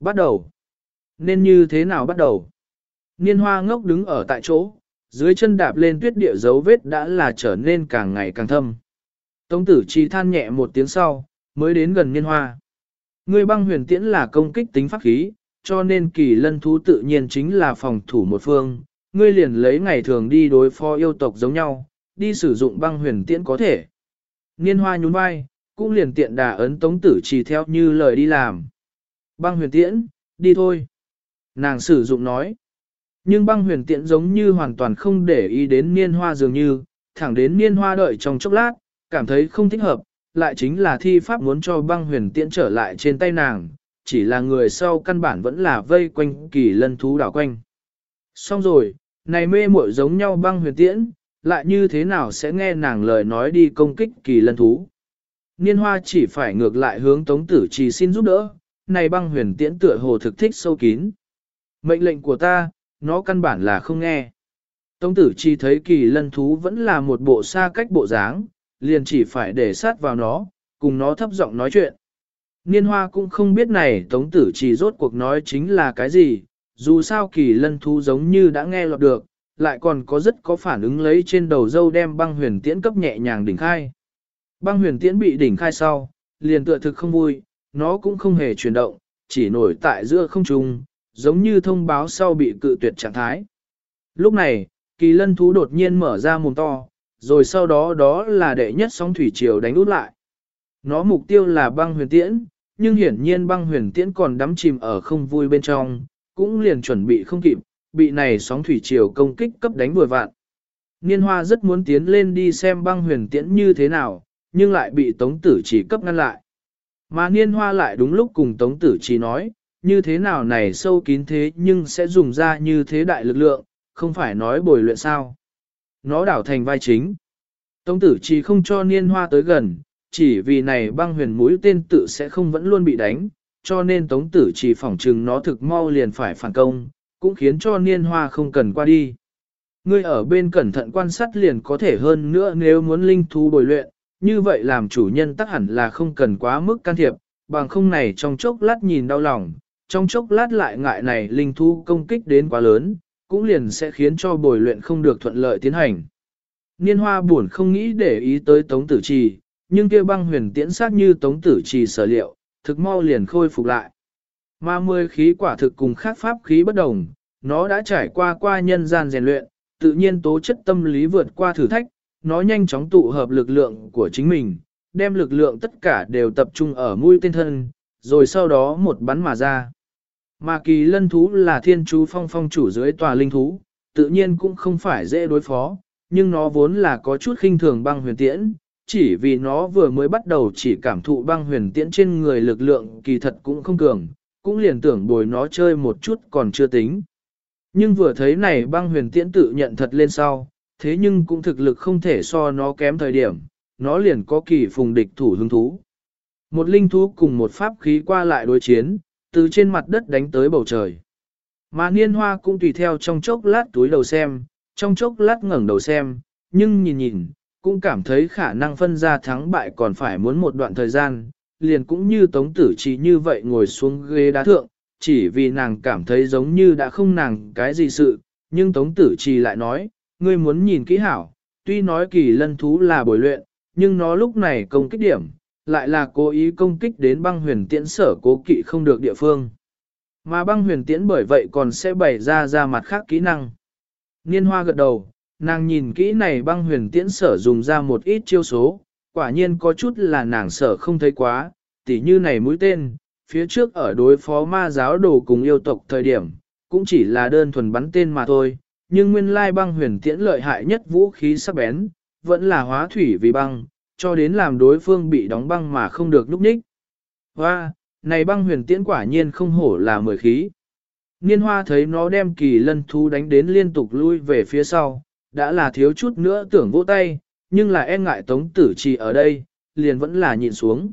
Bắt đầu. Nên như thế nào bắt đầu? Niên hoa ngốc đứng ở tại chỗ, dưới chân đạp lên tuyết địa dấu vết đã là trở nên càng ngày càng thâm. Tống tử chỉ than nhẹ một tiếng sau, mới đến gần niên hoa. Người băng huyền tiễn là công kích tính pháp khí, cho nên kỳ lân thú tự nhiên chính là phòng thủ một phương. Ngươi liền lấy ngày thường đi đối phó yêu tộc giống nhau, đi sử dụng băng huyền tiễn có thể. Niên hoa nhún vai, cũng liền tiện đà ấn tống tử chỉ theo như lời đi làm. Băng huyền tiễn, đi thôi. Nàng sử dụng nói. Nhưng băng huyền tiễn giống như hoàn toàn không để ý đến niên hoa dường như, thẳng đến niên hoa đợi trong chốc lát, cảm thấy không thích hợp, lại chính là thi pháp muốn cho băng huyền tiễn trở lại trên tay nàng, chỉ là người sau căn bản vẫn là vây quanh kỳ lân thú đảo quanh. Xong rồi, này mê muội giống nhau băng huyền tiễn, lại như thế nào sẽ nghe nàng lời nói đi công kích kỳ lân thú. Niên hoa chỉ phải ngược lại hướng tống tử trì xin giúp đỡ, này băng huyền tiễn tựa hồ thực thích sâu kín. Mệnh lệnh của ta, nó căn bản là không nghe. Tống tử chi thấy kỳ lân thú vẫn là một bộ xa cách bộ dáng, liền chỉ phải để sát vào nó, cùng nó thấp giọng nói chuyện. Niên hoa cũng không biết này tống tử chỉ rốt cuộc nói chính là cái gì, dù sao kỳ lân thú giống như đã nghe lọt được, lại còn có rất có phản ứng lấy trên đầu dâu đem băng huyền tiễn cấp nhẹ nhàng đỉnh khai. Băng huyền tiễn bị đỉnh khai sau, liền tựa thực không vui, nó cũng không hề chuyển động, chỉ nổi tại giữa không trung, giống như thông báo sau bị cự tuyệt trạng thái. Lúc này, kỳ lân thú đột nhiên mở ra mồm to, rồi sau đó đó là đệ nhất sóng thủy triều đánh út lại. Nó mục tiêu là băng huyền tiễn, nhưng hiển nhiên băng huyền tiễn còn đắm chìm ở không vui bên trong, cũng liền chuẩn bị không kịp, bị này sóng thủy triều công kích cấp đánh vừa vạn. Niên hoa rất muốn tiến lên đi xem băng huyền tiễn như thế nào, nhưng lại bị tống tử chỉ cấp ngăn lại. Mà niên hoa lại đúng lúc cùng tống tử Chi nói, như thế nào này sâu kín thế nhưng sẽ dùng ra như thế đại lực lượng, không phải nói bồi luyện sao. Nó đảo thành vai chính. Tống tử Chi không cho niên hoa tới gần, chỉ vì này băng huyền mũi tên tự sẽ không vẫn luôn bị đánh, cho nên tống tử Chi phỏng trừng nó thực mau liền phải phản công, cũng khiến cho niên hoa không cần qua đi. Ngươi ở bên cẩn thận quan sát liền có thể hơn nữa nếu muốn linh thú bồi luyện, như vậy làm chủ nhân tắc hẳn là không cần quá mức can thiệp, bằng không này trong chốc lát nhìn đau lòng, trong chốc lát lại ngại này linh thú công kích đến quá lớn, cũng liền sẽ khiến cho bồi luyện không được thuận lợi tiến hành. Niên hoa buồn không nghĩ để ý tới tống tử trì, nhưng kia băng huyền tiễn sát như tống tử trì sở liệu, thực mau liền khôi phục lại. Mà mười khí quả thực cùng khác pháp khí bất đồng, nó đã trải qua qua nhân gian rèn luyện, tự nhiên tố chất tâm lý vượt qua thử thách, nó nhanh chóng tụ hợp lực lượng của chính mình, đem lực lượng tất cả đều tập trung ở mũi tên thân, rồi sau đó một bắn mà ra. Mà kỳ lân thú là thiên chú phong phong chủ dưới tòa linh thú, tự nhiên cũng không phải dễ đối phó, nhưng nó vốn là có chút khinh thường băng huyền tiễn, chỉ vì nó vừa mới bắt đầu chỉ cảm thụ băng huyền tiễn trên người lực lượng kỳ thật cũng không cường, cũng liền tưởng bồi nó chơi một chút còn chưa tính. Nhưng vừa thấy này băng huyền tiễn tự nhận thật lên sau, thế nhưng cũng thực lực không thể so nó kém thời điểm, nó liền có kỳ phùng địch thủ hứng thú. Một linh thú cùng một pháp khí qua lại đối chiến, từ trên mặt đất đánh tới bầu trời. Mà niên hoa cũng tùy theo trong chốc lát túi đầu xem, trong chốc lát ngẩng đầu xem, nhưng nhìn nhìn, cũng cảm thấy khả năng phân ra thắng bại còn phải muốn một đoạn thời gian, liền cũng như tống tử chỉ như vậy ngồi xuống ghế đá thượng, chỉ vì nàng cảm thấy giống như đã không nàng cái gì sự, nhưng tống tử chỉ lại nói, ngươi muốn nhìn kỹ hảo, tuy nói kỳ lân thú là bồi luyện, nhưng nó lúc này công kích điểm, lại là cố ý công kích đến băng huyền tiễn sở cố kỵ không được địa phương. Mà băng huyền tiễn bởi vậy còn sẽ bày ra ra mặt khác kỹ năng. Niên hoa gật đầu, nàng nhìn kỹ này băng huyền tiễn sở dùng ra một ít chiêu số, quả nhiên có chút là nàng sở không thấy quá, tỉ như này mũi tên, phía trước ở đối phó ma giáo đồ cùng yêu tộc thời điểm, cũng chỉ là đơn thuần bắn tên mà thôi, nhưng nguyên lai băng huyền tiễn lợi hại nhất vũ khí sắc bén, vẫn là hóa thủy vì băng, cho đến làm đối phương bị đóng băng mà không được núp nhích. Hoa, này băng huyền tiễn quả nhiên không hổ là mười khí. Niên hoa thấy nó đem kỳ lân thú đánh đến liên tục lui về phía sau, đã là thiếu chút nữa tưởng vỗ tay, nhưng là e ngại tống tử trì ở đây, liền vẫn là nhịn xuống.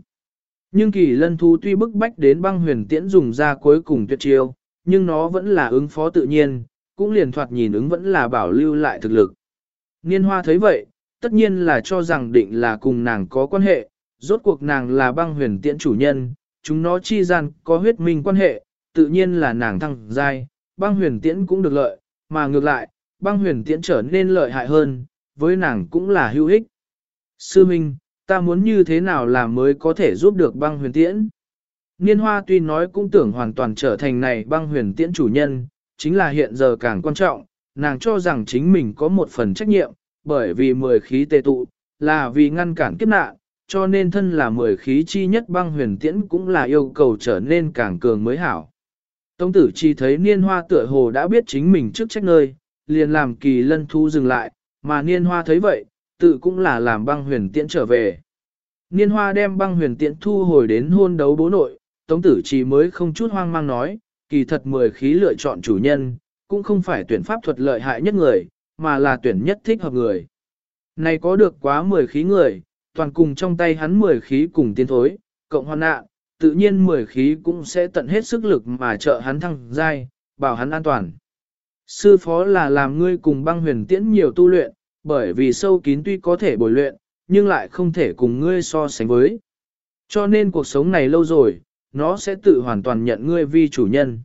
Nhưng kỳ lân thú tuy bức bách đến băng huyền tiễn dùng ra cuối cùng tuyệt chiêu, nhưng nó vẫn là ứng phó tự nhiên, cũng liền thoạt nhìn ứng vẫn là bảo lưu lại thực lực. Niên hoa thấy vậy, tất nhiên là cho rằng định là cùng nàng có quan hệ, rốt cuộc nàng là băng huyền tiễn chủ nhân, chúng nó chi gian có huyết minh quan hệ, tự nhiên là nàng thăng giai, băng huyền tiễn cũng được lợi, mà ngược lại, băng huyền tiễn trở nên lợi hại hơn, với nàng cũng là hữu ích. Sư Minh, ta muốn như thế nào là mới có thể giúp được băng huyền tiễn? Niên hoa tuy nói cũng tưởng hoàn toàn trở thành này băng huyền tiễn chủ nhân, chính là hiện giờ càng quan trọng, nàng cho rằng chính mình có một phần trách nhiệm, bởi vì mười khí tề tụ, là vì ngăn cản kiếp nạn, cho nên thân là mười khí chi nhất băng huyền tiễn cũng là yêu cầu trở nên càng cường mới hảo. Tông tử chi thấy niên hoa tựa hồ đã biết chính mình trước trách nơi, liền làm kỳ lân thu dừng lại, mà niên hoa thấy vậy, tự cũng là làm băng huyền tiễn trở về. Niên hoa đem băng huyền tiễn thu hồi đến hôn đấu bố nội, tống tử chỉ mới không chút hoang mang nói, kỳ thật mười khí lựa chọn chủ nhân, cũng không phải tuyển pháp thuật lợi hại nhất người, mà là tuyển nhất thích hợp người. Này có được quá mười khí người, toàn cùng trong tay hắn mười khí cùng tiến thối, cộng hoàn nạn, tự nhiên mười khí cũng sẽ tận hết sức lực mà trợ hắn thăng giai, bảo hắn an toàn. Sư phó là làm ngươi cùng băng huyền tiễn nhiều tu luyện, bởi vì sâu kín tuy có thể bồi luyện, nhưng lại không thể cùng ngươi so sánh với. Cho nên cuộc sống này lâu rồi, nó sẽ tự hoàn toàn nhận ngươi vi chủ nhân.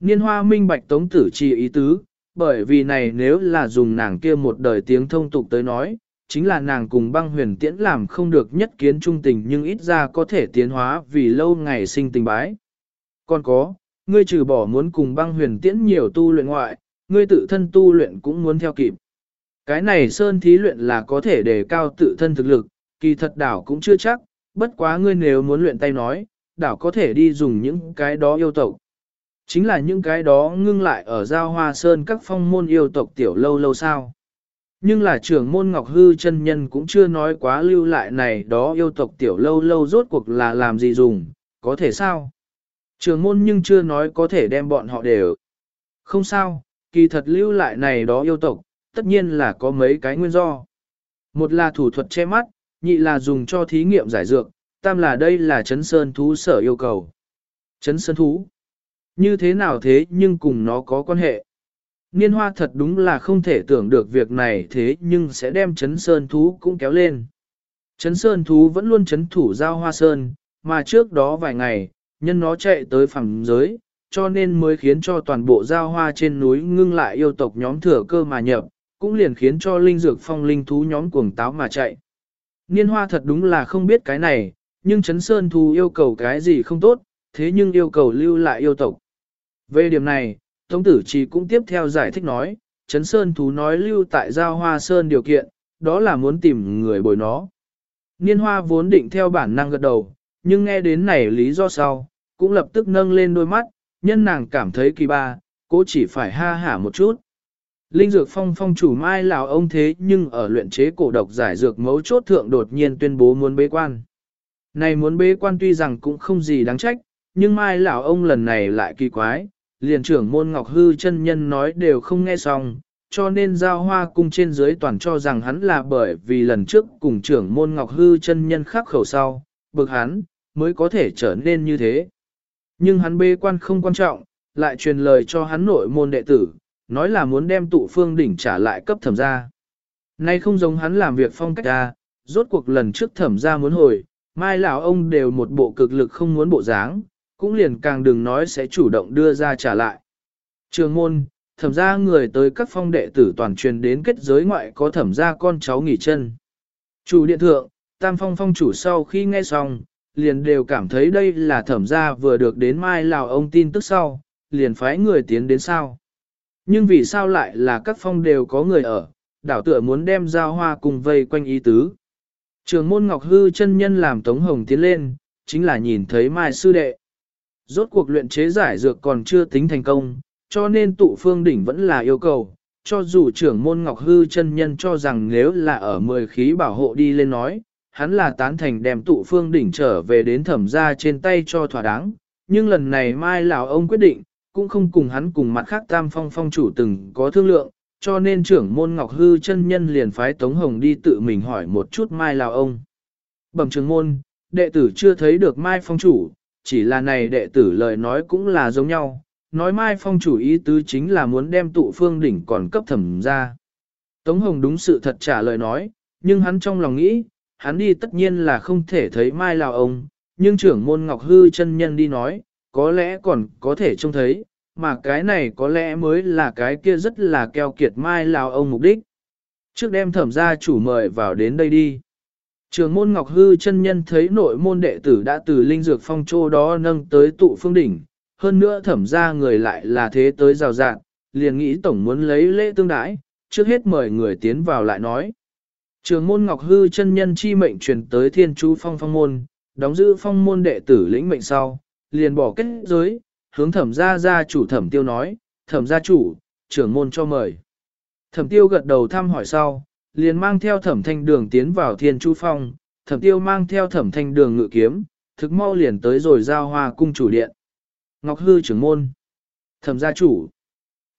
Niên hoa minh bạch tống tử chi ý tứ, bởi vì này nếu là dùng nàng kia một đời tiếng thông tục tới nói, chính là nàng cùng băng huyền tiễn làm không được nhất kiến trung tình nhưng ít ra có thể tiến hóa vì lâu ngày sinh tình bái. Còn có, ngươi trừ bỏ muốn cùng băng huyền tiễn nhiều tu luyện ngoại, ngươi tự thân tu luyện cũng muốn theo kịp. Cái này sơn thí luyện là có thể đề cao tự thân thực lực, kỳ thật đảo cũng chưa chắc, bất quá ngươi nếu muốn luyện tay nói, đảo có thể đi dùng những cái đó yêu tộc. Chính là những cái đó ngưng lại ở giao hoa sơn các phong môn yêu tộc tiểu lâu lâu sao. Nhưng là trưởng môn Ngọc Hư chân nhân cũng chưa nói quá lưu lại này đó yêu tộc tiểu lâu lâu rốt cuộc là làm gì dùng, có thể sao? Trưởng môn nhưng chưa nói có thể đem bọn họ đều. Không sao, kỳ thật lưu lại này đó yêu tộc, tất nhiên là có mấy cái nguyên do. Một là thủ thuật che mắt, nhị là dùng cho thí nghiệm giải dược, tam là đây là chấn sơn thú sở yêu cầu. Chấn sơn thú. Như thế nào thế nhưng cùng nó có quan hệ. Niên hoa thật đúng là không thể tưởng được việc này thế nhưng sẽ đem chấn sơn thú cũng kéo lên. Chấn sơn thú vẫn luôn chấn thủ giao hoa sơn, mà trước đó vài ngày, nhân nó chạy tới phẳng giới, cho nên mới khiến cho toàn bộ giao hoa trên núi ngưng lại yêu tộc nhóm thừa cơ mà nhập, cũng liền khiến cho linh dược phong linh thú nhóm cuồng táo mà chạy. Niên hoa thật đúng là không biết cái này, nhưng chấn sơn thú yêu cầu cái gì không tốt, thế nhưng yêu cầu lưu lại yêu tộc. Về điểm này, Tống tử trì cũng tiếp theo giải thích nói, chấn sơn thú nói lưu tại giao hoa sơn điều kiện, đó là muốn tìm người bồi nó. Niên hoa vốn định theo bản năng gật đầu, nhưng nghe đến này lý do sau, cũng lập tức nâng lên đôi mắt, nhân nàng cảm thấy kỳ ba, cô chỉ phải ha hả một chút. Linh dược phong phong chủ mai lào ông thế nhưng ở luyện chế cổ độc giải dược mấu chốt thượng đột nhiên tuyên bố muốn bế quan. Này muốn bế quan tuy rằng cũng không gì đáng trách, nhưng mai lão ông lần này lại kỳ quái, liền trưởng môn ngọc hư chân nhân nói đều không nghe xong, cho nên giao hoa cung trên dưới toàn cho rằng hắn là bởi vì lần trước cùng trưởng môn ngọc hư chân nhân khắc khẩu sau, bực hắn, mới có thể trở nên như thế. Nhưng hắn bế quan không quan trọng, lại truyền lời cho hắn nội môn đệ tử, nói là muốn đem tụ phương đỉnh trả lại cấp thẩm gia. Nay không giống hắn làm việc phong cách ra, rốt cuộc lần trước thẩm gia muốn hồi, mai lão ông đều một bộ cực lực không muốn bộ dáng, cũng liền càng đừng nói sẽ chủ động đưa ra trả lại. Trường môn, thẩm gia người tới các phong đệ tử toàn truyền đến kết giới ngoại có thẩm gia con cháu nghỉ chân. Chủ điện thượng, tam phong phong chủ sau khi nghe xong, liền đều cảm thấy đây là thẩm gia vừa được đến mai lào ông tin tức sau, liền phái người tiến đến sao. Nhưng vì sao lại là các phong đều có người ở, đảo tựa muốn đem giao hoa cùng vây quanh ý tứ. Trường môn Ngọc Hư chân nhân làm Tống Hồng tiến lên, chính là nhìn thấy Mai Sư Đệ. Rốt cuộc luyện chế giải dược còn chưa tính thành công, cho nên tụ phương đỉnh vẫn là yêu cầu. Cho dù trưởng môn Ngọc Hư chân nhân cho rằng nếu là ở mười khí bảo hộ đi lên nói, hắn là tán thành đem tụ phương đỉnh trở về đến thẩm ra trên tay cho thỏa đáng. Nhưng lần này Mai lão ông quyết định, cũng không cùng hắn cùng mặt khác tam phong phong chủ từng có thương lượng, cho nên trưởng môn Ngọc Hư chân nhân liền phái Tống Hồng đi tự mình hỏi một chút Mai Lào ông. Bẩm trưởng môn, đệ tử chưa thấy được Mai phong chủ, chỉ là này đệ tử lời nói cũng là giống nhau, nói Mai phong chủ ý tứ chính là muốn đem tụ phương đỉnh còn cấp thẩm ra. Tống Hồng đúng sự thật trả lời nói, nhưng hắn trong lòng nghĩ, hắn đi tất nhiên là không thể thấy Mai Lào ông, nhưng trưởng môn Ngọc Hư chân nhân đi nói, có lẽ còn có thể trông thấy, mà cái này có lẽ mới là cái kia rất là keo kiệt mai lào ông mục đích. Trước đem thẩm gia chủ mời vào đến đây đi. Trường môn Ngọc Hư chân nhân thấy nội môn đệ tử đã từ linh dược phong trô đó nâng tới tụ phương đỉnh, hơn nữa thẩm gia người lại là thế tới rào rạng, liền nghĩ tổng muốn lấy lễ tương đãi, trước hết mời người tiến vào lại nói. Trường môn Ngọc Hư chân nhân chi mệnh truyền tới thiên chú phong phong môn, đóng giữ phong môn đệ tử lĩnh mệnh sau, liền bỏ kết giới, hướng thẩm gia gia chủ thẩm tiêu nói, thẩm gia chủ, trưởng môn cho mời. Thẩm tiêu gật đầu thăm hỏi sau, liền mang theo thẩm thanh đường tiến vào thiên chu phong, thẩm tiêu mang theo thẩm thanh đường ngự kiếm, thực mau liền tới rồi giao hoa cung chủ điện. Ngọc Hư trưởng môn, thẩm gia chủ,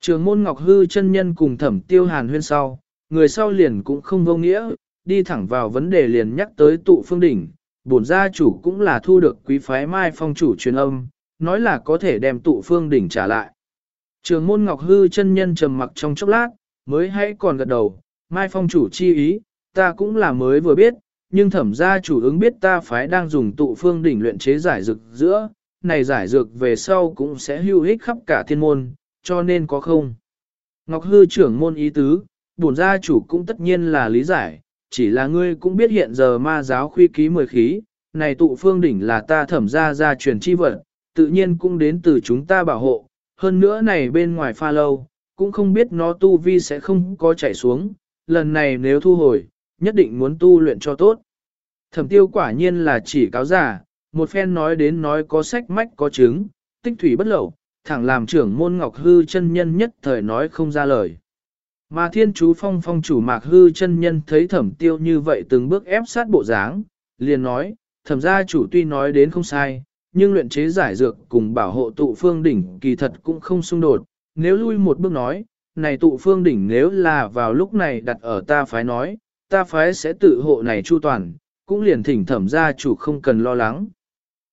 trưởng môn Ngọc Hư chân nhân cùng thẩm tiêu hàn huyên sau, người sau liền cũng không vô nghĩa, đi thẳng vào vấn đề liền nhắc tới tụ phương đỉnh, bổn gia chủ cũng là thu được quý phái mai phong chủ truyền âm, nói là có thể đem tụ phương đỉnh trả lại. Trường môn Ngọc Hư chân nhân trầm mặc trong chốc lát, mới hãy còn gật đầu, mai phong chủ chi ý, ta cũng là mới vừa biết, nhưng thẩm gia chủ ứng biết ta phái đang dùng tụ phương đỉnh luyện chế giải dược giữa, này giải dược về sau cũng sẽ hưu hích khắp cả thiên môn, cho nên có không. Ngọc Hư trưởng môn ý tứ, bổn gia chủ cũng tất nhiên là lý giải, chỉ là ngươi cũng biết hiện giờ ma giáo khuy ký mười khí, này tụ phương đỉnh là ta thẩm gia gia truyền chi vật, tự nhiên cũng đến từ chúng ta bảo hộ, hơn nữa này bên ngoài pha lâu, cũng không biết nó tu vi sẽ không có chảy xuống, lần này nếu thu hồi, nhất định muốn tu luyện cho tốt. Thẩm tiêu quả nhiên là chỉ cáo giả, một phen nói đến nói có sách mách có chứng, tích thủy bất lậu, thẳng làm trưởng môn ngọc hư chân nhân nhất thời nói không ra lời. Mà thiên chú phong phong chủ mạc hư chân nhân thấy thẩm tiêu như vậy từng bước ép sát bộ dáng, liền nói, thẩm gia chủ tuy nói đến không sai, nhưng luyện chế giải dược cùng bảo hộ tụ phương đỉnh kỳ thật cũng không xung đột, nếu lui một bước nói, này tụ phương đỉnh nếu là vào lúc này đặt ở ta phái nói, ta phái sẽ tự hộ này chu toàn, cũng liền thỉnh thẩm gia chủ không cần lo lắng.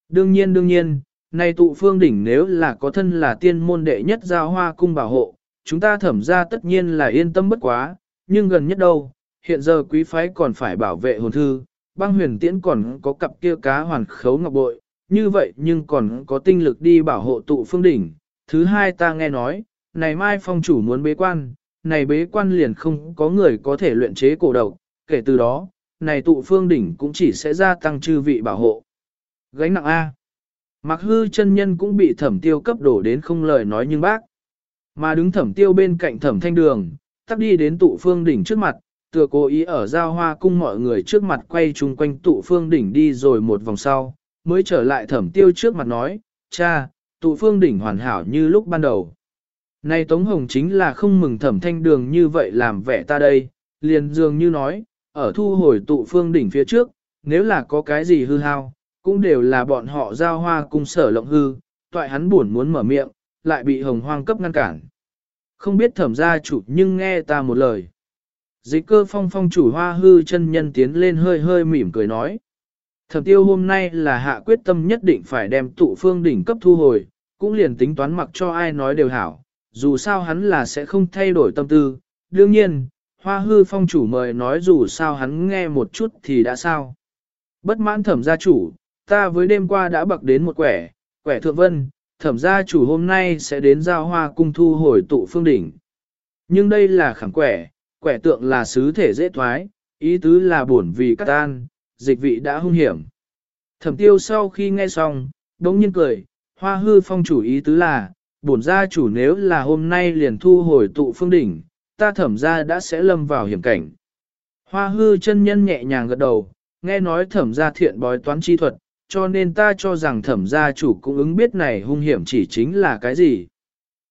Đương nhiên đương nhiên, này tụ phương đỉnh nếu là có thân là tiên môn đệ nhất giao hoa cung bảo hộ, chúng ta thẩm gia tất nhiên là yên tâm bất quá, nhưng gần nhất đâu, hiện giờ quý phái còn phải bảo vệ hồn thư, băng huyền tiễn còn có cặp kia cá hoàn khấu ngọc bội, như vậy nhưng còn có tinh lực đi bảo hộ tụ phương đỉnh. Thứ hai ta nghe nói, này mai phong chủ muốn bế quan, này bế quan liền không có người có thể luyện chế cổ độc, kể từ đó, này tụ phương đỉnh cũng chỉ sẽ gia tăng chư vị bảo hộ. Gánh nặng A. Mặc hư chân nhân cũng bị thẩm tiêu cấp đổ đến không lời nói nhưng bác. Mà đứng thẩm tiêu bên cạnh thẩm thanh đường, tắt đi đến tụ phương đỉnh trước mặt, tựa cố ý ở giao hoa cung mọi người trước mặt quay chung quanh tụ phương đỉnh đi rồi một vòng sau, mới trở lại thẩm tiêu trước mặt nói, cha, tụ phương đỉnh hoàn hảo như lúc ban đầu. Này Tống Hồng chính là không mừng thẩm thanh đường như vậy làm vẻ ta đây, liền dường như nói, ở thu hồi tụ phương đỉnh phía trước, nếu là có cái gì hư hao, cũng đều là bọn họ giao hoa cùng sở lộng hư, toại hắn buồn muốn mở miệng, lại bị hồng hoang cấp ngăn cản. Không biết thẩm gia chủ nhưng nghe ta một lời. Dịch cơ phong phong chủ hoa hư chân nhân tiến lên hơi hơi mỉm cười nói. Thẩm tiêu hôm nay là hạ quyết tâm nhất định phải đem tụ phương đỉnh cấp thu hồi, cũng liền tính toán mặc cho ai nói đều hảo, dù sao hắn là sẽ không thay đổi tâm tư. Đương nhiên, hoa hư phong chủ mời nói dù sao hắn nghe một chút thì đã sao. Bất mãn thẩm gia chủ, ta với đêm qua đã bậc đến một quẻ, quẻ thượng vân, thẩm gia chủ hôm nay sẽ đến giao hoa cung thu hồi tụ phương đỉnh. Nhưng đây là khẳng quẻ, quẻ tượng là sứ thể dễ thoái, ý tứ là buồn vì cắt tan, dịch vị đã hung hiểm. Thẩm tiêu sau khi nghe xong, đống nhiên cười, hoa hư phong chủ ý tứ là, bổn gia chủ nếu là hôm nay liền thu hồi tụ phương đỉnh, ta thẩm gia đã sẽ lâm vào hiểm cảnh. Hoa hư chân nhân nhẹ nhàng gật đầu, nghe nói thẩm gia thiện bói toán chi thuật, cho nên ta cho rằng thẩm gia chủ cũng ứng biết này hung hiểm chỉ chính là cái gì.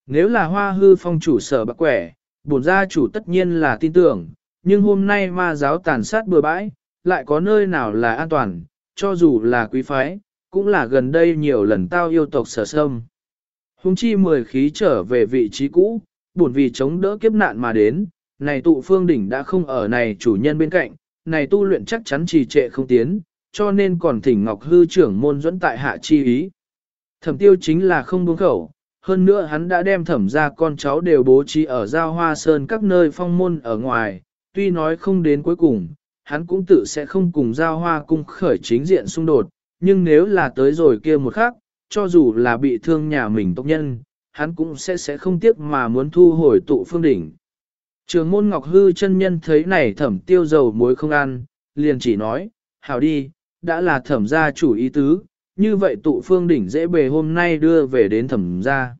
Nếu là hoa hư phong chủ sở bạc quẻ, bổn gia chủ tất nhiên là tin tưởng, nhưng hôm nay ma giáo tàn sát bừa bãi, lại có nơi nào là an toàn, cho dù là quý phái, cũng là gần đây nhiều lần tao yêu tộc sở sâm. Hùng chi mười khí trở về vị trí cũ, buồn vì chống đỡ kiếp nạn mà đến, này tụ phương đỉnh đã không ở này chủ nhân bên cạnh, này tu luyện chắc chắn trì trệ không tiến, cho nên còn thỉnh Ngọc Hư trưởng môn dẫn tại hạ chi ý. Thẩm tiêu chính là không buông khẩu, hơn nữa hắn đã đem thẩm ra con cháu đều bố trí ở giao hoa sơn các nơi phong môn ở ngoài, tuy nói không đến cuối cùng, hắn cũng tự sẽ không cùng giao hoa cung khởi chính diện xung đột, nhưng nếu là tới rồi kia một khắc, cho dù là bị thương nhà mình tộc nhân, hắn cũng sẽ sẽ không tiếc mà muốn thu hồi tụ phương đỉnh. Trường môn Ngọc Hư chân nhân thấy này thẩm tiêu dầu muối không ăn, liền chỉ nói, hảo đi, đã là thẩm gia chủ ý tứ, như vậy tụ phương đỉnh dễ bề hôm nay đưa về đến thẩm gia.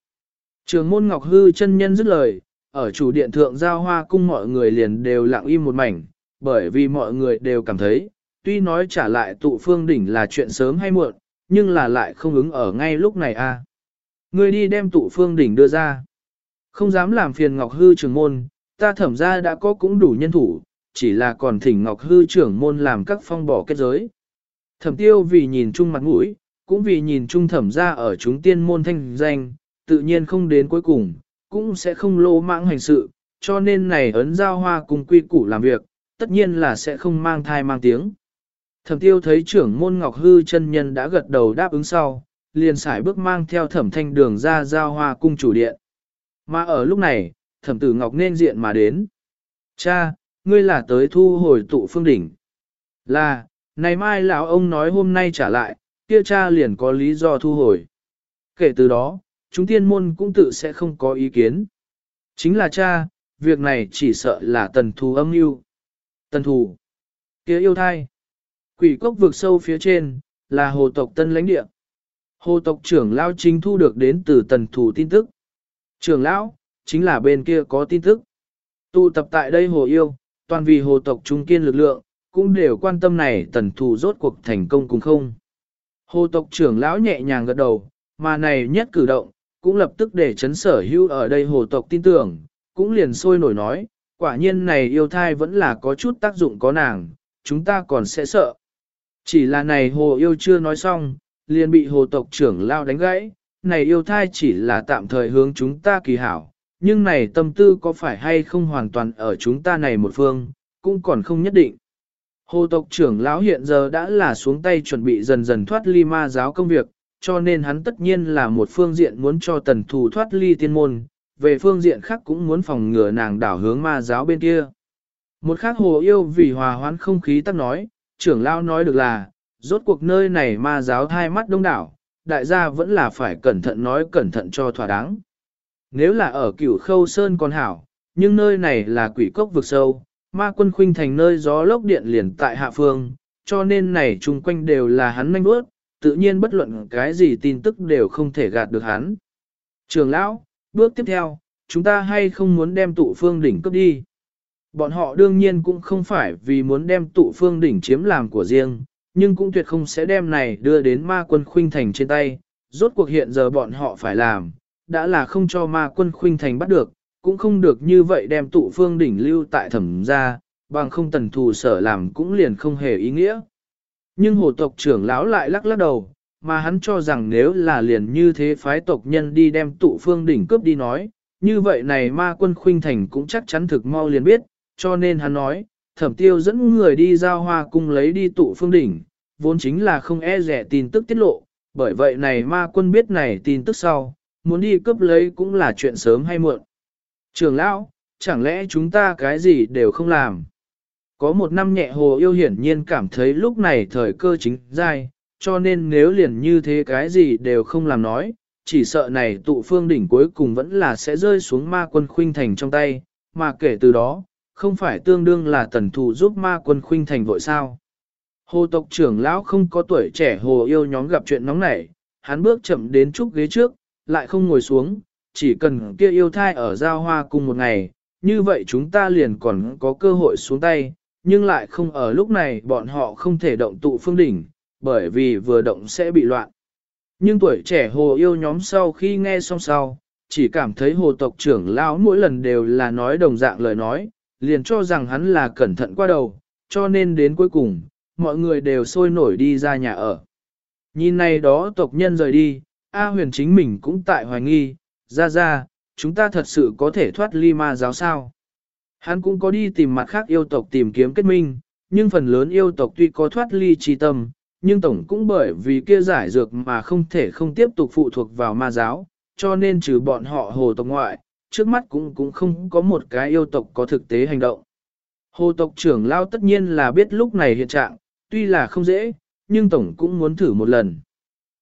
Trường môn Ngọc Hư chân nhân dứt lời, ở chủ điện thượng giao hoa cung mọi người liền đều lặng im một mảnh, bởi vì mọi người đều cảm thấy, tuy nói trả lại tụ phương đỉnh là chuyện sớm hay muộn, nhưng là lại không ứng ở ngay lúc này a. À. Người đi đem tụ phương đỉnh đưa ra. Không dám làm phiền Ngọc Hư trưởng môn, ta thẩm ra đã có cũng đủ nhân thủ, chỉ là còn thỉnh Ngọc Hư trưởng môn làm các phong bỏ kết giới. Thẩm tiêu vì nhìn chung mặt mũi, cũng vì nhìn chung thẩm ra ở chúng tiên môn thanh danh, tự nhiên không đến cuối cùng, cũng sẽ không lô mạng hành sự, cho nên này ấn giao hoa cùng quy củ làm việc, tất nhiên là sẽ không mang thai mang tiếng. Thẩm tiêu thấy trưởng môn Ngọc Hư chân nhân đã gật đầu đáp ứng sau, liền xài bước mang theo thẩm thanh đường ra giao hoa cung chủ điện. Mà ở lúc này, thẩm tử Ngọc nên diện mà đến. Cha, ngươi là tới thu hồi tụ phương đỉnh. Là, này mai lão ông nói hôm nay trả lại, kia cha liền có lý do thu hồi. Kể từ đó, chúng tiên môn cũng tự sẽ không có ý kiến. Chính là cha, việc này chỉ sợ là tần thù âm mưu. Tần thù, kia yêu thai. Quỷ cốc vực sâu phía trên, là hồ tộc tân lãnh địa. Hồ tộc trưởng lão chính thu được đến từ tần thủ tin tức. Trưởng lão, chính là bên kia có tin tức. Tụ tập tại đây hồ yêu, toàn vì hồ tộc trung kiên lực lượng, cũng đều quan tâm này tần thủ rốt cuộc thành công cùng không. Hồ tộc trưởng lão nhẹ nhàng gật đầu, mà này nhất cử động, cũng lập tức để chấn sở hưu ở đây hồ tộc tin tưởng, cũng liền sôi nổi nói, quả nhiên này yêu thai vẫn là có chút tác dụng có nàng, chúng ta còn sẽ sợ. Chỉ là này hồ yêu chưa nói xong, liền bị hồ tộc trưởng lao đánh gãy, này yêu thai chỉ là tạm thời hướng chúng ta kỳ hảo, nhưng này tâm tư có phải hay không hoàn toàn ở chúng ta này một phương, cũng còn không nhất định. Hồ tộc trưởng lão hiện giờ đã là xuống tay chuẩn bị dần dần thoát ly ma giáo công việc, cho nên hắn tất nhiên là một phương diện muốn cho tần thù thoát ly tiên môn, về phương diện khác cũng muốn phòng ngừa nàng đảo hướng ma giáo bên kia. Một khác hồ yêu vì hòa hoãn không khí tắc nói, trưởng lão nói được là, rốt cuộc nơi này ma giáo hai mắt đông đảo, đại gia vẫn là phải cẩn thận nói cẩn thận cho thỏa đáng. Nếu là ở cửu khâu sơn còn hảo, nhưng nơi này là quỷ cốc vực sâu, ma quân khuynh thành nơi gió lốc điện liền tại hạ phương, cho nên này chung quanh đều là hắn manh bước, tự nhiên bất luận cái gì tin tức đều không thể gạt được hắn. Trường lão, bước tiếp theo, chúng ta hay không muốn đem tụ phương đỉnh cướp đi. Bọn họ đương nhiên cũng không phải vì muốn đem tụ phương đỉnh chiếm làm của riêng, nhưng cũng tuyệt không sẽ đem này đưa đến ma quân khuynh thành trên tay. Rốt cuộc hiện giờ bọn họ phải làm, đã là không cho ma quân khuynh thành bắt được, cũng không được như vậy đem tụ phương đỉnh lưu tại thẩm gia, bằng không tần thù sở làm cũng liền không hề ý nghĩa. Nhưng hồ tộc trưởng lão lại lắc lắc đầu, mà hắn cho rằng nếu là liền như thế phái tộc nhân đi đem tụ phương đỉnh cướp đi nói, như vậy này ma quân khuynh thành cũng chắc chắn thực mau liền biết, cho nên hắn nói, thẩm tiêu dẫn người đi giao hoa cung lấy đi tụ phương đỉnh, vốn chính là không e rẻ tin tức tiết lộ, bởi vậy này ma quân biết này tin tức sau, muốn đi cướp lấy cũng là chuyện sớm hay muộn. Trường lão, chẳng lẽ chúng ta cái gì đều không làm? Có một năm nhẹ hồ yêu hiển nhiên cảm thấy lúc này thời cơ chính dai, cho nên nếu liền như thế cái gì đều không làm nói, chỉ sợ này tụ phương đỉnh cuối cùng vẫn là sẽ rơi xuống ma quân khuynh thành trong tay, mà kể từ đó, không phải tương đương là tần thù giúp ma quân khuynh thành vội sao. Hồ tộc trưởng lão không có tuổi trẻ hồ yêu nhóm gặp chuyện nóng nảy, hắn bước chậm đến trúc ghế trước, lại không ngồi xuống, chỉ cần kia yêu thai ở giao hoa cùng một ngày, như vậy chúng ta liền còn có cơ hội xuống tay, nhưng lại không ở lúc này bọn họ không thể động tụ phương đỉnh, bởi vì vừa động sẽ bị loạn. Nhưng tuổi trẻ hồ yêu nhóm sau khi nghe xong sau, chỉ cảm thấy hồ tộc trưởng lão mỗi lần đều là nói đồng dạng lời nói, liền cho rằng hắn là cẩn thận qua đầu, cho nên đến cuối cùng, mọi người đều sôi nổi đi ra nhà ở. Nhìn này đó tộc nhân rời đi, A huyền chính mình cũng tại hoài nghi, ra ra, chúng ta thật sự có thể thoát ly ma giáo sao. Hắn cũng có đi tìm mặt khác yêu tộc tìm kiếm kết minh, nhưng phần lớn yêu tộc tuy có thoát ly trì tâm, nhưng tổng cũng bởi vì kia giải dược mà không thể không tiếp tục phụ thuộc vào ma giáo, cho nên trừ bọn họ hồ tộc ngoại, trước mắt cũng cũng không có một cái yêu tộc có thực tế hành động. Hồ tộc trưởng lao tất nhiên là biết lúc này hiện trạng, tuy là không dễ, nhưng tổng cũng muốn thử một lần.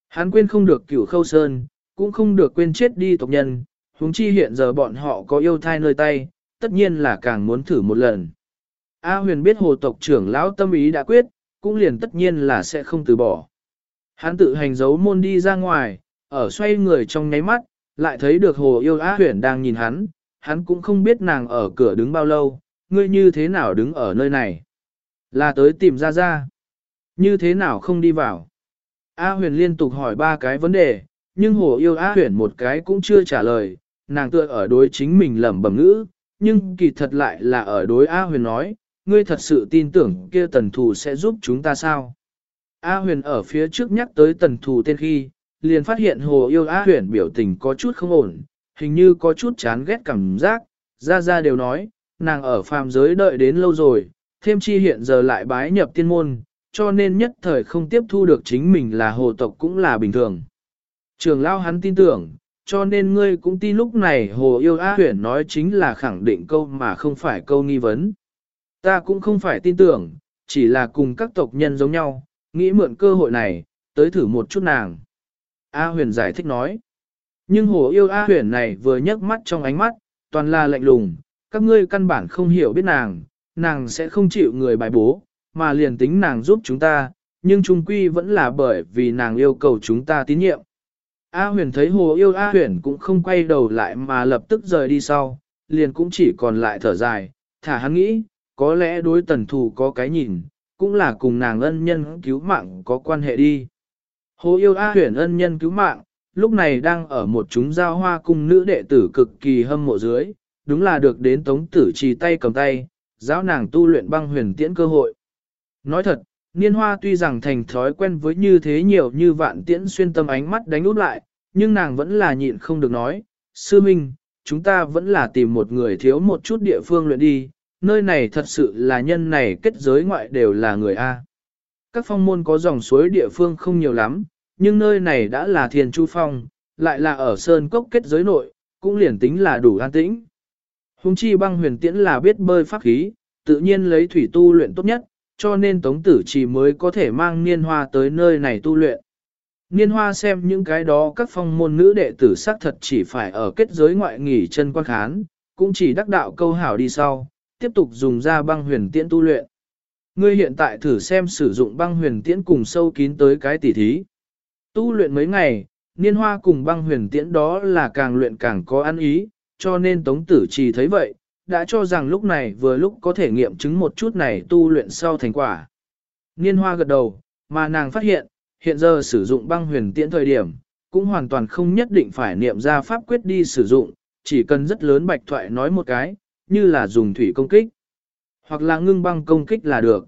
Hắn quên không được cửu khâu sơn, cũng không được quên chết đi tộc nhân, huống chi hiện giờ bọn họ có yêu thai nơi tay, tất nhiên là càng muốn thử một lần. A huyền biết hồ tộc trưởng lão tâm ý đã quyết, cũng liền tất nhiên là sẽ không từ bỏ. Hắn tự hành giấu môn đi ra ngoài, ở xoay người trong nháy mắt, lại thấy được hồ yêu á huyền đang nhìn hắn, hắn cũng không biết nàng ở cửa đứng bao lâu, ngươi như thế nào đứng ở nơi này. Là tới tìm ra ra. Như thế nào không đi vào. A huyền liên tục hỏi ba cái vấn đề, nhưng hồ yêu A huyền một cái cũng chưa trả lời, nàng tựa ở đối chính mình lẩm bẩm ngữ, nhưng kỳ thật lại là ở đối A huyền nói, ngươi thật sự tin tưởng kia tần thù sẽ giúp chúng ta sao? A huyền ở phía trước nhắc tới tần thù tên khi, liền phát hiện hồ yêu A huyền biểu tình có chút không ổn, hình như có chút chán ghét cảm giác, ra ra đều nói, nàng ở phàm giới đợi đến lâu rồi, thêm chi hiện giờ lại bái nhập tiên môn, cho nên nhất thời không tiếp thu được chính mình là hồ tộc cũng là bình thường. Trường lao hắn tin tưởng, cho nên ngươi cũng tin lúc này hồ yêu A huyền nói chính là khẳng định câu mà không phải câu nghi vấn. Ta cũng không phải tin tưởng, chỉ là cùng các tộc nhân giống nhau, nghĩ mượn cơ hội này, tới thử một chút nàng. A huyền giải thích nói. Nhưng hồ yêu A huyền này vừa nhấc mắt trong ánh mắt, toàn là lạnh lùng, các ngươi căn bản không hiểu biết nàng, nàng sẽ không chịu người bài bố, mà liền tính nàng giúp chúng ta, nhưng trung quy vẫn là bởi vì nàng yêu cầu chúng ta tín nhiệm. A huyền thấy hồ yêu A huyền cũng không quay đầu lại mà lập tức rời đi sau, liền cũng chỉ còn lại thở dài, thả hắn nghĩ, có lẽ đối tần thù có cái nhìn, cũng là cùng nàng ân nhân cứu mạng có quan hệ đi. Hồ yêu A huyền ân nhân cứu mạng, lúc này đang ở một chúng giao hoa cung nữ đệ tử cực kỳ hâm mộ dưới, đúng là được đến tống tử trì tay cầm tay, giáo nàng tu luyện băng huyền tiễn cơ hội. Nói thật, niên hoa tuy rằng thành thói quen với như thế nhiều như vạn tiễn xuyên tâm ánh mắt đánh út lại, nhưng nàng vẫn là nhịn không được nói, sư minh, chúng ta vẫn là tìm một người thiếu một chút địa phương luyện đi, nơi này thật sự là nhân này kết giới ngoại đều là người A. Các phong môn có dòng suối địa phương không nhiều lắm, nhưng nơi này đã là thiền chu phong, lại là ở sơn cốc kết giới nội, cũng liền tính là đủ an tĩnh. Hùng chi băng huyền tiễn là biết bơi pháp khí, tự nhiên lấy thủy tu luyện tốt nhất, cho nên tống tử chỉ mới có thể mang niên hoa tới nơi này tu luyện. Niên hoa xem những cái đó các phong môn nữ đệ tử xác thật chỉ phải ở kết giới ngoại nghỉ chân quan khán, cũng chỉ đắc đạo câu hảo đi sau, tiếp tục dùng ra băng huyền tiễn tu luyện. Ngươi hiện tại thử xem sử dụng băng huyền tiễn cùng sâu kín tới cái tỉ thí. Tu luyện mấy ngày, niên hoa cùng băng huyền tiễn đó là càng luyện càng có ăn ý, cho nên tống tử trì thấy vậy, đã cho rằng lúc này vừa lúc có thể nghiệm chứng một chút này tu luyện sau thành quả. Niên hoa gật đầu, mà nàng phát hiện, hiện giờ sử dụng băng huyền tiễn thời điểm, cũng hoàn toàn không nhất định phải niệm ra pháp quyết đi sử dụng, chỉ cần rất lớn bạch thoại nói một cái, như là dùng thủy công kích, hoặc là ngưng băng công kích là được.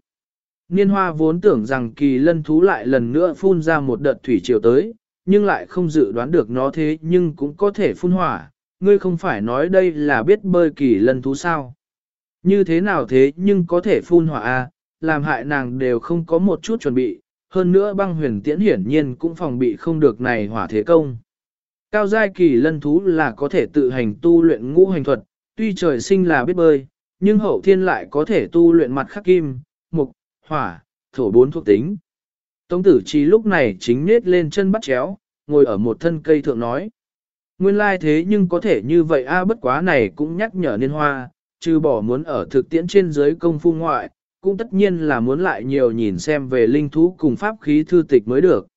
Niên hoa vốn tưởng rằng kỳ lân thú lại lần nữa phun ra một đợt thủy triều tới, nhưng lại không dự đoán được nó thế nhưng cũng có thể phun hỏa, ngươi không phải nói đây là biết bơi kỳ lân thú sao. Như thế nào thế nhưng có thể phun hỏa a à, làm hại nàng đều không có một chút chuẩn bị, hơn nữa băng huyền tiễn hiển nhiên cũng phòng bị không được này hỏa thế công. Cao giai kỳ lân thú là có thể tự hành tu luyện ngũ hành thuật, tuy trời sinh là biết bơi, nhưng hậu thiên lại có thể tu luyện mặt khắc kim, mục, hỏa, thổ bốn thuộc tính. Tống tử trí lúc này chính nết lên chân bắt chéo, ngồi ở một thân cây thượng nói. Nguyên lai thế nhưng có thể như vậy a bất quá này cũng nhắc nhở niên hoa, trừ bỏ muốn ở thực tiễn trên dưới công phu ngoại, cũng tất nhiên là muốn lại nhiều nhìn xem về linh thú cùng pháp khí thư tịch mới được.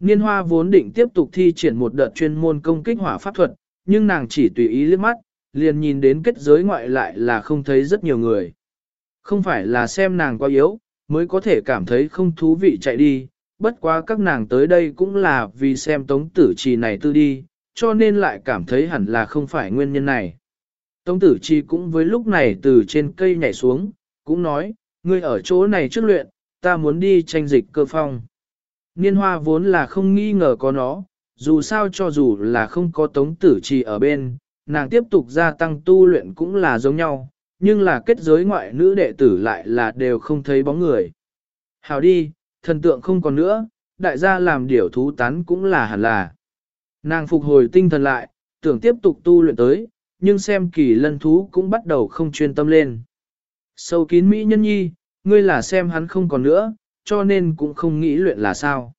Niên hoa vốn định tiếp tục thi triển một đợt chuyên môn công kích hỏa pháp thuật, nhưng nàng chỉ tùy ý liếc mắt, liền nhìn đến kết giới ngoại lại là không thấy rất nhiều người. Không phải là xem nàng quá yếu, mới có thể cảm thấy không thú vị chạy đi, bất quá các nàng tới đây cũng là vì xem tống tử trì này tư đi, cho nên lại cảm thấy hẳn là không phải nguyên nhân này. Tống tử trì cũng với lúc này từ trên cây nhảy xuống, cũng nói, ngươi ở chỗ này trước luyện, ta muốn đi tranh dịch cơ phong. Niên hoa vốn là không nghi ngờ có nó, dù sao cho dù là không có tống tử trì ở bên, nàng tiếp tục gia tăng tu luyện cũng là giống nhau, nhưng là kết giới ngoại nữ đệ tử lại là đều không thấy bóng người. Hào đi, thần tượng không còn nữa, đại gia làm điểu thú tán cũng là hẳn là. Nàng phục hồi tinh thần lại, tưởng tiếp tục tu luyện tới, nhưng xem kỳ lân thú cũng bắt đầu không chuyên tâm lên. Sâu kín Mỹ nhân nhi, ngươi là xem hắn không còn nữa, cho nên cũng không nghĩ luyện là sao.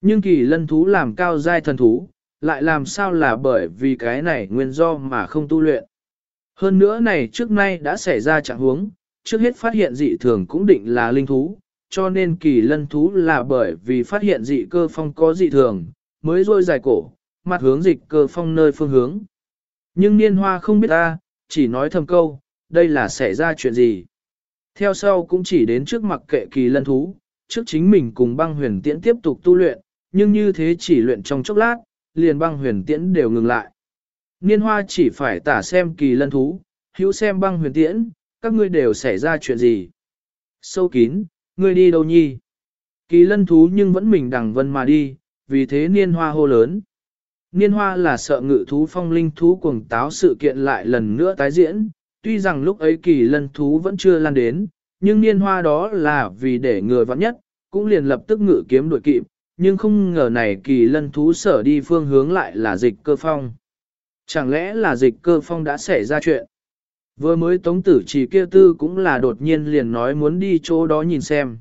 Nhưng kỳ lân thú làm cao giai thần thú, lại làm sao là bởi vì cái này nguyên do mà không tu luyện. Hơn nữa này trước nay đã xảy ra trạng huống, trước hết phát hiện dị thường cũng định là linh thú, cho nên kỳ lân thú là bởi vì phát hiện dị cơ phong có dị thường, mới rôi dài cổ, mặt hướng dịch cơ phong nơi phương hướng. Nhưng niên hoa không biết ta, chỉ nói thầm câu, đây là xảy ra chuyện gì. Theo sau cũng chỉ đến trước mặt kệ kỳ lân thú, trước chính mình cùng băng huyền tiễn tiếp tục tu luyện, nhưng như thế chỉ luyện trong chốc lát, liền băng huyền tiễn đều ngừng lại. Niên hoa chỉ phải tả xem kỳ lân thú, hữu xem băng huyền tiễn, các ngươi đều xảy ra chuyện gì. Sâu kín, ngươi đi đâu nhi? Kỳ lân thú nhưng vẫn mình đằng vân mà đi, vì thế niên hoa hô lớn. Niên hoa là sợ ngự thú phong linh thú cuồng táo sự kiện lại lần nữa tái diễn, tuy rằng lúc ấy kỳ lân thú vẫn chưa lan đến, nhưng niên hoa đó là vì để người vắng nhất, cũng liền lập tức ngự kiếm đuổi kịp, nhưng không ngờ này kỳ lân thú sở đi phương hướng lại là dịch cơ phong. Chẳng lẽ là dịch cơ phong đã xảy ra chuyện? Vừa mới tống tử chỉ kia tư cũng là đột nhiên liền nói muốn đi chỗ đó nhìn xem.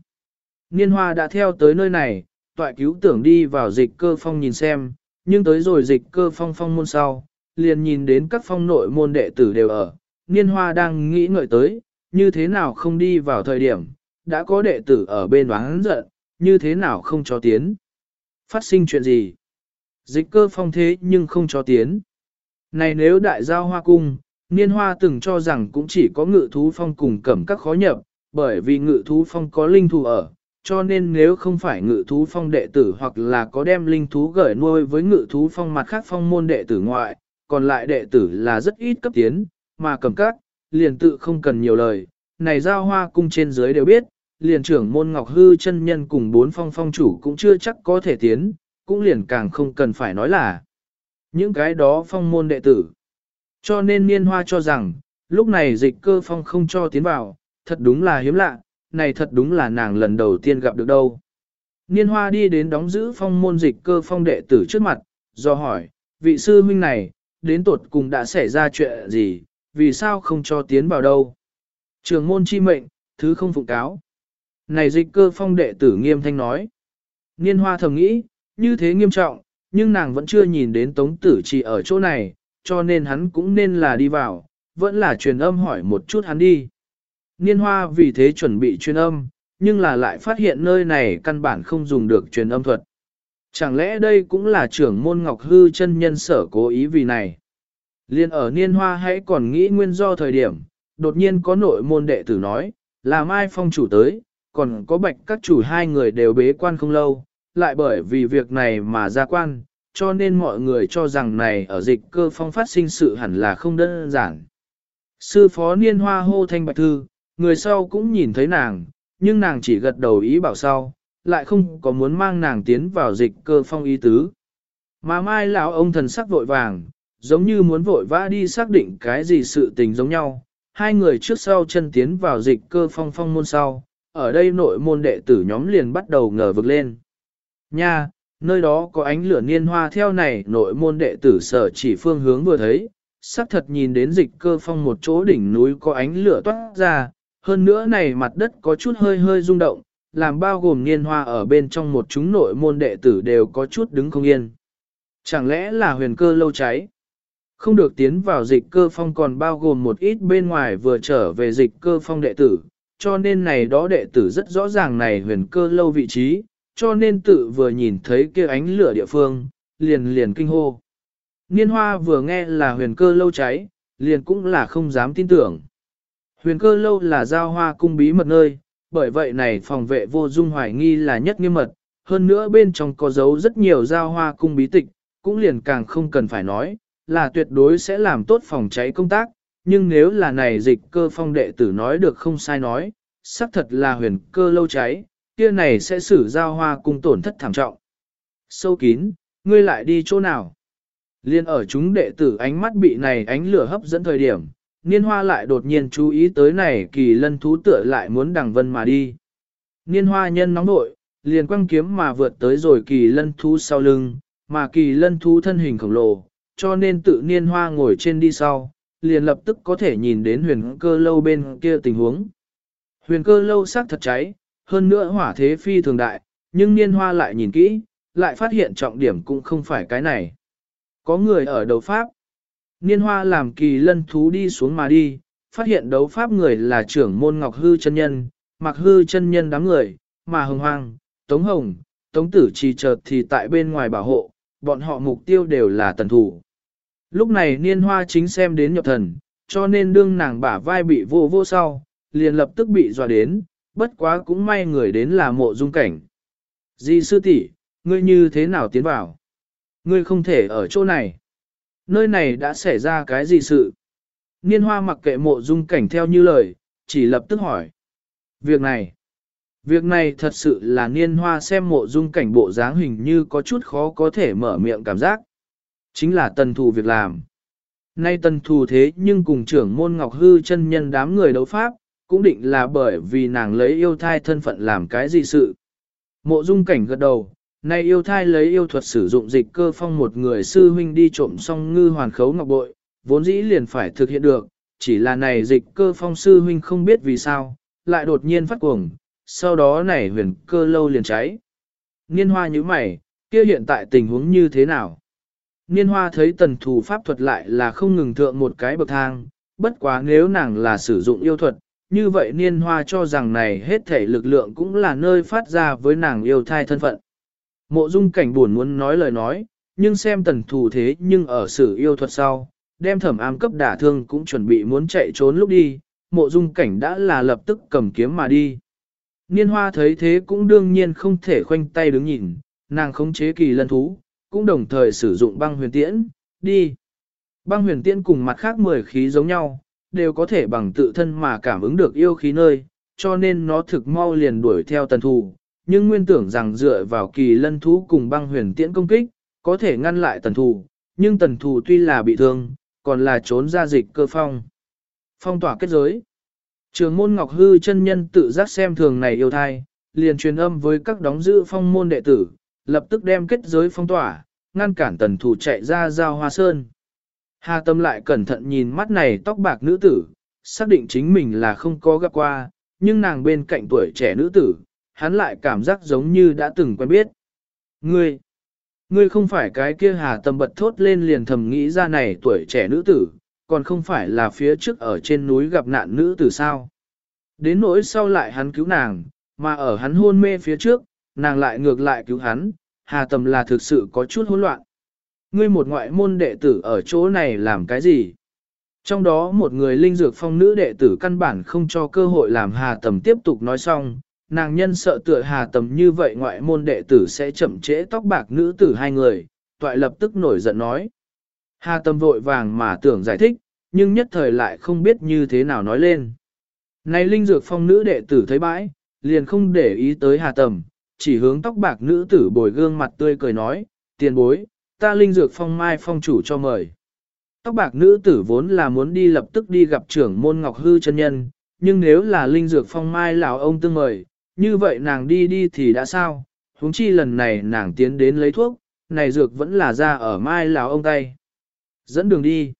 Niên hoa đã theo tới nơi này, toại cứu tưởng đi vào dịch cơ phong nhìn xem, nhưng tới rồi dịch cơ phong phong môn sau, liền nhìn đến các phong nội môn đệ tử đều ở. Niên hoa đang nghĩ ngợi tới, như thế nào không đi vào thời điểm, đã có đệ tử ở bên đoán giận, như thế nào không cho tiến. Phát sinh chuyện gì? Dịch cơ phong thế nhưng không cho tiến. Này nếu đại giao hoa cung, niên hoa từng cho rằng cũng chỉ có ngự thú phong cùng cẩm các khó nhập, bởi vì ngự thú phong có linh thú ở, cho nên nếu không phải ngự thú phong đệ tử hoặc là có đem linh thú gửi nuôi với ngự thú phong mặt khác phong môn đệ tử ngoại, còn lại đệ tử là rất ít cấp tiến, mà cẩm các, liền tự không cần nhiều lời, này giao hoa cung trên dưới đều biết, liền trưởng môn ngọc hư chân nhân cùng bốn phong phong chủ cũng chưa chắc có thể tiến, cũng liền càng không cần phải nói là những cái đó phong môn đệ tử. Cho nên niên hoa cho rằng, lúc này dịch cơ phong không cho tiến vào, thật đúng là hiếm lạ, này thật đúng là nàng lần đầu tiên gặp được đâu. Niên hoa đi đến đóng giữ phong môn dịch cơ phong đệ tử trước mặt, do hỏi, vị sư huynh này, đến tột cùng đã xảy ra chuyện gì, vì sao không cho tiến vào đâu. Trường môn chi mệnh, thứ không phụng cáo. Này dịch cơ phong đệ tử nghiêm thanh nói. Niên hoa thầm nghĩ, như thế nghiêm trọng, nhưng nàng vẫn chưa nhìn đến tống tử chỉ ở chỗ này, cho nên hắn cũng nên là đi vào, vẫn là truyền âm hỏi một chút hắn đi. Niên hoa vì thế chuẩn bị truyền âm, nhưng là lại phát hiện nơi này căn bản không dùng được truyền âm thuật. Chẳng lẽ đây cũng là trưởng môn ngọc hư chân nhân sở cố ý vì này? Liên ở niên hoa hãy còn nghĩ nguyên do thời điểm, đột nhiên có nội môn đệ tử nói, là Mai Phong chủ tới, còn có bạch các chủ hai người đều bế quan không lâu, lại bởi vì việc này mà ra quan, cho nên mọi người cho rằng này ở dịch cơ phong phát sinh sự hẳn là không đơn giản. Sư phó niên hoa hô thanh bạch thư, người sau cũng nhìn thấy nàng, nhưng nàng chỉ gật đầu ý bảo sau, lại không có muốn mang nàng tiến vào dịch cơ phong ý tứ. Mà mai lão ông thần sắc vội vàng, giống như muốn vội vã đi xác định cái gì sự tình giống nhau. Hai người trước sau chân tiến vào dịch cơ phong phong môn sau, ở đây nội môn đệ tử nhóm liền bắt đầu ngờ vực lên. Nha, nơi đó có ánh lửa niên hoa theo này nội môn đệ tử sở chỉ phương hướng vừa thấy, sắc thật nhìn đến dịch cơ phong một chỗ đỉnh núi có ánh lửa toát ra, hơn nữa này mặt đất có chút hơi hơi rung động, làm bao gồm niên hoa ở bên trong một chúng nội môn đệ tử đều có chút đứng không yên. Chẳng lẽ là huyền cơ lâu cháy? Không được tiến vào dịch cơ phong còn bao gồm một ít bên ngoài vừa trở về dịch cơ phong đệ tử, cho nên này đó đệ tử rất rõ ràng này huyền cơ lâu vị trí, cho nên tự vừa nhìn thấy kia ánh lửa địa phương, liền liền kinh hô. Niên hoa vừa nghe là huyền cơ lâu cháy, liền cũng là không dám tin tưởng. Huyền cơ lâu là giao hoa cung bí mật nơi, bởi vậy này phòng vệ vô dung hoài nghi là nhất nghiêm mật, hơn nữa bên trong có dấu rất nhiều giao hoa cung bí tịch, cũng liền càng không cần phải nói, là tuyệt đối sẽ làm tốt phòng cháy công tác, nhưng nếu là này dịch cơ phong đệ tử nói được không sai nói, xác thật là huyền cơ lâu cháy, kia này sẽ xử giao hoa cung tổn thất thảm trọng. Sâu kín, ngươi lại đi chỗ nào? Liên ở chúng đệ tử ánh mắt bị này ánh lửa hấp dẫn thời điểm, niên hoa lại đột nhiên chú ý tới này kỳ lân thú tựa lại muốn đằng vân mà đi. Niên hoa nhân nóng nội, liền quăng kiếm mà vượt tới rồi kỳ lân thú sau lưng, mà kỳ lân thú thân hình khổng lồ, cho nên tự niên hoa ngồi trên đi sau, liền lập tức có thể nhìn đến huyền cơ lâu bên kia tình huống. Huyền cơ lâu sắc thật cháy, hơn nữa hỏa thế phi thường đại, nhưng niên hoa lại nhìn kỹ, lại phát hiện trọng điểm cũng không phải cái này. Có người ở đấu pháp. Niên hoa làm kỳ lân thú đi xuống mà đi, phát hiện đấu pháp người là trưởng môn Ngọc Hư chân nhân, mặc hư chân nhân đám người, mà hồng hoang, tống hồng, tống tử trì chợt thì tại bên ngoài bảo hộ, bọn họ mục tiêu đều là tần thủ. Lúc này niên hoa chính xem đến nhập thần, cho nên đương nàng bả vai bị vô vô sau, liền lập tức bị dọa đến, bất quá cũng may người đến là mộ dung cảnh. Di sư tỷ, ngươi như thế nào tiến vào? Ngươi không thể ở chỗ này. Nơi này đã xảy ra cái gì sự? Niên hoa mặc kệ mộ dung cảnh theo như lời, chỉ lập tức hỏi. Việc này, việc này thật sự là niên hoa xem mộ dung cảnh bộ dáng hình như có chút khó có thể mở miệng cảm giác. Chính là tần thù việc làm. Nay tần thù thế nhưng cùng trưởng môn ngọc hư chân nhân đám người đấu pháp, cũng định là bởi vì nàng lấy yêu thai thân phận làm cái gì sự. Mộ dung cảnh gật đầu, nay yêu thai lấy yêu thuật sử dụng dịch cơ phong một người sư huynh đi trộm xong ngư hoàn khấu ngọc bội, vốn dĩ liền phải thực hiện được, chỉ là này dịch cơ phong sư huynh không biết vì sao, lại đột nhiên phát cuồng, sau đó này huyền cơ lâu liền cháy. Niên hoa như mày, kia hiện tại tình huống như thế nào? Niên hoa thấy tần thủ pháp thuật lại là không ngừng thượng một cái bậc thang, bất quá nếu nàng là sử dụng yêu thuật, như vậy niên hoa cho rằng này hết thể lực lượng cũng là nơi phát ra với nàng yêu thai thân phận. Mộ dung cảnh buồn muốn nói lời nói, nhưng xem tần thủ thế nhưng ở sử yêu thuật sau, đem thẩm am cấp đả thương cũng chuẩn bị muốn chạy trốn lúc đi, mộ dung cảnh đã là lập tức cầm kiếm mà đi. Niên hoa thấy thế cũng đương nhiên không thể khoanh tay đứng nhìn, nàng khống chế kỳ lân thú, cũng đồng thời sử dụng băng huyền tiễn, đi. Băng huyền tiễn cùng mặt khác 10 khí giống nhau, đều có thể bằng tự thân mà cảm ứng được yêu khí nơi, cho nên nó thực mau liền đuổi theo tần thù, nhưng nguyên tưởng rằng dựa vào kỳ lân thú cùng băng huyền tiễn công kích, có thể ngăn lại tần thù, nhưng tần thù tuy là bị thương, còn là trốn ra dịch cơ phong. Phong tỏa kết giới. Trường môn Ngọc Hư chân nhân tự giác xem thường này yêu thai, liền truyền âm với các đóng giữ phong môn đệ tử, lập tức đem kết giới phong tỏa, ngăn cản tần thủ chạy ra giao hoa sơn. Hà tâm lại cẩn thận nhìn mắt này tóc bạc nữ tử, xác định chính mình là không có gặp qua, nhưng nàng bên cạnh tuổi trẻ nữ tử, hắn lại cảm giác giống như đã từng quen biết. Ngươi, ngươi không phải cái kia hà tâm bật thốt lên liền thầm nghĩ ra này tuổi trẻ nữ tử, còn không phải là phía trước ở trên núi gặp nạn nữ tử sao. Đến nỗi sau lại hắn cứu nàng, mà ở hắn hôn mê phía trước, nàng lại ngược lại cứu hắn, hà tầm là thực sự có chút hỗn loạn. Ngươi một ngoại môn đệ tử ở chỗ này làm cái gì? Trong đó một người linh dược phong nữ đệ tử căn bản không cho cơ hội làm hà tầm tiếp tục nói xong, nàng nhân sợ tựa hà tầm như vậy ngoại môn đệ tử sẽ chậm trễ tóc bạc nữ tử hai người, toại lập tức nổi giận nói. Hà tầm vội vàng mà tưởng giải thích, nhưng nhất thời lại không biết như thế nào nói lên. Này linh dược phong nữ đệ tử thấy bãi, liền không để ý tới hà tầm, chỉ hướng tóc bạc nữ tử bồi gương mặt tươi cười nói, tiền bối, ta linh dược phong mai phong chủ cho mời. Tóc bạc nữ tử vốn là muốn đi lập tức đi gặp trưởng môn ngọc hư chân nhân, nhưng nếu là linh dược phong mai lão ông tương mời, như vậy nàng đi đi thì đã sao, huống chi lần này nàng tiến đến lấy thuốc, này dược vẫn là ra ở mai lão ông tay. Dẫn đường đi.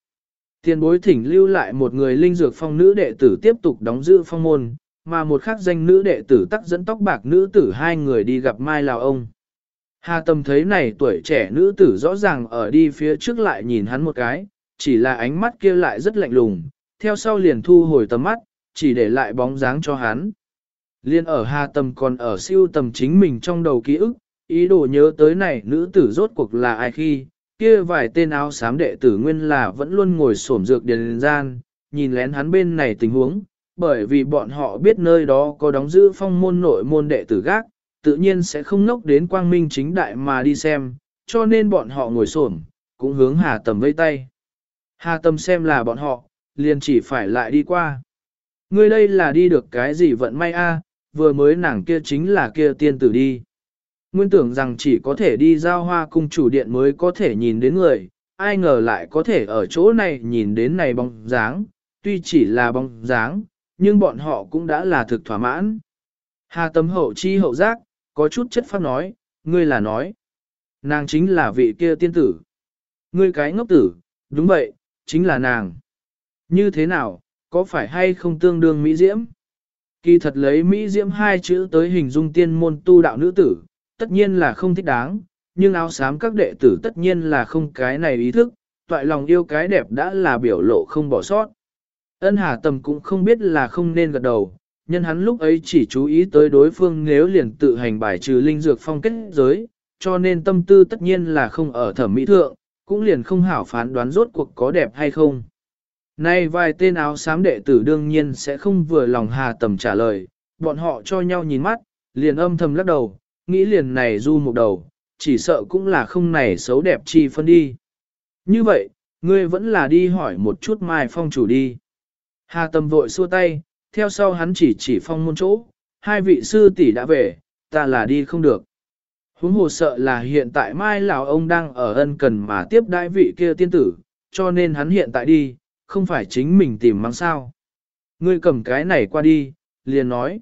Tiền bối thỉnh lưu lại một người linh dược phong nữ đệ tử tiếp tục đóng giữ phong môn, mà một khác danh nữ đệ tử tắc dẫn tóc bạc nữ tử hai người đi gặp mai lão ông. Hà Tâm thấy này tuổi trẻ nữ tử rõ ràng ở đi phía trước lại nhìn hắn một cái, chỉ là ánh mắt kia lại rất lạnh lùng, theo sau liền thu hồi tầm mắt, chỉ để lại bóng dáng cho hắn. Liên ở Hà Tâm còn ở siêu tầm chính mình trong đầu ký ức, ý đồ nhớ tới này nữ tử rốt cuộc là ai khi, kia vài tên áo xám đệ tử nguyên là vẫn luôn ngồi xổm dược điền gian, nhìn lén hắn bên này tình huống, bởi vì bọn họ biết nơi đó có đóng giữ phong môn nội môn đệ tử gác, tự nhiên sẽ không nốc đến quang minh chính đại mà đi xem, cho nên bọn họ ngồi xổm cũng hướng Hà Tầm vây tay. Hà Tầm xem là bọn họ, liền chỉ phải lại đi qua. Ngươi đây là đi được cái gì vận may a? vừa mới nàng kia chính là kia tiên tử đi. Nguyên tưởng rằng chỉ có thể đi giao hoa cung chủ điện mới có thể nhìn đến người, ai ngờ lại có thể ở chỗ này nhìn đến này bóng dáng, tuy chỉ là bóng dáng, nhưng bọn họ cũng đã là thực thỏa mãn. Hà tấm hậu chi hậu giác, có chút chất phát nói, ngươi là nói. Nàng chính là vị kia tiên tử. Ngươi cái ngốc tử, đúng vậy, chính là nàng. Như thế nào, có phải hay không tương đương Mỹ Diễm? Kỳ thật lấy Mỹ Diễm hai chữ tới hình dung tiên môn tu đạo nữ tử, tất nhiên là không thích đáng, nhưng áo xám các đệ tử tất nhiên là không cái này ý thức, toại lòng yêu cái đẹp đã là biểu lộ không bỏ sót. Ân Hà Tầm cũng không biết là không nên gật đầu, nhân hắn lúc ấy chỉ chú ý tới đối phương nếu liền tự hành bài trừ linh dược phong kết giới, cho nên tâm tư tất nhiên là không ở thẩm mỹ thượng, cũng liền không hảo phán đoán rốt cuộc có đẹp hay không. Nay vài tên áo xám đệ tử đương nhiên sẽ không vừa lòng Hà Tầm trả lời, bọn họ cho nhau nhìn mắt, liền âm thầm lắc đầu, nghĩ liền này du một đầu, chỉ sợ cũng là không này xấu đẹp chi phân đi. Như vậy, ngươi vẫn là đi hỏi một chút Mai Phong chủ đi. Hà Tầm vội xua tay, theo sau hắn chỉ chỉ phong môn chỗ, hai vị sư tỷ đã về, ta là đi không được. Huống hồ sợ là hiện tại Mai lão ông đang ở ân cần mà tiếp đãi vị kia tiên tử, cho nên hắn hiện tại đi, không phải chính mình tìm mang sao. Ngươi cầm cái này qua đi, liền nói.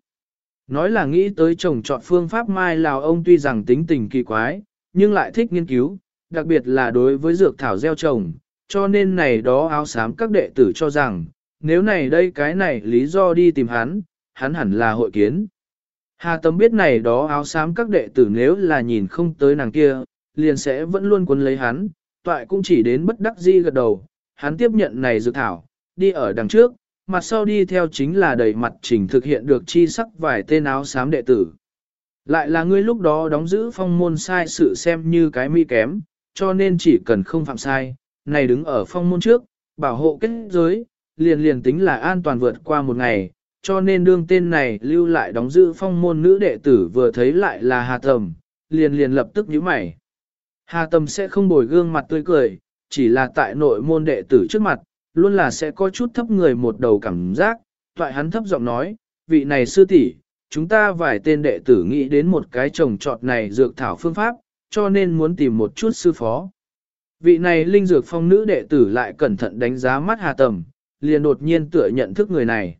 Nói là nghĩ tới chồng chọn phương pháp Mai lão ông tuy rằng tính tình kỳ quái, nhưng lại thích nghiên cứu, đặc biệt là đối với dược thảo gieo trồng, cho nên này đó áo xám các đệ tử cho rằng, nếu này đây cái này lý do đi tìm hắn, hắn hẳn là hội kiến. Hà Tâm biết này đó áo xám các đệ tử nếu là nhìn không tới nàng kia, liền sẽ vẫn luôn cuốn lấy hắn, toại cũng chỉ đến bất đắc di gật đầu, hắn tiếp nhận này dược thảo, đi ở đằng trước, mặt sau đi theo chính là đầy mặt trình thực hiện được chi sắc vài tên áo xám đệ tử. Lại là ngươi lúc đó đóng giữ phong môn sai sự xem như cái mi kém, cho nên chỉ cần không phạm sai, này đứng ở phong môn trước, bảo hộ kết giới, liền liền tính là an toàn vượt qua một ngày, cho nên đương tên này lưu lại đóng giữ phong môn nữ đệ tử vừa thấy lại là Hà Tầm, liền liền lập tức nhíu mày. Hà Tầm sẽ không bồi gương mặt tươi cười, chỉ là tại nội môn đệ tử trước mặt, luôn là sẽ có chút thấp người một đầu cảm giác, toại hắn thấp giọng nói, vị này sư tỷ, chúng ta vài tên đệ tử nghĩ đến một cái trồng trọt này dược thảo phương pháp, cho nên muốn tìm một chút sư phó. Vị này linh dược phong nữ đệ tử lại cẩn thận đánh giá mắt Hà Tầm, liền đột nhiên tựa nhận thức người này.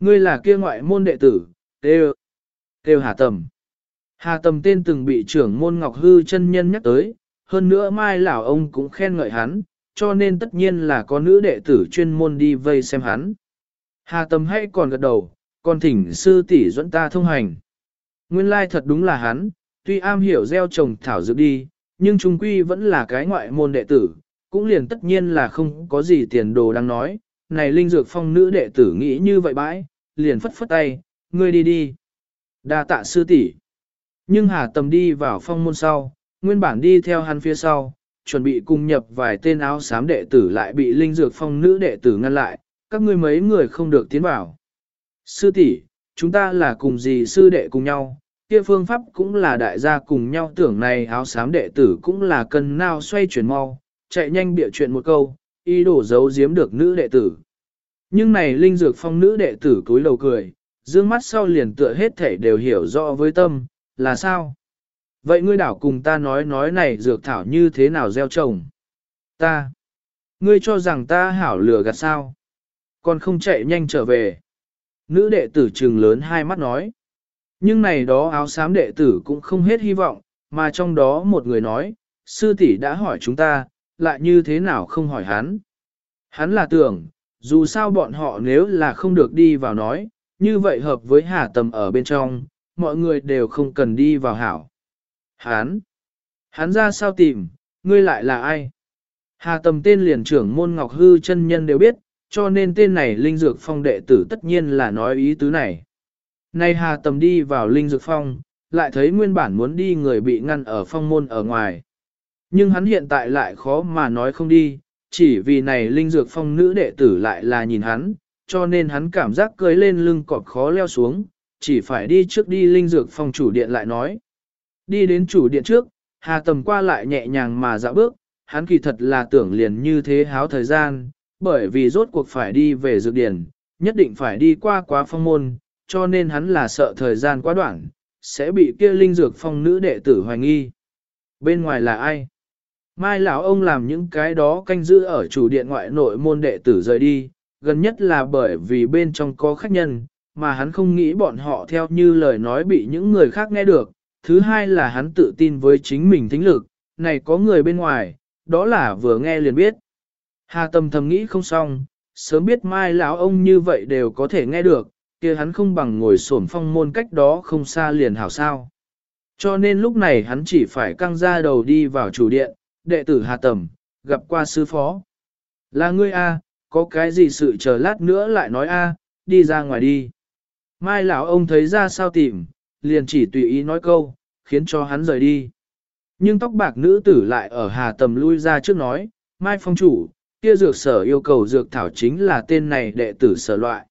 Ngươi là kia ngoại môn đệ tử, kêu, kêu Hà Tầm. Hà Tầm tên từng bị trưởng môn Ngọc Hư chân nhân nhắc tới, hơn nữa mai lão ông cũng khen ngợi hắn, cho nên tất nhiên là có nữ đệ tử chuyên môn đi vây xem hắn. Hà Tầm hay còn gật đầu, còn thỉnh sư tỷ dẫn ta thông hành. Nguyên lai thật đúng là hắn, tuy am hiểu gieo trồng thảo dược đi, nhưng trung quy vẫn là cái ngoại môn đệ tử, cũng liền tất nhiên là không có gì tiền đồ đang nói, này linh dược phong nữ đệ tử nghĩ như vậy bãi, liền phất phất tay, ngươi đi đi. đa tạ sư tỷ. Nhưng Hà Tầm đi vào phong môn sau, nguyên bản đi theo hắn phía sau, chuẩn bị cùng nhập vài tên áo xám đệ tử lại bị linh dược phong nữ đệ tử ngăn lại, các ngươi mấy người không được tiến vào. Sư tỷ, chúng ta là cùng gì sư đệ cùng nhau, kia phương pháp cũng là đại gia cùng nhau tưởng này áo xám đệ tử cũng là cần nào xoay chuyển mau, chạy nhanh bịa chuyện một câu, ý đồ giấu giếm được nữ đệ tử. Nhưng này linh dược phong nữ đệ tử cúi đầu cười, dương mắt sau liền tựa hết thể đều hiểu rõ với tâm, là sao? Vậy ngươi đảo cùng ta nói nói này dược thảo như thế nào gieo trồng? Ta! Ngươi cho rằng ta hảo lừa gạt sao? Còn không chạy nhanh trở về. Nữ đệ tử trừng lớn hai mắt nói. Nhưng này đó áo xám đệ tử cũng không hết hy vọng, mà trong đó một người nói, sư tỷ đã hỏi chúng ta, lại như thế nào không hỏi hắn. Hắn là tưởng, dù sao bọn họ nếu là không được đi vào nói, như vậy hợp với hà tầm ở bên trong, mọi người đều không cần đi vào hảo. Hắn, hắn ra sao tìm, ngươi lại là ai? Hà tầm tên liền trưởng môn Ngọc Hư chân nhân đều biết, cho nên tên này Linh Dược Phong đệ tử tất nhiên là nói ý tứ này. Nay Hà tầm đi vào Linh Dược Phong, lại thấy nguyên bản muốn đi người bị ngăn ở phong môn ở ngoài. Nhưng hắn hiện tại lại khó mà nói không đi, chỉ vì này linh dược phong nữ đệ tử lại là nhìn hắn, cho nên hắn cảm giác cưới lên lưng cọp khó leo xuống, chỉ phải đi trước đi linh dược phong chủ điện lại nói. Đi đến chủ điện trước, Hà Tầm qua lại nhẹ nhàng mà dạo bước, hắn kỳ thật là tưởng liền như thế háo thời gian, bởi vì rốt cuộc phải đi về dược điển, nhất định phải đi qua quá phong môn, cho nên hắn là sợ thời gian quá đoạn, sẽ bị kia linh dược phong nữ đệ tử hoài nghi. Bên ngoài là ai? Mai lão ông làm những cái đó canh giữ ở chủ điện ngoại nội môn đệ tử rời đi, gần nhất là bởi vì bên trong có khách nhân, mà hắn không nghĩ bọn họ theo như lời nói bị những người khác nghe được. Thứ hai là hắn tự tin với chính mình thính lực, này có người bên ngoài, đó là vừa nghe liền biết. Hà tâm thầm nghĩ không xong, sớm biết mai lão ông như vậy đều có thể nghe được, kia hắn không bằng ngồi xổm phong môn cách đó không xa liền hảo sao. Cho nên lúc này hắn chỉ phải căng ra đầu đi vào chủ điện, đệ tử Hà Tầm, gặp qua sư phó. Là ngươi A, có cái gì sự chờ lát nữa lại nói A, đi ra ngoài đi. Mai lão ông thấy ra sao tìm, liền chỉ tùy ý nói câu, khiến cho hắn rời đi. Nhưng tóc bạc nữ tử lại ở Hà Tầm lui ra trước nói, Mai phong chủ, kia dược sở yêu cầu dược thảo chính là tên này đệ tử sở loại.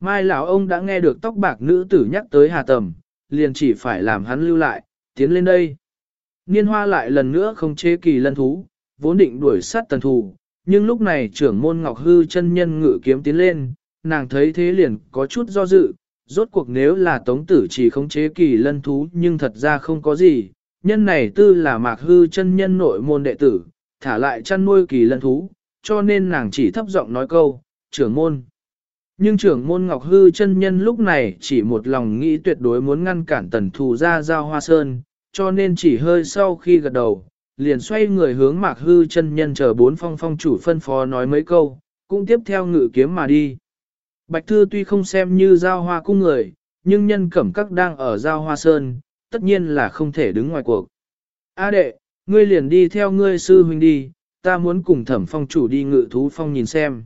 Mai lão ông đã nghe được tóc bạc nữ tử nhắc tới Hà Tầm, liền chỉ phải làm hắn lưu lại, tiến lên đây. Niên hoa lại lần nữa không chế kỳ lân thú, vốn định đuổi sát tần thù, nhưng lúc này trưởng môn Ngọc Hư chân nhân ngự kiếm tiến lên, nàng thấy thế liền có chút do dự, rốt cuộc nếu là tống tử chỉ không chế kỳ lân thú nhưng thật ra không có gì, nhân này tư là mạc hư chân nhân nội môn đệ tử, thả lại chăn nuôi kỳ lân thú, cho nên nàng chỉ thấp giọng nói câu, trưởng môn. Nhưng trưởng môn Ngọc Hư chân nhân lúc này chỉ một lòng nghĩ tuyệt đối muốn ngăn cản tần thù ra giao hoa sơn, cho nên chỉ hơi sau khi gật đầu, liền xoay người hướng mạc hư chân nhân chờ bốn phong phong chủ phân phó nói mấy câu, cũng tiếp theo ngự kiếm mà đi. Bạch Thư tuy không xem như giao hoa cung người, nhưng nhân cẩm các đang ở giao hoa sơn, tất nhiên là không thể đứng ngoài cuộc. A đệ, ngươi liền đi theo ngươi sư huynh đi, ta muốn cùng thẩm phong chủ đi ngự thú phong nhìn xem.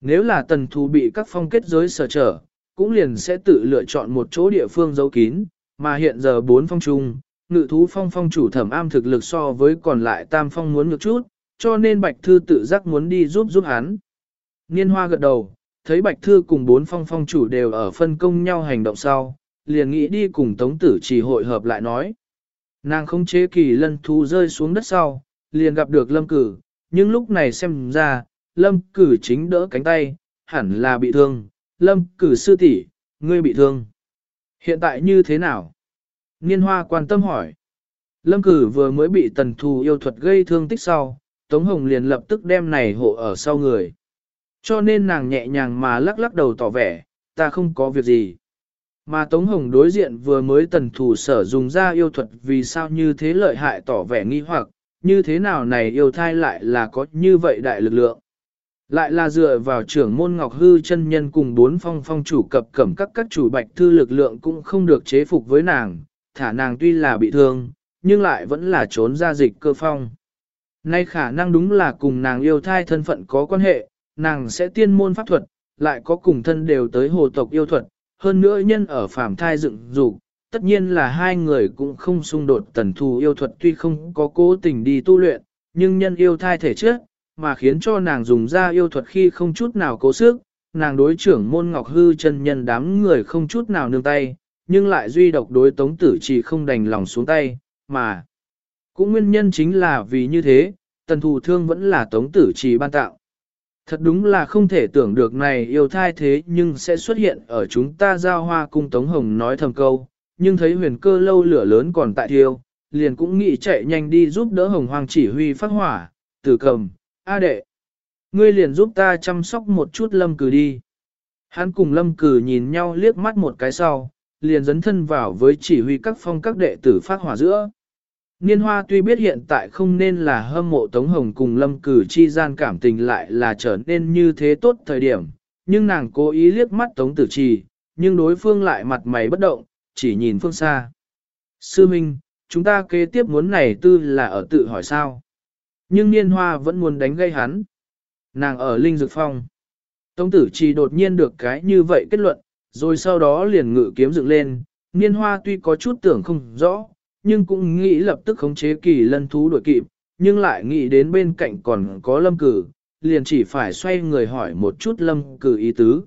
Nếu là tần thú bị các phong kết giới sở trở, cũng liền sẽ tự lựa chọn một chỗ địa phương giấu kín, mà hiện giờ bốn phong chung, ngự thú phong phong chủ thẩm am thực lực so với còn lại tam phong muốn ngược chút, cho nên Bạch Thư tự giác muốn đi giúp giúp hắn. Niên hoa gật đầu, thấy Bạch Thư cùng bốn phong phong chủ đều ở phân công nhau hành động sau, liền nghĩ đi cùng Tống Tử chỉ hội hợp lại nói. Nàng không chế kỳ lân thú rơi xuống đất sau, liền gặp được lâm cử, nhưng lúc này xem ra, lâm cử chính đỡ cánh tay, hẳn là bị thương, lâm cử sư tỷ, ngươi bị thương. Hiện tại như thế nào? Niên hoa quan tâm hỏi. Lâm cử vừa mới bị tần thù yêu thuật gây thương tích sau, Tống Hồng liền lập tức đem này hộ ở sau người. Cho nên nàng nhẹ nhàng mà lắc lắc đầu tỏ vẻ, ta không có việc gì. Mà Tống Hồng đối diện vừa mới tần thủ sở dùng ra yêu thuật vì sao như thế lợi hại tỏ vẻ nghi hoặc, như thế nào này yêu thai lại là có như vậy đại lực lượng. Lại là dựa vào trưởng môn Ngọc Hư chân nhân cùng bốn phong phong chủ cập cẩm các các chủ bạch thư lực lượng cũng không được chế phục với nàng, thả nàng tuy là bị thương, nhưng lại vẫn là trốn ra dịch cơ phong. Nay khả năng đúng là cùng nàng yêu thai thân phận có quan hệ, nàng sẽ tiên môn pháp thuật, lại có cùng thân đều tới hồ tộc yêu thuật, hơn nữa nhân ở phàm thai dựng dục, tất nhiên là hai người cũng không xung đột tần thù yêu thuật tuy không có cố tình đi tu luyện, nhưng nhân yêu thai thể trước, mà khiến cho nàng dùng ra yêu thuật khi không chút nào cố sức, nàng đối trưởng môn ngọc hư chân nhân đám người không chút nào nương tay, nhưng lại duy độc đối tống tử chỉ không đành lòng xuống tay, mà cũng nguyên nhân chính là vì như thế, tần thù thương vẫn là tống tử chỉ ban tạo. Thật đúng là không thể tưởng được này yêu thai thế nhưng sẽ xuất hiện ở chúng ta giao hoa cung Tống Hồng nói thầm câu, nhưng thấy huyền cơ lâu lửa lớn còn tại thiêu, liền cũng nghĩ chạy nhanh đi giúp đỡ Hồng Hoàng chỉ huy phát hỏa, tử cầm, A đệ. Ngươi liền giúp ta chăm sóc một chút lâm cử đi. Hắn cùng lâm cử nhìn nhau liếc mắt một cái sau, liền dấn thân vào với chỉ huy các phong các đệ tử phát hỏa giữa. Niên hoa tuy biết hiện tại không nên là hâm mộ Tống Hồng cùng Lâm Cử chi gian cảm tình lại là trở nên như thế tốt thời điểm, nhưng nàng cố ý liếc mắt Tống Tử Trì, nhưng đối phương lại mặt mày bất động, chỉ nhìn phương xa. Sư Minh, chúng ta kế tiếp muốn này tư là ở tự hỏi sao. Nhưng Niên hoa vẫn muốn đánh gây hắn. Nàng ở Linh Dược Phong. Tống Tử Trì đột nhiên được cái như vậy kết luận, rồi sau đó liền ngự kiếm dựng lên. Niên hoa tuy có chút tưởng không rõ, nhưng cũng nghĩ lập tức khống chế kỳ lân thú đuổi kịp, nhưng lại nghĩ đến bên cạnh còn có lâm cử, liền chỉ phải xoay người hỏi một chút lâm cử ý tứ.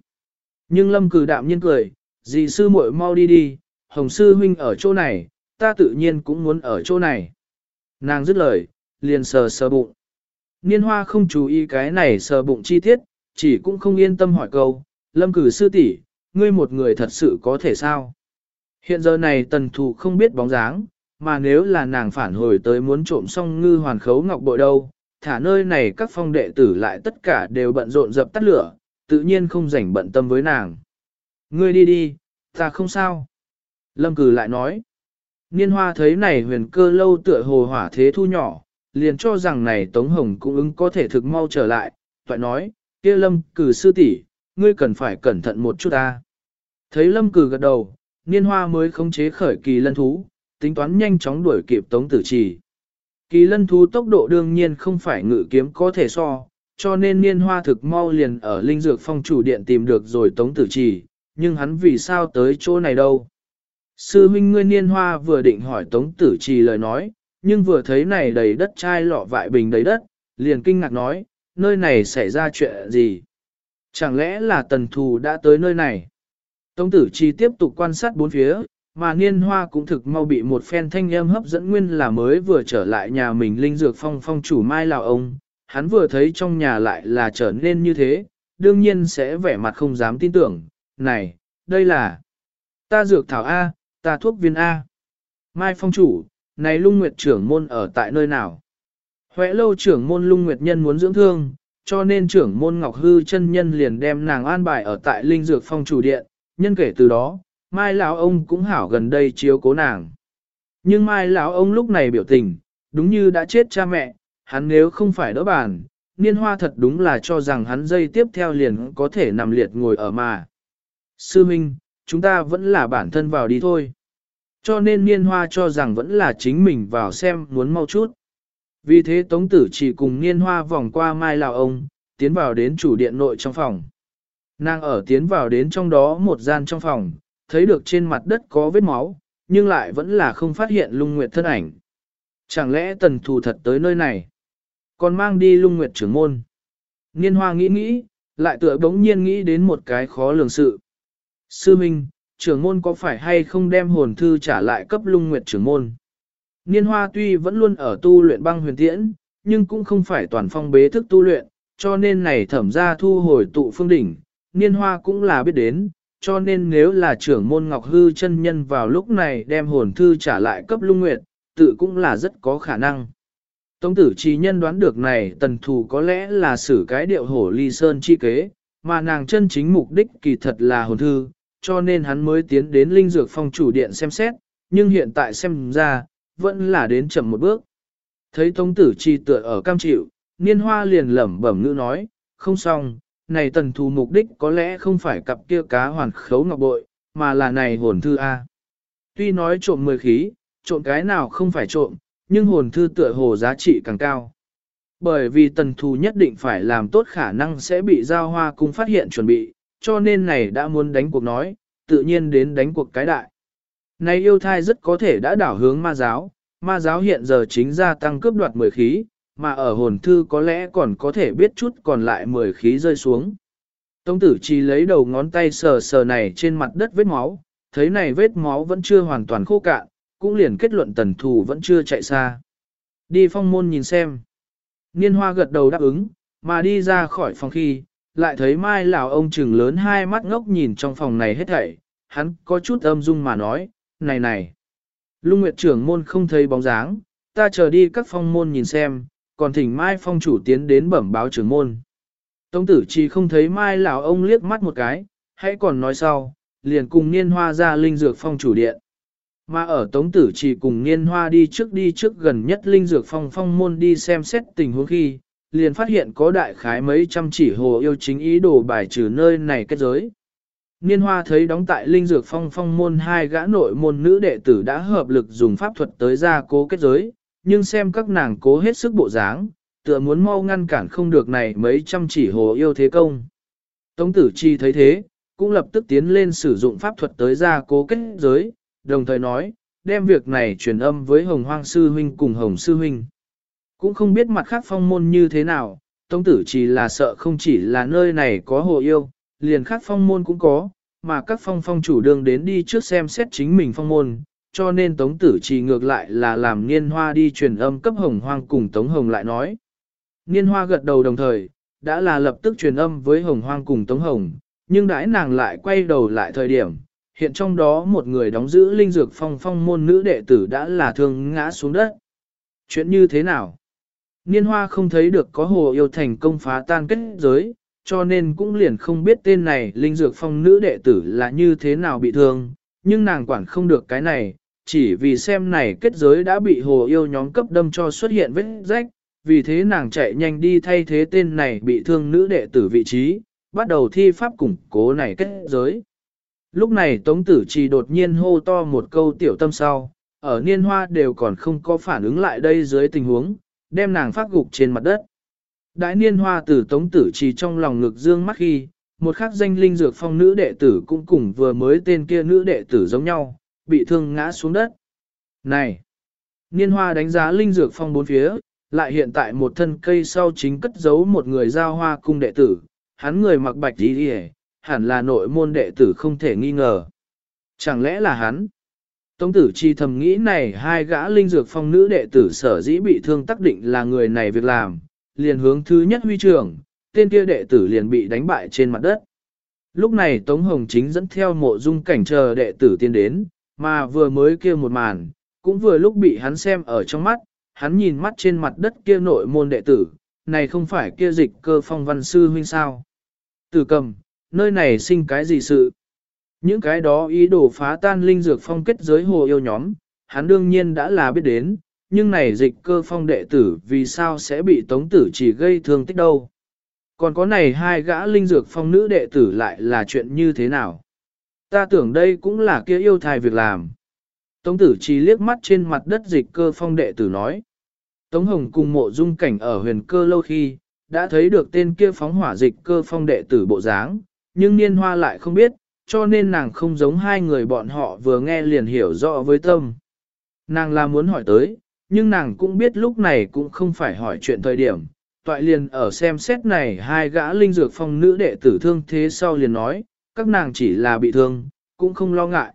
Nhưng lâm cử đạm nhiên cười, dì sư muội mau đi đi, hồng sư huynh ở chỗ này, ta tự nhiên cũng muốn ở chỗ này. Nàng dứt lời, liền sờ sờ bụng. Niên hoa không chú ý cái này sờ bụng chi tiết, chỉ cũng không yên tâm hỏi câu, lâm cử sư tỷ, ngươi một người thật sự có thể sao? Hiện giờ này tần thù không biết bóng dáng, mà nếu là nàng phản hồi tới muốn trộm xong ngư hoàn khấu ngọc bội đâu, thả nơi này các phong đệ tử lại tất cả đều bận rộn dập tắt lửa, tự nhiên không rảnh bận tâm với nàng. Ngươi đi đi, ta không sao. Lâm cử lại nói. Niên hoa thấy này huyền cơ lâu tựa hồ hỏa thế thu nhỏ, liền cho rằng này Tống Hồng cũng ứng có thể thực mau trở lại, toại nói, kia lâm cử sư tỷ, ngươi cần phải cẩn thận một chút ta. Thấy lâm cử gật đầu, niên hoa mới khống chế khởi kỳ lân thú, tính toán nhanh chóng đuổi kịp tống tử trì. Kỳ lân thú tốc độ đương nhiên không phải ngự kiếm có thể so, cho nên niên hoa thực mau liền ở linh dược phong chủ điện tìm được rồi tống tử trì, nhưng hắn vì sao tới chỗ này đâu. Sư huynh ngươi niên hoa vừa định hỏi tống tử trì lời nói, nhưng vừa thấy này đầy đất chai lọ vại bình đầy đất, liền kinh ngạc nói, nơi này xảy ra chuyện gì? Chẳng lẽ là tần thù đã tới nơi này? Tống tử chi tiếp tục quan sát bốn phía, mà niên hoa cũng thực mau bị một phen thanh em hấp dẫn nguyên là mới vừa trở lại nhà mình linh dược phong phong chủ mai lào ông, hắn vừa thấy trong nhà lại là trở nên như thế, đương nhiên sẽ vẻ mặt không dám tin tưởng, này, đây là ta dược thảo A, ta thuốc viên A. Mai phong chủ, này lung nguyệt trưởng môn ở tại nơi nào? Huệ lâu trưởng môn lung nguyệt nhân muốn dưỡng thương, cho nên trưởng môn ngọc hư chân nhân liền đem nàng an bài ở tại linh dược phong chủ điện, nhân kể từ đó, mai lão ông cũng hảo gần đây chiếu cố nàng. Nhưng mai lão ông lúc này biểu tình, đúng như đã chết cha mẹ, hắn nếu không phải đỡ bàn, niên hoa thật đúng là cho rằng hắn dây tiếp theo liền có thể nằm liệt ngồi ở mà. Sư Minh, chúng ta vẫn là bản thân vào đi thôi. Cho nên niên hoa cho rằng vẫn là chính mình vào xem muốn mau chút. Vì thế Tống Tử chỉ cùng niên hoa vòng qua mai lào ông, tiến vào đến chủ điện nội trong phòng. Nàng ở tiến vào đến trong đó một gian trong phòng, thấy được trên mặt đất có vết máu, nhưng lại vẫn là không phát hiện lung nguyệt thân ảnh. Chẳng lẽ tần thù thật tới nơi này? Còn mang đi lung nguyệt trưởng môn. Niên hoa nghĩ nghĩ, lại tựa bỗng nhiên nghĩ đến một cái khó lường sự. Sư Minh, trưởng môn có phải hay không đem hồn thư trả lại cấp lung nguyệt trưởng môn? Niên hoa tuy vẫn luôn ở tu luyện băng huyền tiễn, nhưng cũng không phải toàn phong bế thức tu luyện, cho nên này thẩm ra thu hồi tụ phương đỉnh, niên hoa cũng là biết đến, cho nên nếu là trưởng môn Ngọc Hư chân nhân vào lúc này đem hồn thư trả lại cấp lung nguyệt, tự cũng là rất có khả năng. Tống tử trí nhân đoán được này tần thù có lẽ là xử cái điệu hổ ly sơn chi kế, mà nàng chân chính mục đích kỳ thật là hồn thư, cho nên hắn mới tiến đến linh dược phong chủ điện xem xét, nhưng hiện tại xem ra, vẫn là đến chậm một bước. Thấy tống tử chi tựa ở cam chịu, niên hoa liền lẩm bẩm ngữ nói, không xong, này tần thù mục đích có lẽ không phải cặp kia cá hoàn khấu ngọc bội, mà là này hồn thư A. Tuy nói trộm mười khí, trộm cái nào không phải trộm, nhưng hồn thư tựa hồ giá trị càng cao. Bởi vì tần thù nhất định phải làm tốt khả năng sẽ bị giao hoa cung phát hiện chuẩn bị, cho nên này đã muốn đánh cuộc nói, tự nhiên đến đánh cuộc cái đại. Này yêu thai rất có thể đã đảo hướng ma giáo, ma giáo hiện giờ chính gia tăng cướp đoạt mười khí, mà ở hồn thư có lẽ còn có thể biết chút còn lại mười khí rơi xuống. Tông tử chỉ lấy đầu ngón tay sờ sờ này trên mặt đất vết máu, thấy này vết máu vẫn chưa hoàn toàn khô cạn, cũng liền kết luận tần thù vẫn chưa chạy xa. Đi phong môn nhìn xem. Niên hoa gật đầu đáp ứng, mà đi ra khỏi phòng khi, lại thấy mai lão ông trừng lớn hai mắt ngốc nhìn trong phòng này hết thảy, hắn có chút âm dung mà nói, này này. Lung Nguyệt trưởng môn không thấy bóng dáng, ta chờ đi các phong môn nhìn xem, còn thỉnh mai phong chủ tiến đến bẩm báo trưởng môn. Tống tử chỉ không thấy mai lão ông liếc mắt một cái, hãy còn nói sau, liền cùng niên hoa ra linh dược phong chủ điện. Mà ở Tống Tử chỉ cùng Niên Hoa đi trước đi trước gần nhất Linh Dược Phong phong môn đi xem xét tình huống khi, liền phát hiện có đại khái mấy trăm chỉ hồ yêu chính ý đồ bài trừ nơi này kết giới. Niên Hoa thấy đóng tại Linh Dược Phong phong môn hai gã nội môn nữ đệ tử đã hợp lực dùng pháp thuật tới ra cố kết giới, nhưng xem các nàng cố hết sức bộ dáng, tựa muốn mau ngăn cản không được này mấy trăm chỉ hồ yêu thế công. Tống Tử Chi thấy thế, cũng lập tức tiến lên sử dụng pháp thuật tới ra cố kết giới, đồng thời nói, đem việc này truyền âm với Hồng Hoang Sư Huynh cùng Hồng Sư Huynh. Cũng không biết mặt khác phong môn như thế nào, Tống Tử chỉ là sợ không chỉ là nơi này có hồ yêu, liền khác phong môn cũng có, mà các phong phong chủ đương đến đi trước xem xét chính mình phong môn, cho nên Tống Tử chỉ ngược lại là làm Niên Hoa đi truyền âm cấp Hồng Hoang cùng Tống Hồng lại nói. Niên Hoa gật đầu đồng thời, đã là lập tức truyền âm với Hồng Hoang cùng Tống Hồng, nhưng đãi nàng lại quay đầu lại thời điểm, hiện trong đó một người đóng giữ linh dược phong phong môn nữ đệ tử đã là thương ngã xuống đất. Chuyện như thế nào? Niên hoa không thấy được có hồ yêu thành công phá tan kết giới, cho nên cũng liền không biết tên này linh dược phong nữ đệ tử là như thế nào bị thương, nhưng nàng quản không được cái này, chỉ vì xem này kết giới đã bị hồ yêu nhóm cấp đâm cho xuất hiện vết rách, vì thế nàng chạy nhanh đi thay thế tên này bị thương nữ đệ tử vị trí, bắt đầu thi pháp củng cố này kết giới. Lúc này Tống Tử Trì đột nhiên hô to một câu tiểu tâm sau, ở niên hoa đều còn không có phản ứng lại đây dưới tình huống, đem nàng phát gục trên mặt đất. Đại niên hoa từ tống tử trì trong lòng ngực dương mắt khi, một khắc danh linh dược phong nữ đệ tử cũng cùng vừa mới tên kia nữ đệ tử giống nhau, bị thương ngã xuống đất. Này! Niên hoa đánh giá linh dược phong bốn phía, lại hiện tại một thân cây sau chính cất giấu một người giao hoa cung đệ tử, hắn người mặc bạch đi đi hẳn là nội môn đệ tử không thể nghi ngờ. Chẳng lẽ là hắn? Tống tử chi thầm nghĩ này hai gã linh dược phong nữ đệ tử sở dĩ bị thương tác định là người này việc làm, liền hướng thứ nhất huy trưởng, tên kia đệ tử liền bị đánh bại trên mặt đất. Lúc này Tống Hồng chính dẫn theo mộ dung cảnh chờ đệ tử tiến đến, mà vừa mới kia một màn, cũng vừa lúc bị hắn xem ở trong mắt, hắn nhìn mắt trên mặt đất kia nội môn đệ tử, này không phải kia dịch cơ phong văn sư huynh sao. Tử cầm, nơi này sinh cái gì sự? Những cái đó ý đồ phá tan linh dược phong kết giới hồ yêu nhóm, hắn đương nhiên đã là biết đến, nhưng này dịch cơ phong đệ tử vì sao sẽ bị tống tử chỉ gây thương tích đâu. Còn có này hai gã linh dược phong nữ đệ tử lại là chuyện như thế nào? Ta tưởng đây cũng là kia yêu thai việc làm. Tống tử chỉ liếc mắt trên mặt đất dịch cơ phong đệ tử nói. Tống Hồng cùng mộ dung cảnh ở huyền cơ lâu khi, đã thấy được tên kia phóng hỏa dịch cơ phong đệ tử bộ dáng, nhưng niên hoa lại không biết, cho nên nàng không giống hai người bọn họ vừa nghe liền hiểu rõ với tâm. Nàng là muốn hỏi tới, nhưng nàng cũng biết lúc này cũng không phải hỏi chuyện thời điểm. Toại liền ở xem xét này hai gã linh dược phong nữ đệ tử thương thế sau liền nói, các nàng chỉ là bị thương, cũng không lo ngại.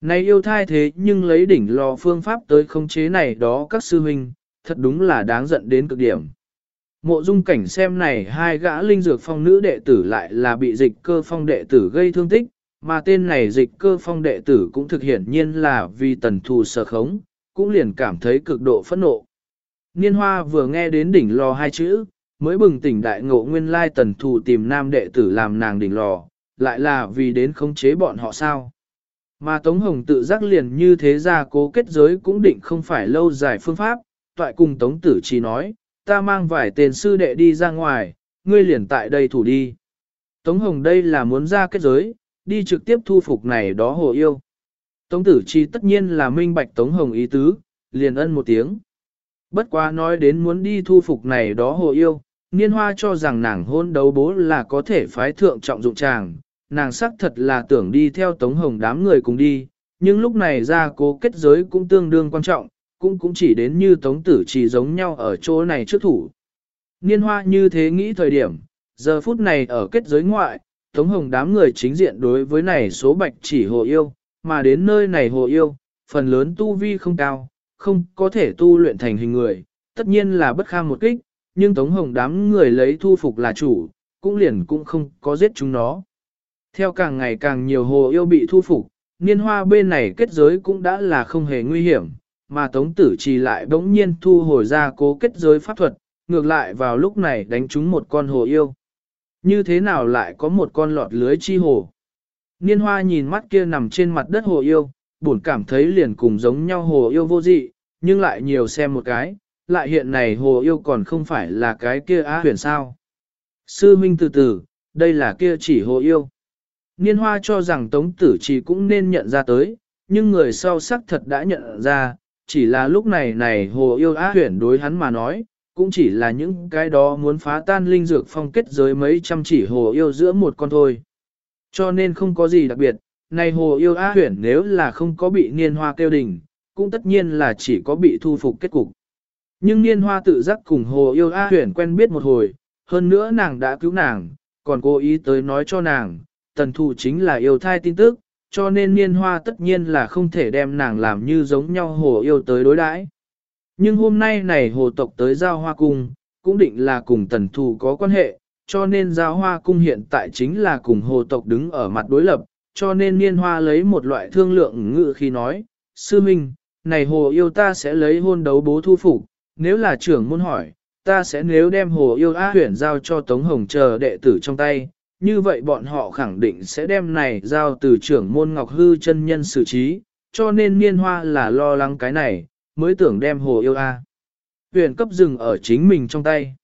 Này yêu thai thế nhưng lấy đỉnh lò phương pháp tới khống chế này đó các sư huynh, thật đúng là đáng giận đến cực điểm. Mộ dung cảnh xem này hai gã linh dược phong nữ đệ tử lại là bị dịch cơ phong đệ tử gây thương tích, mà tên này dịch cơ phong đệ tử cũng thực hiện nhiên là vì tần thù sở khống, cũng liền cảm thấy cực độ phẫn nộ. Niên hoa vừa nghe đến đỉnh lò hai chữ, mới bừng tỉnh đại ngộ nguyên lai tần thù tìm nam đệ tử làm nàng đỉnh lò, lại là vì đến khống chế bọn họ sao. Mà Tống Hồng tự giác liền như thế ra cố kết giới cũng định không phải lâu dài phương pháp, toại cùng Tống Tử chỉ nói, ta mang vài tên sư đệ đi ra ngoài, ngươi liền tại đây thủ đi. Tống Hồng đây là muốn ra kết giới, đi trực tiếp thu phục này đó hồ yêu. Tống Tử Chi tất nhiên là minh bạch Tống Hồng ý tứ, liền ân một tiếng. Bất quá nói đến muốn đi thu phục này đó hồ yêu, Niên Hoa cho rằng nàng hôn đấu bố là có thể phái thượng trọng dụng chàng, nàng xác thật là tưởng đi theo Tống Hồng đám người cùng đi, nhưng lúc này ra cố kết giới cũng tương đương quan trọng, cũng cũng chỉ đến như Tống Tử chỉ giống nhau ở chỗ này trước thủ. Niên hoa như thế nghĩ thời điểm, giờ phút này ở kết giới ngoại, Tống Hồng đám người chính diện đối với này số bạch chỉ hồ yêu, mà đến nơi này hồ yêu, phần lớn tu vi không cao, không có thể tu luyện thành hình người, tất nhiên là bất kham một kích, nhưng Tống Hồng đám người lấy thu phục là chủ, cũng liền cũng không có giết chúng nó. Theo càng ngày càng nhiều hồ yêu bị thu phục, niên hoa bên này kết giới cũng đã là không hề nguy hiểm, mà tống tử trì lại bỗng nhiên thu hồi ra cố kết giới pháp thuật, ngược lại vào lúc này đánh trúng một con hồ yêu. Như thế nào lại có một con lọt lưới chi hồ? Niên hoa nhìn mắt kia nằm trên mặt đất hồ yêu, buồn cảm thấy liền cùng giống nhau hồ yêu vô dị, nhưng lại nhiều xem một cái, lại hiện này hồ yêu còn không phải là cái kia á huyền sao. Sư Minh từ từ, đây là kia chỉ hồ yêu. Niên hoa cho rằng Tống Tử Chỉ cũng nên nhận ra tới, nhưng người sau sắc thật đã nhận ra, chỉ là lúc này này hồ yêu á Huyền đối hắn mà nói, cũng chỉ là những cái đó muốn phá tan linh dược phong kết giới mấy trăm chỉ hồ yêu giữa một con thôi. Cho nên không có gì đặc biệt, này hồ yêu á huyển nếu là không có bị niên hoa kêu đình, cũng tất nhiên là chỉ có bị thu phục kết cục. Nhưng niên hoa tự giác cùng hồ yêu á huyển quen biết một hồi, hơn nữa nàng đã cứu nàng, còn cố ý tới nói cho nàng, tần thù chính là yêu thai tin tức, cho nên niên hoa tất nhiên là không thể đem nàng làm như giống nhau hồ yêu tới đối đãi. Nhưng hôm nay này hồ tộc tới giao hoa cung, cũng định là cùng tần thù có quan hệ, cho nên giao hoa cung hiện tại chính là cùng hồ tộc đứng ở mặt đối lập, cho nên niên hoa lấy một loại thương lượng ngự khi nói, sư minh, này hồ yêu ta sẽ lấy hôn đấu bố thu phục, nếu là trưởng môn hỏi, ta sẽ nếu đem hồ yêu á huyển giao cho Tống Hồng chờ đệ tử trong tay, như vậy bọn họ khẳng định sẽ đem này giao từ trưởng môn Ngọc Hư chân nhân xử trí, cho nên niên hoa là lo lắng cái này, mới tưởng đem hồ yêu a. Huyền cấp rừng ở chính mình trong tay.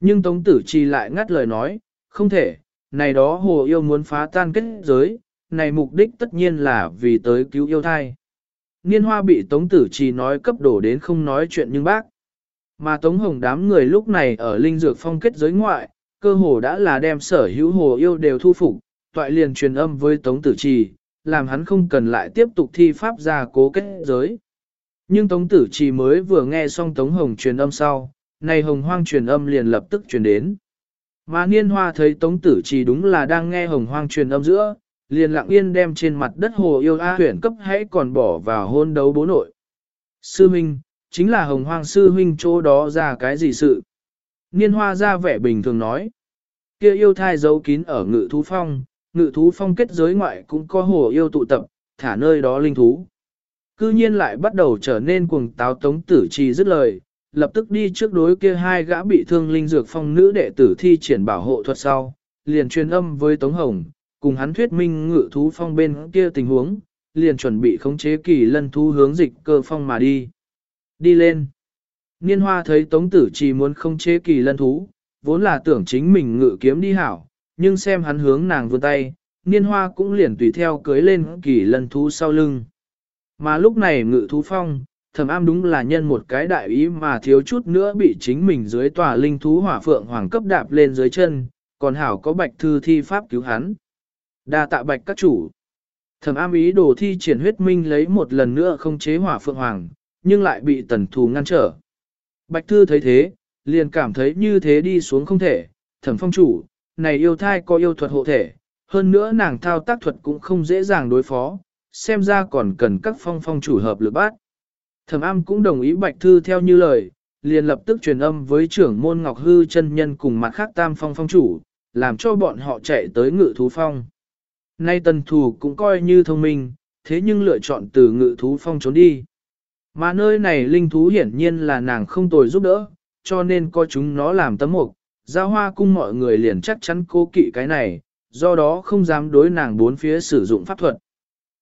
Nhưng Tống Tử Chi lại ngắt lời nói, không thể, này đó hồ yêu muốn phá tan kết giới, này mục đích tất nhiên là vì tới cứu yêu thai. Niên hoa bị Tống Tử Trì nói cấp đổ đến không nói chuyện nhưng bác. Mà Tống Hồng đám người lúc này ở Linh Dược Phong kết giới ngoại, cơ hồ đã là đem sở hữu hồ yêu đều thu phục, toại liền truyền âm với Tống Tử Trì, làm hắn không cần lại tiếp tục thi pháp ra cố kết giới. Nhưng Tống Tử Trì mới vừa nghe xong Tống Hồng truyền âm sau, này Hồng Hoang truyền âm liền lập tức truyền đến. Mà Niên Hoa thấy Tống Tử Trì đúng là đang nghe Hồng Hoang truyền âm giữa, liền lặng yên đem trên mặt đất hồ yêu A tuyển cấp hãy còn bỏ vào hôn đấu bố nội. Sư Minh, chính là Hồng Hoang Sư Huynh chỗ đó ra cái gì sự? Niên Hoa ra vẻ bình thường nói. kia yêu thai giấu kín ở ngự thú phong, ngự thú phong kết giới ngoại cũng có hồ yêu tụ tập, thả nơi đó linh thú. Cư nhiên lại bắt đầu trở nên cuồng táo tống tử trì dứt lời, lập tức đi trước đối kia hai gã bị thương linh dược phong nữ đệ tử thi triển bảo hộ thuật sau, liền truyền âm với Tống Hồng, cùng hắn thuyết minh ngự thú phong bên kia tình huống, liền chuẩn bị khống chế kỳ lân thú hướng dịch cơ phong mà đi. Đi lên. Niên hoa thấy Tống Tử Trì muốn khống chế kỳ lân thú, vốn là tưởng chính mình ngự kiếm đi hảo, nhưng xem hắn hướng nàng vươn tay, niên hoa cũng liền tùy theo cưới lên kỳ lân thú sau lưng. Mà lúc này ngự thú phong, thẩm am đúng là nhân một cái đại ý mà thiếu chút nữa bị chính mình dưới tòa linh thú hỏa phượng hoàng cấp đạp lên dưới chân, còn hảo có bạch thư thi pháp cứu hắn. đa tạ bạch các chủ. Thẩm am ý đồ thi triển huyết minh lấy một lần nữa không chế hỏa phượng hoàng, nhưng lại bị tần thù ngăn trở. Bạch thư thấy thế, liền cảm thấy như thế đi xuống không thể, thẩm phong chủ, này yêu thai có yêu thuật hộ thể, hơn nữa nàng thao tác thuật cũng không dễ dàng đối phó, xem ra còn cần các phong phong chủ hợp lực bát. Thẩm am cũng đồng ý Bạch Thư theo như lời, liền lập tức truyền âm với trưởng môn Ngọc Hư chân nhân cùng mặt khác tam phong phong chủ, làm cho bọn họ chạy tới ngự thú phong. Nay tần thù cũng coi như thông minh, thế nhưng lựa chọn từ ngự thú phong trốn đi. Mà nơi này linh thú hiển nhiên là nàng không tồi giúp đỡ, cho nên coi chúng nó làm tấm mục, giao hoa cung mọi người liền chắc chắn cố kỵ cái này, do đó không dám đối nàng bốn phía sử dụng pháp thuật.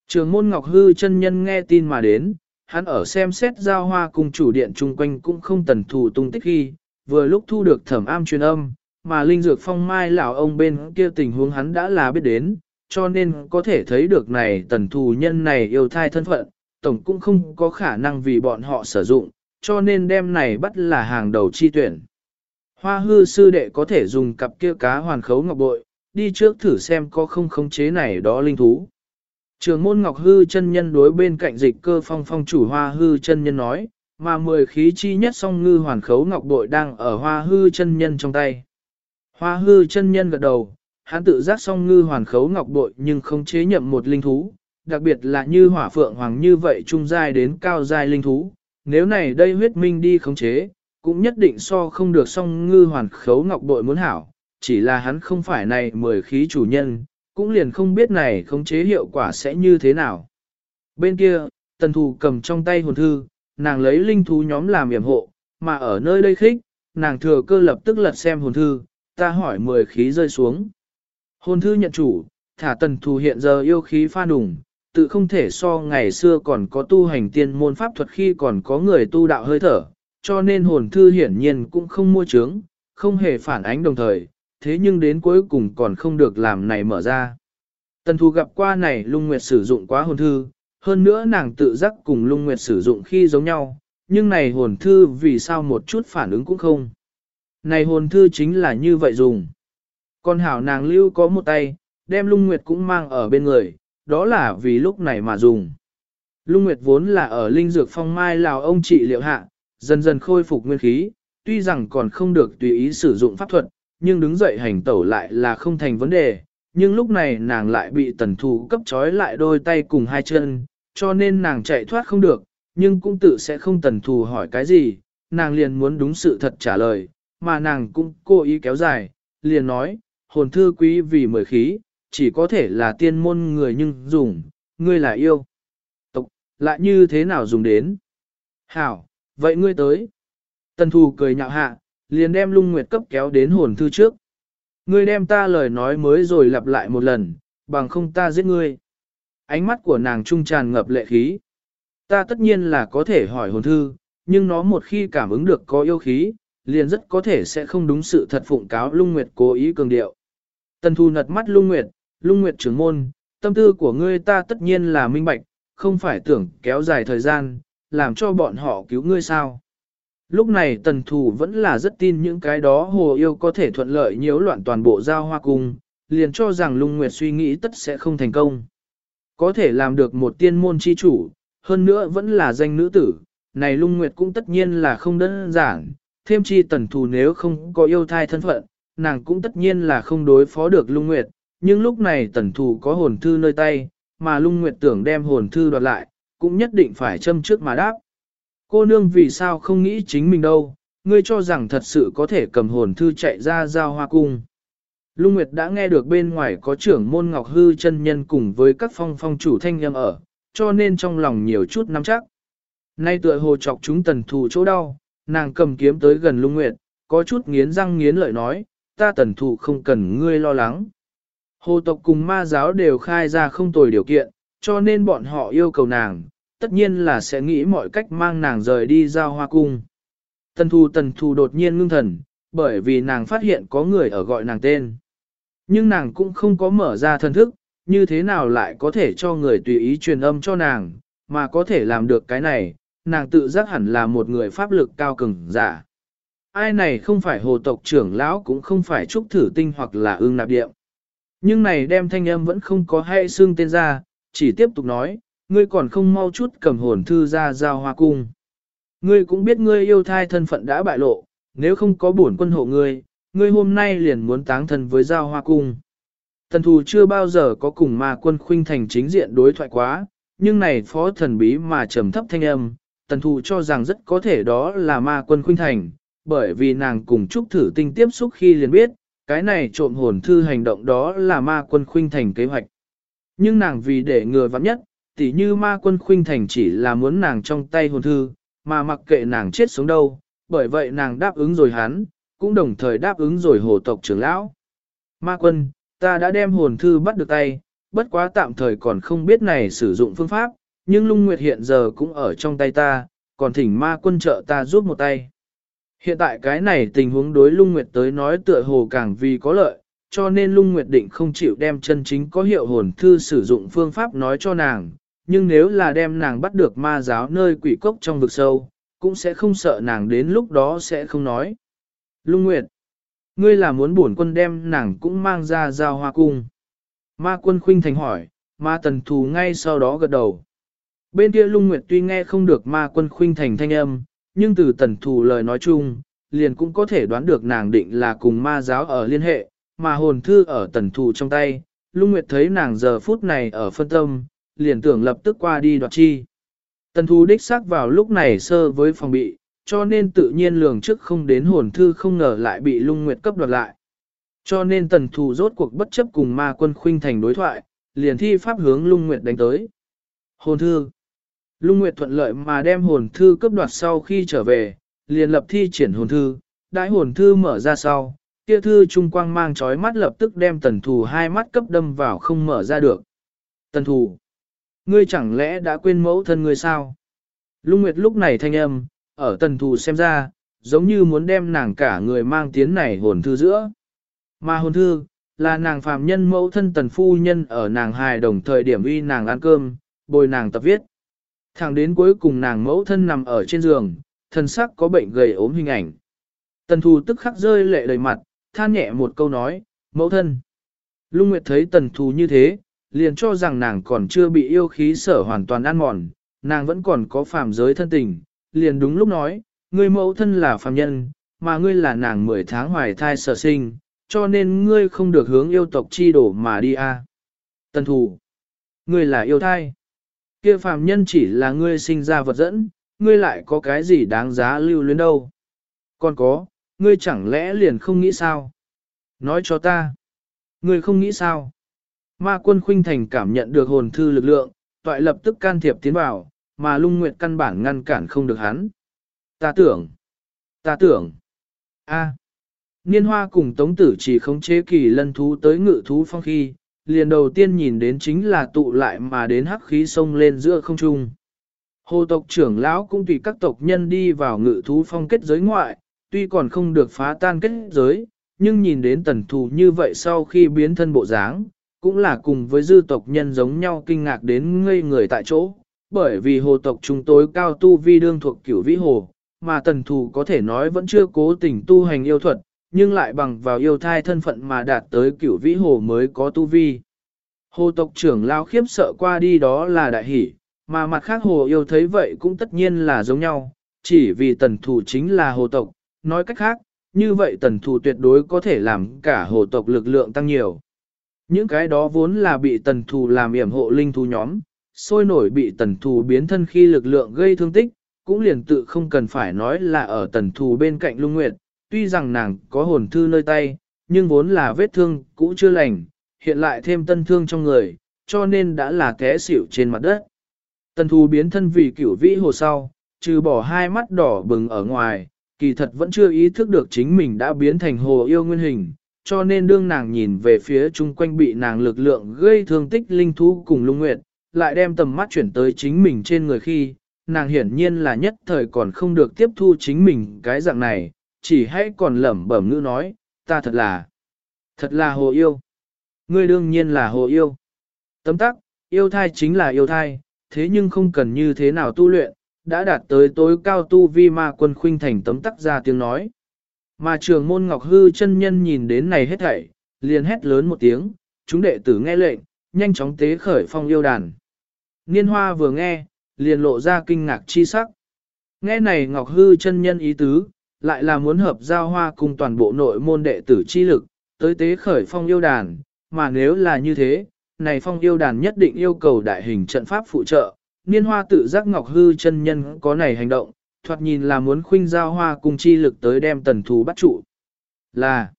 Trường môn Ngọc Hư chân nhân nghe tin mà đến, hắn ở xem xét giao hoa cùng chủ điện chung quanh cũng không tần thủ tung tích khi, vừa lúc thu được thẩm am truyền âm, mà linh dược phong mai lão ông bên kia tình huống hắn đã là biết đến, cho nên có thể thấy được này tần thù nhân này yêu thai thân phận, tổng cũng không có khả năng vì bọn họ sử dụng, cho nên đem này bắt là hàng đầu chi tuyển. Hoa hư sư đệ có thể dùng cặp kia cá hoàn khấu ngọc bội, đi trước thử xem có không khống chế này đó linh thú. Trường môn Ngọc Hư chân nhân đối bên cạnh dịch cơ phong phong chủ hoa hư chân nhân nói, mà mười khí chi nhất song ngư hoàn khấu ngọc bội đang ở hoa hư chân nhân trong tay. Hoa hư chân nhân gật đầu, hắn tự giác song ngư hoàn khấu ngọc bội nhưng không chế nhậm một linh thú, đặc biệt là như hỏa phượng hoàng như vậy trung giai đến cao giai linh thú. Nếu này đây huyết minh đi khống chế, cũng nhất định so không được song ngư hoàn khấu ngọc bội muốn hảo, chỉ là hắn không phải này mười khí chủ nhân, cũng liền không biết này khống chế hiệu quả sẽ như thế nào. Bên kia, tần thù cầm trong tay hồn thư, nàng lấy linh thú nhóm làm yểm hộ, mà ở nơi đây khích, nàng thừa cơ lập tức lật xem hồn thư, ta hỏi mười khí rơi xuống. Hồn thư nhận chủ, thả tần thù hiện giờ yêu khí pha đủng, tự không thể so ngày xưa còn có tu hành tiên môn pháp thuật khi còn có người tu đạo hơi thở, cho nên hồn thư hiển nhiên cũng không mua trướng, không hề phản ánh đồng thời, thế nhưng đến cuối cùng còn không được làm này mở ra. Tần thù gặp qua này lung nguyệt sử dụng quá hồn thư, hơn nữa nàng tự giác cùng lung nguyệt sử dụng khi giống nhau, nhưng này hồn thư vì sao một chút phản ứng cũng không. Này hồn thư chính là như vậy dùng. Con hảo nàng lưu có một tay, đem lung nguyệt cũng mang ở bên người, đó là vì lúc này mà dùng. Lung nguyệt vốn là ở linh dược phong mai lào ông trị liệu hạ, dần dần khôi phục nguyên khí, tuy rằng còn không được tùy ý sử dụng pháp thuật, nhưng đứng dậy hành tẩu lại là không thành vấn đề, nhưng lúc này nàng lại bị tần thù cấp trói lại đôi tay cùng hai chân, cho nên nàng chạy thoát không được, nhưng cũng tự sẽ không tần thù hỏi cái gì, nàng liền muốn đúng sự thật trả lời, mà nàng cũng cố ý kéo dài, liền nói, hồn thư quý vì mời khí, chỉ có thể là tiên môn người nhưng dùng, ngươi là yêu. Tộc, lại như thế nào dùng đến? Hảo, vậy ngươi tới. Tần thù cười nhạo hạ, liền đem lung nguyệt cấp kéo đến hồn thư trước. Ngươi đem ta lời nói mới rồi lặp lại một lần, bằng không ta giết ngươi. Ánh mắt của nàng trung tràn ngập lệ khí. Ta tất nhiên là có thể hỏi hồn thư, nhưng nó một khi cảm ứng được có yêu khí, liền rất có thể sẽ không đúng sự thật phụng cáo lung nguyệt cố ý cường điệu. Tần thu nật mắt lung nguyệt, lung nguyệt trưởng môn, tâm tư của ngươi ta tất nhiên là minh bạch, không phải tưởng kéo dài thời gian, làm cho bọn họ cứu ngươi sao. Lúc này tần thủ vẫn là rất tin những cái đó hồ yêu có thể thuận lợi nhiễu loạn toàn bộ giao hoa cung, liền cho rằng lung nguyệt suy nghĩ tất sẽ không thành công. Có thể làm được một tiên môn chi chủ, hơn nữa vẫn là danh nữ tử, này lung nguyệt cũng tất nhiên là không đơn giản, thêm chi tần thủ nếu không có yêu thai thân phận, nàng cũng tất nhiên là không đối phó được lung nguyệt, nhưng lúc này tần thủ có hồn thư nơi tay, mà lung nguyệt tưởng đem hồn thư đoạt lại, cũng nhất định phải châm trước mà đáp. Cô nương vì sao không nghĩ chính mình đâu, ngươi cho rằng thật sự có thể cầm hồn thư chạy ra giao hoa cung. Lung Nguyệt đã nghe được bên ngoài có trưởng môn Ngọc Hư chân nhân cùng với các phong phong chủ thanh nhâm ở, cho nên trong lòng nhiều chút nắm chắc. Nay tựa hồ chọc chúng tần thù chỗ đau, nàng cầm kiếm tới gần Lung Nguyệt, có chút nghiến răng nghiến lợi nói, ta tần thù không cần ngươi lo lắng. Hồ tộc cùng ma giáo đều khai ra không tồi điều kiện, cho nên bọn họ yêu cầu nàng, tất nhiên là sẽ nghĩ mọi cách mang nàng rời đi giao hoa cung. Tần thù tần thù đột nhiên ngưng thần, bởi vì nàng phát hiện có người ở gọi nàng tên. Nhưng nàng cũng không có mở ra thân thức, như thế nào lại có thể cho người tùy ý truyền âm cho nàng, mà có thể làm được cái này, nàng tự giác hẳn là một người pháp lực cao cường giả. Ai này không phải hồ tộc trưởng lão cũng không phải trúc thử tinh hoặc là ương nạp điệm. Nhưng này đem thanh âm vẫn không có hay xương tên ra, chỉ tiếp tục nói, ngươi còn không mau chút cầm hồn thư ra giao hoa cung. Ngươi cũng biết ngươi yêu thai thân phận đã bại lộ, nếu không có bổn quân hộ ngươi, ngươi hôm nay liền muốn táng thân với giao hoa cung. Thần thù chưa bao giờ có cùng ma quân khuynh thành chính diện đối thoại quá, nhưng này phó thần bí mà trầm thấp thanh âm, tần thù cho rằng rất có thể đó là ma quân khuynh thành, bởi vì nàng cùng Trúc Thử Tinh tiếp xúc khi liền biết, cái này trộm hồn thư hành động đó là ma quân khuynh thành kế hoạch. Nhưng nàng vì để ngừa vắng nhất, tỉ như ma quân khuynh thành chỉ là muốn nàng trong tay hồn thư, mà mặc kệ nàng chết xuống đâu, bởi vậy nàng đáp ứng rồi hắn, cũng đồng thời đáp ứng rồi hồ tộc trưởng lão. Ma quân, ta đã đem hồn thư bắt được tay, bất quá tạm thời còn không biết này sử dụng phương pháp, nhưng lung nguyệt hiện giờ cũng ở trong tay ta, còn thỉnh ma quân trợ ta giúp một tay. Hiện tại cái này tình huống đối lung nguyệt tới nói tựa hồ càng vì có lợi, cho nên lung nguyệt định không chịu đem chân chính có hiệu hồn thư sử dụng phương pháp nói cho nàng, nhưng nếu là đem nàng bắt được ma giáo nơi quỷ cốc trong vực sâu, cũng sẽ không sợ nàng đến lúc đó sẽ không nói. Lung Nguyệt, ngươi là muốn bổn quân đem nàng cũng mang ra giao hoa cung. Ma quân khuynh thành hỏi, ma tần thù ngay sau đó gật đầu. Bên kia Lung Nguyệt tuy nghe không được ma quân khuynh thành thanh âm, nhưng từ tần thù lời nói chung, liền cũng có thể đoán được nàng định là cùng ma giáo ở liên hệ, mà hồn thư ở tần thù trong tay. Lung Nguyệt thấy nàng giờ phút này ở phân tâm, liền tưởng lập tức qua đi đoạt chi. Tần thú đích xác vào lúc này sơ với phòng bị, cho nên tự nhiên lường trước không đến hồn thư không ngờ lại bị lung nguyệt cấp đoạt lại. Cho nên tần thù rốt cuộc bất chấp cùng ma quân khuynh thành đối thoại, liền thi pháp hướng lung nguyệt đánh tới. Hồn thư Lung nguyệt thuận lợi mà đem hồn thư cấp đoạt sau khi trở về, liền lập thi triển hồn thư, đại hồn thư mở ra sau, kia thư trung quang mang chói mắt lập tức đem tần thù hai mắt cấp đâm vào không mở ra được. Tần thù Ngươi chẳng lẽ đã quên mẫu thân ngươi sao? Lung Nguyệt lúc này thanh âm, ở tần thù xem ra, giống như muốn đem nàng cả người mang tiến này hồn thư giữa. Mà hồn thư, là nàng phàm nhân mẫu thân tần phu nhân ở nàng hài đồng thời điểm uy nàng ăn cơm, bồi nàng tập viết. Thẳng đến cuối cùng nàng mẫu thân nằm ở trên giường, thân sắc có bệnh gầy ốm hình ảnh. Tần thù tức khắc rơi lệ đầy mặt, than nhẹ một câu nói, mẫu thân. Lung Nguyệt thấy tần thù như thế, liền cho rằng nàng còn chưa bị yêu khí sở hoàn toàn ăn mòn, nàng vẫn còn có phàm giới thân tình, liền đúng lúc nói, ngươi mẫu thân là phàm nhân, mà ngươi là nàng 10 tháng hoài thai sở sinh, cho nên ngươi không được hướng yêu tộc chi đổ mà đi a. À. Tân thủ, ngươi là yêu thai. Kia phàm nhân chỉ là ngươi sinh ra vật dẫn, ngươi lại có cái gì đáng giá lưu luyến đâu. Còn có, ngươi chẳng lẽ liền không nghĩ sao? Nói cho ta. Ngươi không nghĩ sao? Ma quân khuynh thành cảm nhận được hồn thư lực lượng, toại lập tức can thiệp tiến vào, mà lung nguyệt căn bản ngăn cản không được hắn. Ta tưởng, ta tưởng, a, niên hoa cùng tống tử chỉ khống chế kỳ lân thú tới ngự thú phong khi, liền đầu tiên nhìn đến chính là tụ lại mà đến hắc khí sông lên giữa không trung. Hồ tộc trưởng lão cũng tùy các tộc nhân đi vào ngự thú phong kết giới ngoại, tuy còn không được phá tan kết giới, nhưng nhìn đến tần thù như vậy sau khi biến thân bộ dáng, cũng là cùng với dư tộc nhân giống nhau kinh ngạc đến ngây người tại chỗ, bởi vì hồ tộc chúng tối cao tu vi đương thuộc cửu vĩ hồ, mà tần thù có thể nói vẫn chưa cố tình tu hành yêu thuật, nhưng lại bằng vào yêu thai thân phận mà đạt tới cửu vĩ hồ mới có tu vi. Hồ tộc trưởng lao khiếp sợ qua đi đó là đại hỷ, mà mặt khác hồ yêu thấy vậy cũng tất nhiên là giống nhau, chỉ vì tần thù chính là hồ tộc, nói cách khác, như vậy tần thù tuyệt đối có thể làm cả hồ tộc lực lượng tăng nhiều. Những cái đó vốn là bị tần thù làm yểm hộ linh thú nhóm, sôi nổi bị tần thù biến thân khi lực lượng gây thương tích, cũng liền tự không cần phải nói là ở tần thù bên cạnh lung nguyệt, tuy rằng nàng có hồn thư nơi tay, nhưng vốn là vết thương cũ chưa lành, hiện lại thêm tân thương trong người, cho nên đã là té xỉu trên mặt đất. Tần thù biến thân vì cửu vĩ hồ sau, trừ bỏ hai mắt đỏ bừng ở ngoài, kỳ thật vẫn chưa ý thức được chính mình đã biến thành hồ yêu nguyên hình, cho nên đương nàng nhìn về phía chung quanh bị nàng lực lượng gây thương tích linh thú cùng lung nguyệt, lại đem tầm mắt chuyển tới chính mình trên người khi, nàng hiển nhiên là nhất thời còn không được tiếp thu chính mình cái dạng này, chỉ hãy còn lẩm bẩm ngữ nói, ta thật là, thật là hồ yêu. Ngươi đương nhiên là hồ yêu. Tấm tắc, yêu thai chính là yêu thai, thế nhưng không cần như thế nào tu luyện, đã đạt tới tối cao tu vi ma quân khuynh thành tấm tắc ra tiếng nói. Mà trường môn ngọc hư chân nhân nhìn đến này hết thảy, liền hét lớn một tiếng, chúng đệ tử nghe lệnh, nhanh chóng tế khởi phong yêu đàn. Niên hoa vừa nghe, liền lộ ra kinh ngạc chi sắc. Nghe này ngọc hư chân nhân ý tứ, lại là muốn hợp giao hoa cùng toàn bộ nội môn đệ tử chi lực, tới tế khởi phong yêu đàn, mà nếu là như thế, này phong yêu đàn nhất định yêu cầu đại hình trận pháp phụ trợ, niên hoa tự giác ngọc hư chân nhân có này hành động, thoạt nhìn là muốn khuynh giao hoa cùng chi lực tới đem tần thú bắt trụ. Là,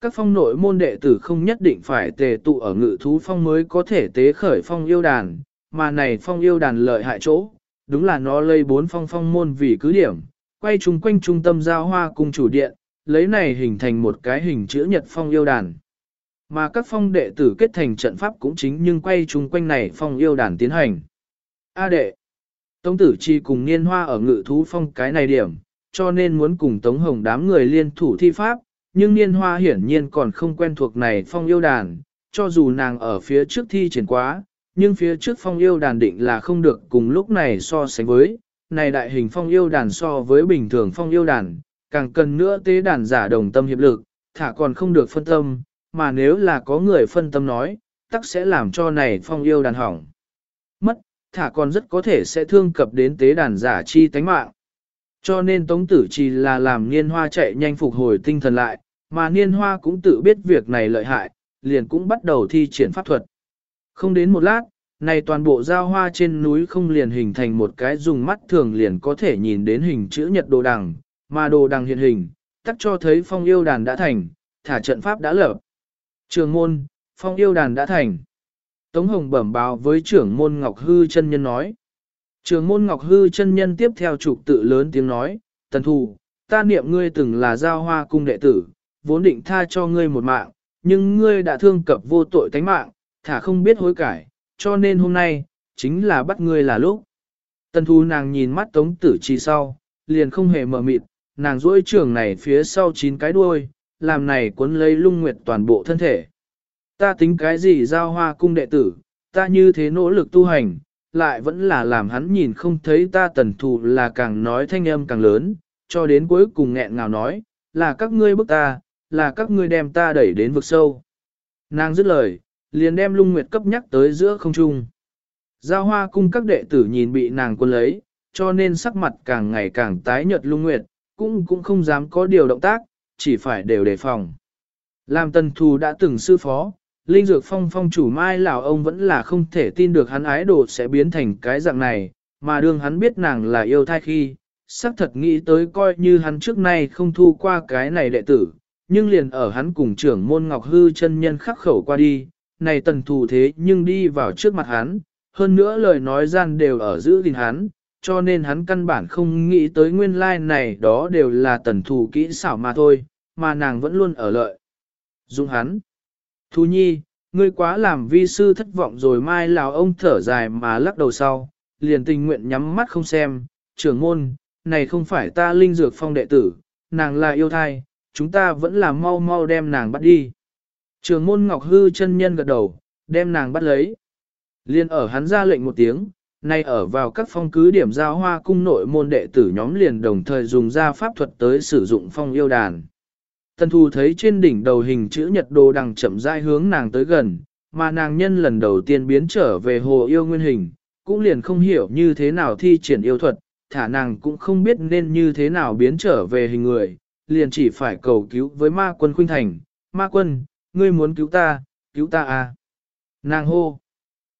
các phong nội môn đệ tử không nhất định phải tề tụ ở ngự thú phong mới có thể tế khởi phong yêu đàn, mà này phong yêu đàn lợi hại chỗ, đúng là nó lây bốn phong phong môn vì cứ điểm, quay chung quanh trung tâm giao hoa cùng chủ điện, lấy này hình thành một cái hình chữ nhật phong yêu đàn. Mà các phong đệ tử kết thành trận pháp cũng chính nhưng quay chung quanh này phong yêu đàn tiến hành. A đệ, Tống tử chi cùng niên hoa ở ngự thú phong cái này điểm, cho nên muốn cùng Tống Hồng đám người liên thủ thi pháp, nhưng niên hoa hiển nhiên còn không quen thuộc này phong yêu đàn, cho dù nàng ở phía trước thi triển quá, nhưng phía trước phong yêu đàn định là không được cùng lúc này so sánh với, này đại hình phong yêu đàn so với bình thường phong yêu đàn, càng cần nữa tế đàn giả đồng tâm hiệp lực, thả còn không được phân tâm, mà nếu là có người phân tâm nói, tắc sẽ làm cho này phong yêu đàn hỏng. Thả còn rất có thể sẽ thương cập đến tế đàn giả chi tánh mạng. Cho nên Tống Tử chỉ là làm niên hoa chạy nhanh phục hồi tinh thần lại, mà niên hoa cũng tự biết việc này lợi hại, liền cũng bắt đầu thi triển pháp thuật. Không đến một lát, này toàn bộ giao hoa trên núi không liền hình thành một cái dùng mắt thường liền có thể nhìn đến hình chữ nhật đồ đằng, mà đồ đằng hiện hình, tắc cho thấy phong yêu đàn đã thành, thả trận pháp đã lập. Trường môn, phong yêu đàn đã thành. Tống Hồng bẩm báo với trưởng môn Ngọc Hư chân nhân nói. Trưởng môn Ngọc Hư chân nhân tiếp theo trục tự lớn tiếng nói, tần thù, ta niệm ngươi từng là giao hoa cung đệ tử, vốn định tha cho ngươi một mạng, nhưng ngươi đã thương cập vô tội tánh mạng, thả không biết hối cải, cho nên hôm nay, chính là bắt ngươi là lúc. Tần thù nàng nhìn mắt tống tử chi sau, liền không hề mở mịt, nàng duỗi trường này phía sau chín cái đuôi, làm này cuốn lấy lung nguyệt toàn bộ thân thể. Ta tính cái gì giao hoa cung đệ tử, ta như thế nỗ lực tu hành, lại vẫn là làm hắn nhìn không thấy ta tần thù là càng nói thanh âm càng lớn, cho đến cuối cùng nghẹn ngào nói, là các ngươi bức ta, là các ngươi đem ta đẩy đến vực sâu. Nàng dứt lời, liền đem lung nguyệt cấp nhắc tới giữa không trung. Giao hoa cung các đệ tử nhìn bị nàng quân lấy, cho nên sắc mặt càng ngày càng tái nhợt lung nguyệt, cũng cũng không dám có điều động tác, chỉ phải đều đề phòng. Làm tần thù đã từng sư phó, Linh Dược Phong phong chủ mai lão ông vẫn là không thể tin được hắn ái đồ sẽ biến thành cái dạng này, mà đương hắn biết nàng là yêu thai khi, xác thật nghĩ tới coi như hắn trước nay không thu qua cái này đệ tử, nhưng liền ở hắn cùng trưởng môn Ngọc Hư chân nhân khắc khẩu qua đi, này tần thù thế nhưng đi vào trước mặt hắn, hơn nữa lời nói gian đều ở giữ gìn hắn, cho nên hắn căn bản không nghĩ tới nguyên lai like này đó đều là tần thù kỹ xảo mà thôi, mà nàng vẫn luôn ở lợi. Dung hắn. Thu nhi, ngươi quá làm vi sư thất vọng rồi mai lào ông thở dài mà lắc đầu sau, liền tình nguyện nhắm mắt không xem, trưởng môn, này không phải ta linh dược phong đệ tử, nàng là yêu thai, chúng ta vẫn là mau mau đem nàng bắt đi. Trường môn Ngọc Hư chân nhân gật đầu, đem nàng bắt lấy. Liên ở hắn ra lệnh một tiếng, Nay ở vào các phong cứ điểm giao hoa cung nội môn đệ tử nhóm liền đồng thời dùng ra pháp thuật tới sử dụng phong yêu đàn. Tần thù thấy trên đỉnh đầu hình chữ nhật đồ đằng chậm rãi hướng nàng tới gần, mà nàng nhân lần đầu tiên biến trở về hồ yêu nguyên hình, cũng liền không hiểu như thế nào thi triển yêu thuật, thả nàng cũng không biết nên như thế nào biến trở về hình người, liền chỉ phải cầu cứu với ma quân khuynh thành, ma quân, ngươi muốn cứu ta, cứu ta à. Nàng hô,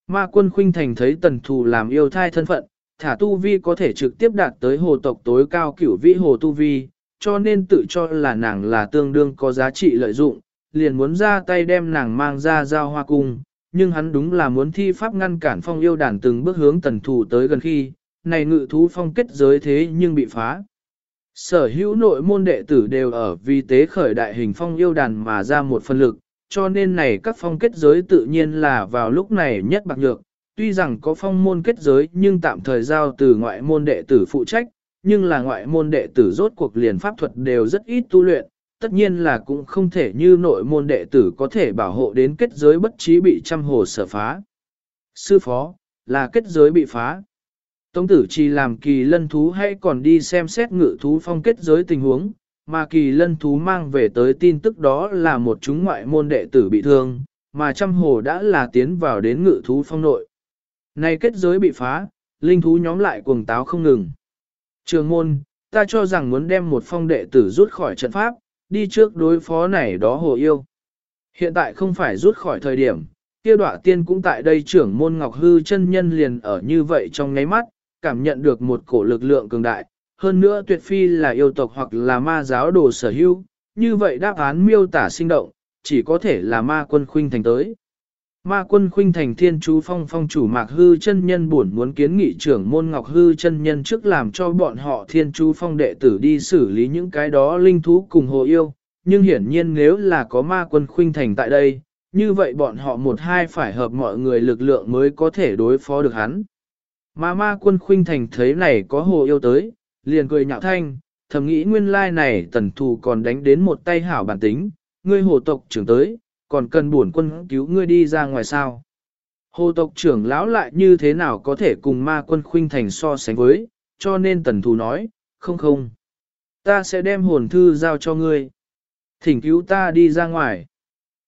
ma quân khuynh thành thấy tần thù làm yêu thai thân phận, thả tu vi có thể trực tiếp đạt tới hồ tộc tối cao cửu vĩ hồ tu vi, cho nên tự cho là nàng là tương đương có giá trị lợi dụng, liền muốn ra tay đem nàng mang ra giao hoa cung, nhưng hắn đúng là muốn thi pháp ngăn cản phong yêu đàn từng bước hướng tần thủ tới gần khi, này ngự thú phong kết giới thế nhưng bị phá. Sở hữu nội môn đệ tử đều ở vì tế khởi đại hình phong yêu đàn mà ra một phân lực, cho nên này các phong kết giới tự nhiên là vào lúc này nhất bạc nhược. Tuy rằng có phong môn kết giới nhưng tạm thời giao từ ngoại môn đệ tử phụ trách, nhưng là ngoại môn đệ tử rốt cuộc liền pháp thuật đều rất ít tu luyện, tất nhiên là cũng không thể như nội môn đệ tử có thể bảo hộ đến kết giới bất trí bị trăm hồ sở phá. Sư phó, là kết giới bị phá. Tống tử chỉ làm kỳ lân thú hay còn đi xem xét ngự thú phong kết giới tình huống, mà kỳ lân thú mang về tới tin tức đó là một chúng ngoại môn đệ tử bị thương, mà trăm hồ đã là tiến vào đến ngự thú phong nội. Này kết giới bị phá, linh thú nhóm lại cuồng táo không ngừng. Trường môn, ta cho rằng muốn đem một phong đệ tử rút khỏi trận pháp, đi trước đối phó này đó hồ yêu. Hiện tại không phải rút khỏi thời điểm, kia đọa tiên cũng tại đây trưởng môn ngọc hư chân nhân liền ở như vậy trong ngáy mắt, cảm nhận được một cổ lực lượng cường đại, hơn nữa tuyệt phi là yêu tộc hoặc là ma giáo đồ sở hữu, như vậy đáp án miêu tả sinh động, chỉ có thể là ma quân khuynh thành tới. Ma quân khuynh thành thiên chú phong phong chủ mạc hư chân nhân buồn muốn kiến nghị trưởng môn ngọc hư chân nhân trước làm cho bọn họ thiên chú phong đệ tử đi xử lý những cái đó linh thú cùng hồ yêu, nhưng hiển nhiên nếu là có ma quân khuynh thành tại đây, như vậy bọn họ một hai phải hợp mọi người lực lượng mới có thể đối phó được hắn. Mà ma quân khuynh thành thấy này có hồ yêu tới, liền cười nhạo thanh, thầm nghĩ nguyên lai này tần thù còn đánh đến một tay hảo bản tính, ngươi hồ tộc trưởng tới, còn cần bổn quân cứu ngươi đi ra ngoài sao. Hồ tộc trưởng lão lại như thế nào có thể cùng ma quân khuynh thành so sánh với, cho nên tần thù nói, không không. Ta sẽ đem hồn thư giao cho ngươi. Thỉnh cứu ta đi ra ngoài.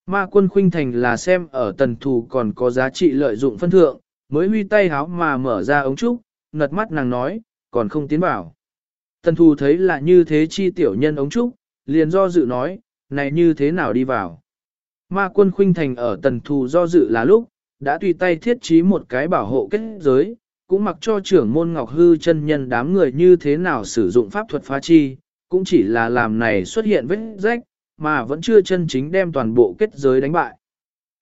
Ma quân khuynh thành là xem ở tần thù còn có giá trị lợi dụng phân thượng, mới huy tay háo mà mở ra ống trúc, ngật mắt nàng nói, còn không tiến bảo. Tần thù thấy là như thế chi tiểu nhân ống trúc, liền do dự nói, này như thế nào đi vào. Ma quân khuynh thành ở tần thù do dự là lúc, đã tùy tay thiết trí một cái bảo hộ kết giới, cũng mặc cho trưởng môn ngọc hư chân nhân đám người như thế nào sử dụng pháp thuật phá chi, cũng chỉ là làm này xuất hiện vết rách, mà vẫn chưa chân chính đem toàn bộ kết giới đánh bại.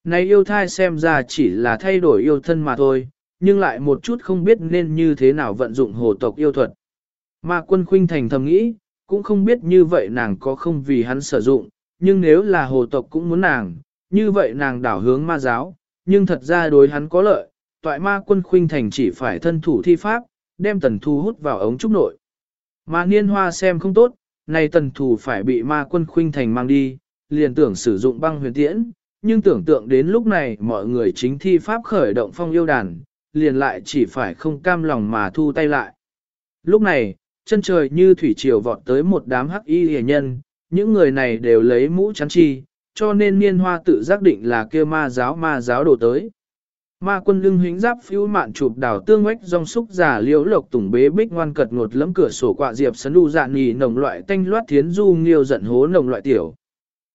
Này yêu thai xem ra chỉ là thay đổi yêu thân mà thôi, nhưng lại một chút không biết nên như thế nào vận dụng hồ tộc yêu thuật. Ma quân khuynh thành thầm nghĩ, cũng không biết như vậy nàng có không vì hắn sử dụng, nhưng nếu là hồ tộc cũng muốn nàng, như vậy nàng đảo hướng ma giáo, nhưng thật ra đối hắn có lợi, toại ma quân khuynh thành chỉ phải thân thủ thi pháp, đem tần thu hút vào ống trúc nội. Mà niên hoa xem không tốt, này tần thủ phải bị ma quân khuynh thành mang đi, liền tưởng sử dụng băng huyền tiễn, nhưng tưởng tượng đến lúc này mọi người chính thi pháp khởi động phong yêu đàn, liền lại chỉ phải không cam lòng mà thu tay lại. Lúc này, chân trời như thủy triều vọt tới một đám hắc y hề nhân, những người này đều lấy mũ chắn chi, cho nên niên hoa tự giác định là kia ma giáo ma giáo đổ tới. Ma quân lưng hính giáp phiêu mạn chụp đảo tương oách dòng xúc giả liễu lộc tùng bế bích ngoan cật ngột lấm cửa sổ quạ diệp sấn đu dạn nhì nồng loại tanh loát thiến du nghiêu giận hố nồng loại tiểu.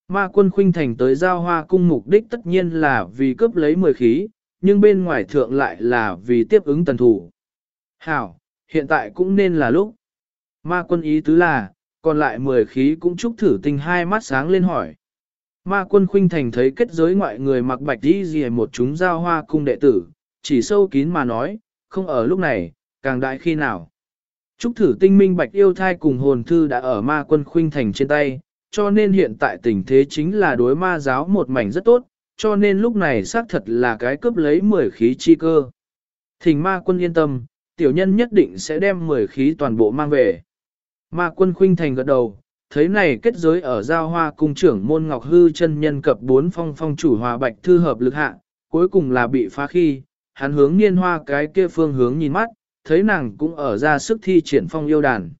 Ma quân khuynh thành tới giao hoa cung mục đích tất nhiên là vì cướp lấy mười khí, nhưng bên ngoài thượng lại là vì tiếp ứng tần thủ. Hảo, hiện tại cũng nên là lúc. Ma quân ý tứ là, còn lại mười khí cũng chúc thử tinh hai mắt sáng lên hỏi. Ma quân khuynh thành thấy kết giới ngoại người mặc bạch đi gì một chúng giao hoa cung đệ tử, chỉ sâu kín mà nói, không ở lúc này, càng đại khi nào. Trúc thử tinh minh bạch yêu thai cùng hồn thư đã ở ma quân khuynh thành trên tay, cho nên hiện tại tình thế chính là đối ma giáo một mảnh rất tốt, cho nên lúc này xác thật là cái cướp lấy 10 khí chi cơ. thình ma quân yên tâm, tiểu nhân nhất định sẽ đem 10 khí toàn bộ mang về. Ma quân khuynh thành gật đầu, thấy này kết giới ở giao hoa cung trưởng môn ngọc hư chân nhân cập bốn phong phong chủ hòa bạch thư hợp lực hạ, cuối cùng là bị phá khi, hắn hướng niên hoa cái kia phương hướng nhìn mắt, thấy nàng cũng ở ra sức thi triển phong yêu đàn.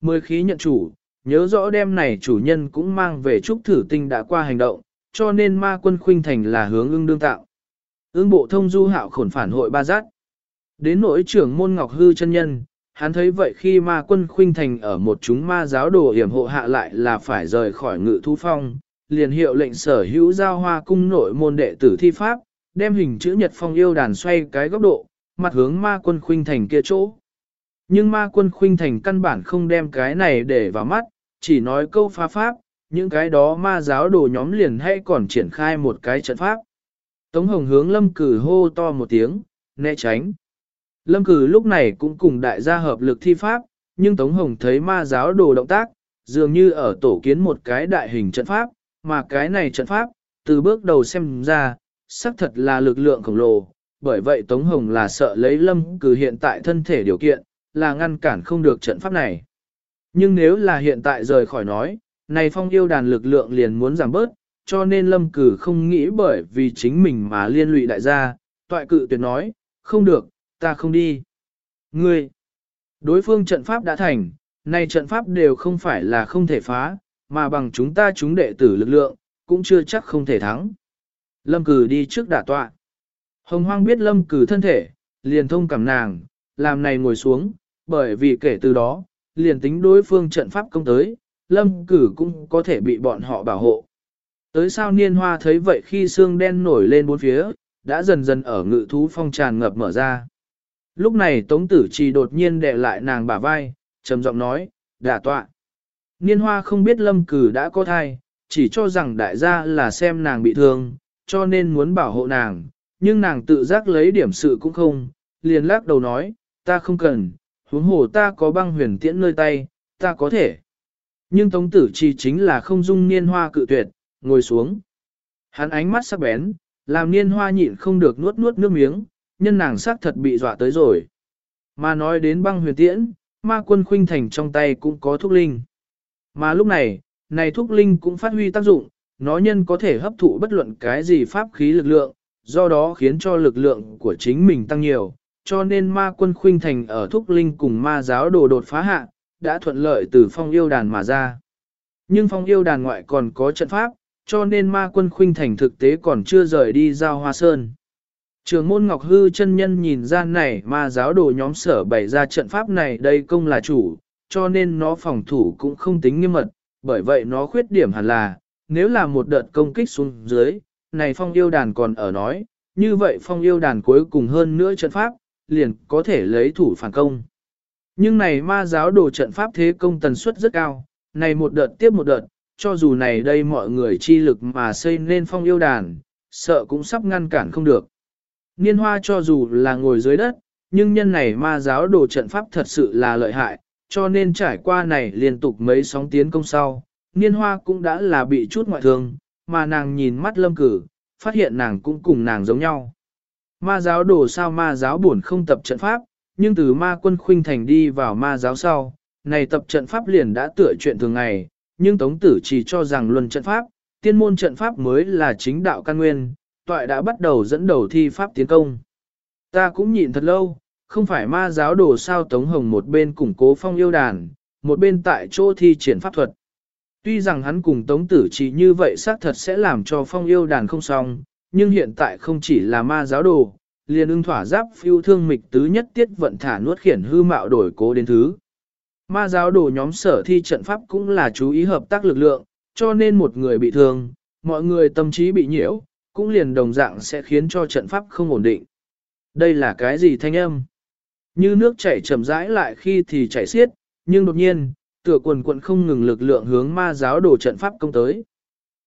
Mười khí nhận chủ, nhớ rõ đêm này chủ nhân cũng mang về trúc thử tinh đã qua hành động, cho nên ma quân khuynh thành là hướng ưng đương tạo. Ưng bộ thông du hạo khổn phản hội ba giác. Đến nỗi trưởng môn ngọc hư chân nhân, hắn thấy vậy khi ma quân khuynh thành ở một chúng ma giáo đồ hiểm hộ hạ lại là phải rời khỏi ngự thu phong, liền hiệu lệnh sở hữu giao hoa cung nội môn đệ tử thi pháp, đem hình chữ nhật phong yêu đàn xoay cái góc độ, mặt hướng ma quân khuynh thành kia chỗ. Nhưng ma quân khuynh thành căn bản không đem cái này để vào mắt, chỉ nói câu phá pháp, những cái đó ma giáo đồ nhóm liền hay còn triển khai một cái trận pháp. Tống Hồng hướng lâm cử hô to một tiếng, né tránh. Lâm cử lúc này cũng cùng đại gia hợp lực thi pháp, nhưng Tống Hồng thấy ma giáo đồ động tác, dường như ở tổ kiến một cái đại hình trận pháp, mà cái này trận pháp, từ bước đầu xem ra, xác thật là lực lượng khổng lồ, bởi vậy Tống Hồng là sợ lấy lâm cử hiện tại thân thể điều kiện, là ngăn cản không được trận pháp này. Nhưng nếu là hiện tại rời khỏi nói, này phong yêu đàn lực lượng liền muốn giảm bớt, cho nên lâm cử không nghĩ bởi vì chính mình mà liên lụy đại gia, toại cự tuyệt nói, không được, ta không đi. Ngươi, đối phương trận pháp đã thành, nay trận pháp đều không phải là không thể phá, mà bằng chúng ta chúng đệ tử lực lượng, cũng chưa chắc không thể thắng. Lâm cử đi trước đả tọa. Hồng hoang biết lâm cử thân thể, liền thông cảm nàng, làm này ngồi xuống, bởi vì kể từ đó, liền tính đối phương trận pháp công tới, lâm cử cũng có thể bị bọn họ bảo hộ. Tới sao niên hoa thấy vậy khi xương đen nổi lên bốn phía, đã dần dần ở ngự thú phong tràn ngập mở ra. Lúc này Tống Tử Trì đột nhiên đè lại nàng bả vai, trầm giọng nói, đả tọa. Niên hoa không biết lâm cử đã có thai, chỉ cho rằng đại gia là xem nàng bị thương, cho nên muốn bảo hộ nàng, nhưng nàng tự giác lấy điểm sự cũng không, liền lắc đầu nói, ta không cần, huống hồ ta có băng huyền tiễn nơi tay, ta có thể. Nhưng Tống Tử trì chính là không dung niên hoa cự tuyệt, ngồi xuống. Hắn ánh mắt sắc bén, làm niên hoa nhịn không được nuốt nuốt nước miếng, nhân nàng xác thật bị dọa tới rồi. Mà nói đến băng huyền tiễn, ma quân khuynh thành trong tay cũng có thuốc linh. Mà lúc này, này thuốc linh cũng phát huy tác dụng, nó nhân có thể hấp thụ bất luận cái gì pháp khí lực lượng, do đó khiến cho lực lượng của chính mình tăng nhiều, cho nên ma quân khuynh thành ở thuốc linh cùng ma giáo đồ đột phá hạ, đã thuận lợi từ phong yêu đàn mà ra. Nhưng phong yêu đàn ngoại còn có trận pháp, cho nên ma quân khuynh thành thực tế còn chưa rời đi giao hoa sơn. Trường môn Ngọc Hư chân nhân nhìn ra này ma giáo đồ nhóm sở bày ra trận pháp này đây công là chủ, cho nên nó phòng thủ cũng không tính nghiêm mật, bởi vậy nó khuyết điểm hẳn là, nếu là một đợt công kích xuống dưới, này phong yêu đàn còn ở nói, như vậy phong yêu đàn cuối cùng hơn nữa trận pháp, liền có thể lấy thủ phản công. Nhưng này ma giáo đồ trận pháp thế công tần suất rất cao, này một đợt tiếp một đợt, cho dù này đây mọi người chi lực mà xây nên phong yêu đàn, sợ cũng sắp ngăn cản không được. Niên hoa cho dù là ngồi dưới đất, nhưng nhân này ma giáo đồ trận pháp thật sự là lợi hại, cho nên trải qua này liên tục mấy sóng tiến công sau, niên hoa cũng đã là bị chút ngoại thương, mà nàng nhìn mắt lâm cử, phát hiện nàng cũng cùng nàng giống nhau. Ma giáo đồ sao ma giáo buồn không tập trận pháp, nhưng từ ma quân khuynh thành đi vào ma giáo sau, này tập trận pháp liền đã tựa chuyện thường ngày, nhưng Tống Tử chỉ cho rằng luân trận pháp, tiên môn trận pháp mới là chính đạo căn nguyên, toại đã bắt đầu dẫn đầu thi pháp tiến công. Ta cũng nhịn thật lâu, không phải ma giáo đồ sao Tống Hồng một bên củng cố phong yêu đàn, một bên tại chỗ thi triển pháp thuật. Tuy rằng hắn cùng Tống Tử chỉ như vậy xác thật sẽ làm cho phong yêu đàn không xong, nhưng hiện tại không chỉ là ma giáo đồ, liền ưng thỏa giáp phiêu thương mịch tứ nhất tiết vận thả nuốt khiển hư mạo đổi cố đến thứ. Ma giáo đồ nhóm sở thi trận pháp cũng là chú ý hợp tác lực lượng, cho nên một người bị thương, mọi người tâm trí bị nhiễu, cũng liền đồng dạng sẽ khiến cho trận pháp không ổn định. Đây là cái gì thanh âm? Như nước chảy chậm rãi lại khi thì chảy xiết, nhưng đột nhiên, tựa quần quận không ngừng lực lượng hướng ma giáo đồ trận pháp công tới.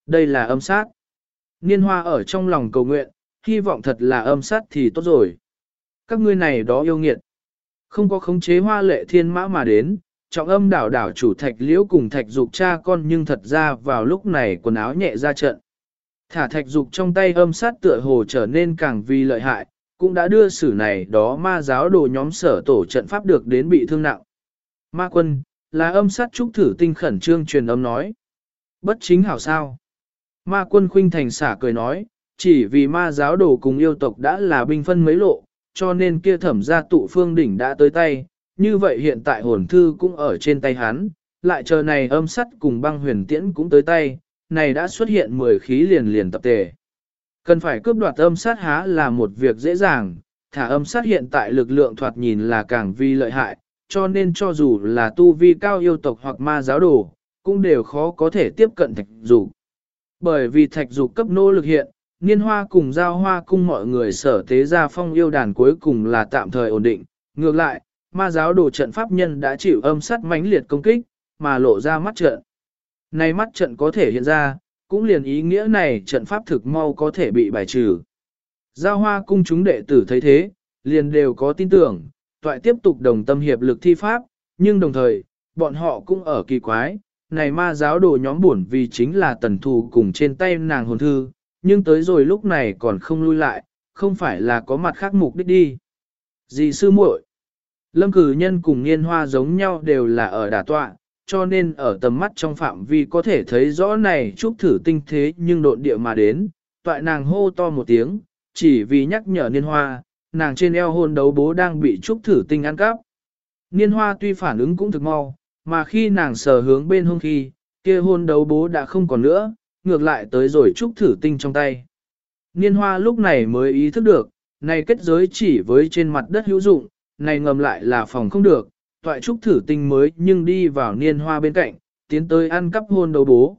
Đây là âm sát. Niên hoa ở trong lòng cầu nguyện, hy vọng thật là âm sát thì tốt rồi. Các ngươi này đó yêu nghiệt. Không có khống chế hoa lệ thiên mã mà đến, trọng âm đảo đảo chủ thạch liễu cùng thạch dục cha con nhưng thật ra vào lúc này quần áo nhẹ ra trận. Thả thạch dục trong tay âm sát tựa hồ trở nên càng vì lợi hại, cũng đã đưa sử này đó ma giáo đồ nhóm sở tổ trận pháp được đến bị thương nặng. Ma quân, là âm sát trúc thử tinh khẩn trương truyền âm nói. Bất chính hảo sao. Ma quân khuynh thành xả cười nói, chỉ vì ma giáo đồ cùng yêu tộc đã là binh phân mấy lộ, cho nên kia thẩm gia tụ phương đỉnh đã tới tay, như vậy hiện tại hồn thư cũng ở trên tay hắn, lại chờ này âm sắt cùng băng huyền tiễn cũng tới tay, này đã xuất hiện 10 khí liền liền tập tề. Cần phải cướp đoạt âm sát há là một việc dễ dàng, thả âm sát hiện tại lực lượng thoạt nhìn là càng vi lợi hại, cho nên cho dù là tu vi cao yêu tộc hoặc ma giáo đồ, cũng đều khó có thể tiếp cận thạch dục. Bởi vì thạch dục cấp nô lực hiện, niên hoa cùng giao hoa cung mọi người sở tế ra phong yêu đàn cuối cùng là tạm thời ổn định. Ngược lại, ma giáo đồ trận pháp nhân đã chịu âm sát mãnh liệt công kích, mà lộ ra mắt trận. Này mắt trận có thể hiện ra, cũng liền ý nghĩa này trận pháp thực mau có thể bị bài trừ. Giao hoa cung chúng đệ tử thấy thế, liền đều có tin tưởng, toại tiếp tục đồng tâm hiệp lực thi pháp, nhưng đồng thời, bọn họ cũng ở kỳ quái, này ma giáo đồ nhóm buồn vì chính là tần thù cùng trên tay nàng hồn thư, nhưng tới rồi lúc này còn không lui lại, không phải là có mặt khác mục đích đi. Dì sư muội, lâm cử nhân cùng niên hoa giống nhau đều là ở đả tọa, cho nên ở tầm mắt trong phạm vi có thể thấy rõ này chúc thử tinh thế nhưng độn địa mà đến, toại nàng hô to một tiếng, chỉ vì nhắc nhở niên hoa, nàng trên eo hôn đấu bố đang bị trúc thử tinh ăn cắp. Niên hoa tuy phản ứng cũng thực mau, mà khi nàng sờ hướng bên hông khi, kia hôn đấu bố đã không còn nữa, ngược lại tới rồi trúc thử tinh trong tay. Niên hoa lúc này mới ý thức được, này kết giới chỉ với trên mặt đất hữu dụng, này ngầm lại là phòng không được, toại trúc thử tinh mới nhưng đi vào niên hoa bên cạnh, tiến tới ăn cắp hôn đấu bố.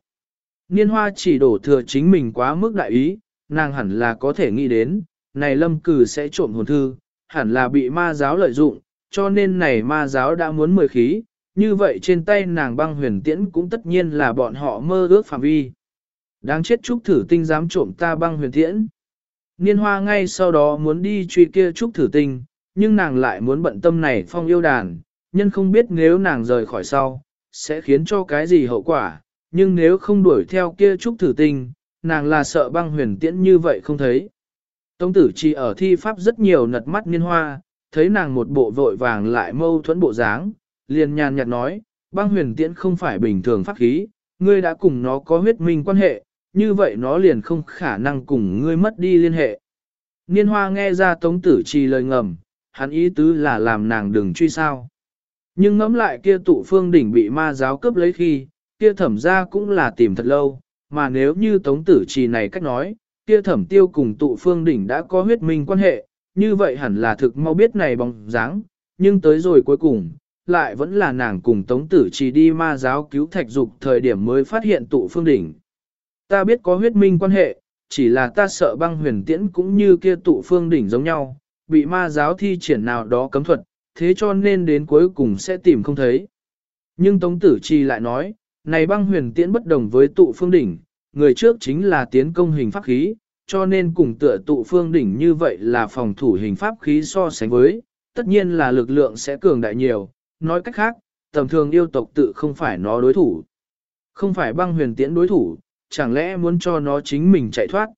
Niên hoa chỉ đổ thừa chính mình quá mức đại ý, nàng hẳn là có thể nghĩ đến, này lâm cử sẽ trộm hồn thư, hẳn là bị ma giáo lợi dụng, cho nên này ma giáo đã muốn mời khí, như vậy trên tay nàng băng huyền tiễn cũng tất nhiên là bọn họ mơ ước phạm vi. Đáng chết trúc thử tinh dám trộm ta băng huyền tiễn. Niên hoa ngay sau đó muốn đi truy kia trúc thử tinh, nhưng nàng lại muốn bận tâm này phong yêu đàn, nhân không biết nếu nàng rời khỏi sau, sẽ khiến cho cái gì hậu quả, nhưng nếu không đuổi theo kia trúc thử tinh, nàng là sợ băng huyền tiễn như vậy không thấy. Tống tử chỉ ở thi pháp rất nhiều nật mắt niên hoa, thấy nàng một bộ vội vàng lại mâu thuẫn bộ dáng, liền nhàn nhạt nói, băng huyền tiễn không phải bình thường pháp khí, ngươi đã cùng nó có huyết minh quan hệ, như vậy nó liền không khả năng cùng ngươi mất đi liên hệ. Niên hoa nghe ra tống tử trì lời ngầm, hắn ý tứ là làm nàng đừng truy sao. Nhưng ngẫm lại kia tụ phương đỉnh bị ma giáo cướp lấy khi, kia thẩm ra cũng là tìm thật lâu, mà nếu như tống tử trì này cách nói, kia thẩm tiêu cùng tụ phương đỉnh đã có huyết minh quan hệ, như vậy hẳn là thực mau biết này bóng dáng, nhưng tới rồi cuối cùng, lại vẫn là nàng cùng tống tử trì đi ma giáo cứu thạch dục thời điểm mới phát hiện tụ phương đỉnh. Ta biết có huyết minh quan hệ, chỉ là ta sợ băng huyền tiễn cũng như kia tụ phương đỉnh giống nhau, bị ma giáo thi triển nào đó cấm thuật, thế cho nên đến cuối cùng sẽ tìm không thấy. Nhưng Tống Tử Chi lại nói, này băng huyền tiễn bất đồng với tụ phương đỉnh, người trước chính là tiến công hình pháp khí, cho nên cùng tựa tụ phương đỉnh như vậy là phòng thủ hình pháp khí so sánh với, tất nhiên là lực lượng sẽ cường đại nhiều, nói cách khác, tầm thường yêu tộc tự không phải nó đối thủ. Không phải băng huyền tiễn đối thủ, chẳng lẽ muốn cho nó chính mình chạy thoát.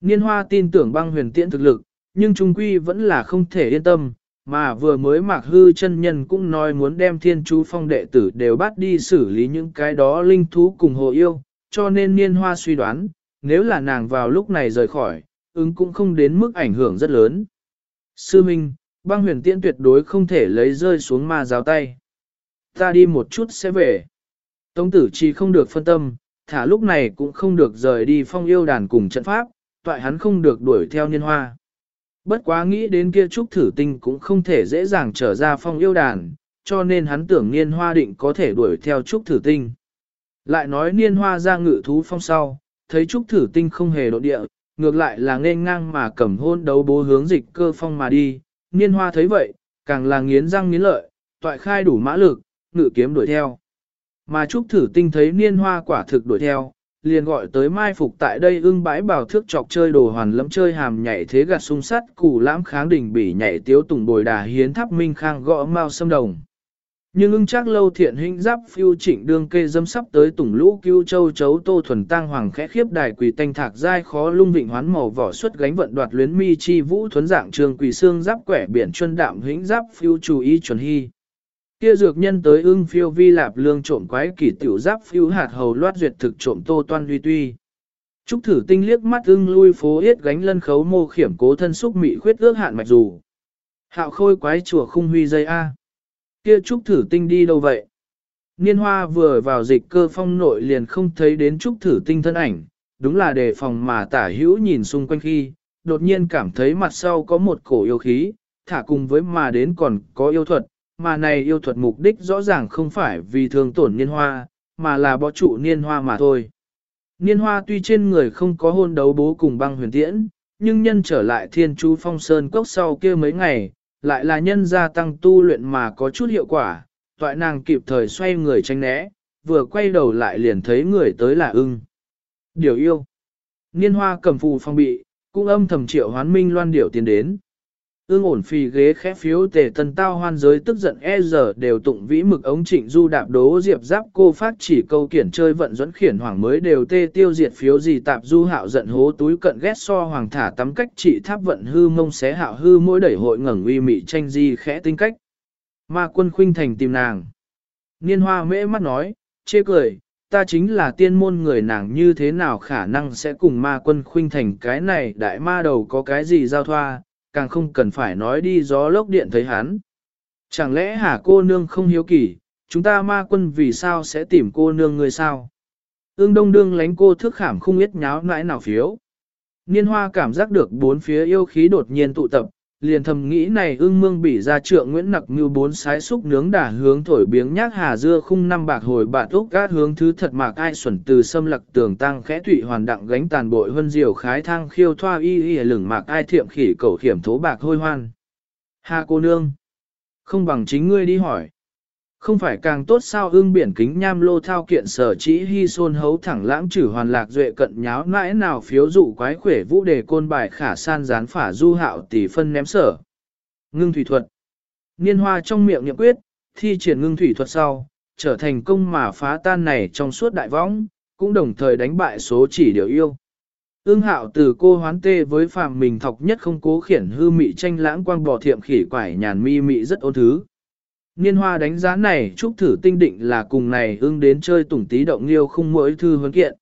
Niên hoa tin tưởng băng huyền tiễn thực lực, nhưng trung quy vẫn là không thể yên tâm, mà vừa mới mạc hư chân nhân cũng nói muốn đem thiên chú phong đệ tử đều bắt đi xử lý những cái đó linh thú cùng hồ yêu, cho nên niên hoa suy đoán, nếu là nàng vào lúc này rời khỏi, ứng cũng không đến mức ảnh hưởng rất lớn. Sư Minh, băng huyền tiễn tuyệt đối không thể lấy rơi xuống ma giáo tay. Ta đi một chút sẽ về. Tống tử chi không được phân tâm, thả lúc này cũng không được rời đi phong yêu đàn cùng trận pháp, toại hắn không được đuổi theo niên hoa. Bất quá nghĩ đến kia trúc thử tinh cũng không thể dễ dàng trở ra phong yêu đàn, cho nên hắn tưởng niên hoa định có thể đuổi theo trúc thử tinh. Lại nói niên hoa ra ngự thú phong sau, thấy trúc thử tinh không hề độ địa, ngược lại là nên ngang mà cầm hôn đấu bố hướng dịch cơ phong mà đi. Niên hoa thấy vậy, càng là nghiến răng nghiến lợi, toại khai đủ mã lực, ngự kiếm đuổi theo. Mà trúc thử tinh thấy niên hoa quả thực đuổi theo, liền gọi tới mai phục tại đây ưng bãi bảo thước chọc chơi đồ hoàn lẫm chơi hàm nhảy thế gạt sung sắt củ lãm kháng đỉnh bỉ nhảy tiếu tùng bồi đà hiến tháp minh khang gõ mau sâm đồng. Nhưng ưng chắc lâu thiện hình giáp phiêu trịnh đương kê dâm sắp tới tùng lũ cứu châu chấu tô thuần tang hoàng khẽ khiếp đài quỳ tanh thạc dai khó lung vịnh hoán màu vỏ xuất gánh vận đoạt luyến mi chi vũ thuấn dạng trường quỳ xương giáp quẻ biển chuân đạm hĩnh giáp phiêu chủ y chuẩn hy. Kia dược nhân tới ưng phiêu vi lạp lương trộm quái kỷ tiểu giáp phiêu hạt hầu loát duyệt thực trộm tô toan huy tuy. Trúc thử tinh liếc mắt ưng lui phố yết gánh lân khấu mô khiểm cố thân xúc mị khuyết ước hạn mạch dù. Hạo khôi quái chùa khung huy dây A. Kia Trúc thử tinh đi đâu vậy? Niên hoa vừa vào dịch cơ phong nội liền không thấy đến Trúc thử tinh thân ảnh, đúng là đề phòng mà tả hữu nhìn xung quanh khi, đột nhiên cảm thấy mặt sau có một cổ yêu khí, thả cùng với mà đến còn có yêu thuật, mà này yêu thuật mục đích rõ ràng không phải vì thương tổn niên hoa, mà là bỏ trụ niên hoa mà thôi. Niên hoa tuy trên người không có hôn đấu bố cùng băng huyền tiễn, nhưng nhân trở lại thiên chú phong sơn cốc sau kia mấy ngày, lại là nhân gia tăng tu luyện mà có chút hiệu quả, toại nàng kịp thời xoay người tranh né, vừa quay đầu lại liền thấy người tới là ưng. Điều yêu. Niên hoa cầm phù phong bị, cũng âm thầm triệu hoán minh loan điểu tiến đến. Ương ổn phì ghế khẽ phiếu tề tần tao hoan giới tức giận e giờ đều tụng vĩ mực ống trịnh du đạp đố diệp giáp cô phát chỉ câu kiển chơi vận dẫn khiển hoàng mới đều tê tiêu diệt phiếu gì tạp du hạo giận hố túi cận ghét so hoàng thả tắm cách trị tháp vận hư mông xé hạo hư mỗi đẩy hội ngẩng uy mị tranh di khẽ tinh cách. Ma quân khuynh thành tìm nàng. Niên hoa mễ mắt nói, chê cười, ta chính là tiên môn người nàng như thế nào khả năng sẽ cùng ma quân khuynh thành cái này đại ma đầu có cái gì giao thoa, càng không cần phải nói đi gió lốc điện thấy hắn. Chẳng lẽ hả cô nương không hiếu kỳ, chúng ta ma quân vì sao sẽ tìm cô nương người sao? Ương đông đương lánh cô thức khảm không biết nháo nãi nào phiếu. Niên hoa cảm giác được bốn phía yêu khí đột nhiên tụ tập, liền thầm nghĩ này ưng mương bị ra trượng Nguyễn Nặc như bốn sái xúc nướng đả hướng thổi biếng nhác hà dưa khung năm bạc hồi bạc úc gát hướng thứ thật mạc ai xuẩn từ xâm lặc tường tăng khẽ thụy hoàn đặng gánh tàn bội hân diều khái thang khiêu thoa y y lửng mạc ai thiệm khỉ cầu khiểm thố bạc hôi hoan. Hà cô nương, không bằng chính ngươi đi hỏi. Không phải càng tốt sao ương biển kính nham lô thao kiện sở chỉ hy xôn hấu thẳng lãng trừ hoàn lạc duệ cận nháo nãi nào phiếu dụ quái khỏe vũ đề côn bài khả san gián phả du hạo tỷ phân ném sở. Ngưng thủy thuật. Niên hoa trong miệng nhậm quyết, thi triển ngưng thủy thuật sau, trở thành công mà phá tan này trong suốt đại võng, cũng đồng thời đánh bại số chỉ điều yêu. Ương hạo từ cô hoán tê với phàm mình thọc nhất không cố khiển hư mị tranh lãng quang bò thiệm khỉ quải nhàn mi mị rất ôn thứ. Niên hoa đánh giá này chúc thử tinh định là cùng này ưng đến chơi tủng tí động liêu không mỗi thư huấn kiện.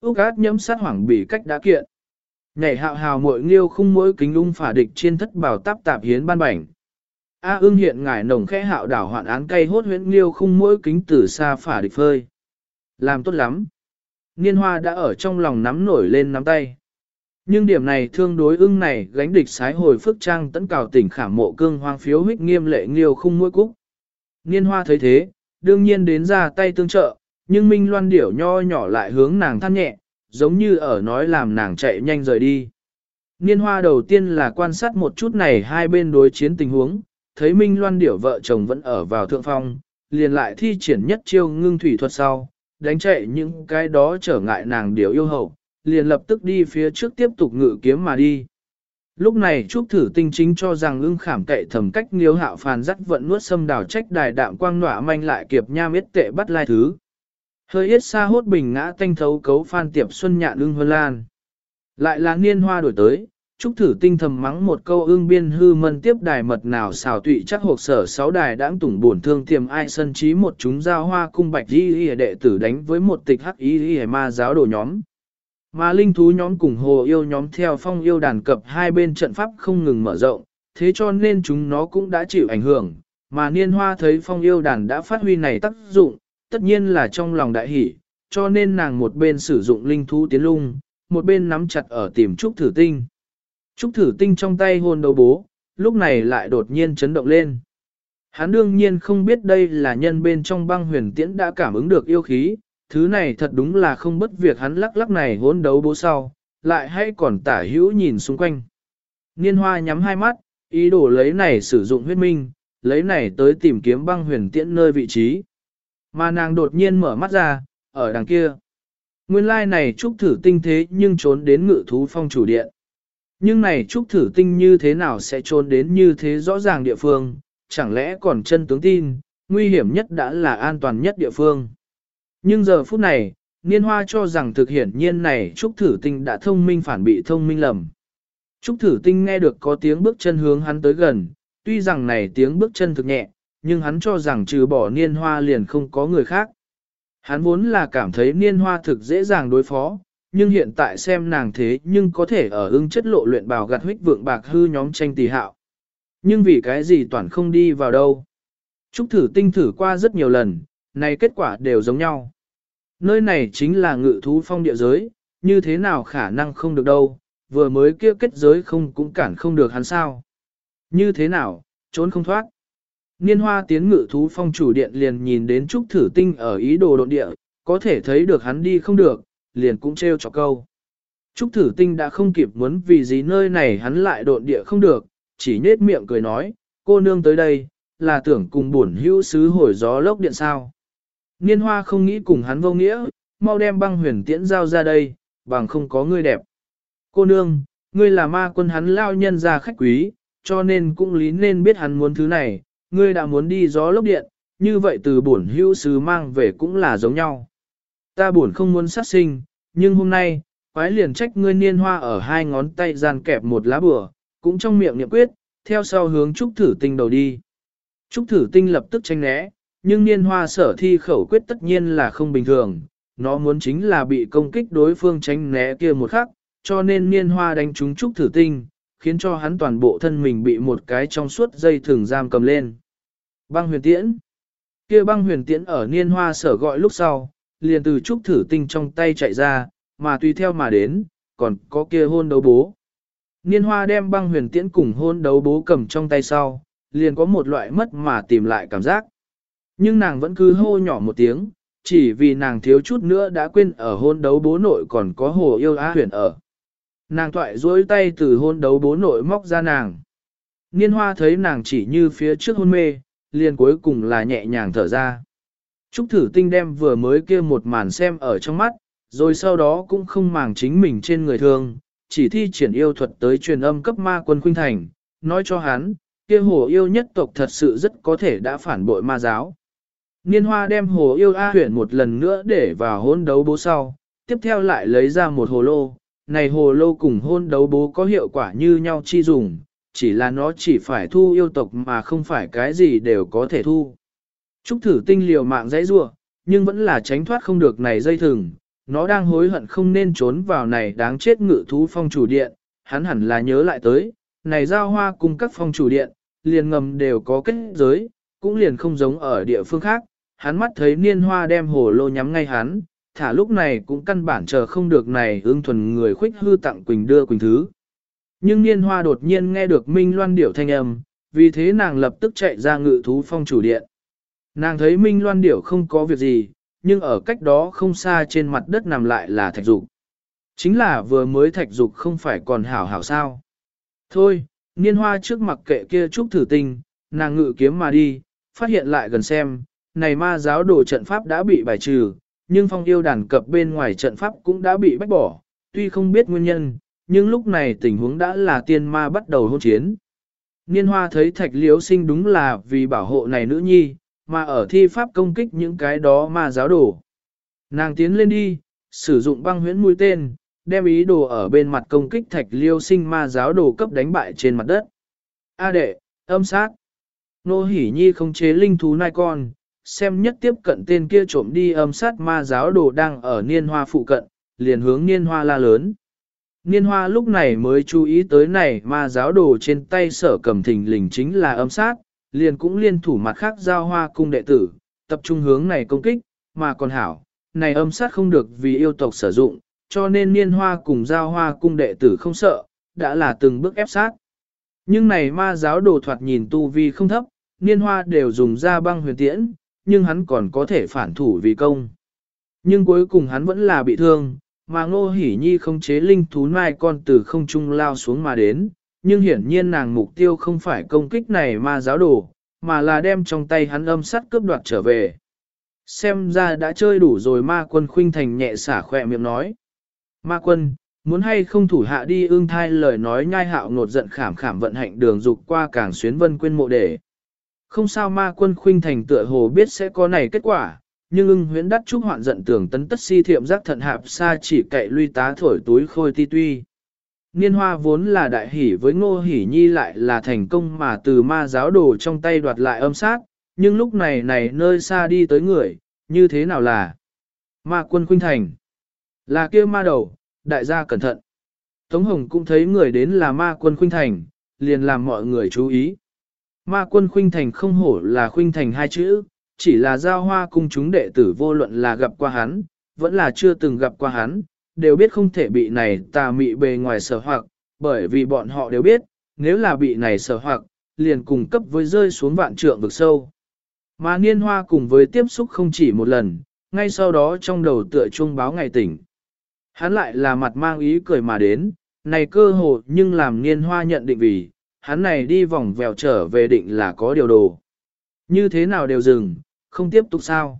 Úc át nhẫm sát hoảng bị cách đã kiện. Nhảy hạo hào mội liêu không mỗi kính ung phả địch trên thất bảo táp tạp hiến ban bảnh. A ưng hiện ngải nồng khẽ hạo đảo hoạn án cây hốt huyễn liêu không mỗi kính từ xa phả địch phơi. Làm tốt lắm. Niên hoa đã ở trong lòng nắm nổi lên nắm tay. Nhưng điểm này thương đối ưng này gánh địch sái hồi phức trang tấn cào tỉnh khảm mộ cương hoang phiếu hích nghiêm lệ nghiêu không mỗi cúc. Niên hoa thấy thế, đương nhiên đến ra tay tương trợ, nhưng Minh Loan điểu nho nhỏ lại hướng nàng than nhẹ, giống như ở nói làm nàng chạy nhanh rời đi. Niên hoa đầu tiên là quan sát một chút này hai bên đối chiến tình huống, thấy Minh Loan điểu vợ chồng vẫn ở vào thượng phong, liền lại thi triển nhất chiêu ngưng thủy thuật sau, đánh chạy những cái đó trở ngại nàng điểu yêu hậu, liền lập tức đi phía trước tiếp tục ngự kiếm mà đi. Lúc này Trúc Thử Tinh chính cho rằng ưng khảm cậy thầm cách nghiếu hạo phàn dắt vận nuốt xâm đào trách đài đạm quang nọa manh lại kiệp nha miết tệ bắt lai thứ. Hơi yết xa hốt bình ngã tanh thấu cấu phan tiệp xuân nhạn ưng hân lan. Lại là niên hoa đổi tới, Trúc Thử Tinh thầm mắng một câu ưng biên hư mân tiếp đài mật nào xào tụy chắc hộp sở sáu đài đãng tủng buồn thương tiềm ai sân trí một chúng giao hoa cung bạch y y đệ tử đánh với một tịch hắc y y ma giáo đồ nhóm. Mà linh thú nhóm cùng hồ yêu nhóm theo phong yêu đàn cập hai bên trận pháp không ngừng mở rộng, thế cho nên chúng nó cũng đã chịu ảnh hưởng, mà niên hoa thấy phong yêu đàn đã phát huy này tác dụng, tất nhiên là trong lòng đại hỷ, cho nên nàng một bên sử dụng linh thú tiến lung, một bên nắm chặt ở tìm trúc thử tinh. Trúc thử tinh trong tay hôn đầu bố, lúc này lại đột nhiên chấn động lên. Hắn đương nhiên không biết đây là nhân bên trong băng huyền tiễn đã cảm ứng được yêu khí, thứ này thật đúng là không bất việc hắn lắc lắc này hỗn đấu bố sau, lại hay còn tả hữu nhìn xung quanh. Niên hoa nhắm hai mắt, ý đồ lấy này sử dụng huyết minh, lấy này tới tìm kiếm băng huyền tiễn nơi vị trí. Mà nàng đột nhiên mở mắt ra, ở đằng kia. Nguyên lai này trúc thử tinh thế nhưng trốn đến ngự thú phong chủ điện. Nhưng này trúc thử tinh như thế nào sẽ trốn đến như thế rõ ràng địa phương, chẳng lẽ còn chân tướng tin, nguy hiểm nhất đã là an toàn nhất địa phương. Nhưng giờ phút này, niên hoa cho rằng thực hiện nhiên này Trúc Thử Tinh đã thông minh phản bị thông minh lầm. Trúc Thử Tinh nghe được có tiếng bước chân hướng hắn tới gần, tuy rằng này tiếng bước chân thực nhẹ, nhưng hắn cho rằng trừ bỏ niên hoa liền không có người khác. Hắn vốn là cảm thấy niên hoa thực dễ dàng đối phó, nhưng hiện tại xem nàng thế nhưng có thể ở ưng chất lộ luyện bào gặt huyết vượng bạc hư nhóm tranh tỷ hạo. Nhưng vì cái gì toàn không đi vào đâu. Trúc thử tinh thử qua rất nhiều lần, này kết quả đều giống nhau. Nơi này chính là ngự thú phong địa giới, như thế nào khả năng không được đâu, vừa mới kia kết giới không cũng cản không được hắn sao. Như thế nào, trốn không thoát. Niên hoa tiến ngự thú phong chủ điện liền nhìn đến Trúc Thử Tinh ở ý đồ độn địa, có thể thấy được hắn đi không được, liền cũng treo cho câu. Trúc Thử Tinh đã không kịp muốn vì gì nơi này hắn lại độn địa không được, chỉ nết miệng cười nói, cô nương tới đây, là tưởng cùng buồn hữu sứ hồi gió lốc điện sao. Niên hoa không nghĩ cùng hắn vô nghĩa, mau đem băng huyền tiễn giao ra đây, bằng không có người đẹp. Cô nương, ngươi là ma quân hắn lao nhân ra khách quý, cho nên cũng lý nên biết hắn muốn thứ này, ngươi đã muốn đi gió lốc điện, như vậy từ bổn hữu sứ mang về cũng là giống nhau. Ta buồn không muốn sát sinh, nhưng hôm nay, quái liền trách ngươi niên hoa ở hai ngón tay gian kẹp một lá bừa, cũng trong miệng niệm quyết, theo sau hướng Trúc Thử Tinh đầu đi. Trúc Thử Tinh lập tức tranh né, nhưng niên hoa sở thi khẩu quyết tất nhiên là không bình thường, nó muốn chính là bị công kích đối phương tránh né kia một khắc, cho nên niên hoa đánh trúng Trúc Thử Tinh, khiến cho hắn toàn bộ thân mình bị một cái trong suốt dây thường giam cầm lên. Băng huyền tiễn kia băng huyền tiễn ở niên hoa sở gọi lúc sau, liền từ Trúc Thử Tinh trong tay chạy ra, mà tùy theo mà đến, còn có kia hôn đấu bố. Niên hoa đem băng huyền tiễn cùng hôn đấu bố cầm trong tay sau, liền có một loại mất mà tìm lại cảm giác. Nhưng nàng vẫn cứ hô nhỏ một tiếng, chỉ vì nàng thiếu chút nữa đã quên ở hôn đấu bố nội còn có hồ yêu á huyền ở. Nàng toại duỗi tay từ hôn đấu bố nội móc ra nàng. Niên hoa thấy nàng chỉ như phía trước hôn mê, liền cuối cùng là nhẹ nhàng thở ra. Trúc thử tinh đem vừa mới kia một màn xem ở trong mắt, rồi sau đó cũng không màng chính mình trên người thương, chỉ thi triển yêu thuật tới truyền âm cấp ma quân khuynh thành, nói cho hắn, kia hồ yêu nhất tộc thật sự rất có thể đã phản bội ma giáo. Niên hoa đem hồ yêu A huyển một lần nữa để vào hôn đấu bố sau, tiếp theo lại lấy ra một hồ lô, này hồ lô cùng hôn đấu bố có hiệu quả như nhau chi dùng, chỉ là nó chỉ phải thu yêu tộc mà không phải cái gì đều có thể thu. Trúc thử tinh liều mạng dãy rua, nhưng vẫn là tránh thoát không được này dây thừng, nó đang hối hận không nên trốn vào này đáng chết ngự thú phong chủ điện, hắn hẳn là nhớ lại tới, này giao hoa cùng các phong chủ điện, liền ngầm đều có kết giới, cũng liền không giống ở địa phương khác, hắn mắt thấy niên hoa đem hồ lô nhắm ngay hắn, thả lúc này cũng căn bản chờ không được này ương thuần người khuyết hư tặng Quỳnh đưa Quỳnh thứ. Nhưng niên hoa đột nhiên nghe được Minh Loan điểu thanh âm, vì thế nàng lập tức chạy ra ngự thú phong chủ điện. Nàng thấy Minh Loan điểu không có việc gì, nhưng ở cách đó không xa trên mặt đất nằm lại là thạch dục. Chính là vừa mới thạch dục không phải còn hảo hảo sao. Thôi, niên hoa trước mặt kệ kia trúc thử tinh, nàng ngự kiếm mà đi, phát hiện lại gần xem, này ma giáo đồ trận pháp đã bị bài trừ, nhưng phong yêu đàn cập bên ngoài trận pháp cũng đã bị bách bỏ, tuy không biết nguyên nhân, nhưng lúc này tình huống đã là tiên ma bắt đầu hôn chiến. Niên hoa thấy thạch liếu sinh đúng là vì bảo hộ này nữ nhi, mà ở thi pháp công kích những cái đó ma giáo đồ. Nàng tiến lên đi, sử dụng băng huyễn mũi tên, đem ý đồ ở bên mặt công kích thạch liêu sinh ma giáo đồ cấp đánh bại trên mặt đất. A đệ, âm sát. Nô hỉ nhi không chế linh thú nai con, xem nhất tiếp cận tên kia trộm đi âm sát ma giáo đồ đang ở niên hoa phụ cận, liền hướng niên hoa la lớn. Niên hoa lúc này mới chú ý tới này ma giáo đồ trên tay sở cầm thình lình chính là âm sát, liền cũng liên thủ mặt khác giao hoa cung đệ tử, tập trung hướng này công kích, mà còn hảo, này âm sát không được vì yêu tộc sử dụng, cho nên niên hoa cùng giao hoa cung đệ tử không sợ, đã là từng bước ép sát. Nhưng này ma giáo đồ thoạt nhìn tu vi không thấp, niên hoa đều dùng ra băng huyền tiễn, nhưng hắn còn có thể phản thủ vì công. Nhưng cuối cùng hắn vẫn là bị thương, mà ngô hỉ nhi không chế linh thú mai con từ không trung lao xuống mà đến, nhưng hiển nhiên nàng mục tiêu không phải công kích này mà giáo đồ, mà là đem trong tay hắn âm sắt cướp đoạt trở về. Xem ra đã chơi đủ rồi ma quân khuynh thành nhẹ xả khỏe miệng nói. Ma quân, muốn hay không thủ hạ đi ương thai lời nói nhai hạo nột giận khảm khảm vận hạnh đường dục qua càng xuyến vân quên mộ để. Không sao ma quân khuynh thành tựa hồ biết sẽ có này kết quả, nhưng ưng huyễn đắt trúc hoạn giận tưởng tấn tất si thiệm giác thận hạp xa chỉ cậy lui tá thổi túi khôi ti tuy. Niên hoa vốn là đại hỷ với ngô hỷ nhi lại là thành công mà từ ma giáo đồ trong tay đoạt lại âm sát, nhưng lúc này này nơi xa đi tới người, như thế nào là ma quân khuynh thành. Là kia ma đầu, đại gia cẩn thận. Tống Hồng cũng thấy người đến là ma quân khuynh thành, liền làm mọi người chú ý. Ma quân khuynh thành không hổ là khuynh thành hai chữ, chỉ là giao hoa cung chúng đệ tử vô luận là gặp qua hắn, vẫn là chưa từng gặp qua hắn, đều biết không thể bị này tà mị bề ngoài sở hoặc, bởi vì bọn họ đều biết, nếu là bị này sở hoặc, liền cùng cấp với rơi xuống vạn trượng vực sâu. Mà niên hoa cùng với tiếp xúc không chỉ một lần, ngay sau đó trong đầu tựa chuông báo ngày tỉnh. Hắn lại là mặt mang ý cười mà đến, này cơ hồ nhưng làm niên hoa nhận định vì, hắn này đi vòng vèo trở về định là có điều đồ. Như thế nào đều dừng, không tiếp tục sao.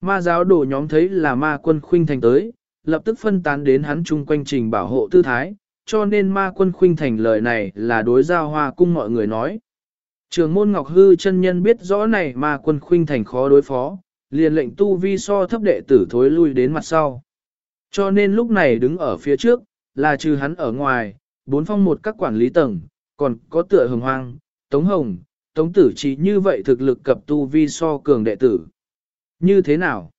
Ma giáo đồ nhóm thấy là ma quân khuynh thành tới, lập tức phân tán đến hắn chung quanh trình bảo hộ tư thái, cho nên ma quân khuynh thành lời này là đối giao hoa cung mọi người nói. Trường môn Ngọc Hư chân nhân biết rõ này ma quân khuynh thành khó đối phó, liền lệnh tu vi so thấp đệ tử thối lui đến mặt sau. Cho nên lúc này đứng ở phía trước, là trừ hắn ở ngoài, bốn phong một các quản lý tầng, còn có tựa hồng hoang, tống hồng, tống tử chỉ như vậy thực lực cập tu vi so cường đệ tử. Như thế nào?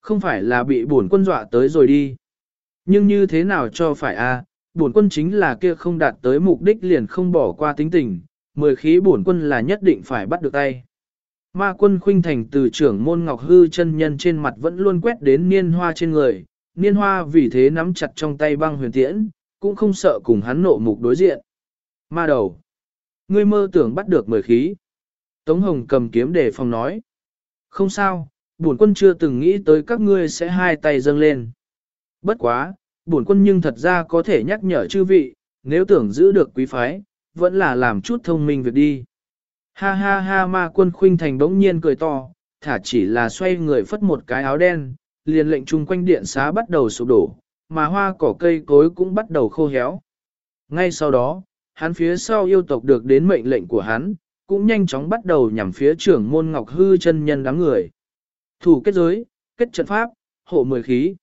Không phải là bị bổn quân dọa tới rồi đi. Nhưng như thế nào cho phải a? bổn quân chính là kia không đạt tới mục đích liền không bỏ qua tính tình, mười khí bổn quân là nhất định phải bắt được tay. Ma quân khuynh thành từ trưởng môn ngọc hư chân nhân trên mặt vẫn luôn quét đến niên hoa trên người, niên hoa vì thế nắm chặt trong tay băng huyền tiễn, cũng không sợ cùng hắn nộ mục đối diện. Ma đầu, ngươi mơ tưởng bắt được mười khí. Tống Hồng cầm kiếm để phòng nói. Không sao, bổn quân chưa từng nghĩ tới các ngươi sẽ hai tay dâng lên. Bất quá, bổn quân nhưng thật ra có thể nhắc nhở chư vị, nếu tưởng giữ được quý phái, vẫn là làm chút thông minh việc đi. Ha ha ha ma quân khuynh thành bỗng nhiên cười to, thả chỉ là xoay người phất một cái áo đen, liền lệnh chung quanh điện xá bắt đầu sụp đổ, mà hoa cỏ cây cối cũng bắt đầu khô héo. Ngay sau đó, hắn phía sau yêu tộc được đến mệnh lệnh của hắn, cũng nhanh chóng bắt đầu nhằm phía trưởng môn ngọc hư chân nhân đám người. Thủ kết giới, kết trận pháp, hộ mười khí.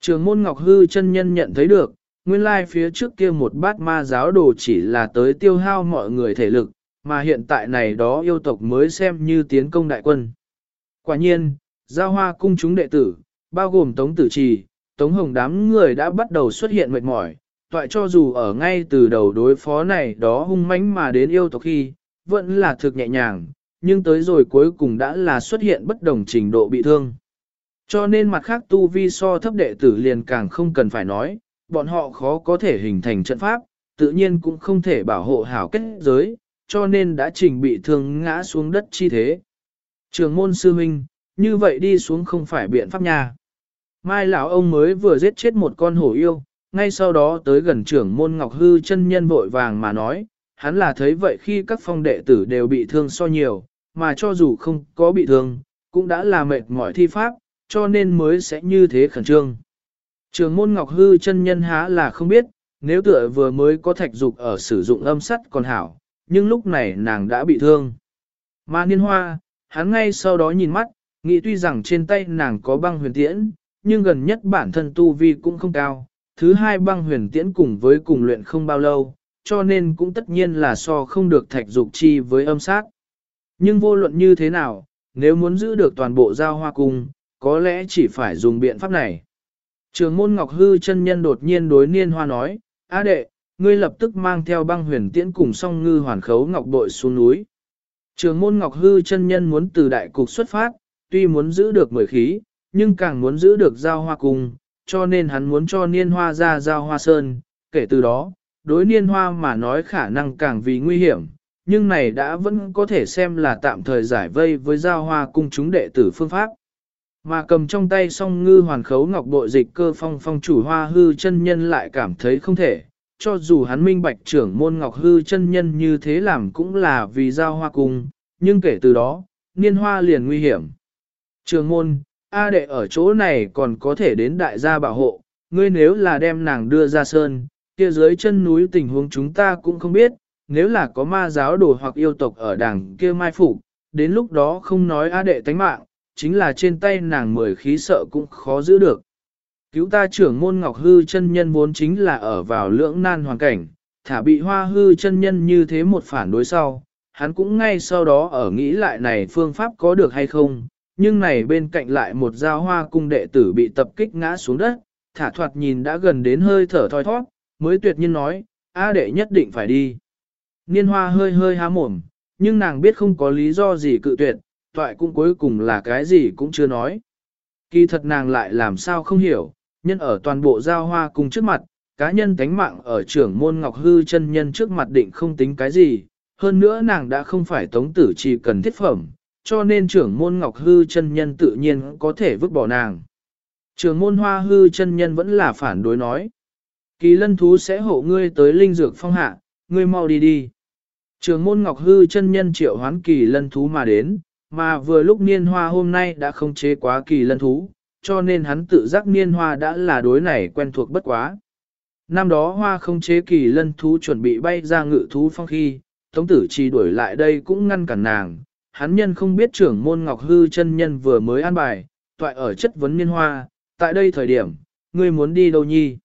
Trường môn ngọc hư chân nhân nhận thấy được, nguyên lai phía trước kia một bát ma giáo đồ chỉ là tới tiêu hao mọi người thể lực, mà hiện tại này đó yêu tộc mới xem như tiến công đại quân. Quả nhiên, giao hoa cung chúng đệ tử, bao gồm Tống Tử Trì, Tống Hồng đám người đã bắt đầu xuất hiện mệt mỏi, toại cho dù ở ngay từ đầu đối phó này đó hung mãnh mà đến yêu tộc khi, vẫn là thực nhẹ nhàng, nhưng tới rồi cuối cùng đã là xuất hiện bất đồng trình độ bị thương. Cho nên mặt khác tu vi so thấp đệ tử liền càng không cần phải nói, bọn họ khó có thể hình thành trận pháp, tự nhiên cũng không thể bảo hộ hảo kết giới, cho nên đã trình bị thương ngã xuống đất chi thế. Trường môn sư minh, như vậy đi xuống không phải biện pháp nha. Mai lão ông mới vừa giết chết một con hổ yêu, ngay sau đó tới gần trưởng môn Ngọc Hư chân nhân vội vàng mà nói, hắn là thấy vậy khi các phong đệ tử đều bị thương so nhiều, mà cho dù không có bị thương, cũng đã là mệt mỏi thi pháp, cho nên mới sẽ như thế khẩn trương. Trường môn Ngọc Hư chân nhân há là không biết, nếu tựa vừa mới có thạch dục ở sử dụng âm sắt còn hảo, nhưng lúc này nàng đã bị thương. Mà niên hoa, hắn ngay sau đó nhìn mắt, nghĩ tuy rằng trên tay nàng có băng huyền tiễn, nhưng gần nhất bản thân tu vi cũng không cao. Thứ hai băng huyền tiễn cùng với cùng luyện không bao lâu, cho nên cũng tất nhiên là so không được thạch dục chi với âm sát. Nhưng vô luận như thế nào, nếu muốn giữ được toàn bộ giao hoa cung, có lẽ chỉ phải dùng biện pháp này. Trường môn Ngọc Hư chân nhân đột nhiên đối niên hoa nói, A đệ, ngươi lập tức mang theo băng huyền tiễn cùng song ngư hoàn khấu ngọc bội xuống núi. Trường môn Ngọc Hư chân nhân muốn từ đại cục xuất phát, tuy muốn giữ được mười khí, nhưng càng muốn giữ được giao hoa cung, cho nên hắn muốn cho niên hoa ra giao hoa sơn, kể từ đó, đối niên hoa mà nói khả năng càng vì nguy hiểm, nhưng này đã vẫn có thể xem là tạm thời giải vây với giao hoa cung chúng đệ tử phương pháp. Mà cầm trong tay song ngư hoàn khấu ngọc bội dịch cơ phong phong chủ hoa hư chân nhân lại cảm thấy không thể, cho dù hắn minh bạch trưởng môn ngọc hư chân nhân như thế làm cũng là vì giao hoa cung, nhưng kể từ đó, niên hoa liền nguy hiểm. Trường môn, A đệ ở chỗ này còn có thể đến đại gia bảo hộ, ngươi nếu là đem nàng đưa ra sơn, kia dưới chân núi tình huống chúng ta cũng không biết, nếu là có ma giáo đồ hoặc yêu tộc ở đằng kia mai phục, đến lúc đó không nói A đệ tánh mạng, chính là trên tay nàng mười khí sợ cũng khó giữ được. Cứu ta trưởng môn ngọc hư chân nhân vốn chính là ở vào lưỡng nan hoàn cảnh, thả bị hoa hư chân nhân như thế một phản đối sau, hắn cũng ngay sau đó ở nghĩ lại này phương pháp có được hay không, nhưng này bên cạnh lại một giao hoa cung đệ tử bị tập kích ngã xuống đất, thả thoạt nhìn đã gần đến hơi thở thoi thoát, mới tuyệt nhiên nói, A đệ nhất định phải đi. Niên hoa hơi hơi há mồm, nhưng nàng biết không có lý do gì cự tuyệt, toại cũng cuối cùng là cái gì cũng chưa nói. Kỳ thật nàng lại làm sao không hiểu, nhân ở toàn bộ giao hoa cung trước mặt, cá nhân tánh mạng ở trưởng môn ngọc hư chân nhân trước mặt định không tính cái gì, hơn nữa nàng đã không phải tống tử chỉ cần thiết phẩm, cho nên trưởng môn ngọc hư chân nhân tự nhiên có thể vứt bỏ nàng. Trưởng môn hoa hư chân nhân vẫn là phản đối nói. Kỳ lân thú sẽ hộ ngươi tới linh dược phong hạ, ngươi mau đi đi. Trường môn Ngọc Hư chân nhân triệu hoán kỳ lân thú mà đến, mà vừa lúc niên hoa hôm nay đã không chế quá kỳ lân thú, cho nên hắn tự giác niên hoa đã là đối này quen thuộc bất quá. Năm đó hoa không chế kỳ lân thú chuẩn bị bay ra ngự thú phong khi, tống tử chỉ đuổi lại đây cũng ngăn cản nàng, hắn nhân không biết trưởng môn Ngọc Hư chân nhân vừa mới an bài, toại ở chất vấn niên hoa, tại đây thời điểm, ngươi muốn đi đâu nhi?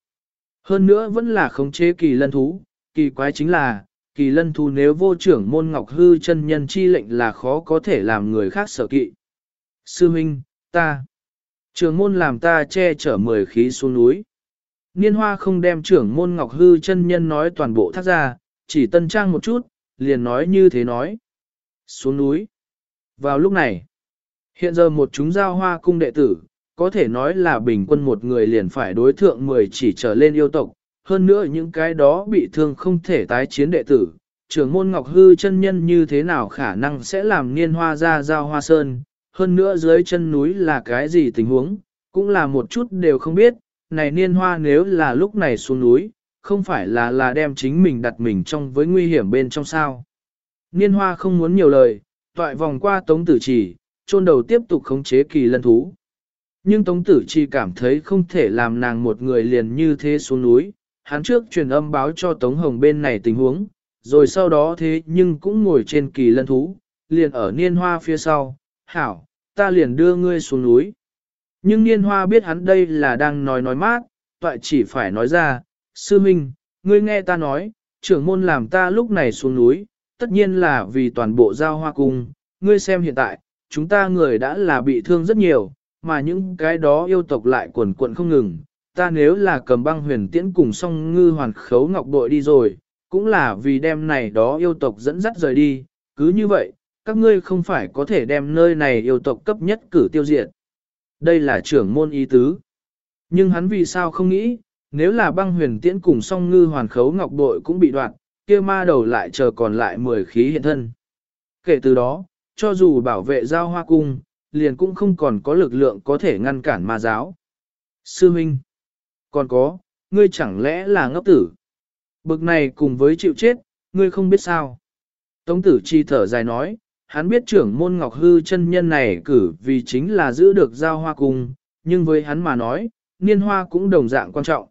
Hơn nữa vẫn là khống chế kỳ lân thú, kỳ quái chính là, kỳ lân thú nếu vô trưởng môn ngọc hư chân nhân chi lệnh là khó có thể làm người khác sở kỵ. Sư Minh, ta, trưởng môn làm ta che chở mười khí xuống núi. Niên hoa không đem trưởng môn ngọc hư chân nhân nói toàn bộ thác ra, chỉ tân trang một chút, liền nói như thế nói. Xuống núi. Vào lúc này, hiện giờ một chúng giao hoa cung đệ tử, có thể nói là bình quân một người liền phải đối thượng 10 chỉ trở lên yêu tộc, hơn nữa những cái đó bị thương không thể tái chiến đệ tử. Trưởng môn Ngọc Hư chân nhân như thế nào khả năng sẽ làm niên hoa ra giao hoa sơn, hơn nữa dưới chân núi là cái gì tình huống, cũng là một chút đều không biết, này niên hoa nếu là lúc này xuống núi, không phải là là đem chính mình đặt mình trong với nguy hiểm bên trong sao. Niên hoa không muốn nhiều lời, toại vòng qua tống tử chỉ, chôn đầu tiếp tục khống chế kỳ lân thú. Nhưng Tống Tử trì cảm thấy không thể làm nàng một người liền như thế xuống núi, hắn trước truyền âm báo cho Tống Hồng bên này tình huống, rồi sau đó thế nhưng cũng ngồi trên kỳ lân thú, liền ở niên hoa phía sau, hảo, ta liền đưa ngươi xuống núi. Nhưng niên hoa biết hắn đây là đang nói nói mát, toại chỉ phải nói ra, sư minh, ngươi nghe ta nói, trưởng môn làm ta lúc này xuống núi, tất nhiên là vì toàn bộ giao hoa cung, ngươi xem hiện tại, chúng ta người đã là bị thương rất nhiều, mà những cái đó yêu tộc lại quần quận không ngừng. Ta nếu là cầm băng huyền tiễn cùng song ngư hoàn khấu ngọc bội đi rồi, cũng là vì đem này đó yêu tộc dẫn dắt rời đi, cứ như vậy, các ngươi không phải có thể đem nơi này yêu tộc cấp nhất cử tiêu diệt. Đây là trưởng môn ý tứ. Nhưng hắn vì sao không nghĩ, nếu là băng huyền tiễn cùng song ngư hoàn khấu ngọc bội cũng bị đoạn, kia ma đầu lại chờ còn lại 10 khí hiện thân. Kể từ đó, cho dù bảo vệ giao hoa cung, liền cũng không còn có lực lượng có thể ngăn cản ma giáo. Sư Minh, còn có, ngươi chẳng lẽ là ngốc tử? Bực này cùng với chịu chết, ngươi không biết sao. Tống tử chi thở dài nói, hắn biết trưởng môn ngọc hư chân nhân này cử vì chính là giữ được giao hoa cung, nhưng với hắn mà nói, niên hoa cũng đồng dạng quan trọng.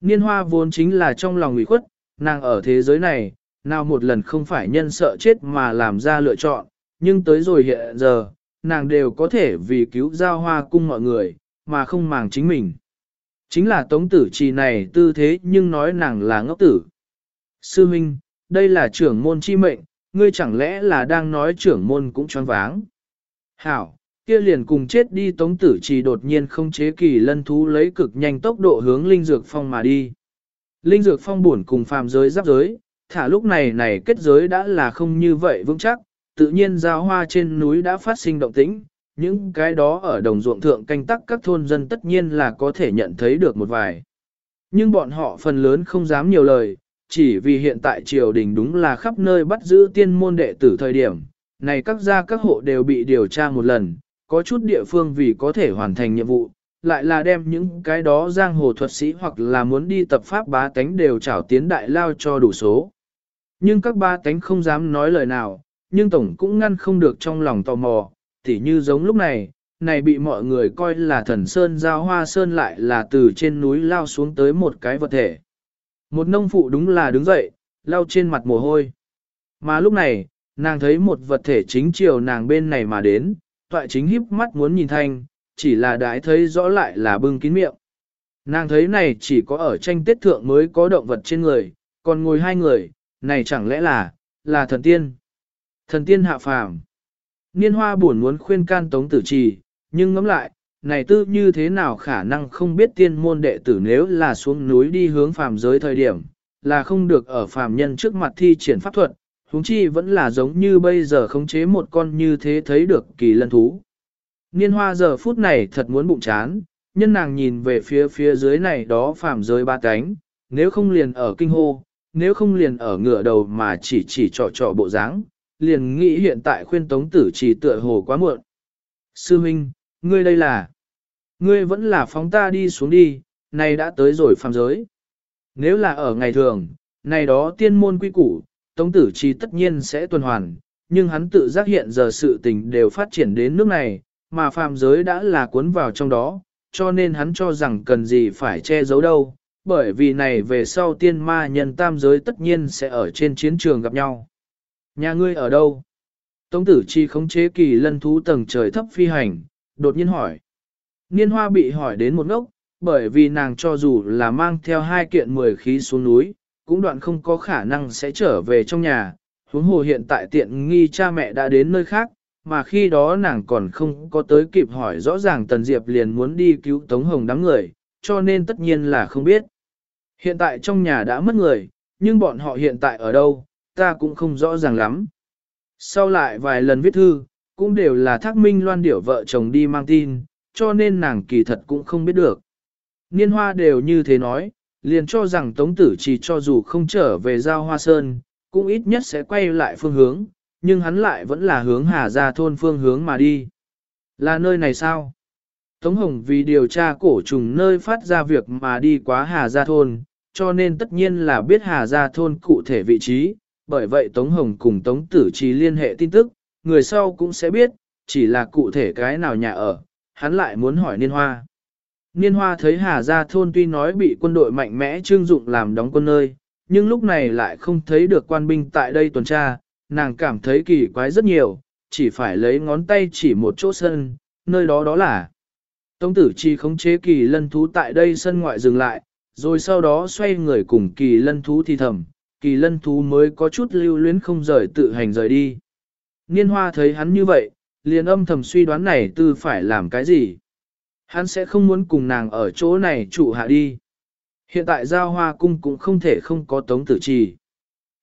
Niên hoa vốn chính là trong lòng ủy khuất, nàng ở thế giới này, nào một lần không phải nhân sợ chết mà làm ra lựa chọn, nhưng tới rồi hiện giờ, nàng đều có thể vì cứu giao hoa cung mọi người, mà không màng chính mình. Chính là tống tử trì này tư thế nhưng nói nàng là ngốc tử. Sư Minh, đây là trưởng môn chi mệnh, ngươi chẳng lẽ là đang nói trưởng môn cũng choáng váng. Hảo, kia liền cùng chết đi tống tử trì đột nhiên không chế kỳ lân thú lấy cực nhanh tốc độ hướng linh dược phong mà đi. Linh dược phong buồn cùng phàm giới giáp giới, thả lúc này này kết giới đã là không như vậy vững chắc, tự nhiên giao hoa trên núi đã phát sinh động tĩnh, những cái đó ở đồng ruộng thượng canh tắc các thôn dân tất nhiên là có thể nhận thấy được một vài. Nhưng bọn họ phần lớn không dám nhiều lời, chỉ vì hiện tại triều đình đúng là khắp nơi bắt giữ tiên môn đệ tử thời điểm, này các gia các hộ đều bị điều tra một lần, có chút địa phương vì có thể hoàn thành nhiệm vụ, lại là đem những cái đó giang hồ thuật sĩ hoặc là muốn đi tập pháp bá tánh đều trảo tiến đại lao cho đủ số. Nhưng các ba tánh không dám nói lời nào, nhưng tổng cũng ngăn không được trong lòng tò mò, tỉ như giống lúc này, này bị mọi người coi là thần sơn giao hoa sơn lại là từ trên núi lao xuống tới một cái vật thể. Một nông phụ đúng là đứng dậy, lao trên mặt mồ hôi. Mà lúc này, nàng thấy một vật thể chính chiều nàng bên này mà đến, toại chính híp mắt muốn nhìn thanh, chỉ là đãi thấy rõ lại là bưng kín miệng. Nàng thấy này chỉ có ở tranh tết thượng mới có động vật trên người, còn ngồi hai người, này chẳng lẽ là, là thần tiên. Thần tiên hạ phàm. Niên hoa buồn muốn khuyên can tống tử trì, nhưng ngẫm lại, này tư như thế nào khả năng không biết tiên môn đệ tử nếu là xuống núi đi hướng phàm giới thời điểm, là không được ở phàm nhân trước mặt thi triển pháp thuật, huống chi vẫn là giống như bây giờ khống chế một con như thế thấy được kỳ lân thú. Niên hoa giờ phút này thật muốn bụng chán, nhân nàng nhìn về phía phía dưới này đó phàm giới ba cánh, nếu không liền ở kinh hô, nếu không liền ở ngựa đầu mà chỉ chỉ trò trò bộ dáng, liền nghĩ hiện tại khuyên tống tử chỉ tựa hồ quá muộn. Sư Minh, ngươi đây là, ngươi vẫn là phóng ta đi xuống đi, này đã tới rồi phàm giới. Nếu là ở ngày thường, này đó tiên môn quy củ, tống tử chỉ tất nhiên sẽ tuần hoàn, nhưng hắn tự giác hiện giờ sự tình đều phát triển đến nước này, mà phàm giới đã là cuốn vào trong đó, cho nên hắn cho rằng cần gì phải che giấu đâu, bởi vì này về sau tiên ma nhân tam giới tất nhiên sẽ ở trên chiến trường gặp nhau. Nhà ngươi ở đâu? Tống tử chi khống chế kỳ lân thú tầng trời thấp phi hành, đột nhiên hỏi. Niên hoa bị hỏi đến một ngốc, bởi vì nàng cho dù là mang theo hai kiện mười khí xuống núi, cũng đoạn không có khả năng sẽ trở về trong nhà. Huống hồ hiện tại tiện nghi cha mẹ đã đến nơi khác, mà khi đó nàng còn không có tới kịp hỏi rõ ràng Tần Diệp liền muốn đi cứu Tống Hồng đám người, cho nên tất nhiên là không biết. Hiện tại trong nhà đã mất người, nhưng bọn họ hiện tại ở đâu, ta cũng không rõ ràng lắm. Sau lại vài lần viết thư, cũng đều là thác minh loan điểu vợ chồng đi mang tin, cho nên nàng kỳ thật cũng không biết được. Niên hoa đều như thế nói, liền cho rằng Tống Tử chỉ cho dù không trở về giao hoa sơn, cũng ít nhất sẽ quay lại phương hướng, nhưng hắn lại vẫn là hướng Hà Gia thôn phương hướng mà đi. Là nơi này sao? Tống Hồng vì điều tra cổ trùng nơi phát ra việc mà đi quá Hà Gia thôn, cho nên tất nhiên là biết Hà Gia thôn cụ thể vị trí, bởi vậy Tống Hồng cùng Tống Tử Trí liên hệ tin tức, người sau cũng sẽ biết, chỉ là cụ thể cái nào nhà ở, hắn lại muốn hỏi Niên Hoa. Niên Hoa thấy Hà Gia thôn tuy nói bị quân đội mạnh mẽ trương dụng làm đóng quân nơi, nhưng lúc này lại không thấy được quan binh tại đây tuần tra, nàng cảm thấy kỳ quái rất nhiều, chỉ phải lấy ngón tay chỉ một chỗ sân, nơi đó đó là. Tống tử chi khống chế kỳ lân thú tại đây sân ngoại dừng lại, rồi sau đó xoay người cùng kỳ lân thú thì thầm, kỳ lân thú mới có chút lưu luyến không rời tự hành rời đi. Niên hoa thấy hắn như vậy, liền âm thầm suy đoán này tư phải làm cái gì. Hắn sẽ không muốn cùng nàng ở chỗ này trụ hạ đi. Hiện tại giao hoa cung cũng không thể không có tống tử trì.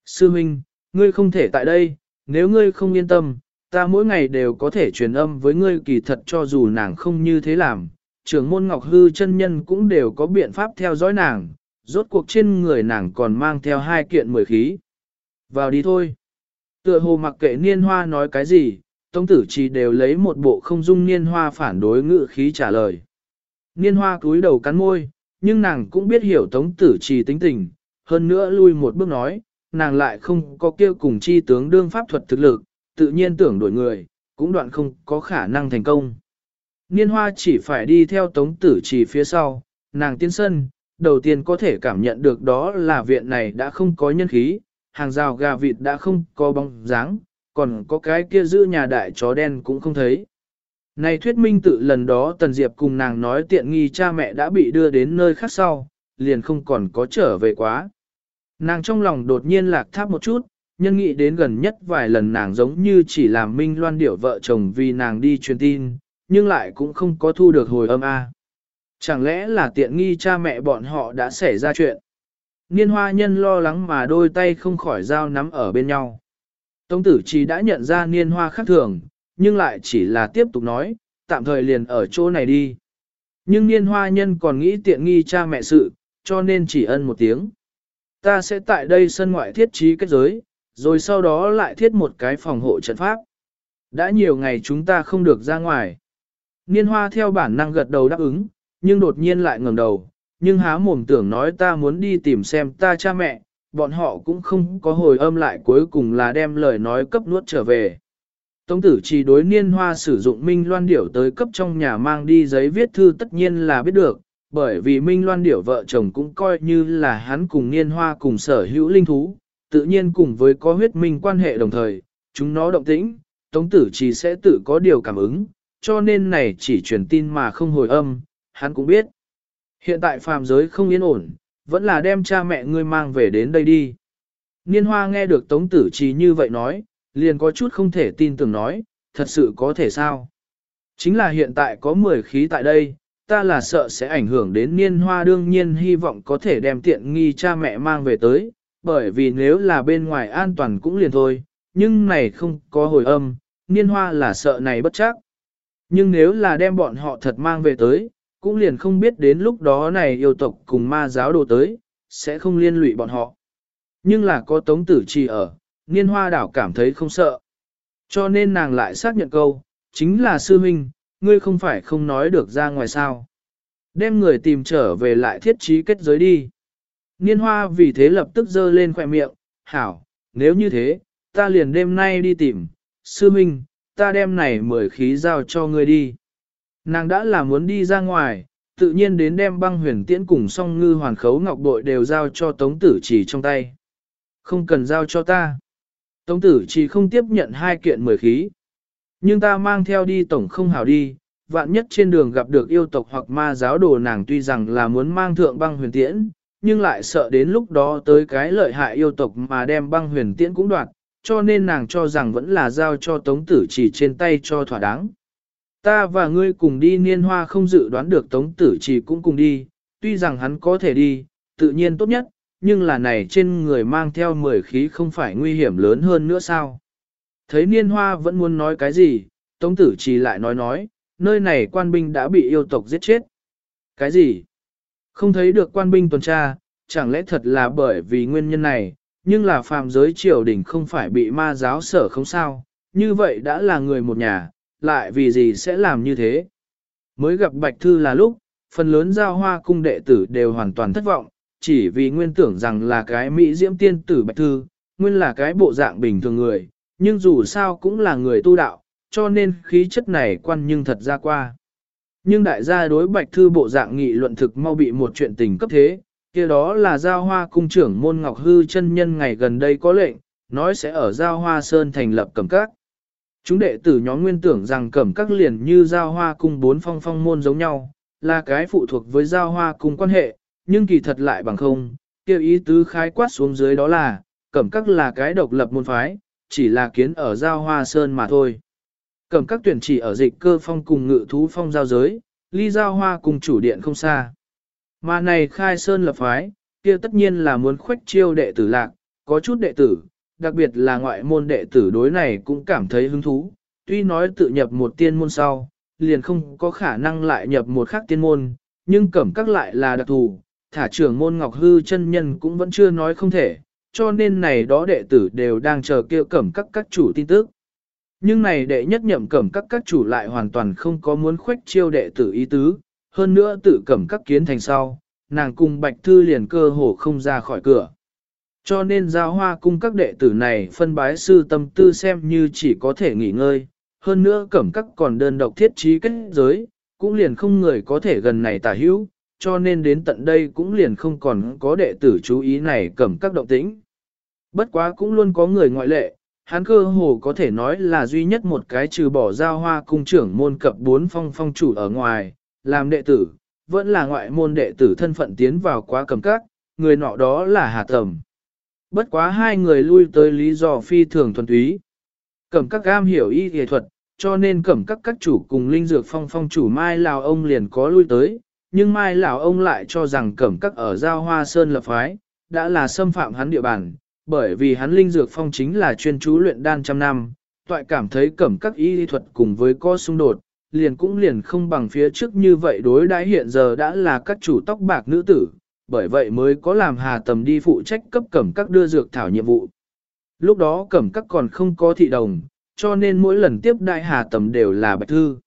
Sư Minh, ngươi không thể tại đây, nếu ngươi không yên tâm, ta mỗi ngày đều có thể truyền âm với ngươi kỳ thật cho dù nàng không như thế làm. Trưởng môn Ngọc Hư chân nhân cũng đều có biện pháp theo dõi nàng, rốt cuộc trên người nàng còn mang theo hai kiện mười khí. Vào đi thôi. Tựa hồ mặc kệ niên hoa nói cái gì, tống tử chỉ đều lấy một bộ không dung niên hoa phản đối ngự khí trả lời. Niên hoa cúi đầu cắn môi, nhưng nàng cũng biết hiểu tống tử trì tính tình, hơn nữa lui một bước nói, nàng lại không có kêu cùng chi tướng đương pháp thuật thực lực, tự nhiên tưởng đổi người, cũng đoạn không có khả năng thành công. Niên hoa chỉ phải đi theo tống tử trì phía sau, nàng tiên sân, đầu tiên có thể cảm nhận được đó là viện này đã không có nhân khí, hàng rào gà vịt đã không có bóng dáng, còn có cái kia giữ nhà đại chó đen cũng không thấy. Này thuyết minh tự lần đó Tần Diệp cùng nàng nói tiện nghi cha mẹ đã bị đưa đến nơi khác sau, liền không còn có trở về quá. Nàng trong lòng đột nhiên lạc tháp một chút, nhân nghĩ đến gần nhất vài lần nàng giống như chỉ làm minh loan điểu vợ chồng vì nàng đi truyền tin, nhưng lại cũng không có thu được hồi âm A. Chẳng lẽ là tiện nghi cha mẹ bọn họ đã xảy ra chuyện? Niên hoa nhân lo lắng mà đôi tay không khỏi dao nắm ở bên nhau. Tông tử chỉ đã nhận ra niên hoa khác thường, nhưng lại chỉ là tiếp tục nói, tạm thời liền ở chỗ này đi. Nhưng niên hoa nhân còn nghĩ tiện nghi cha mẹ sự, cho nên chỉ ân một tiếng. Ta sẽ tại đây sân ngoại thiết trí kết giới, rồi sau đó lại thiết một cái phòng hộ trận pháp. Đã nhiều ngày chúng ta không được ra ngoài. Niên hoa theo bản năng gật đầu đáp ứng, nhưng đột nhiên lại ngẩng đầu, nhưng há mồm tưởng nói ta muốn đi tìm xem ta cha mẹ, bọn họ cũng không có hồi âm lại cuối cùng là đem lời nói cấp nuốt trở về. Tống tử chỉ đối niên hoa sử dụng minh loan điểu tới cấp trong nhà mang đi giấy viết thư tất nhiên là biết được, bởi vì minh loan điểu vợ chồng cũng coi như là hắn cùng niên hoa cùng sở hữu linh thú, tự nhiên cùng với có huyết minh quan hệ đồng thời, chúng nó động tĩnh, tống tử chỉ sẽ tự có điều cảm ứng, cho nên này chỉ truyền tin mà không hồi âm, hắn cũng biết. Hiện tại phàm giới không yên ổn, vẫn là đem cha mẹ ngươi mang về đến đây đi. Niên hoa nghe được Tống Tử Trì như vậy nói, liền có chút không thể tin tưởng nói, thật sự có thể sao. Chính là hiện tại có 10 khí tại đây, ta là sợ sẽ ảnh hưởng đến niên hoa đương nhiên hy vọng có thể đem tiện nghi cha mẹ mang về tới, bởi vì nếu là bên ngoài an toàn cũng liền thôi, nhưng này không có hồi âm, niên hoa là sợ này bất chắc. Nhưng nếu là đem bọn họ thật mang về tới, cũng liền không biết đến lúc đó này yêu tộc cùng ma giáo đồ tới, sẽ không liên lụy bọn họ. Nhưng là có tống tử trì ở, niên hoa đảo cảm thấy không sợ. Cho nên nàng lại xác nhận câu, chính là sư minh, ngươi không phải không nói được ra ngoài sao. Đem người tìm trở về lại thiết trí kết giới đi. Niên hoa vì thế lập tức giơ lên khỏe miệng, hảo, nếu như thế, ta liền đêm nay đi tìm, sư minh, ta đem này mười khí giao cho ngươi đi. Nàng đã là muốn đi ra ngoài, tự nhiên đến đem băng huyền tiễn cùng song ngư hoàn khấu ngọc bội đều giao cho tống tử chỉ trong tay. Không cần giao cho ta. Tống tử chỉ không tiếp nhận hai kiện mười khí. Nhưng ta mang theo đi tổng không hảo đi, vạn nhất trên đường gặp được yêu tộc hoặc ma giáo đồ nàng tuy rằng là muốn mang thượng băng huyền tiễn, nhưng lại sợ đến lúc đó tới cái lợi hại yêu tộc mà đem băng huyền tiễn cũng đoạt, cho nên nàng cho rằng vẫn là giao cho tống tử chỉ trên tay cho thỏa đáng. Ta và ngươi cùng đi niên hoa không dự đoán được tống tử chỉ cũng cùng đi, tuy rằng hắn có thể đi, tự nhiên tốt nhất, nhưng là này trên người mang theo mười khí không phải nguy hiểm lớn hơn nữa sao. Thấy niên hoa vẫn muốn nói cái gì, tống tử trì lại nói nói, nơi này quan binh đã bị yêu tộc giết chết. Cái gì? Không thấy được quan binh tuần tra, chẳng lẽ thật là bởi vì nguyên nhân này, nhưng là phàm giới triều đình không phải bị ma giáo sở không sao, như vậy đã là người một nhà, lại vì gì sẽ làm như thế. Mới gặp Bạch Thư là lúc, phần lớn giao hoa cung đệ tử đều hoàn toàn thất vọng, chỉ vì nguyên tưởng rằng là cái Mỹ diễm tiên tử Bạch Thư, nguyên là cái bộ dạng bình thường người, nhưng dù sao cũng là người tu đạo, cho nên khí chất này quan nhưng thật ra qua. Nhưng đại gia đối Bạch Thư bộ dạng nghị luận thực mau bị một chuyện tình cấp thế, kia đó là giao hoa cung trưởng môn ngọc hư chân nhân ngày gần đây có lệnh, nói sẽ ở giao hoa sơn thành lập cẩm các. Chúng đệ tử nhóm nguyên tưởng rằng cẩm các liền như giao hoa cung bốn phong phong môn giống nhau, là cái phụ thuộc với giao hoa cung quan hệ, nhưng kỳ thật lại bằng không, kêu ý tứ khái quát xuống dưới đó là, cẩm các là cái độc lập môn phái, chỉ là kiến ở giao hoa sơn mà thôi. Cẩm các tuyển chỉ ở dịch cơ phong cùng ngự thú phong giao giới, ly giao hoa cùng chủ điện không xa. Mà này khai sơn lập phái, kia tất nhiên là muốn khuếch chiêu đệ tử lạc, có chút đệ tử, đặc biệt là ngoại môn đệ tử đối này cũng cảm thấy hứng thú, tuy nói tự nhập một tiên môn sau, liền không có khả năng lại nhập một khác tiên môn, nhưng cẩm các lại là đặc thù, thả trưởng môn ngọc hư chân nhân cũng vẫn chưa nói không thể, cho nên này đó đệ tử đều đang chờ kêu cẩm các các chủ tin tức. Nhưng này đệ nhất nhậm cẩm các các chủ lại hoàn toàn không có muốn khuếch chiêu đệ tử ý tứ, hơn nữa tự cẩm các kiến thành sau, nàng cùng Bạch Thư liền cơ hồ không ra khỏi cửa. Cho nên giao hoa cung các đệ tử này phân bái sư tâm tư xem như chỉ có thể nghỉ ngơi, hơn nữa cẩm các còn đơn độc thiết trí kết giới, cũng liền không người có thể gần này tả hữu, cho nên đến tận đây cũng liền không còn có đệ tử chú ý này cẩm các động tĩnh. Bất quá cũng luôn có người ngoại lệ, hắn cơ hồ có thể nói là duy nhất một cái trừ bỏ giao hoa cung trưởng môn cập bốn phong phong chủ ở ngoài, làm đệ tử, vẫn là ngoại môn đệ tử thân phận tiến vào quá cầm các, người nọ đó là Hà Tầm. Bất quá hai người lui tới lý do phi thường thuần túy. Cẩm các gam hiểu y nghệ thuật, cho nên cẩm các các chủ cùng linh dược phong phong chủ Mai Lào ông liền có lui tới, nhưng Mai lão ông lại cho rằng cẩm các ở Giao Hoa Sơn lập phái, đã là xâm phạm hắn địa bàn, bởi vì hắn linh dược phong chính là chuyên chú luyện đan trăm năm, toại cảm thấy cẩm các y thuật cùng với có xung đột, liền cũng liền không bằng phía trước như vậy đối đãi hiện giờ đã là các chủ tóc bạc nữ tử, bởi vậy mới có làm hà tầm đi phụ trách cấp cẩm các đưa dược thảo nhiệm vụ. Lúc đó cẩm các còn không có thị đồng, cho nên mỗi lần tiếp đại hà tầm đều là bạch thư.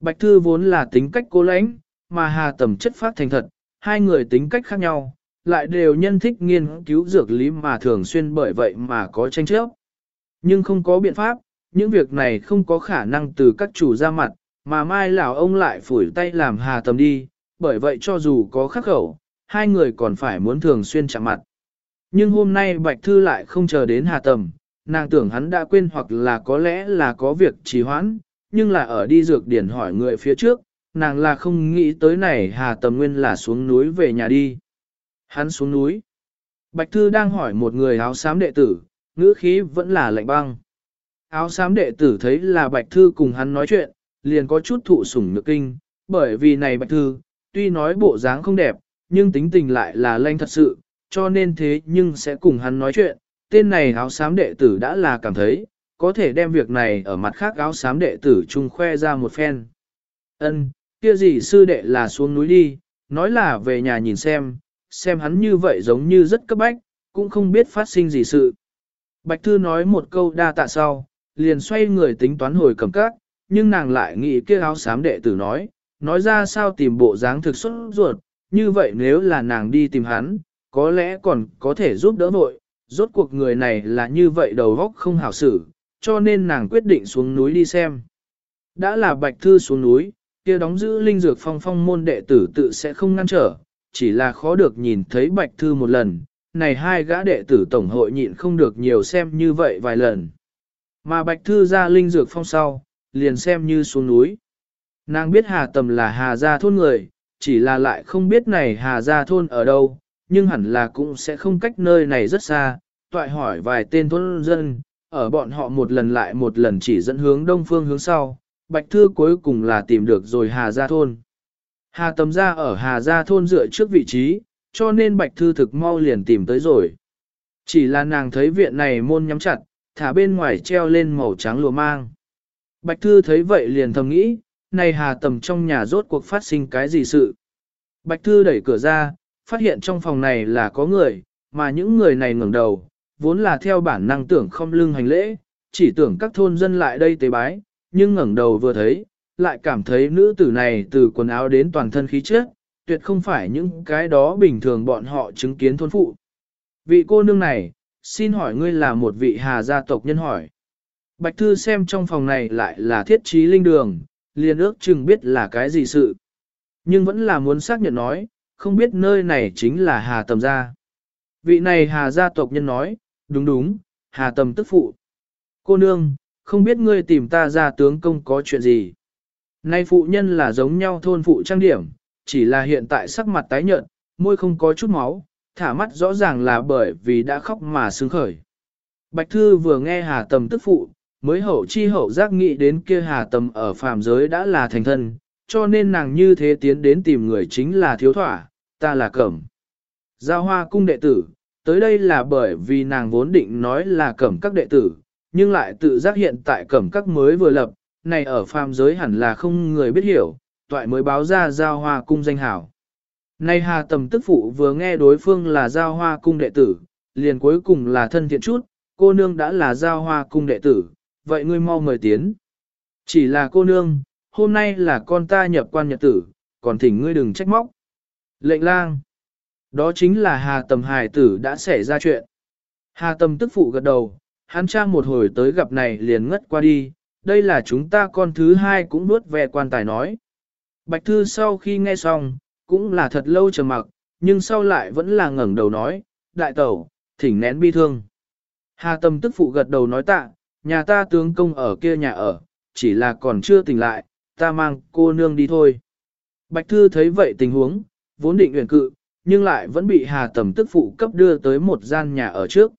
Bạch thư vốn là tính cách cố lãnh, mà hà tầm chất phát thành thật, hai người tính cách khác nhau, lại đều nhân thích nghiên cứu dược lý mà thường xuyên bởi vậy mà có tranh chấp. Nhưng không có biện pháp, những việc này không có khả năng từ các chủ ra mặt, mà mai lão ông lại phủi tay làm hà tầm đi, bởi vậy cho dù có khắc khẩu, hai người còn phải muốn thường xuyên chạm mặt. Nhưng hôm nay Bạch Thư lại không chờ đến hà tầm, nàng tưởng hắn đã quên hoặc là có lẽ là có việc trì hoãn, nhưng là ở đi dược điển hỏi người phía trước, nàng là không nghĩ tới này hà tầm nguyên là xuống núi về nhà đi. Hắn xuống núi. Bạch Thư đang hỏi một người áo xám đệ tử, ngữ khí vẫn là lạnh băng. Áo xám đệ tử thấy là Bạch Thư cùng hắn nói chuyện, liền có chút thụ sủng nhược kinh, bởi vì này bạch thư, tuy nói bộ dáng không đẹp, nhưng tính tình lại là lanh thật sự, cho nên thế nhưng sẽ cùng hắn nói chuyện, tên này áo xám đệ tử đã là cảm thấy, có thể đem việc này ở mặt khác áo xám đệ tử chung khoe ra một phen. Ân, kia gì sư đệ là xuống núi đi, nói là về nhà nhìn xem, xem hắn như vậy giống như rất cấp bách, cũng không biết phát sinh gì sự. Bạch Thư nói một câu đa tạ sau, liền xoay người tính toán hồi cầm cát, nhưng nàng lại nghĩ kia áo xám đệ tử nói, nói ra sao tìm bộ dáng thực xuất ruột, như vậy nếu là nàng đi tìm hắn, có lẽ còn có thể giúp đỡ vội, rốt cuộc người này là như vậy đầu góc không hảo xử, cho nên nàng quyết định xuống núi đi xem. Đã là Bạch Thư xuống núi, kia đóng giữ linh dược phong phong môn đệ tử tự sẽ không ngăn trở, chỉ là khó được nhìn thấy Bạch Thư một lần, này hai gã đệ tử tổng hội nhịn không được nhiều xem như vậy vài lần. Mà Bạch Thư ra linh dược phong sau, liền xem như xuống núi. Nàng biết Hà Tầm là Hà Gia thôn người, chỉ là lại không biết này Hà Gia thôn ở đâu, nhưng hẳn là cũng sẽ không cách nơi này rất xa, toại hỏi vài tên thôn dân, ở bọn họ một lần lại một lần chỉ dẫn hướng đông phương hướng sau, Bạch Thư cuối cùng là tìm được rồi Hà Gia thôn. Hà Tầm gia ở Hà Gia thôn dựa trước vị trí, cho nên Bạch Thư thực mau liền tìm tới rồi. Chỉ là nàng thấy viện này môn nhắm chặt, thả bên ngoài treo lên màu trắng lùa mang. Bạch Thư thấy vậy liền thầm nghĩ, này Hà Tầm trong nhà rốt cuộc phát sinh cái gì sự. Bạch Thư đẩy cửa ra, phát hiện trong phòng này là có người, mà những người này ngẩng đầu, vốn là theo bản năng tưởng không lưng hành lễ, chỉ tưởng các thôn dân lại đây tế bái, nhưng ngẩng đầu vừa thấy, lại cảm thấy nữ tử này từ quần áo đến toàn thân khí chất, tuyệt không phải những cái đó bình thường bọn họ chứng kiến thôn phụ. Vị cô nương này, xin hỏi ngươi là một vị hà gia tộc nhân hỏi. Bạch Thư xem trong phòng này lại là thiết trí linh đường, liền ước chừng biết là cái gì sự. Nhưng vẫn là muốn xác nhận nói, không biết nơi này chính là Hà Tầm Gia. Vị này Hà gia tộc nhân nói, đúng đúng, Hà Tầm tức phụ. Cô nương, không biết ngươi tìm ta ra tướng công có chuyện gì. Nay phụ nhân là giống nhau thôn phụ trang điểm, chỉ là hiện tại sắc mặt tái nhợt, môi không có chút máu, thả mắt rõ ràng là bởi vì đã khóc mà sướng khởi. Bạch Thư vừa nghe Hà Tầm tức phụ, mới hậu chi hậu giác nghĩ đến kia Hà Tầm ở phàm giới đã là thành thân, cho nên nàng như thế tiến đến tìm người chính là thiếu thỏa, ta là cẩm. Giao hoa cung đệ tử, tới đây là bởi vì nàng vốn định nói là cẩm các đệ tử, nhưng lại tự giác hiện tại cẩm các mới vừa lập, này ở phàm giới hẳn là không người biết hiểu, toại mới báo ra giao hoa cung danh hảo. Này hà tầm tức phụ vừa nghe đối phương là giao hoa cung đệ tử, liền cuối cùng là thân thiện chút, cô nương đã là giao hoa cung đệ tử, vậy ngươi mau mời tiến. Chỉ là cô nương, hôm nay là con ta nhập quan nhật tử, còn thỉnh ngươi đừng trách móc. Lệnh lang. Đó chính là Hà Tầm hài tử đã xảy ra chuyện. Hà Tầm tức phụ gật đầu, hắn trang một hồi tới gặp này liền ngất qua đi, đây là chúng ta con thứ hai cũng nuốt về quan tài nói. Bạch Thư sau khi nghe xong, cũng là thật lâu trầm mặc, nhưng sau lại vẫn là ngẩng đầu nói, đại tẩu, thỉnh nén bi thương. Hà Tâm tức phụ gật đầu nói tạ, nhà ta tướng công ở kia nhà ở, chỉ là còn chưa tỉnh lại, ta mang cô nương đi thôi. Bạch Thư thấy vậy tình huống, vốn định nguyện cự, nhưng lại vẫn bị Hà Tầm tức phụ cấp đưa tới một gian nhà ở trước.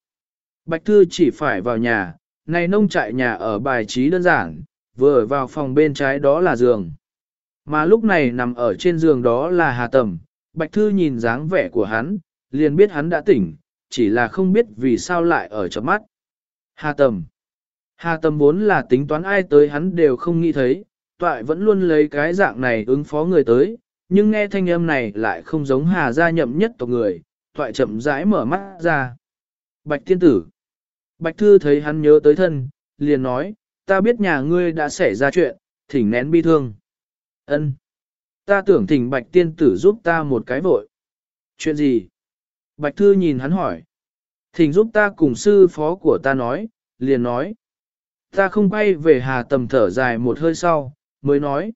Bạch Thư chỉ phải vào nhà, này nông trại nhà ở bài trí đơn giản, vừa vào phòng bên trái đó là giường. Mà lúc này nằm ở trên giường đó là Hà Tầm, Bạch Thư nhìn dáng vẻ của hắn, liền biết hắn đã tỉnh, chỉ là không biết vì sao lại ở chấm mắt. Hà Tầm Hà Tầm vốn là tính toán ai tới hắn đều không nghĩ thấy, toại vẫn luôn lấy cái dạng này ứng phó người tới, nhưng nghe thanh âm này lại không giống Hà gia nhậm nhất tộc người, toại chậm rãi mở mắt ra. Bạch tiên tử Bạch Thư thấy hắn nhớ tới thân, liền nói, ta biết nhà ngươi đã xảy ra chuyện, thỉnh nén bi thương. Ân, Ta tưởng thỉnh Bạch tiên tử giúp ta một cái vội. Chuyện gì? Bạch Thư nhìn hắn hỏi. Thỉnh giúp ta cùng sư phó của ta nói, liền nói. Ta không quay về hà tầm thở dài một hơi sau, mới nói.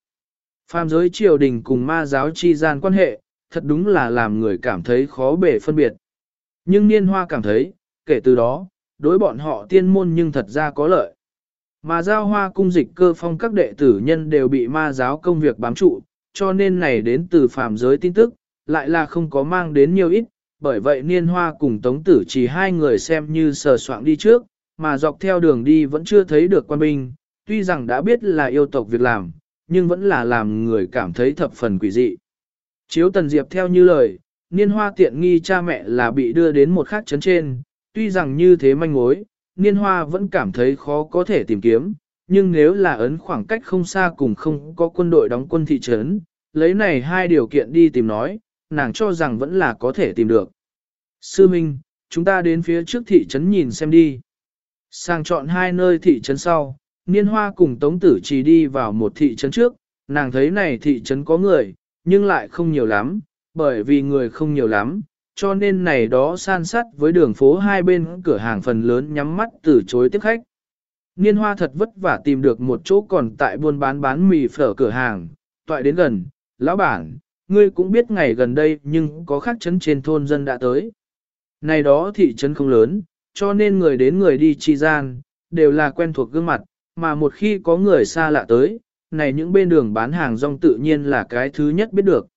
Phàm giới triều đình cùng ma giáo chi gian quan hệ, thật đúng là làm người cảm thấy khó bể phân biệt. Nhưng niên hoa cảm thấy, kể từ đó, đối bọn họ tiên môn nhưng thật ra có lợi. Mà giao hoa cung dịch cơ phong các đệ tử nhân đều bị ma giáo công việc bám trụ, cho nên này đến từ phàm giới tin tức, lại là không có mang đến nhiều ít, bởi vậy niên hoa cùng tống tử chỉ hai người xem như sờ soạn đi trước, mà dọc theo đường đi vẫn chưa thấy được quan binh, tuy rằng đã biết là yêu tộc việc làm, nhưng vẫn là làm người cảm thấy thập phần quỷ dị. Chiếu Tần Diệp theo như lời, niên hoa tiện nghi cha mẹ là bị đưa đến một khác chấn trên, tuy rằng như thế manh mối, niên hoa vẫn cảm thấy khó có thể tìm kiếm, nhưng nếu là ấn khoảng cách không xa cùng không có quân đội đóng quân thị trấn, lấy này hai điều kiện đi tìm nói, nàng cho rằng vẫn là có thể tìm được. Sư Minh, chúng ta đến phía trước thị trấn nhìn xem đi. Sang chọn hai nơi thị trấn sau, Niên Hoa cùng Tống Tử chỉ đi vào một thị trấn trước, nàng thấy này thị trấn có người, nhưng lại không nhiều lắm, bởi vì người không nhiều lắm, cho nên này đó san sát với đường phố hai bên cửa hàng phần lớn nhắm mắt từ chối tiếp khách. Niên Hoa thật vất vả tìm được một chỗ còn tại buôn bán bán mì phở cửa hàng, toại đến gần, lão bản, ngươi cũng biết ngày gần đây nhưng có khác trấn trên thôn dân đã tới. Này đó thị trấn không lớn, cho nên người đến người đi chi gian, đều là quen thuộc gương mặt, mà một khi có người xa lạ tới, này những bên đường bán hàng rong tự nhiên là cái thứ nhất biết được.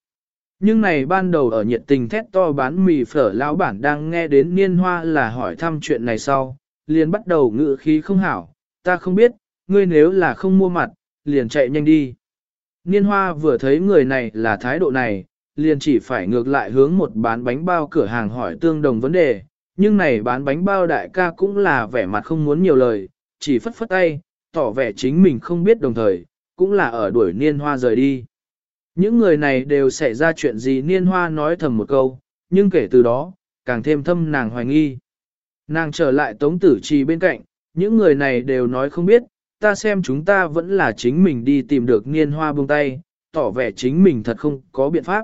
Nhưng này ban đầu ở nhiệt tình thét to bán mì phở lão bản đang nghe đến niên hoa là hỏi thăm chuyện này sau, liền bắt đầu ngự khí không hảo, ta không biết, ngươi nếu là không mua mặt, liền chạy nhanh đi. Niên hoa vừa thấy người này là thái độ này, liền chỉ phải ngược lại hướng một bán bánh bao cửa hàng hỏi tương đồng vấn đề, nhưng này bán bánh bao đại ca cũng là vẻ mặt không muốn nhiều lời, chỉ phất phất tay, tỏ vẻ chính mình không biết đồng thời, cũng là ở đuổi niên hoa rời đi. Những người này đều xảy ra chuyện gì niên hoa nói thầm một câu, nhưng kể từ đó, càng thêm thâm nàng hoài nghi. Nàng trở lại tống tử trì bên cạnh, những người này đều nói không biết, ta xem chúng ta vẫn là chính mình đi tìm được niên hoa buông tay, tỏ vẻ chính mình thật không có biện pháp.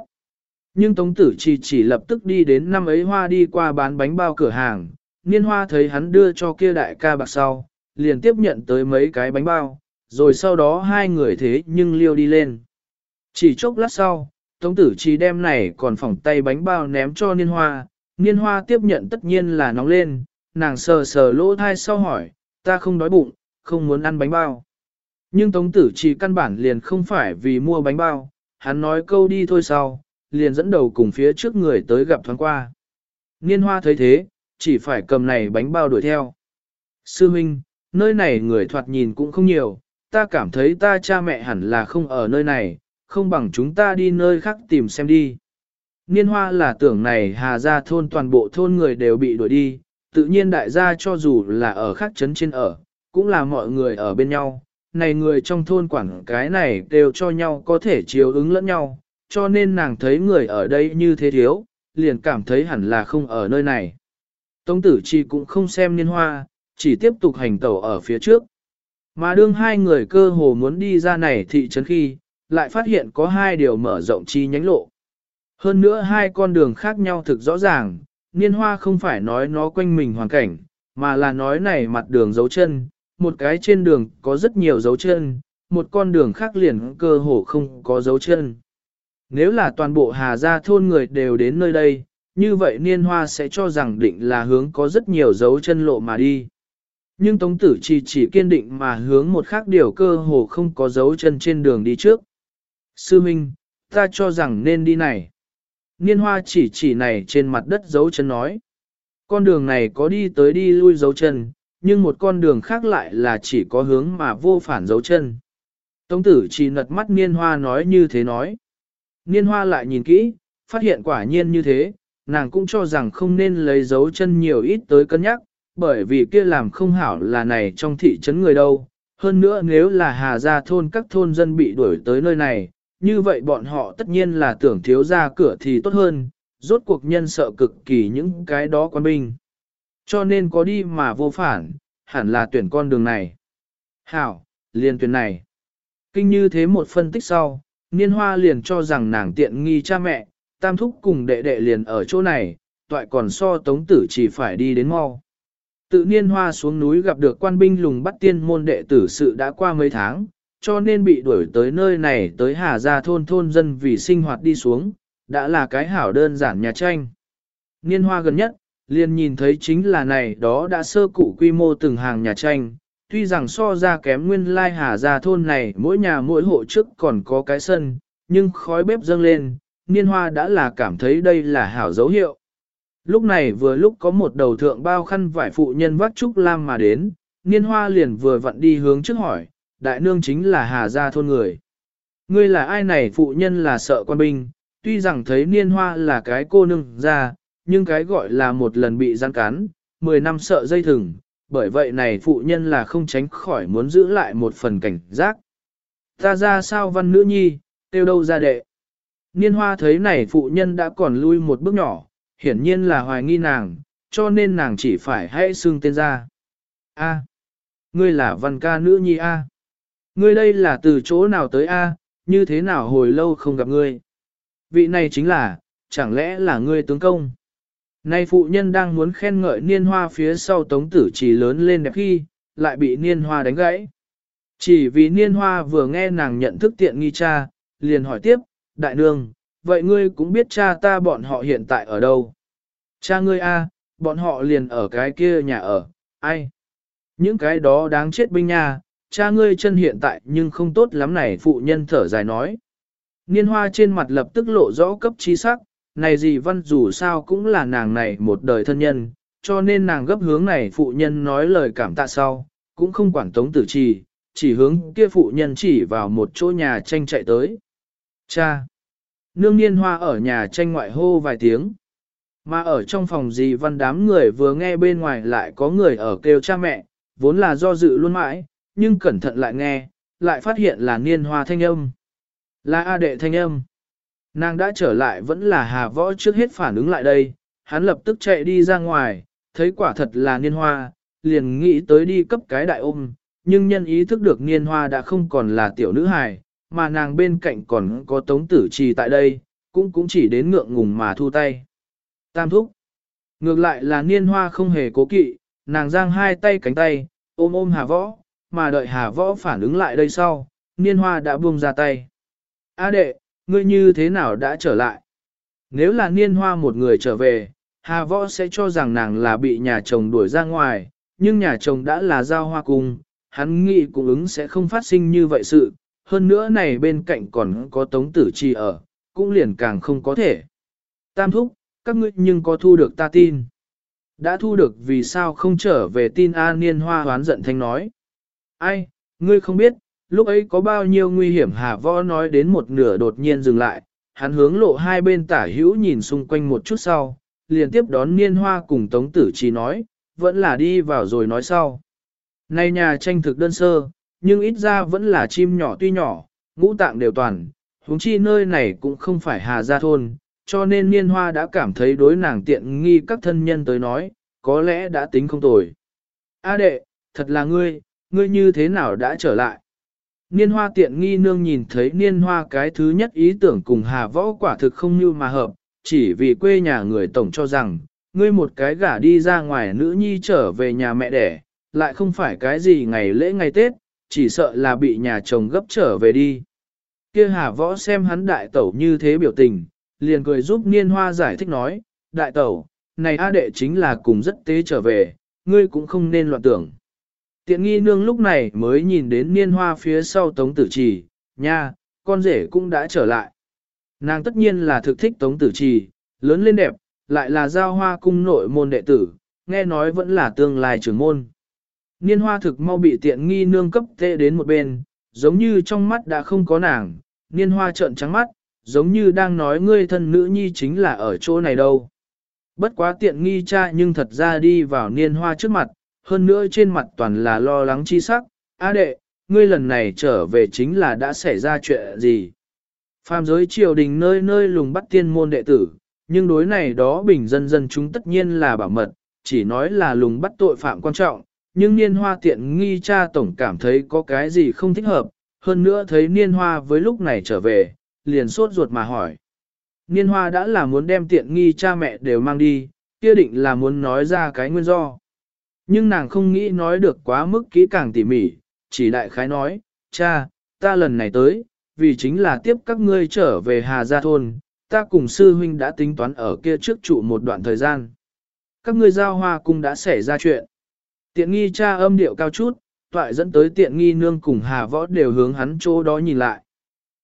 Nhưng Tống Tử Chi chỉ lập tức đi đến năm ấy hoa đi qua bán bánh bao cửa hàng, niên hoa thấy hắn đưa cho kia đại ca bạc sau, liền tiếp nhận tới mấy cái bánh bao, rồi sau đó hai người thế nhưng liêu đi lên. Chỉ chốc lát sau, Tống Tử Chi đem này còn phỏng tay bánh bao ném cho niên hoa, niên hoa tiếp nhận tất nhiên là nóng lên, nàng sờ sờ lỗ thai sau hỏi, ta không đói bụng, không muốn ăn bánh bao. Nhưng Tống Tử Chi căn bản liền không phải vì mua bánh bao, hắn nói câu đi thôi sau, liền dẫn đầu cùng phía trước người tới gặp thoáng qua. Niên hoa thấy thế, chỉ phải cầm này bánh bao đuổi theo. Sư Minh, nơi này người thoạt nhìn cũng không nhiều, ta cảm thấy ta cha mẹ hẳn là không ở nơi này, không bằng chúng ta đi nơi khác tìm xem đi. Niên hoa là tưởng này hà ra thôn toàn bộ thôn người đều bị đuổi đi, tự nhiên đại gia cho dù là ở khác trấn trên ở, cũng là mọi người ở bên nhau. Này người trong thôn quản cái này đều cho nhau có thể chiếu ứng lẫn nhau, cho nên nàng thấy người ở đây như thế thiếu, liền cảm thấy hẳn là không ở nơi này. Tống tử chi cũng không xem niên hoa, chỉ tiếp tục hành tẩu ở phía trước. Mà đương hai người cơ hồ muốn đi ra này thị trấn khi, lại phát hiện có hai điều mở rộng chi nhánh lộ. Hơn nữa hai con đường khác nhau thực rõ ràng, niên hoa không phải nói nó quanh mình hoàn cảnh, mà là nói này mặt đường dấu chân, một cái trên đường có rất nhiều dấu chân, một con đường khác liền cơ hồ không có dấu chân. Nếu là toàn bộ Hà Gia thôn người đều đến nơi đây, như vậy niên hoa sẽ cho rằng định là hướng có rất nhiều dấu chân lộ mà đi. Nhưng Tống Tử Chi chỉ kiên định mà hướng một khác điều cơ hồ không có dấu chân trên đường đi trước. Sư Minh, ta cho rằng nên đi này. Niên hoa chỉ chỉ này trên mặt đất dấu chân nói. Con đường này có đi tới đi lui dấu chân, nhưng một con đường khác lại là chỉ có hướng mà vô phản dấu chân. Tống tử chỉ nật mắt niên hoa nói như thế nói. Niên hoa lại nhìn kỹ, phát hiện quả nhiên như thế, nàng cũng cho rằng không nên lấy dấu chân nhiều ít tới cân nhắc, bởi vì kia làm không hảo là này trong thị trấn người đâu. Hơn nữa nếu là hà gia thôn các thôn dân bị đuổi tới nơi này, như vậy bọn họ tất nhiên là tưởng thiếu ra cửa thì tốt hơn, rốt cuộc nhân sợ cực kỳ những cái đó quan binh. Cho nên có đi mà vô phản, hẳn là tuyển con đường này. Hảo, liền tuyển này. Kinh như thế một phân tích sau, Niên hoa liền cho rằng nàng tiện nghi cha mẹ, tam thúc cùng đệ đệ liền ở chỗ này, toại còn so tống tử chỉ phải đi đến mau. Tự niên hoa xuống núi gặp được quan binh lùng bắt tiên môn đệ tử sự đã qua mấy tháng, cho nên bị đuổi tới nơi này tới Hà Gia thôn thôn dân vì sinh hoạt đi xuống, đã là cái hảo đơn giản nhà tranh. Niên hoa gần nhất, liền nhìn thấy chính là này đó đã sơ cụ quy mô từng hàng nhà tranh, tuy rằng so ra kém nguyên lai hà Gia thôn này mỗi nhà mỗi hộ trước còn có cái sân, nhưng khói bếp dâng lên, niên hoa đã là cảm thấy đây là hảo dấu hiệu. Lúc này vừa lúc có một đầu thượng bao khăn vải phụ nhân vác trúc lam mà đến, niên hoa liền vừa vặn đi hướng trước hỏi, đại nương chính là hà gia thôn người. Ngươi là ai này phụ nhân là sợ quan binh, tuy rằng thấy niên hoa là cái cô nương ra, nhưng cái gọi là một lần bị gian cắn, 10 năm sợ dây thừng, bởi vậy này phụ nhân là không tránh khỏi muốn giữ lại một phần cảnh giác. Ta ra sao văn nữ nhi, tiêu đâu ra đệ. Niên hoa thấy này phụ nhân đã còn lui một bước nhỏ, hiển nhiên là hoài nghi nàng, cho nên nàng chỉ phải hãy xưng tên ra. A, ngươi là văn ca nữ nhi A. Ngươi đây là từ chỗ nào tới A, như thế nào hồi lâu không gặp ngươi. Vị này chính là, chẳng lẽ là ngươi tướng công. Nay phụ nhân đang muốn khen ngợi niên hoa phía sau tống tử chỉ lớn lên đẹp khi, lại bị niên hoa đánh gãy. Chỉ vì niên hoa vừa nghe nàng nhận thức tiện nghi cha, liền hỏi tiếp, đại nương, vậy ngươi cũng biết cha ta bọn họ hiện tại ở đâu? Cha ngươi a, bọn họ liền ở cái kia nhà ở, ai? Những cái đó đáng chết binh nha, cha ngươi chân hiện tại nhưng không tốt lắm này phụ nhân thở dài nói. Niên hoa trên mặt lập tức lộ rõ cấp trí sắc, này gì văn dù sao cũng là nàng này một đời thân nhân, cho nên nàng gấp hướng này phụ nhân nói lời cảm tạ sau, cũng không quản tống tử trì, chỉ hướng kia phụ nhân chỉ vào một chỗ nhà tranh chạy tới. Cha! Nương niên hoa ở nhà tranh ngoại hô vài tiếng. Mà ở trong phòng dì văn đám người vừa nghe bên ngoài lại có người ở kêu cha mẹ, vốn là do dự luôn mãi, nhưng cẩn thận lại nghe, lại phát hiện là niên hoa thanh âm. Là A đệ thanh âm. Nàng đã trở lại vẫn là hà võ trước hết phản ứng lại đây, hắn lập tức chạy đi ra ngoài, thấy quả thật là niên hoa, liền nghĩ tới đi cấp cái đại ôm, nhưng nhân ý thức được niên hoa đã không còn là tiểu nữ hài, mà nàng bên cạnh còn có tống tử trì tại đây, cũng cũng chỉ đến ngượng ngùng mà thu tay. Tam thúc. Ngược lại là niên hoa không hề cố kỵ, nàng giang hai tay cánh tay, ôm ôm hà võ, mà đợi hà võ phản ứng lại đây sau, niên hoa đã buông ra tay. A đệ, ngươi như thế nào đã trở lại? Nếu là niên hoa một người trở về, hà võ sẽ cho rằng nàng là bị nhà chồng đuổi ra ngoài, nhưng nhà chồng đã là giao hoa cùng, hắn nghĩ cũng ứng sẽ không phát sinh như vậy sự, hơn nữa này bên cạnh còn có tống tử chi ở, cũng liền càng không có thể. Tam thúc, các ngươi nhưng có thu được ta tin. Đã thu được vì sao không trở về tin A Niên Hoa hoán giận thanh nói. Ai, ngươi không biết, lúc ấy có bao nhiêu nguy hiểm Hà Võ nói đến một nửa đột nhiên dừng lại, hắn hướng lộ hai bên tả hữu nhìn xung quanh một chút sau, liền tiếp đón Niên Hoa cùng Tống Tử Chi nói, vẫn là đi vào rồi nói sau. Này nhà tranh thực đơn sơ, nhưng ít ra vẫn là chim nhỏ tuy nhỏ, ngũ tạng đều toàn, huống chi nơi này cũng không phải Hà Gia Thôn, cho nên Niên Hoa đã cảm thấy đối nàng tiện nghi các thân nhân tới nói, có lẽ đã tính không tồi. A đệ, thật là ngươi, ngươi như thế nào đã trở lại? Niên hoa tiện nghi nương nhìn thấy niên hoa cái thứ nhất ý tưởng cùng hà võ quả thực không như mà hợp, chỉ vì quê nhà người tổng cho rằng, ngươi một cái gả đi ra ngoài nữ nhi trở về nhà mẹ đẻ, lại không phải cái gì ngày lễ ngày Tết, chỉ sợ là bị nhà chồng gấp trở về đi. kia hà võ xem hắn đại tẩu như thế biểu tình, liền cười giúp niên hoa giải thích nói, đại tẩu, này A đệ chính là cùng rất tế trở về, ngươi cũng không nên loạn tưởng. Tiện nghi nương lúc này mới nhìn đến niên hoa phía sau tống tử trì, nha, con rể cũng đã trở lại. Nàng tất nhiên là thực thích tống tử trì, lớn lên đẹp, lại là giao hoa cung nội môn đệ tử, nghe nói vẫn là tương lai trưởng môn. Niên hoa thực mau bị tiện nghi nương cấp tệ đến một bên, giống như trong mắt đã không có nàng, niên hoa trợn trắng mắt, giống như đang nói ngươi thân nữ nhi chính là ở chỗ này đâu. Bất quá tiện nghi cha nhưng thật ra đi vào niên hoa trước mặt, hơn nữa trên mặt toàn là lo lắng chi sắc, A đệ, ngươi lần này trở về chính là đã xảy ra chuyện gì? Phàm giới triều đình nơi nơi lùng bắt tiên môn đệ tử, nhưng đối này đó bình dân dân chúng tất nhiên là bảo mật, chỉ nói là lùng bắt tội phạm quan trọng, nhưng niên hoa tiện nghi cha tổng cảm thấy có cái gì không thích hợp, hơn nữa thấy niên hoa với lúc này trở về, liền sốt ruột mà hỏi. Niên hoa đã là muốn đem tiện nghi cha mẹ đều mang đi, kia định là muốn nói ra cái nguyên do. Nhưng nàng không nghĩ nói được quá mức kỹ càng tỉ mỉ, chỉ đại khái nói, cha, ta lần này tới, vì chính là tiếp các ngươi trở về Hà Gia Thôn, ta cùng sư huynh đã tính toán ở kia trước trụ một đoạn thời gian. Các ngươi giao hoa cung đã xảy ra chuyện. Tiện nghi cha âm điệu cao chút, toại dẫn tới tiện nghi nương cùng Hà Võ đều hướng hắn chỗ đó nhìn lại.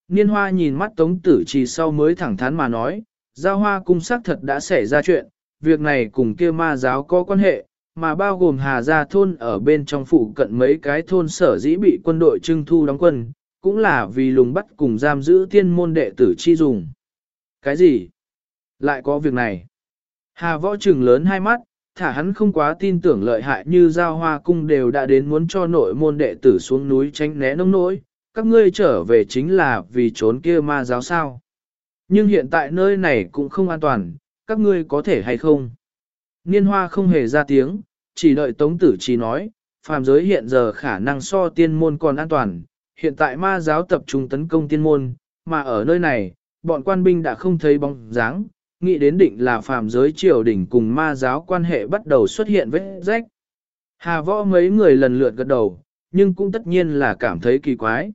Niên hoa nhìn mắt tống tử trì sau mới thẳng thắn mà nói, giao hoa cung xác thật đã xảy ra chuyện, việc này cùng kia ma giáo có quan hệ, mà bao gồm Hà Gia thôn ở bên trong phụ cận mấy cái thôn sở dĩ bị quân đội trưng thu đóng quân, cũng là vì lùng bắt cùng giam giữ tiên môn đệ tử chi dùng. Cái gì? Lại có việc này? Hà võ trừng lớn hai mắt, thả hắn không quá tin tưởng lợi hại như giao hoa cung đều đã đến muốn cho nội môn đệ tử xuống núi tránh né nông nỗi, các ngươi trở về chính là vì trốn kia ma giáo sao. Nhưng hiện tại nơi này cũng không an toàn, các ngươi có thể hay không? Niên hoa không hề ra tiếng, chỉ đợi tống tử chỉ nói, phàm giới hiện giờ khả năng so tiên môn còn an toàn, hiện tại ma giáo tập trung tấn công tiên môn, mà ở nơi này, bọn quan binh đã không thấy bóng dáng, nghĩ đến định là phàm giới triều đỉnh cùng ma giáo quan hệ bắt đầu xuất hiện vết rách. Hà võ mấy người lần lượt gật đầu, nhưng cũng tất nhiên là cảm thấy kỳ quái.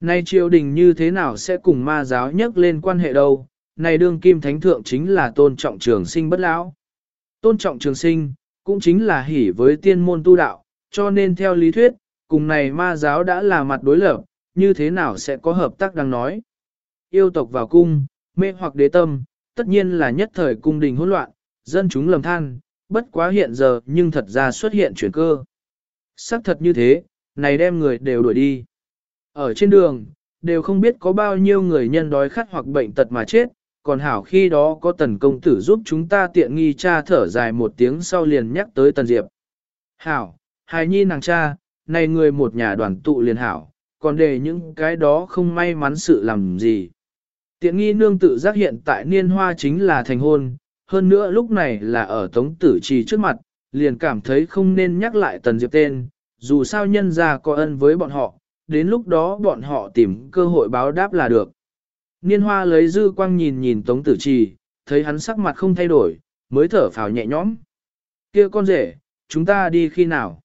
Nay triều đình như thế nào sẽ cùng ma giáo nhắc lên quan hệ đâu, này đương kim thánh thượng chính là tôn trọng trường sinh bất lão. Tôn trọng trường sinh, cũng chính là hỉ với tiên môn tu đạo, cho nên theo lý thuyết, cùng này ma giáo đã là mặt đối lập, như thế nào sẽ có hợp tác đang nói. Yêu tộc vào cung, mê hoặc đế tâm, tất nhiên là nhất thời cung đình hỗn loạn, dân chúng lầm than, bất quá hiện giờ nhưng thật ra xuất hiện chuyển cơ. Sắc thật như thế, này đem người đều đuổi đi. Ở trên đường, đều không biết có bao nhiêu người nhân đói khát hoặc bệnh tật mà chết, còn hảo khi đó có tần công tử giúp chúng ta tiện nghi cha thở dài một tiếng sau liền nhắc tới tần diệp. Hảo, hài nhi nàng cha, này người một nhà đoàn tụ liền hảo, còn để những cái đó không may mắn sự làm gì. Tiện nghi nương tự giác hiện tại niên hoa chính là thành hôn, hơn nữa lúc này là ở tống tử trì trước mặt, liền cảm thấy không nên nhắc lại tần diệp tên, dù sao nhân ra có ân với bọn họ, đến lúc đó bọn họ tìm cơ hội báo đáp là được. Niên hoa lấy dư quang nhìn nhìn tống tử trì, thấy hắn sắc mặt không thay đổi, mới thở phào nhẹ nhõm. kia con rể, chúng ta đi khi nào?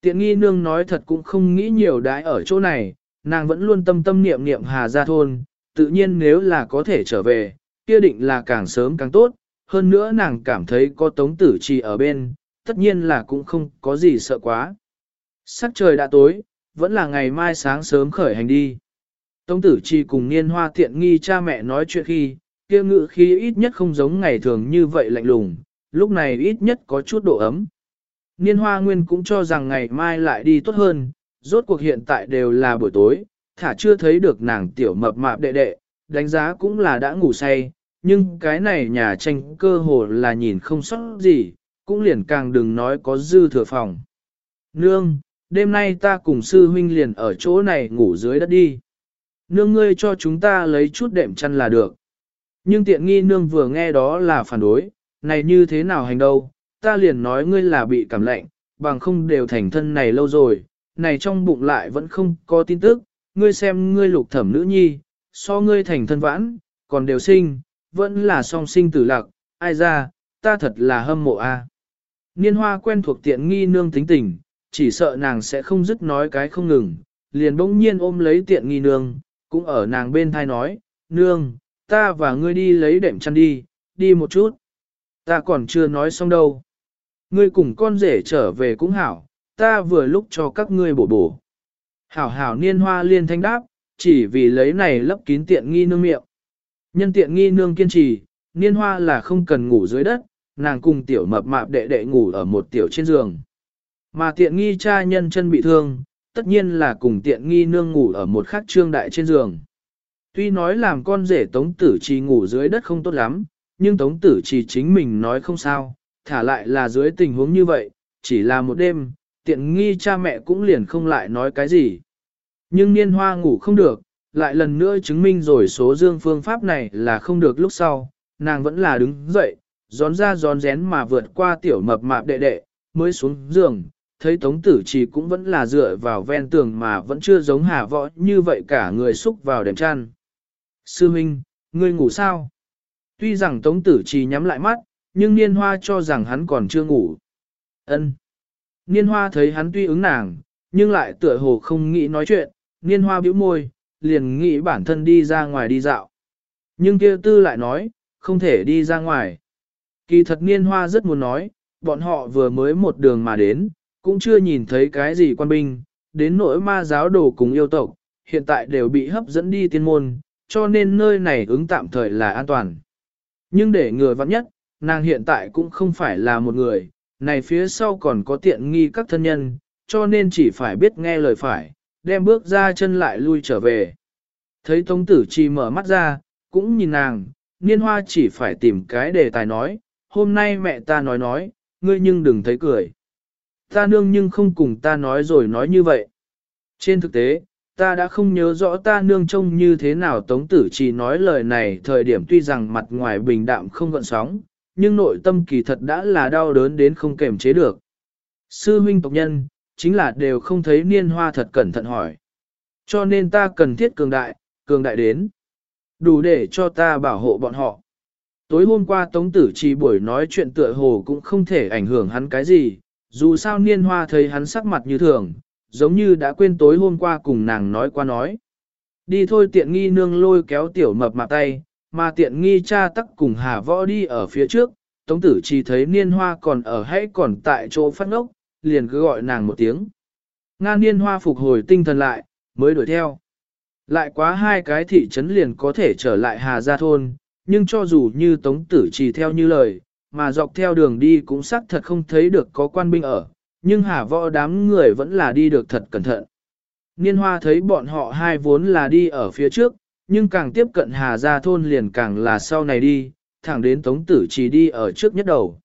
Tiện nghi nương nói thật cũng không nghĩ nhiều đái ở chỗ này, nàng vẫn luôn tâm tâm niệm niệm hà ra thôn, tự nhiên nếu là có thể trở về, kia định là càng sớm càng tốt, hơn nữa nàng cảm thấy có tống tử trì ở bên, tất nhiên là cũng không có gì sợ quá. Sắc trời đã tối, vẫn là ngày mai sáng sớm khởi hành đi. Tống tử chi cùng niên hoa tiện nghi cha mẹ nói chuyện khi, kia ngự khí ít nhất không giống ngày thường như vậy lạnh lùng, lúc này ít nhất có chút độ ấm. Niên hoa nguyên cũng cho rằng ngày mai lại đi tốt hơn, rốt cuộc hiện tại đều là buổi tối, thả chưa thấy được nàng tiểu mập mạp đệ đệ, đánh giá cũng là đã ngủ say, nhưng cái này nhà tranh cơ hồ là nhìn không sót gì, cũng liền càng đừng nói có dư thừa phòng. Nương, đêm nay ta cùng sư huynh liền ở chỗ này ngủ dưới đất đi. Nương ngươi cho chúng ta lấy chút đệm chăn là được. Nhưng tiện nghi nương vừa nghe đó là phản đối, này như thế nào hành đâu, ta liền nói ngươi là bị cảm lạnh, bằng không đều thành thân này lâu rồi, này trong bụng lại vẫn không có tin tức, ngươi xem ngươi lục thẩm nữ nhi, so ngươi thành thân vãn, còn đều sinh, vẫn là song sinh tử lạc, ai ra, ta thật là hâm mộ a. À. Niên hoa quen thuộc tiện nghi nương tính tình, chỉ sợ nàng sẽ không dứt nói cái không ngừng, liền bỗng nhiên ôm lấy tiện nghi nương, cũng ở nàng bên thai nói, nương, ta và ngươi đi lấy đệm chăn đi, đi một chút. Ta còn chưa nói xong đâu. Ngươi cùng con rể trở về cũng hảo, ta vừa lúc cho các ngươi bổ bổ. Hảo hảo niên hoa liên thanh đáp, chỉ vì lấy này lấp kín tiện nghi nương miệng. Nhân tiện nghi nương kiên trì, niên hoa là không cần ngủ dưới đất, nàng cùng tiểu mập mạp đệ đệ ngủ ở một tiểu trên giường. Mà tiện nghi cha nhân chân bị thương, tất nhiên là cùng tiện nghi nương ngủ ở một khắc trương đại trên giường. Tuy nói làm con rể tống tử trì ngủ dưới đất không tốt lắm, nhưng tống tử trì chính mình nói không sao, thả lại là dưới tình huống như vậy, chỉ là một đêm, tiện nghi cha mẹ cũng liền không lại nói cái gì. Nhưng niên hoa ngủ không được, lại lần nữa chứng minh rồi số dương phương pháp này là không được lúc sau, nàng vẫn là đứng dậy, gión ra gión rén mà vượt qua tiểu mập mạp đệ đệ, mới xuống giường, thấy tống tử chỉ cũng vẫn là dựa vào ven tường mà vẫn chưa giống hà võ như vậy cả người xúc vào đệm chăn. Sư Minh, ngươi ngủ sao? Tuy rằng tống tử chỉ nhắm lại mắt, nhưng niên hoa cho rằng hắn còn chưa ngủ. Ân. Niên hoa thấy hắn tuy ứng nàng, nhưng lại tựa hồ không nghĩ nói chuyện, niên hoa bĩu môi, liền nghĩ bản thân đi ra ngoài đi dạo. Nhưng kia tư lại nói, không thể đi ra ngoài. Kỳ thật niên hoa rất muốn nói, bọn họ vừa mới một đường mà đến, cũng chưa nhìn thấy cái gì quan binh, đến nỗi ma giáo đồ cùng yêu tộc, hiện tại đều bị hấp dẫn đi tiên môn, cho nên nơi này ứng tạm thời là an toàn. Nhưng để người vắng nhất, nàng hiện tại cũng không phải là một người, này phía sau còn có tiện nghi các thân nhân, cho nên chỉ phải biết nghe lời phải, đem bước ra chân lại lui trở về. Thấy Tống Tử Chi mở mắt ra, cũng nhìn nàng, niên hoa chỉ phải tìm cái đề tài nói, hôm nay mẹ ta nói nói, ngươi nhưng đừng thấy cười. Ta nương nhưng không cùng ta nói rồi nói như vậy. Trên thực tế, ta đã không nhớ rõ ta nương trông như thế nào Tống Tử Chi nói lời này thời điểm tuy rằng mặt ngoài bình đạm không gợn sóng, nhưng nội tâm kỳ thật đã là đau đớn đến không kềm chế được. Sư huynh tộc nhân, chính là đều không thấy niên hoa thật cẩn thận hỏi. Cho nên ta cần thiết cường đại, cường đại đến. Đủ để cho ta bảo hộ bọn họ. Tối hôm qua Tống Tử Chi buổi nói chuyện tựa hồ cũng không thể ảnh hưởng hắn cái gì, dù sao niên hoa thấy hắn sắc mặt như thường, giống như đã quên tối hôm qua cùng nàng nói qua nói. Đi thôi tiện nghi nương lôi kéo tiểu mập mạp tay, mà tiện nghi cha tắc cùng hà võ đi ở phía trước, Tống Tử chỉ thấy niên hoa còn ở hay còn tại chỗ phát ngốc, liền cứ gọi nàng một tiếng. Nga niên hoa phục hồi tinh thần lại, mới đuổi theo. Lại quá hai cái thị trấn liền có thể trở lại Hà Gia Thôn, nhưng cho dù như Tống Tử chỉ theo như lời, mà dọc theo đường đi cũng xác thật không thấy được có quan binh ở, nhưng Hà Võ đám người vẫn là đi được thật cẩn thận. Niên Hoa thấy bọn họ hai vốn là đi ở phía trước, nhưng càng tiếp cận Hà Gia Thôn liền càng là sau này đi, thẳng đến Tống Tử chỉ đi ở trước nhất đầu.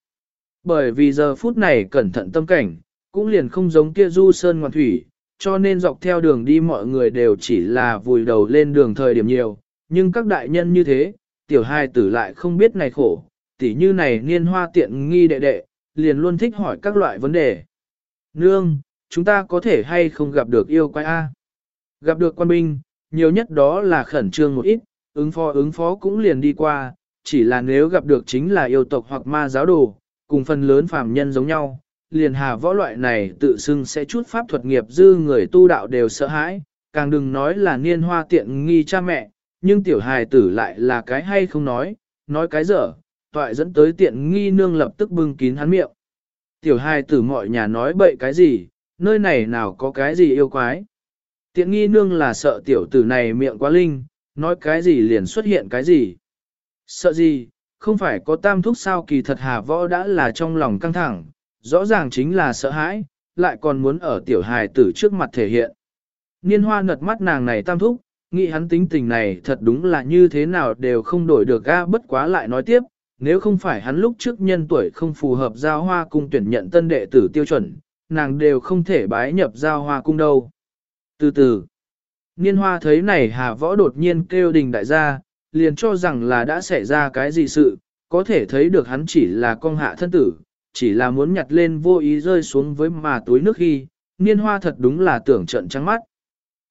Bởi vì giờ phút này cẩn thận tâm cảnh, cũng liền không giống kia du sơn ngoan thủy, cho nên dọc theo đường đi mọi người đều chỉ là vùi đầu lên đường thời điểm nhiều, nhưng các đại nhân như thế, tiểu hai tử lại không biết này khổ, tỉ như này niên hoa tiện nghi đệ đệ, liền luôn thích hỏi các loại vấn đề. Nương, chúng ta có thể hay không gặp được yêu quái A? Gặp được quan binh, nhiều nhất đó là khẩn trương một ít, ứng phó ứng phó cũng liền đi qua, chỉ là nếu gặp được chính là yêu tộc hoặc ma giáo đồ, cùng phần lớn phàm nhân giống nhau, liền hà võ loại này tự xưng sẽ chút pháp thuật nghiệp dư người tu đạo đều sợ hãi, càng đừng nói là niên hoa tiện nghi cha mẹ, nhưng tiểu hài tử lại là cái hay không nói, nói cái dở, toại dẫn tới tiện nghi nương lập tức bưng kín hắn miệng. Tiểu hài tử mọi nhà nói bậy cái gì, nơi này nào có cái gì yêu quái. Tiện nghi nương là sợ tiểu tử này miệng quá linh, nói cái gì liền xuất hiện cái gì. Sợ gì, không phải có tam thúc sao kỳ thật hà võ đã là trong lòng căng thẳng, rõ ràng chính là sợ hãi, lại còn muốn ở tiểu hài tử trước mặt thể hiện. Niên hoa ngật mắt nàng này tam thúc, nghĩ hắn tính tình này thật đúng là như thế nào đều không đổi được ga bất quá lại nói tiếp, nếu không phải hắn lúc trước nhân tuổi không phù hợp giao hoa cung tuyển nhận tân đệ tử tiêu chuẩn, nàng đều không thể bái nhập giao hoa cung đâu. Từ từ, niên hoa thấy này hà võ đột nhiên kêu đình đại gia, liền cho rằng là đã xảy ra cái gì sự, có thể thấy được hắn chỉ là con hạ thân tử, chỉ là muốn nhặt lên vô ý rơi xuống với mà túi nước khi, niên hoa thật đúng là tưởng trận trắng mắt.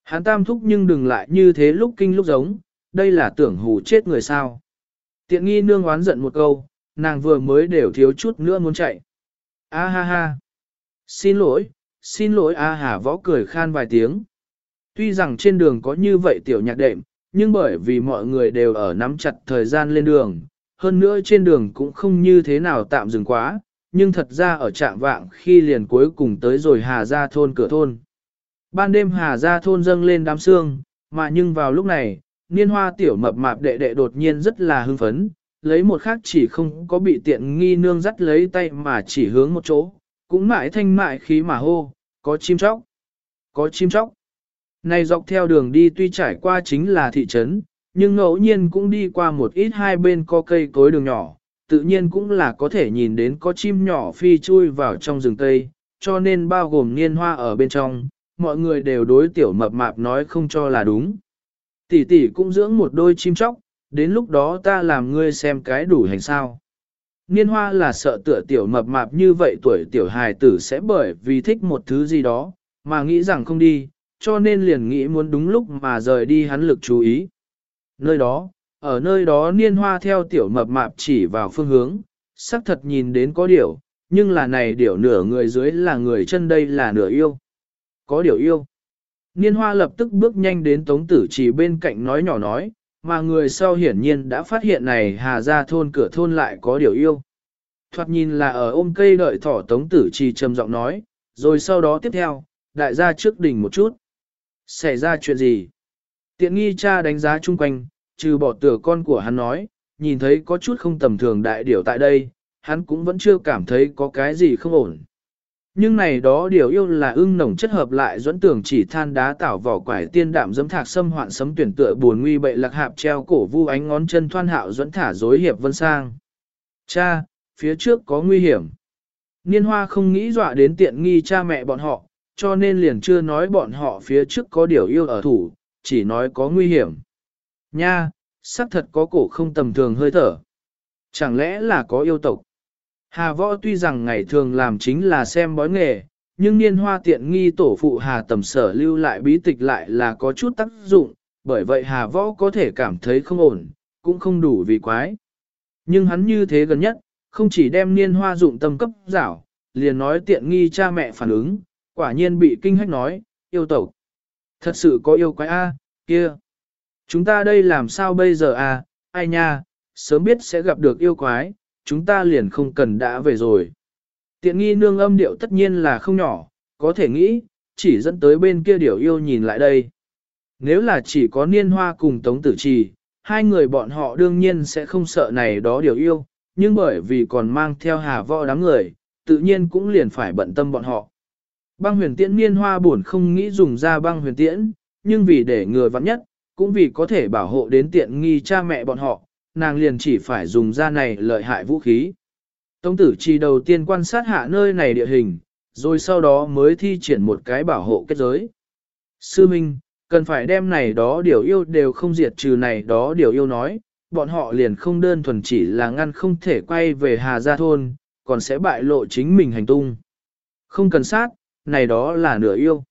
Hắn tam thúc nhưng đừng lại như thế lúc kinh lúc giống, đây là tưởng hù chết người sao. Tiện nghi nương oán giận một câu, nàng vừa mới đều thiếu chút nữa muốn chạy. A ha ha. Xin lỗi, xin lỗi A hà võ cười khan vài tiếng. Tuy rằng trên đường có như vậy tiểu nhạc đệm, nhưng bởi vì mọi người đều ở nắm chặt thời gian lên đường, hơn nữa trên đường cũng không như thế nào tạm dừng quá, nhưng thật ra ở trạm vạng khi liền cuối cùng tới rồi Hà Gia thôn cửa thôn. Ban đêm Hà Gia thôn dâng lên đám sương, mà nhưng vào lúc này, niên hoa tiểu mập mạp đệ đệ đột nhiên rất là hưng phấn, lấy một khác chỉ không có bị tiện nghi nương dắt lấy tay mà chỉ hướng một chỗ, cũng mãi thanh mại khí mà hô, có chim chóc, có chim chóc. Này dọc theo đường đi tuy trải qua chính là thị trấn, nhưng ngẫu nhiên cũng đi qua một ít hai bên có cây cối đường nhỏ, tự nhiên cũng là có thể nhìn đến có chim nhỏ phi chui vào trong rừng cây, cho nên bao gồm niên hoa ở bên trong, mọi người đều đối tiểu mập mạp nói không cho là đúng. Tỷ tỷ cũng dưỡng một đôi chim chóc, đến lúc đó ta làm ngươi xem cái đủ hành sao. Niên hoa là sợ tựa tiểu mập mạp như vậy tuổi tiểu hài tử sẽ bởi vì thích một thứ gì đó, mà nghĩ rằng không đi, cho nên liền nghĩ muốn đúng lúc mà rời đi hắn lực chú ý. Nơi đó, ở nơi đó niên hoa theo tiểu mập mạp chỉ vào phương hướng, sắc thật nhìn đến có điều, nhưng là này điều nửa người dưới là người chân đây là nửa yêu. Có điều yêu. Niên hoa lập tức bước nhanh đến tống tử chỉ bên cạnh nói nhỏ nói, mà người sau hiển nhiên đã phát hiện này hà ra thôn cửa thôn lại có điều yêu. Thoạt nhìn là ở ôm cây đợi thỏ tống tử chỉ trầm giọng nói, rồi sau đó tiếp theo, đại gia trước đỉnh một chút. Xảy ra chuyện gì? Tiện nghi cha đánh giá chung quanh, trừ bỏ tửa con của hắn nói, nhìn thấy có chút không tầm thường đại điểu tại đây, hắn cũng vẫn chưa cảm thấy có cái gì không ổn. Nhưng này đó điều yêu là ưng nồng chất hợp lại dẫn tưởng chỉ than đá tảo vỏ quải tiên đạm dấm thạc xâm hoạn sấm tuyển tựa buồn nguy bệ lạc hạp treo cổ vu ánh ngón chân thoan hạo dẫn thả dối hiệp vân sang. Cha, phía trước có nguy hiểm. Niên hoa không nghĩ dọa đến tiện nghi cha mẹ bọn họ, cho nên liền chưa nói bọn họ phía trước có điều yêu ở thủ, chỉ nói có nguy hiểm. Nha, xác thật có cổ không tầm thường hơi thở. Chẳng lẽ là có yêu tộc? Hà võ tuy rằng ngày thường làm chính là xem bói nghề, nhưng niên hoa tiện nghi tổ phụ hà tầm sở lưu lại bí tịch lại là có chút tác dụng, bởi vậy hà võ có thể cảm thấy không ổn, cũng không đủ vì quái. Nhưng hắn như thế gần nhất, không chỉ đem niên hoa dụng tâm cấp giảo, liền nói tiện nghi cha mẹ phản ứng, quả nhiên bị kinh hách nói, yêu tộc. Thật sự có yêu quái A, kia. Chúng ta đây làm sao bây giờ a? ai nha, sớm biết sẽ gặp được yêu quái, chúng ta liền không cần đã về rồi. Tiện nghi nương âm điệu tất nhiên là không nhỏ, có thể nghĩ, chỉ dẫn tới bên kia điểu yêu nhìn lại đây. Nếu là chỉ có niên hoa cùng tống tử trì, hai người bọn họ đương nhiên sẽ không sợ này đó điều yêu, nhưng bởi vì còn mang theo hà võ đám người, tự nhiên cũng liền phải bận tâm bọn họ. Băng huyền tiễn niên hoa buồn không nghĩ dùng ra băng huyền tiễn, nhưng vì để người vắng nhất, cũng vì có thể bảo hộ đến tiện nghi cha mẹ bọn họ, nàng liền chỉ phải dùng ra này lợi hại vũ khí. Tống tử chỉ đầu tiên quan sát hạ nơi này địa hình, rồi sau đó mới thi triển một cái bảo hộ kết giới. Sư Minh, cần phải đem này đó điều yêu đều không diệt trừ này đó điều yêu nói, bọn họ liền không đơn thuần chỉ là ngăn không thể quay về Hà Gia Thôn, còn sẽ bại lộ chính mình hành tung. Không cần sát, này đó là nửa yêu.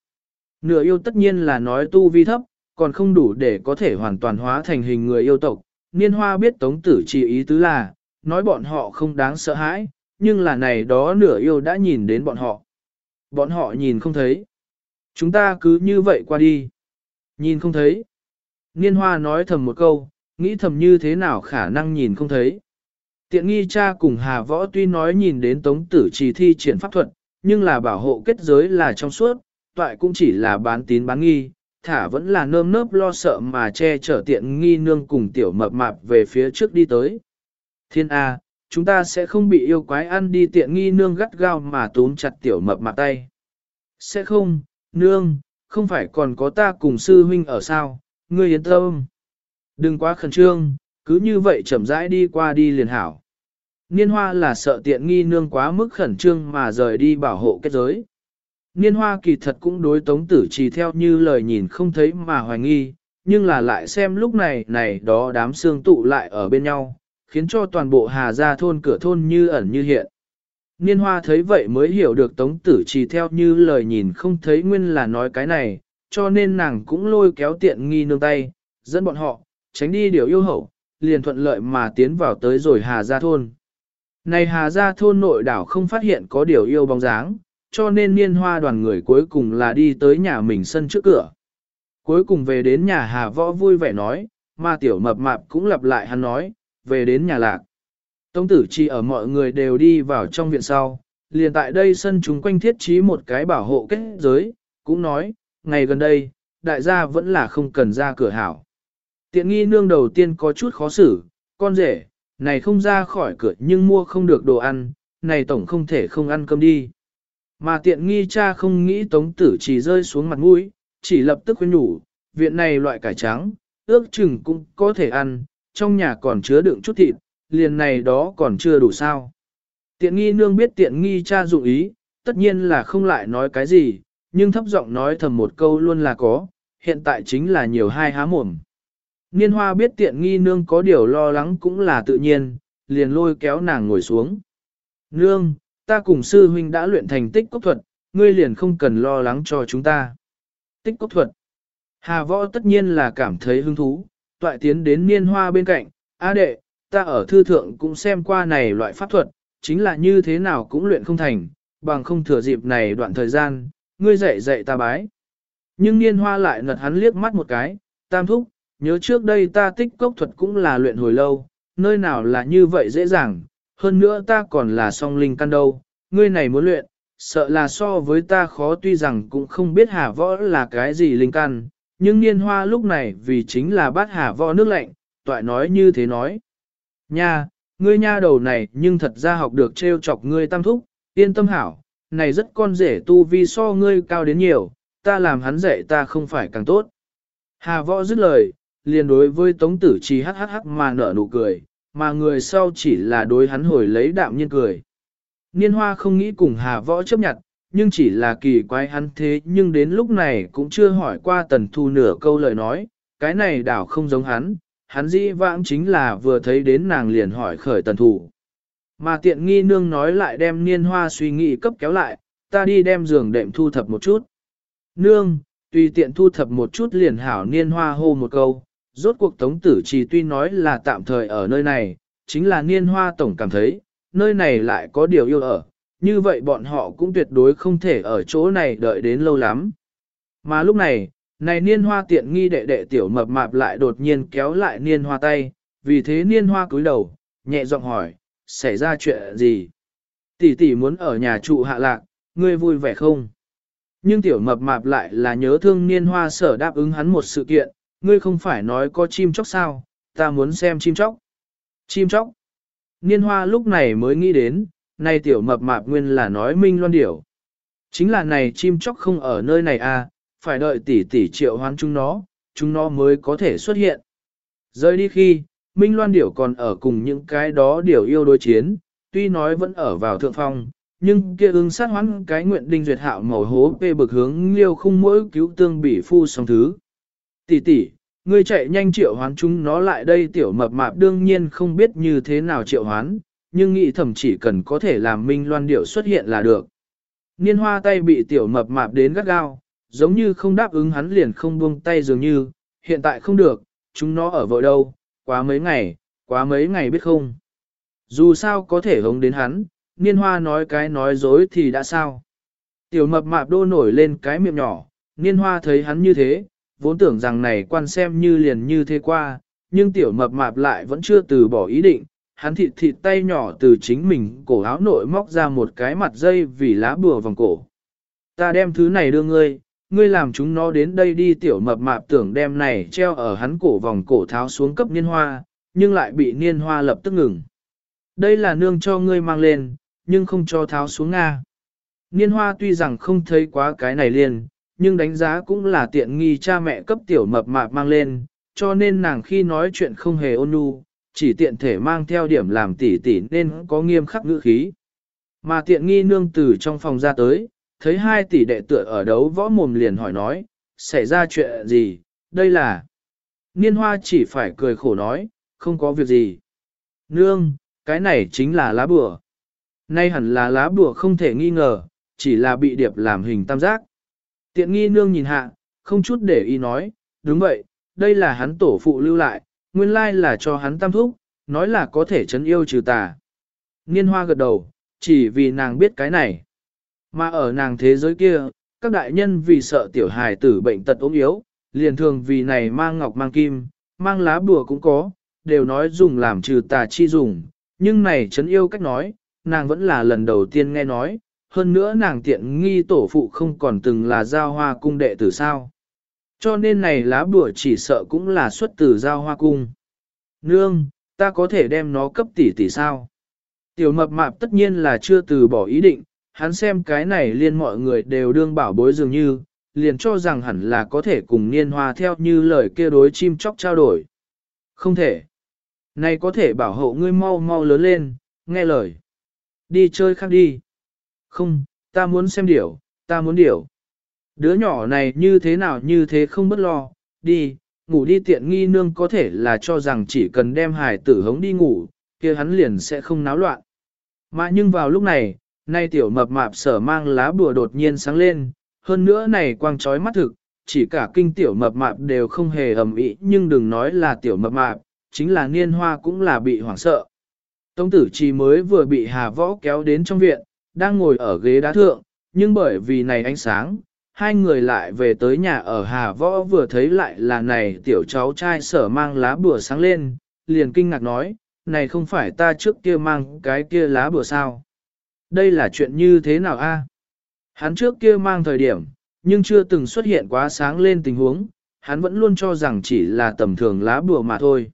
Nửa yêu tất nhiên là nói tu vi thấp, còn không đủ để có thể hoàn toàn hóa thành hình người yêu tộc. Niên hoa biết tống tử chỉ ý tứ là, nói bọn họ không đáng sợ hãi, nhưng là này đó nửa yêu đã nhìn đến bọn họ. Bọn họ nhìn không thấy. Chúng ta cứ như vậy qua đi. Nhìn không thấy. Niên hoa nói thầm một câu, nghĩ thầm như thế nào khả năng nhìn không thấy. Tiện nghi cha cùng Hà Võ tuy nói nhìn đến tống tử chỉ thi triển pháp thuật, nhưng là bảo hộ kết giới là trong suốt, toại cũng chỉ là bán tín bán nghi, thả vẫn là nơm nớp lo sợ mà che chở tiện nghi nương cùng tiểu mập mạp về phía trước đi tới. Thiên A, chúng ta sẽ không bị yêu quái ăn đi tiện nghi nương gắt gao mà túm chặt tiểu mập mạp tay. Sẽ không, nương, không phải còn có ta cùng sư huynh ở sao, ngươi yên tâm. Đừng quá khẩn trương, cứ như vậy chậm rãi đi qua đi liền hảo. Niên hoa là sợ tiện nghi nương quá mức khẩn trương mà rời đi bảo hộ kết giới. Niên hoa kỳ thật cũng đối tống tử chỉ theo như lời nhìn không thấy mà hoài nghi, nhưng là lại xem lúc này này đó đám xương tụ lại ở bên nhau, khiến cho toàn bộ hà gia thôn cửa thôn như ẩn như hiện. Niên hoa thấy vậy mới hiểu được tống tử chỉ theo như lời nhìn không thấy nguyên là nói cái này, cho nên nàng cũng lôi kéo tiện nghi nương tay, dẫn bọn họ, tránh đi điều yêu hậu, liền thuận lợi mà tiến vào tới rồi hà gia thôn. Này hà gia thôn nội đảo không phát hiện có điều yêu bóng dáng, cho nên niên hoa đoàn người cuối cùng là đi tới nhà mình sân trước cửa. Cuối cùng về đến nhà Hà Võ vui vẻ nói, mà tiểu mập mạp cũng lặp lại hắn nói, về đến nhà lạc. Tông tử chi ở mọi người đều đi vào trong viện sau, liền tại đây sân chúng quanh thiết trí một cái bảo hộ kết giới, cũng nói, ngày gần đây, đại gia vẫn là không cần ra cửa hảo. Tiện nghi nương đầu tiên có chút khó xử, con rể, này không ra khỏi cửa nhưng mua không được đồ ăn, này tổng không thể không ăn cơm đi. Mà tiện nghi cha không nghĩ tống tử chỉ rơi xuống mặt mũi, chỉ lập tức khuyên nhủ, viện này loại cải trắng, ước chừng cũng có thể ăn, trong nhà còn chứa đựng chút thịt, liền này đó còn chưa đủ sao. Tiện nghi nương biết tiện nghi cha dụng ý, tất nhiên là không lại nói cái gì, nhưng thấp giọng nói thầm một câu luôn là có, hiện tại chính là nhiều hai há mồm. Niên hoa biết tiện nghi nương có điều lo lắng cũng là tự nhiên, liền lôi kéo nàng ngồi xuống. Nương, ta cùng sư huynh đã luyện thành tích cốc thuật, ngươi liền không cần lo lắng cho chúng ta. Tích cốc thuật. Hà võ tất nhiên là cảm thấy hứng thú, toại tiến đến niên hoa bên cạnh, A đệ, ta ở thư thượng cũng xem qua này loại pháp thuật, chính là như thế nào cũng luyện không thành, bằng không thừa dịp này đoạn thời gian, ngươi dạy dạy ta bái. Nhưng niên hoa lại ngật hắn liếc mắt một cái, tam thúc, nhớ trước đây ta tích cốc thuật cũng là luyện hồi lâu, nơi nào là như vậy dễ dàng, hơn nữa ta còn là song linh căn đâu, ngươi này muốn luyện, sợ là so với ta khó tuy rằng cũng không biết hà võ là cái gì linh căn, nhưng niên hoa lúc này vì chính là bát hà võ nước lạnh, toại nói như thế nói. Nha, ngươi nha đầu này nhưng thật ra học được trêu chọc ngươi tam thúc, yên tâm hảo, này rất con rể tu vi so ngươi cao đến nhiều, ta làm hắn dạy ta không phải càng tốt. Hà võ dứt lời, liền đối với tống tử trì hắc hắc hắc mà nở nụ cười, mà người sau chỉ là đối hắn hồi lấy đạm nhiên cười. Niên hoa không nghĩ cùng hà võ chấp nhận, nhưng chỉ là kỳ quái hắn thế nhưng đến lúc này cũng chưa hỏi qua tần thu nửa câu lời nói, cái này đảo không giống hắn, hắn dĩ vãng chính là vừa thấy đến nàng liền hỏi khởi tần thủ. Mà tiện nghi nương nói lại đem niên hoa suy nghĩ cấp kéo lại, ta đi đem giường đệm thu thập một chút. Nương, tùy tiện thu thập một chút liền hảo niên hoa hô một câu, rốt cuộc tống tử trì tuy nói là tạm thời ở nơi này, chính là niên hoa tổng cảm thấy, nơi này lại có điều yêu ở, như vậy bọn họ cũng tuyệt đối không thể ở chỗ này đợi đến lâu lắm. Mà lúc này, này niên hoa tiện nghi đệ đệ tiểu mập mạp lại đột nhiên kéo lại niên hoa tay, vì thế niên hoa cúi đầu, nhẹ giọng hỏi, xảy ra chuyện gì? Tỷ tỷ muốn ở nhà trụ hạ lạc, ngươi vui vẻ không? Nhưng tiểu mập mạp lại là nhớ thương niên hoa sở đáp ứng hắn một sự kiện, ngươi không phải nói có chim chóc sao, ta muốn xem chim chóc. Chim chóc. Niên hoa lúc này mới nghĩ đến, này tiểu mập mạp nguyên là nói minh loan điểu. Chính là này chim chóc không ở nơi này à, phải đợi tỷ tỷ triệu hoán chúng nó, chúng nó mới có thể xuất hiện. Rơi đi khi, Minh Loan Điểu còn ở cùng những cái đó điểu yêu đối chiến, tuy nói vẫn ở vào thượng phong, nhưng kia ưng sát hoán cái nguyện đinh duyệt hạo màu hố về bực hướng liêu không mỗi cứu tương bị phu song thứ. Tỷ tỷ, ngươi chạy nhanh triệu hoán chúng nó lại đây tiểu mập mạp đương nhiên không biết như thế nào triệu hoán, nhưng nghĩ thầm chỉ cần có thể làm Minh Loan Điểu xuất hiện là được. Niên hoa tay bị tiểu mập mạp đến gắt gao, giống như không đáp ứng hắn liền không buông tay dường như, hiện tại không được, chúng nó ở vội đâu, quá mấy ngày, quá mấy ngày biết không. Dù sao có thể hống đến hắn, niên hoa nói cái nói dối thì đã sao. Tiểu mập mạp đô nổi lên cái miệng nhỏ, niên hoa thấy hắn như thế, vốn tưởng rằng này quan xem như liền như thế qua, nhưng tiểu mập mạp lại vẫn chưa từ bỏ ý định, hắn thịt thịt tay nhỏ từ chính mình cổ áo nội móc ra một cái mặt dây vì lá bùa vòng cổ. Ta đem thứ này đưa ngươi, ngươi làm chúng nó đến đây đi tiểu mập mạp tưởng đem này treo ở hắn cổ vòng cổ tháo xuống cấp niên hoa, nhưng lại bị niên hoa lập tức ngừng. Đây là nương cho ngươi mang lên, nhưng không cho tháo xuống Nga. Niên hoa tuy rằng không thấy quá cái này liền, nhưng đánh giá cũng là tiện nghi cha mẹ cấp tiểu mập mạp mang lên, cho nên nàng khi nói chuyện không hề ôn nhu, chỉ tiện thể mang theo điểm làm tỉ tỉ nên có nghiêm khắc ngữ khí. Mà tiện nghi nương từ trong phòng ra tới, thấy hai tỷ đệ tựa ở đấu võ mồm liền hỏi nói, xảy ra chuyện gì, đây là... Niên hoa chỉ phải cười khổ nói, không có việc gì. Nương, cái này chính là lá bùa. Nay hẳn là lá bùa không thể nghi ngờ, chỉ là bị điệp làm hình tam giác. Tiện nghi nương nhìn hạ, không chút để ý nói, đúng vậy, đây là hắn tổ phụ lưu lại, nguyên lai là cho hắn tam thúc, nói là có thể chấn yêu trừ tà. Niên hoa gật đầu, chỉ vì nàng biết cái này. Mà ở nàng thế giới kia, các đại nhân vì sợ tiểu hài tử bệnh tật ốm yếu, liền thường vì này mang ngọc mang kim, mang lá bùa cũng có, đều nói dùng làm trừ tà chi dùng, nhưng này chấn yêu cách nói, nàng vẫn là lần đầu tiên nghe nói, hơn nữa nàng tiện nghi tổ phụ không còn từng là giao hoa cung đệ tử sao. Cho nên này lá bùa chỉ sợ cũng là xuất từ giao hoa cung. Nương, ta có thể đem nó cấp tỷ tỷ sao? Tiểu mập mạp tất nhiên là chưa từ bỏ ý định, hắn xem cái này liên mọi người đều đương bảo bối dường như, liền cho rằng hẳn là có thể cùng niên hoa theo như lời kia đối chim chóc trao đổi. Không thể. Này có thể bảo hộ ngươi mau mau lớn lên, nghe lời. Đi chơi khác đi. Không, ta muốn xem điểu, ta muốn điểu. Đứa nhỏ này như thế nào như thế không bất lo, đi, ngủ đi tiện nghi nương có thể là cho rằng chỉ cần đem hài tử hống đi ngủ, kia hắn liền sẽ không náo loạn. Mà nhưng vào lúc này, Nay tiểu mập mạp sở mang lá bùa đột nhiên sáng lên, hơn nữa này quang trói mắt thực, chỉ cả kinh tiểu mập mạp đều không hề ầm ĩ nhưng đừng nói là tiểu mập mạp, chính là niên hoa cũng là bị hoảng sợ. Tông tử chỉ mới vừa bị hà võ kéo đến trong viện, đang ngồi ở ghế đá thượng, nhưng bởi vì này ánh sáng, hai người lại về tới nhà ở hà võ vừa thấy lại là này tiểu cháu trai sở mang lá bùa sáng lên, liền kinh ngạc nói, này không phải ta trước kia mang cái kia lá bùa sao. Đây là chuyện như thế nào a? Hắn trước kia mang thời điểm, nhưng chưa từng xuất hiện quá sáng lên tình huống, hắn vẫn luôn cho rằng chỉ là tầm thường lá bùa mà thôi.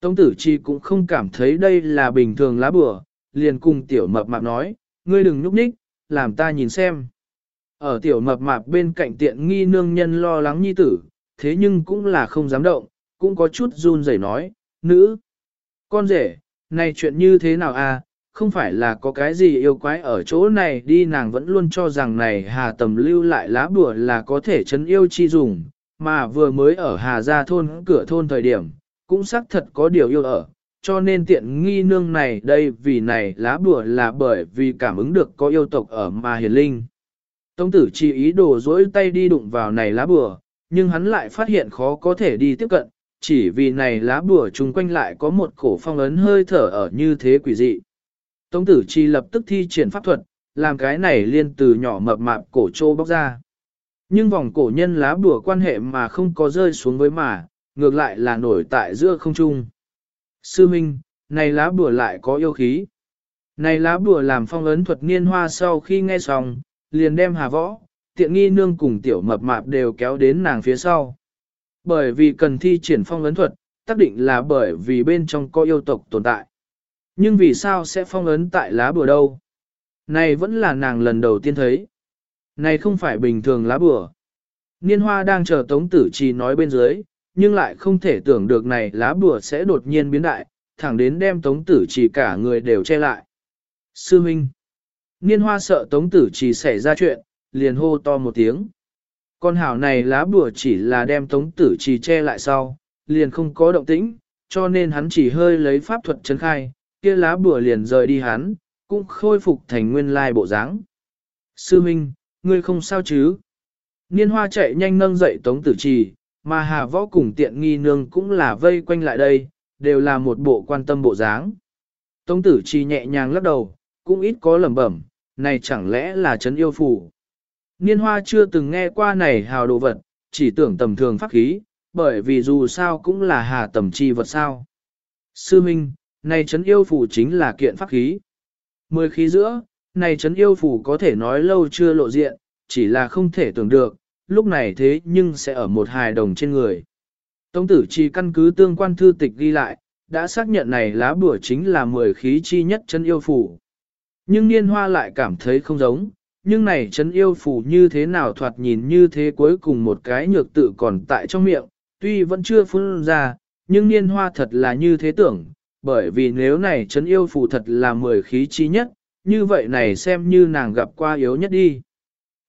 Tống tử chi cũng không cảm thấy đây là bình thường lá bùa, liền cùng tiểu mập mạp nói, ngươi đừng nhúc nhích, làm ta nhìn xem. Ở tiểu mập mạp bên cạnh tiện nghi nương nhân lo lắng nhi tử, thế nhưng cũng là không dám động, cũng có chút run rẩy nói, nữ, con rể, này chuyện như thế nào à, không phải là có cái gì yêu quái ở chỗ này đi nàng vẫn luôn cho rằng này hà tầm lưu lại lá bùa là có thể chấn yêu chi dùng, mà vừa mới ở hà gia thôn cửa thôn thời điểm, cũng xác thật có điều yêu ở, cho nên tiện nghi nương này đây vì này lá bùa là bởi vì cảm ứng được có yêu tộc ở mà hiền linh. Tông tử chỉ ý đồ dỗi tay đi đụng vào này lá bùa, nhưng hắn lại phát hiện khó có thể đi tiếp cận, chỉ vì này lá bùa chung quanh lại có một cổ phong ấn hơi thở ở như thế quỷ dị. Tống tử chi lập tức thi triển pháp thuật, làm cái này liên từ nhỏ mập mạp cổ trô bóc ra. Nhưng vòng cổ nhân lá bùa quan hệ mà không có rơi xuống với mà, ngược lại là nổi tại giữa không trung. Sư Minh, này lá bùa lại có yêu khí. Này lá bùa làm phong ấn thuật niên hoa sau khi nghe xong, liền đem hà võ, tiện nghi nương cùng tiểu mập mạp đều kéo đến nàng phía sau. Bởi vì cần thi triển phong ấn thuật, tác định là bởi vì bên trong có yêu tộc tồn tại. Nhưng vì sao sẽ phong ấn tại lá bùa đâu? Này vẫn là nàng lần đầu tiên thấy. Này không phải bình thường lá bùa. Niên hoa đang chờ tống tử trì nói bên dưới, nhưng lại không thể tưởng được này lá bùa sẽ đột nhiên biến đại, thẳng đến đem tống tử chỉ cả người đều che lại. Sư Minh. Niên hoa sợ tống tử chỉ xảy ra chuyện, liền hô to một tiếng. Con hảo này lá bùa chỉ là đem tống tử chỉ che lại sau, liền không có động tĩnh, cho nên hắn chỉ hơi lấy pháp thuật chấn khai, kia lá bùa liền rời đi hắn, cũng khôi phục thành nguyên lai bộ dáng. Sư Minh, ngươi không sao chứ? Niên hoa chạy nhanh nâng dậy tống tử trì, mà hà võ cùng tiện nghi nương cũng là vây quanh lại đây, đều là một bộ quan tâm bộ dáng. Tống tử trì nhẹ nhàng lắc đầu, cũng ít có lẩm bẩm, này chẳng lẽ là trấn yêu phủ. Niên hoa chưa từng nghe qua này hào đồ vật, chỉ tưởng tầm thường pháp khí, bởi vì dù sao cũng là hà tầm chi vật sao. Sư Minh, này trấn yêu phủ chính là kiện pháp khí. Mười khí giữa, này trấn yêu phủ có thể nói lâu chưa lộ diện, chỉ là không thể tưởng được, lúc này thế nhưng sẽ ở một hài đồng trên người. Tống tử chỉ căn cứ tương quan thư tịch ghi lại, đã xác nhận này lá bùa chính là mười khí chi nhất chân yêu phủ. Nhưng niên hoa lại cảm thấy không giống, nhưng này chân yêu phủ như thế nào thoạt nhìn như thế cuối cùng một cái nhược tự còn tại trong miệng, tuy vẫn chưa phun ra, nhưng niên hoa thật là như thế tưởng, bởi vì nếu này chân yêu phủ thật là mười khí chi nhất, như vậy này xem như nàng gặp qua yếu nhất đi.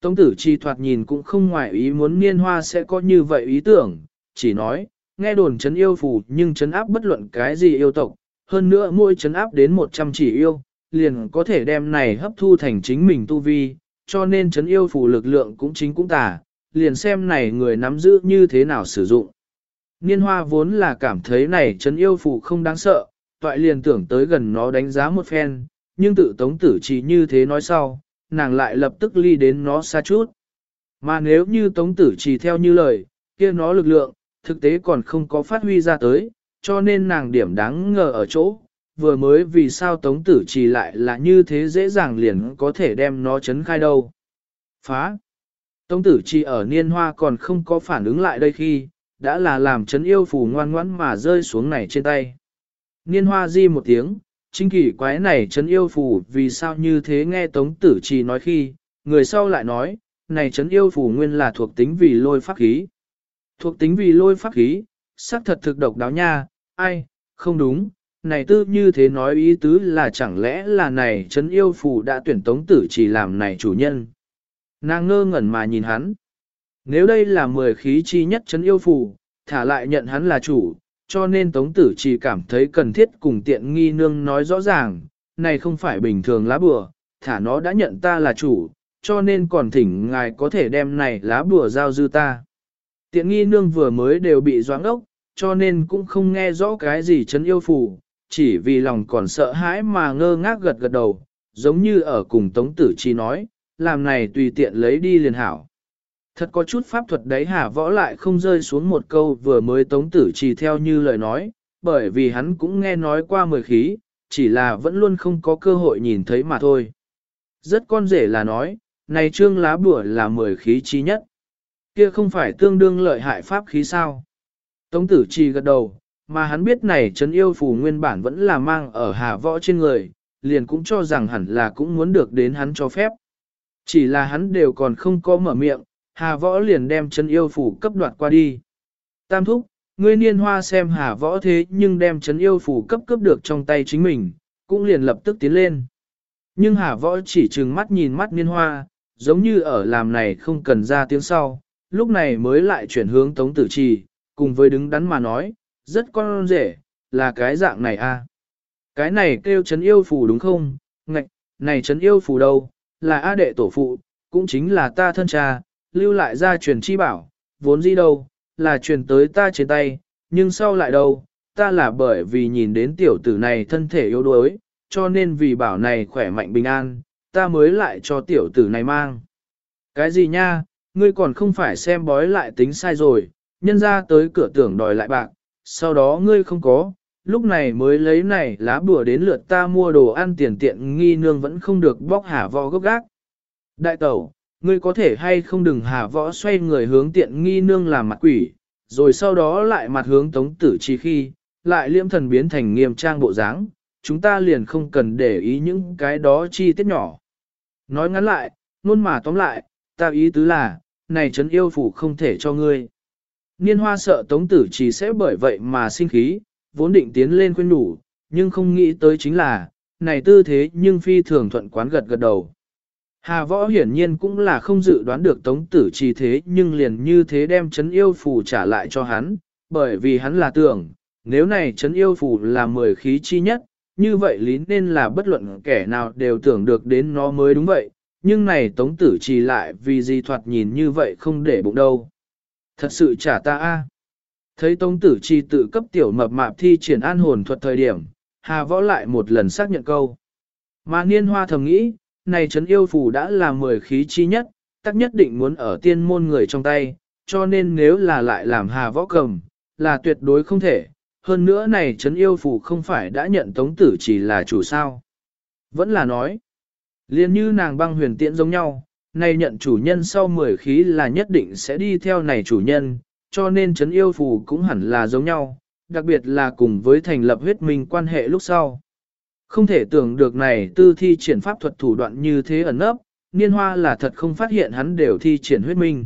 Tống tử chi thoạt nhìn cũng không ngoại ý muốn niên hoa sẽ có như vậy ý tưởng, chỉ nói, nghe đồn chấn yêu phù nhưng chấn áp bất luận cái gì yêu tộc, hơn nữa mỗi chấn áp đến 100 chỉ yêu, liền có thể đem này hấp thu thành chính mình tu vi, cho nên chấn yêu phù lực lượng cũng chính cũng tả, liền xem này người nắm giữ như thế nào sử dụng. Niên hoa vốn là cảm thấy này chấn yêu phù không đáng sợ, toại liền tưởng tới gần nó đánh giá một phen, nhưng tự tống tử chỉ như thế nói sau, nàng lại lập tức ly đến nó xa chút. Mà nếu như tống tử chỉ theo như lời, kia nó lực lượng, thực tế còn không có phát huy ra tới, cho nên nàng điểm đáng ngờ ở chỗ, vừa mới vì sao tống tử chỉ lại là như thế dễ dàng liền có thể đem nó chấn khai đâu. Phá! Tống tử chỉ ở niên hoa còn không có phản ứng lại đây khi, đã là làm chấn yêu phù ngoan ngoãn mà rơi xuống này trên tay. Niên hoa di một tiếng, chính kỳ quái này chấn yêu phù vì sao như thế nghe Tống Tử Trì nói khi, người sau lại nói, này chấn yêu phù nguyên là thuộc tính vì lôi pháp khí. Thuộc tính vì lôi pháp khí, xác thật thực độc đáo nha, ai, không đúng, này tư như thế nói ý tứ là chẳng lẽ là này chấn yêu phù đã tuyển Tống Tử Trì làm này chủ nhân. Nàng ngơ ngẩn mà nhìn hắn. Nếu đây là mười khí chi nhất chấn yêu phù, thả lại nhận hắn là chủ, cho nên Tống Tử chỉ cảm thấy cần thiết cùng tiện nghi nương nói rõ ràng, này không phải bình thường lá bùa, thả nó đã nhận ta là chủ, cho nên còn thỉnh ngài có thể đem này lá bùa giao dư ta. Tiện nghi nương vừa mới đều bị doãn ốc, cho nên cũng không nghe rõ cái gì chấn yêu phù, chỉ vì lòng còn sợ hãi mà ngơ ngác gật gật đầu, giống như ở cùng Tống Tử Chi nói, làm này tùy tiện lấy đi liền hảo. Thật có chút pháp thuật đấy hả võ lại không rơi xuống một câu vừa mới tống tử chỉ theo như lời nói, bởi vì hắn cũng nghe nói qua mười khí, chỉ là vẫn luôn không có cơ hội nhìn thấy mà thôi. Rất con rể là nói, này trương lá bùa là mười khí chi nhất. Kia không phải tương đương lợi hại pháp khí sao? Tống tử chỉ gật đầu, mà hắn biết này trấn yêu phù nguyên bản vẫn là mang ở hà võ trên người, liền cũng cho rằng hẳn là cũng muốn được đến hắn cho phép. Chỉ là hắn đều còn không có mở miệng, hà võ liền đem chân yêu phủ cấp đoạt qua đi. Tam thúc, ngươi niên hoa xem hà võ thế nhưng đem chân yêu phủ cấp cấp được trong tay chính mình, cũng liền lập tức tiến lên. Nhưng hà võ chỉ trừng mắt nhìn mắt niên hoa, giống như ở làm này không cần ra tiếng sau, lúc này mới lại chuyển hướng tống tử trì, cùng với đứng đắn mà nói, rất con rể, là cái dạng này a. À. Cái này kêu chấn yêu phù đúng không? Ngạch, này chấn yêu phù đâu? Là A đệ tổ phụ, cũng chính là ta thân cha, lưu lại ra truyền chi bảo, vốn gì đâu, là truyền tới ta trên tay, nhưng sau lại đâu, ta là bởi vì nhìn đến tiểu tử này thân thể yếu đuối, cho nên vì bảo này khỏe mạnh bình an, ta mới lại cho tiểu tử này mang. Cái gì nha, ngươi còn không phải xem bói lại tính sai rồi, nhân ra tới cửa tưởng đòi lại bạc, sau đó ngươi không có, lúc này mới lấy này lá bùa đến lượt ta mua đồ ăn tiền tiện nghi nương vẫn không được bóc hả vò gốc gác. Đại tẩu, ngươi có thể hay không đừng hà võ xoay người hướng tiện nghi nương làm mặt quỷ, rồi sau đó lại mặt hướng tống tử chi khi, lại liêm thần biến thành nghiêm trang bộ dáng, chúng ta liền không cần để ý những cái đó chi tiết nhỏ. Nói ngắn lại, luôn mà tóm lại, ta ý tứ là, này trấn yêu phủ không thể cho ngươi. Niên hoa sợ tống tử chỉ sẽ bởi vậy mà sinh khí, vốn định tiến lên khuyên nhủ, nhưng không nghĩ tới chính là, này tư thế nhưng phi thường thuận quán gật gật đầu. Hà võ hiển nhiên cũng là không dự đoán được tống tử trì thế nhưng liền như thế đem chấn yêu phù trả lại cho hắn, bởi vì hắn là tưởng, nếu này chấn yêu phù là mười khí chi nhất, như vậy lý nên là bất luận kẻ nào đều tưởng được đến nó mới đúng vậy, nhưng này tống tử trì lại vì gì thoạt nhìn như vậy không để bụng đâu. Thật sự trả ta a. Thấy tống tử trì tự cấp tiểu mập mạp thi triển an hồn thuật thời điểm, hà võ lại một lần xác nhận câu. Mà niên hoa thầm nghĩ, này trấn yêu phù đã là mười khí chi nhất, tắc nhất định muốn ở tiên môn người trong tay, cho nên nếu là lại làm hà võ cầm, là tuyệt đối không thể. Hơn nữa này trấn yêu phù không phải đã nhận tống tử chỉ là chủ sao. Vẫn là nói, liền như nàng băng huyền tiễn giống nhau, này nhận chủ nhân sau mười khí là nhất định sẽ đi theo này chủ nhân, cho nên trấn yêu phù cũng hẳn là giống nhau, đặc biệt là cùng với thành lập huyết minh quan hệ lúc sau. Không thể tưởng được này tư thi triển pháp thuật thủ đoạn như thế ẩn ấp, niên hoa là thật không phát hiện hắn đều thi triển huyết minh.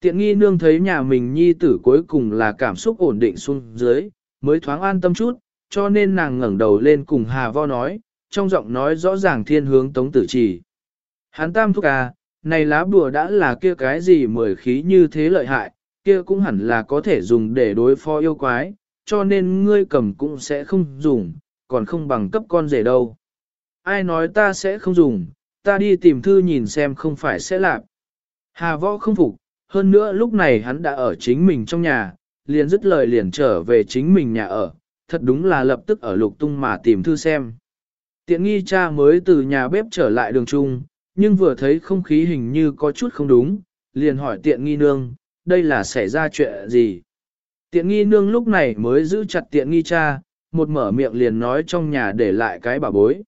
Tiện nghi nương thấy nhà mình nhi tử cuối cùng là cảm xúc ổn định xuống dưới, mới thoáng an tâm chút, cho nên nàng ngẩng đầu lên cùng Hà Vo nói, trong giọng nói rõ ràng thiên hướng tống tử chỉ Hắn tam thúc à, này lá bùa đã là kia cái gì mười khí như thế lợi hại, kia cũng hẳn là có thể dùng để đối phó yêu quái, cho nên ngươi cầm cũng sẽ không dùng, còn không bằng cấp con rể đâu. Ai nói ta sẽ không dùng, ta đi tìm thư nhìn xem không phải sẽ làm. Hà võ không phục, hơn nữa lúc này hắn đã ở chính mình trong nhà, liền dứt lời liền trở về chính mình nhà ở, thật đúng là lập tức ở lục tung mà tìm thư xem. Tiện nghi cha mới từ nhà bếp trở lại đường trung, nhưng vừa thấy không khí hình như có chút không đúng, liền hỏi tiện nghi nương, đây là xảy ra chuyện gì? Tiện nghi nương lúc này mới giữ chặt tiện nghi cha, một mở miệng liền nói trong nhà để lại cái bà bối.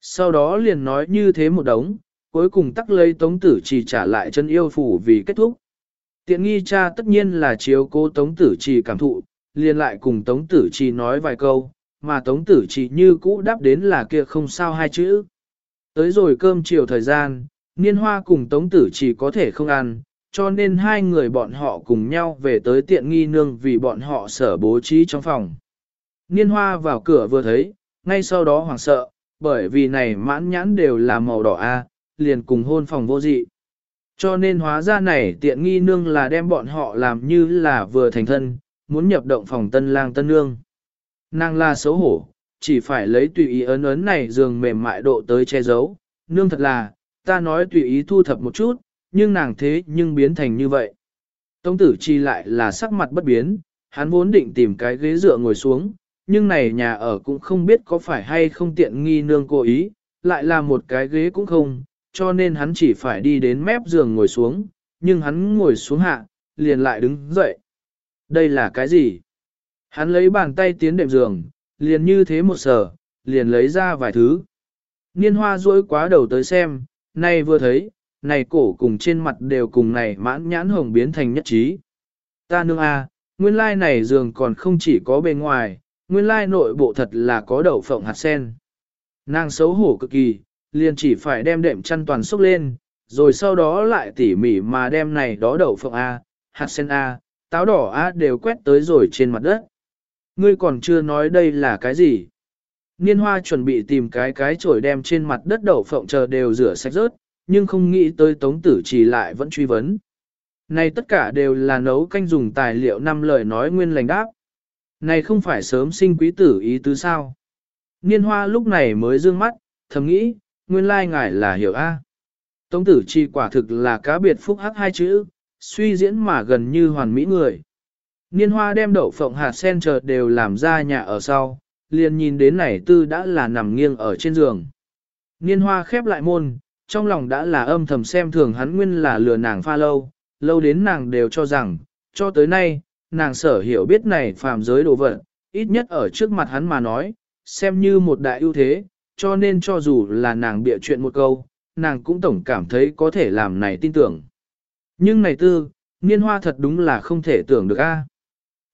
Sau đó liền nói như thế một đống, cuối cùng tắc lấy tống tử chỉ trả lại chân yêu phủ vì kết thúc. Tiện nghi cha tất nhiên là chiếu cố tống tử chỉ cảm thụ, liền lại cùng tống tử chỉ nói vài câu, mà tống tử chỉ như cũ đáp đến là kia không sao hai chữ. Tới rồi cơm chiều thời gian, niên hoa cùng tống tử chỉ có thể không ăn, cho nên hai người bọn họ cùng nhau về tới tiện nghi nương vì bọn họ sở bố trí trong phòng. Niên hoa vào cửa vừa thấy, ngay sau đó hoảng sợ, bởi vì này mãn nhãn đều là màu đỏ A, liền cùng hôn phòng vô dị. Cho nên hóa ra này tiện nghi nương là đem bọn họ làm như là vừa thành thân, muốn nhập động phòng tân lang tân nương. Nàng là xấu hổ, chỉ phải lấy tùy ý ấn ấn này giường mềm mại độ tới che giấu. Nương thật là, ta nói tùy ý thu thập một chút, nhưng nàng thế nhưng biến thành như vậy. Tống tử chi lại là sắc mặt bất biến, hắn vốn định tìm cái ghế dựa ngồi xuống, nhưng này nhà ở cũng không biết có phải hay không tiện nghi nương cố ý, lại là một cái ghế cũng không, cho nên hắn chỉ phải đi đến mép giường ngồi xuống, nhưng hắn ngồi xuống hạ, liền lại đứng dậy. Đây là cái gì? Hắn lấy bàn tay tiến đệm giường, liền như thế một sở, liền lấy ra vài thứ. Niên hoa rối quá đầu tới xem, nay vừa thấy, này cổ cùng trên mặt đều cùng này mãn nhãn hồng biến thành nhất trí. Ta nương a, nguyên lai này giường còn không chỉ có bề ngoài, nguyên lai nội bộ thật là có đậu phộng hạt sen. Nàng xấu hổ cực kỳ, liền chỉ phải đem đệm chăn toàn xúc lên, rồi sau đó lại tỉ mỉ mà đem này đó đậu phộng A, hạt sen A, táo đỏ A đều quét tới rồi trên mặt đất. Ngươi còn chưa nói đây là cái gì? Niên hoa chuẩn bị tìm cái cái chổi đem trên mặt đất đậu phộng chờ đều rửa sạch rớt, nhưng không nghĩ tới tống tử chỉ lại vẫn truy vấn. Này tất cả đều là nấu canh dùng tài liệu năm lời nói nguyên lành đáp. Này không phải sớm sinh quý tử ý tứ sao? Niên hoa lúc này mới dương mắt, thầm nghĩ, nguyên lai ngài là hiểu A. Tống tử chi quả thực là cá biệt phúc hắc hai chữ, suy diễn mà gần như hoàn mỹ người. Niên hoa đem đậu phộng hạt sen chợt đều làm ra nhà ở sau, liền nhìn đến này tư đã là nằm nghiêng ở trên giường. Niên hoa khép lại môn, trong lòng đã là âm thầm xem thường hắn nguyên là lừa nàng pha lâu, lâu đến nàng đều cho rằng, cho tới nay, nàng sở hiểu biết này phàm giới đồ vật, ít nhất ở trước mặt hắn mà nói, xem như một đại ưu thế, cho nên cho dù là nàng bịa chuyện một câu, nàng cũng tổng cảm thấy có thể làm này tin tưởng. Nhưng này tư, niên hoa thật đúng là không thể tưởng được a.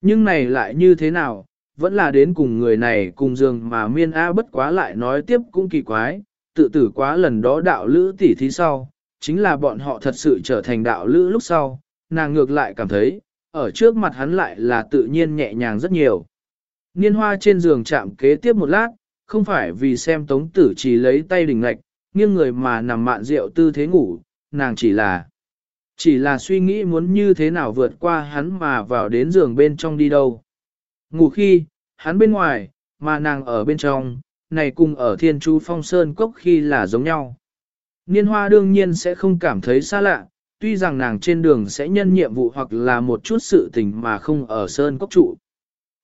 Nhưng này lại như thế nào, vẫn là đến cùng người này cùng giường mà miên A bất quá lại nói tiếp cũng kỳ quái, tự tử quá lần đó đạo lữ tỷ thí sau, chính là bọn họ thật sự trở thành đạo lữ lúc sau, nàng ngược lại cảm thấy, ở trước mặt hắn lại là tự nhiên nhẹ nhàng rất nhiều. Niên hoa trên giường chạm kế tiếp một lát, không phải vì xem tống tử chỉ lấy tay đỉnh lạch, nghiêng người mà nằm mạn rượu tư thế ngủ, nàng chỉ là chỉ là suy nghĩ muốn như thế nào vượt qua hắn mà vào đến giường bên trong đi đâu. Ngủ khi, hắn bên ngoài, mà nàng ở bên trong, này cùng ở thiên chú phong sơn cốc khi là giống nhau. Niên hoa đương nhiên sẽ không cảm thấy xa lạ, tuy rằng nàng trên đường sẽ nhân nhiệm vụ hoặc là một chút sự tình mà không ở sơn cốc trụ.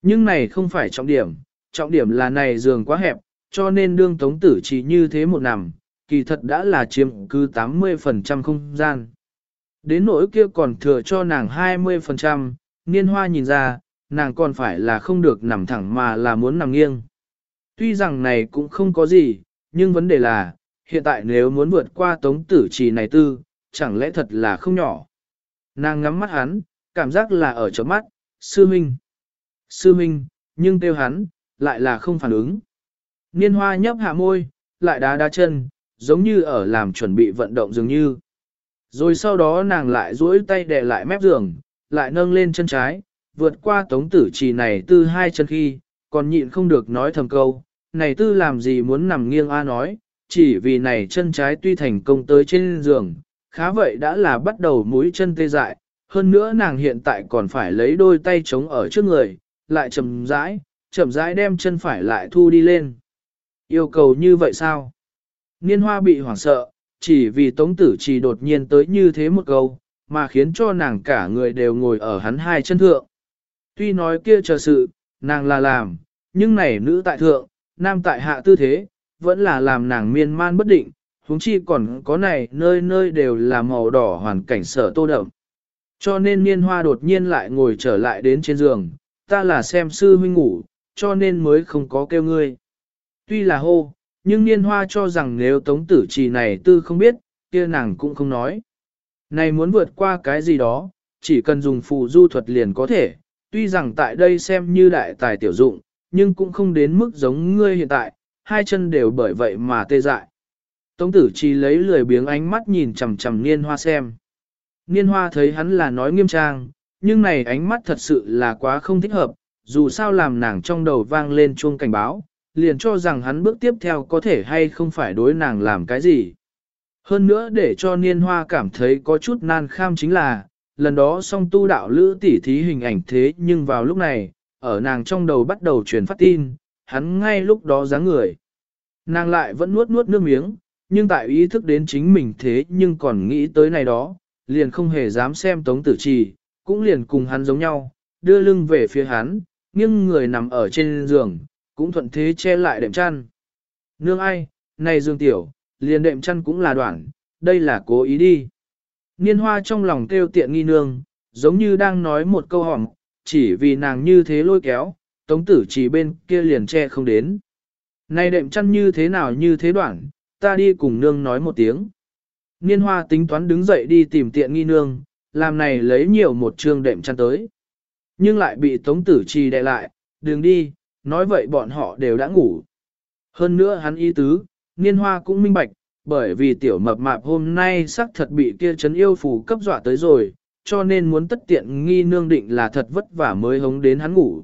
Nhưng này không phải trọng điểm, trọng điểm là này giường quá hẹp, cho nên đương tống tử chỉ như thế một nằm, kỳ thật đã là chiếm cứ 80% không gian. Đến nỗi kia còn thừa cho nàng 20%, niên hoa nhìn ra, nàng còn phải là không được nằm thẳng mà là muốn nằm nghiêng. Tuy rằng này cũng không có gì, nhưng vấn đề là, hiện tại nếu muốn vượt qua tống tử trì này tư, chẳng lẽ thật là không nhỏ. Nàng ngắm mắt hắn, cảm giác là ở chớp mắt, sư minh. Sư minh, nhưng tiêu hắn, lại là không phản ứng. Niên hoa nhấp hạ môi, lại đá đá chân, giống như ở làm chuẩn bị vận động dường như. Rồi sau đó nàng lại duỗi tay đè lại mép giường, lại nâng lên chân trái, vượt qua tống tử trì này tư hai chân khi, còn nhịn không được nói thầm câu, này tư làm gì muốn nằm nghiêng A nói, chỉ vì này chân trái tuy thành công tới trên giường, khá vậy đã là bắt đầu mũi chân tê dại, hơn nữa nàng hiện tại còn phải lấy đôi tay chống ở trước người, lại chậm rãi, chậm rãi đem chân phải lại thu đi lên. Yêu cầu như vậy sao? Niên hoa bị hoảng sợ, chỉ vì tống tử chỉ đột nhiên tới như thế một câu, mà khiến cho nàng cả người đều ngồi ở hắn hai chân thượng. Tuy nói kia chờ sự, nàng là làm, nhưng này nữ tại thượng, nam tại hạ tư thế, vẫn là làm nàng miên man bất định, huống chi còn có này nơi nơi đều là màu đỏ hoàn cảnh sở tô đậm. Cho nên niên hoa đột nhiên lại ngồi trở lại đến trên giường, ta là xem sư huynh ngủ, cho nên mới không có kêu ngươi. Tuy là hô, nhưng niên hoa cho rằng nếu tống tử trì này tư không biết, kia nàng cũng không nói. Này muốn vượt qua cái gì đó, chỉ cần dùng phù du thuật liền có thể, tuy rằng tại đây xem như đại tài tiểu dụng, nhưng cũng không đến mức giống ngươi hiện tại, hai chân đều bởi vậy mà tê dại. Tống tử chỉ lấy lười biếng ánh mắt nhìn chằm chằm niên hoa xem. Niên hoa thấy hắn là nói nghiêm trang, nhưng này ánh mắt thật sự là quá không thích hợp, dù sao làm nàng trong đầu vang lên chuông cảnh báo, liền cho rằng hắn bước tiếp theo có thể hay không phải đối nàng làm cái gì. Hơn nữa để cho niên hoa cảm thấy có chút nan kham chính là, lần đó song tu đạo lữ tỉ thí hình ảnh thế nhưng vào lúc này, ở nàng trong đầu bắt đầu truyền phát tin, hắn ngay lúc đó dáng người. Nàng lại vẫn nuốt nuốt nước miếng, nhưng tại ý thức đến chính mình thế nhưng còn nghĩ tới này đó, liền không hề dám xem tống tử trì, cũng liền cùng hắn giống nhau, đưa lưng về phía hắn, nhưng người nằm ở trên giường, cũng thuận thế che lại đệm chăn. Nương ai, này dương tiểu, liền đệm chăn cũng là đoạn, đây là cố ý đi. Niên hoa trong lòng kêu tiện nghi nương, giống như đang nói một câu hỏng, chỉ vì nàng như thế lôi kéo, tống tử chỉ bên kia liền che không đến. Này đệm chăn như thế nào như thế đoạn, ta đi cùng nương nói một tiếng. Niên hoa tính toán đứng dậy đi tìm tiện nghi nương, làm này lấy nhiều một trường đệm chăn tới. Nhưng lại bị tống tử trì đè lại, đừng đi, nói vậy bọn họ đều đã ngủ. Hơn nữa hắn y tứ, niên hoa cũng minh bạch, bởi vì tiểu mập mạp hôm nay xác thật bị kia chấn yêu phù cấp dọa tới rồi, cho nên muốn tất tiện nghi nương định là thật vất vả mới hống đến hắn ngủ.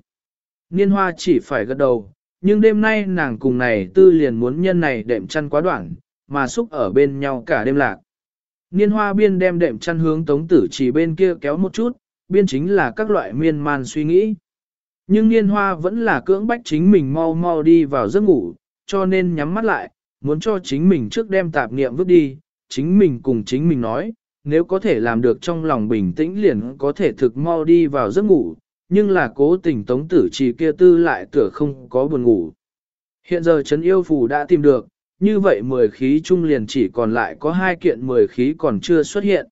Niên hoa chỉ phải gật đầu, nhưng đêm nay nàng cùng này tư liền muốn nhân này đệm chăn quá đoạn, mà xúc ở bên nhau cả đêm lạc. Niên hoa biên đem đệm chăn hướng tống tử chỉ bên kia kéo một chút, biên chính là các loại miên man suy nghĩ. Nhưng niên hoa vẫn là cưỡng bách chính mình mau mau đi vào giấc ngủ, cho nên nhắm mắt lại, muốn cho chính mình trước đem tạp niệm vứt đi, chính mình cùng chính mình nói, nếu có thể làm được trong lòng bình tĩnh liền có thể thực mau đi vào giấc ngủ, nhưng là cố tình tống tử chỉ kia tư lại tựa không có buồn ngủ. Hiện giờ Trấn Yêu Phù đã tìm được, như vậy 10 khí trung liền chỉ còn lại có hai kiện 10 khí còn chưa xuất hiện.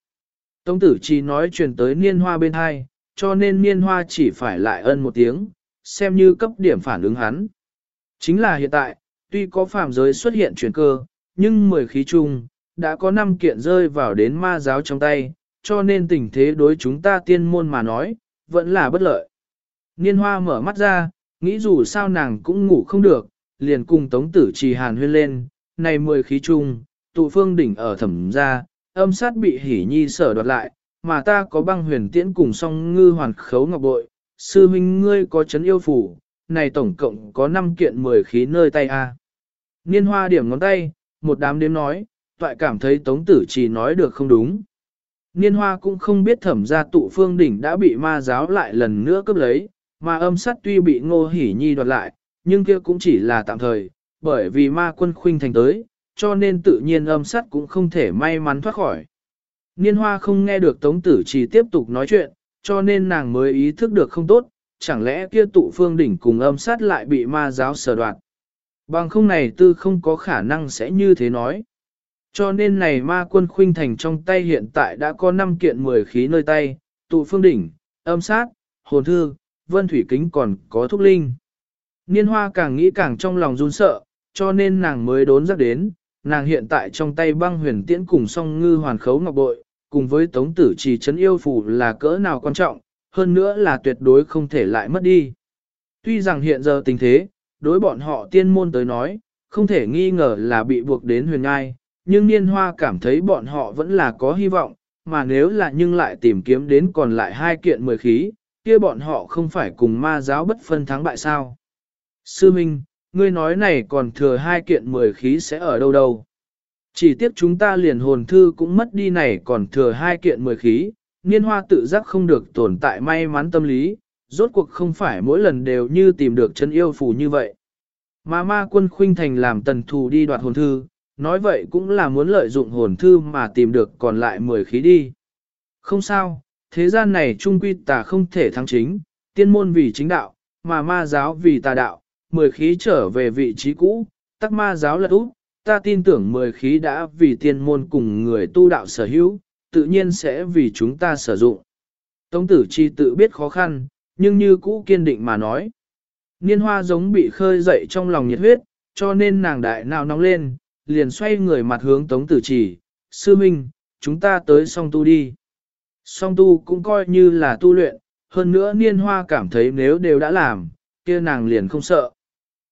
Tống tử chỉ nói truyền tới niên hoa bên hai, cho nên niên hoa chỉ phải lại ân một tiếng, xem như cấp điểm phản ứng hắn. Chính là hiện tại, tuy có phàm giới xuất hiện chuyển cơ, nhưng 10 khí chung, đã có 5 kiện rơi vào đến ma giáo trong tay, cho nên tình thế đối chúng ta tiên môn mà nói, vẫn là bất lợi. Niên hoa mở mắt ra, nghĩ dù sao nàng cũng ngủ không được, liền cùng tống tử trì hàn huyên lên, này 10 khí chung, tụ phương đỉnh ở thẩm ra, âm sát bị hỉ nhi sở đoạt lại, mà ta có băng huyền tiễn cùng song ngư hoàn khấu ngọc bội, sư huynh ngươi có chấn yêu phủ, này tổng cộng có 5 kiện 10 khí nơi tay a. Niên hoa điểm ngón tay, một đám đếm nói, toại cảm thấy tống tử chỉ nói được không đúng. Niên hoa cũng không biết thẩm gia tụ phương đỉnh đã bị ma giáo lại lần nữa cướp lấy, mà âm sát tuy bị ngô hỉ nhi đoạt lại, nhưng kia cũng chỉ là tạm thời, bởi vì ma quân khuynh thành tới, cho nên tự nhiên âm sát cũng không thể may mắn thoát khỏi. Niên hoa không nghe được tống tử Trì tiếp tục nói chuyện, cho nên nàng mới ý thức được không tốt, chẳng lẽ kia tụ phương đỉnh cùng âm sát lại bị ma giáo sở đoạt. Bằng không này tư không có khả năng sẽ như thế nói. Cho nên này ma quân khuynh thành trong tay hiện tại đã có 5 kiện 10 khí nơi tay, tụ phương đỉnh, âm sát, hồn thư, vân thủy kính còn có thúc linh. Niên hoa càng nghĩ càng trong lòng run sợ, cho nên nàng mới đốn giác đến, nàng hiện tại trong tay băng huyền tiễn cùng song ngư hoàn khấu ngọc bội, cùng với tống tử trì chấn yêu phù là cỡ nào quan trọng, hơn nữa là tuyệt đối không thể lại mất đi. Tuy rằng hiện giờ tình thế, đối bọn họ tiên môn tới nói, không thể nghi ngờ là bị buộc đến huyền ngai, nhưng niên hoa cảm thấy bọn họ vẫn là có hy vọng, mà nếu là nhưng lại tìm kiếm đến còn lại hai kiện mười khí, kia bọn họ không phải cùng ma giáo bất phân thắng bại sao. Sư Minh, ngươi nói này còn thừa hai kiện mười khí sẽ ở đâu đâu. Chỉ tiếc chúng ta liền hồn thư cũng mất đi này còn thừa hai kiện mười khí, niên hoa tự giác không được tồn tại may mắn tâm lý, rốt cuộc không phải mỗi lần đều như tìm được chân yêu phù như vậy. Mà ma quân khuynh thành làm tần thù đi đoạt hồn thư, nói vậy cũng là muốn lợi dụng hồn thư mà tìm được còn lại 10 khí đi. Không sao, thế gian này trung quy tà không thể thắng chính, tiên môn vì chính đạo, mà ma giáo vì tà đạo, 10 khí trở về vị trí cũ, tắc ma giáo lật úp, ta tin tưởng 10 khí đã vì tiên môn cùng người tu đạo sở hữu, tự nhiên sẽ vì chúng ta sử dụng. Tống tử chi tự biết khó khăn, nhưng như cũ kiên định mà nói. Niên hoa giống bị khơi dậy trong lòng nhiệt huyết, cho nên nàng đại nào nóng lên, liền xoay người mặt hướng tống tử chỉ, sư minh, chúng ta tới song tu đi. Song tu cũng coi như là tu luyện, hơn nữa niên hoa cảm thấy nếu đều đã làm, kia nàng liền không sợ.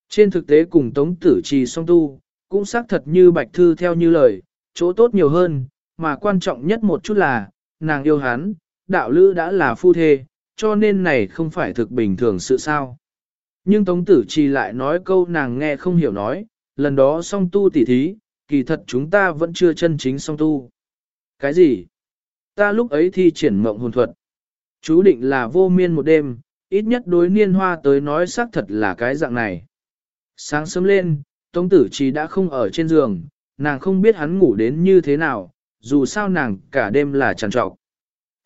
Trên thực tế cùng tống tử trì song tu, cũng xác thật như bạch thư theo như lời, chỗ tốt nhiều hơn, mà quan trọng nhất một chút là, nàng yêu hắn, đạo lữ đã là phu thê, cho nên này không phải thực bình thường sự sao. Nhưng Tống Tử Trì lại nói câu nàng nghe không hiểu nói, lần đó song tu tỉ thí, kỳ thật chúng ta vẫn chưa chân chính song tu. Cái gì? Ta lúc ấy thi triển mộng hồn thuật. Chú định là vô miên một đêm, ít nhất đối niên hoa tới nói xác thật là cái dạng này. Sáng sớm lên, Tống Tử Trì đã không ở trên giường, nàng không biết hắn ngủ đến như thế nào, dù sao nàng cả đêm là trằn trọc.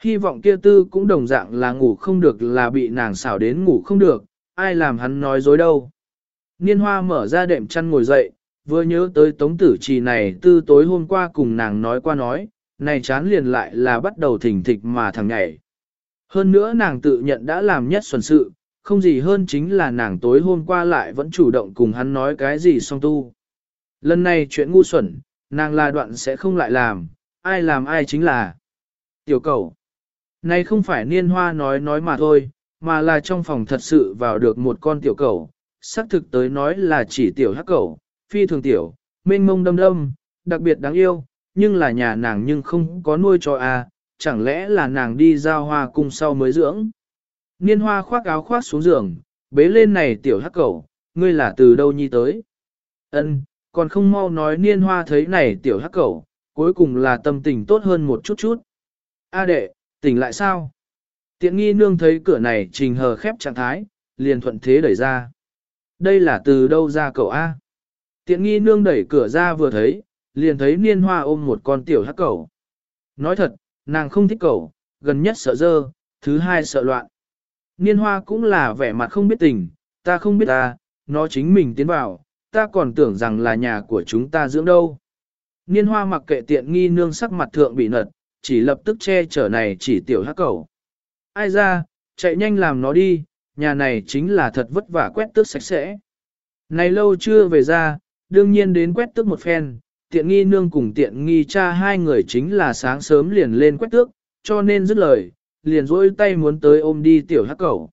Hy vọng kia tư cũng đồng dạng là ngủ không được là bị nàng xảo đến ngủ không được, ai làm hắn nói dối đâu. Niên hoa mở ra đệm chăn ngồi dậy, vừa nhớ tới tống tử trì này tư tối hôm qua cùng nàng nói qua nói, này chán liền lại là bắt đầu thỉnh thịch mà thằng nhảy. Hơn nữa nàng tự nhận đã làm nhất xuân sự, không gì hơn chính là nàng tối hôm qua lại vẫn chủ động cùng hắn nói cái gì song tu. Lần này chuyện ngu xuẩn, nàng là đoạn sẽ không lại làm, ai làm ai chính là tiểu cầu. Này không phải niên hoa nói nói mà thôi, mà là trong phòng thật sự vào được một con tiểu cầu, xác thực tới nói là chỉ tiểu hắc cầu, phi thường tiểu, mênh mông đâm đâm, đặc biệt đáng yêu, nhưng là nhà nàng nhưng không có nuôi cho a, chẳng lẽ là nàng đi giao hoa cung sau mới dưỡng. Niên hoa khoác áo khoác xuống giường, bế lên này tiểu hắc cẩu, ngươi là từ đâu nhi tới. Ân, còn không mau nói niên hoa thấy này tiểu hắc cẩu, cuối cùng là tâm tình tốt hơn một chút chút. A đệ, tỉnh lại sao? Tiện nghi nương thấy cửa này trình hờ khép trạng thái, liền thuận thế đẩy ra. Đây là từ đâu ra cậu A? Tiện nghi nương đẩy cửa ra vừa thấy, liền thấy niên hoa ôm một con tiểu hắc cẩu. Nói thật, nàng không thích cẩu, gần nhất sợ dơ, thứ hai sợ loạn. Niên hoa cũng là vẻ mặt không biết tình, ta không biết ta, nó chính mình tiến vào, ta còn tưởng rằng là nhà của chúng ta dưỡng đâu. Niên hoa mặc kệ tiện nghi nương sắc mặt thượng bị nật, chỉ lập tức che chở này chỉ tiểu hắc cẩu. Ai ra, chạy nhanh làm nó đi, nhà này chính là thật vất vả quét tước sạch sẽ. Này lâu chưa về ra, đương nhiên đến quét tước một phen, tiện nghi nương cùng tiện nghi cha hai người chính là sáng sớm liền lên quét tước, cho nên dứt lời, liền rỗi tay muốn tới ôm đi tiểu hắc cẩu.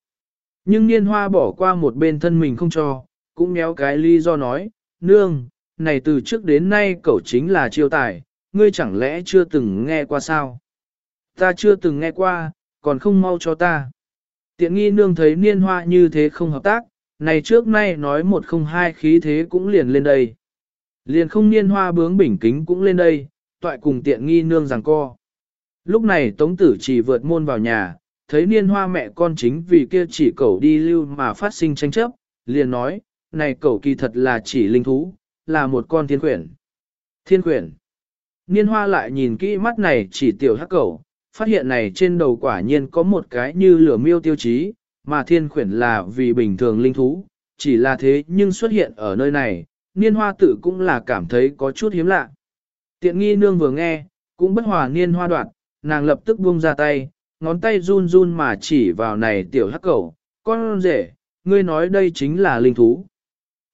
Nhưng niên hoa bỏ qua một bên thân mình không cho, cũng méo cái ly do nói, nương, này từ trước đến nay cậu chính là chiêu tài, ngươi chẳng lẽ chưa từng nghe qua sao? Ta chưa từng nghe qua, còn không mau cho ta. Tiện nghi nương thấy niên hoa như thế không hợp tác, này trước nay nói một không hai khí thế cũng liền lên đây. Liền không niên hoa bướng bình kính cũng lên đây, toại cùng tiện nghi nương rằng co. Lúc này tống tử chỉ vượt môn vào nhà, thấy niên hoa mẹ con chính vì kia chỉ cẩu đi lưu mà phát sinh tranh chấp, liền nói, này cẩu kỳ thật là chỉ linh thú, là một con thiên quyển. Thiên quyển. Niên hoa lại nhìn kỹ mắt này chỉ tiểu hắc cẩu, phát hiện này trên đầu quả nhiên có một cái như lửa miêu tiêu chí, mà thiên quyển là vì bình thường linh thú, chỉ là thế nhưng xuất hiện ở nơi này, niên hoa tự cũng là cảm thấy có chút hiếm lạ. Tiện nghi nương vừa nghe, cũng bất hòa niên hoa đoạn, nàng lập tức buông ra tay, ngón tay run run mà chỉ vào này tiểu hắc cẩu, con rể, ngươi nói đây chính là linh thú.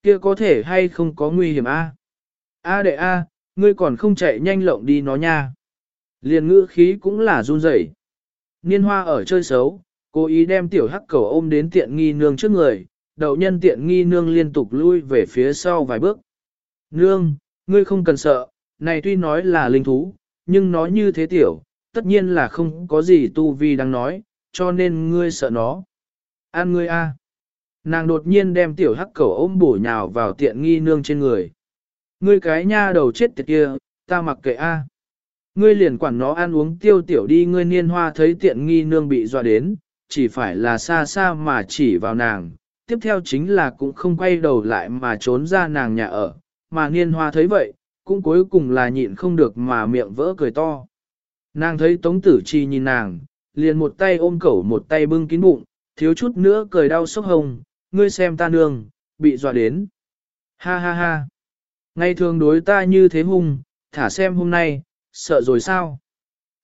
Kia có thể hay không có nguy hiểm a? A đệ a, ngươi còn không chạy nhanh lộng đi nó nha. Liền ngữ khí cũng là run rẩy. Niên hoa ở chơi xấu, cố ý đem tiểu hắc Cẩu ôm đến tiện nghi nương trước người, đậu nhân tiện nghi nương liên tục lui về phía sau vài bước. Nương, ngươi không cần sợ, này tuy nói là linh thú, nhưng nó như thế tiểu, tất nhiên là không có gì tu vi đang nói, cho nên ngươi sợ nó. An ngươi a. Nàng đột nhiên đem tiểu hắc cầu ôm bổ nhào vào tiện nghi nương trên người. Ngươi cái nha đầu chết tiệt kia, ta mặc kệ a. Ngươi liền quản nó ăn uống tiêu tiểu đi ngươi niên hoa thấy tiện nghi nương bị dọa đến, chỉ phải là xa xa mà chỉ vào nàng, tiếp theo chính là cũng không quay đầu lại mà trốn ra nàng nhà ở, mà niên hoa thấy vậy, cũng cuối cùng là nhịn không được mà miệng vỡ cười to. Nàng thấy tống tử chi nhìn nàng, liền một tay ôm cẩu một tay bưng kín bụng, thiếu chút nữa cười đau sốc hồng, ngươi xem ta nương, bị dọa đến. Ha ha ha. Ngày thường đối ta như thế hung, thả xem hôm nay, sợ rồi sao?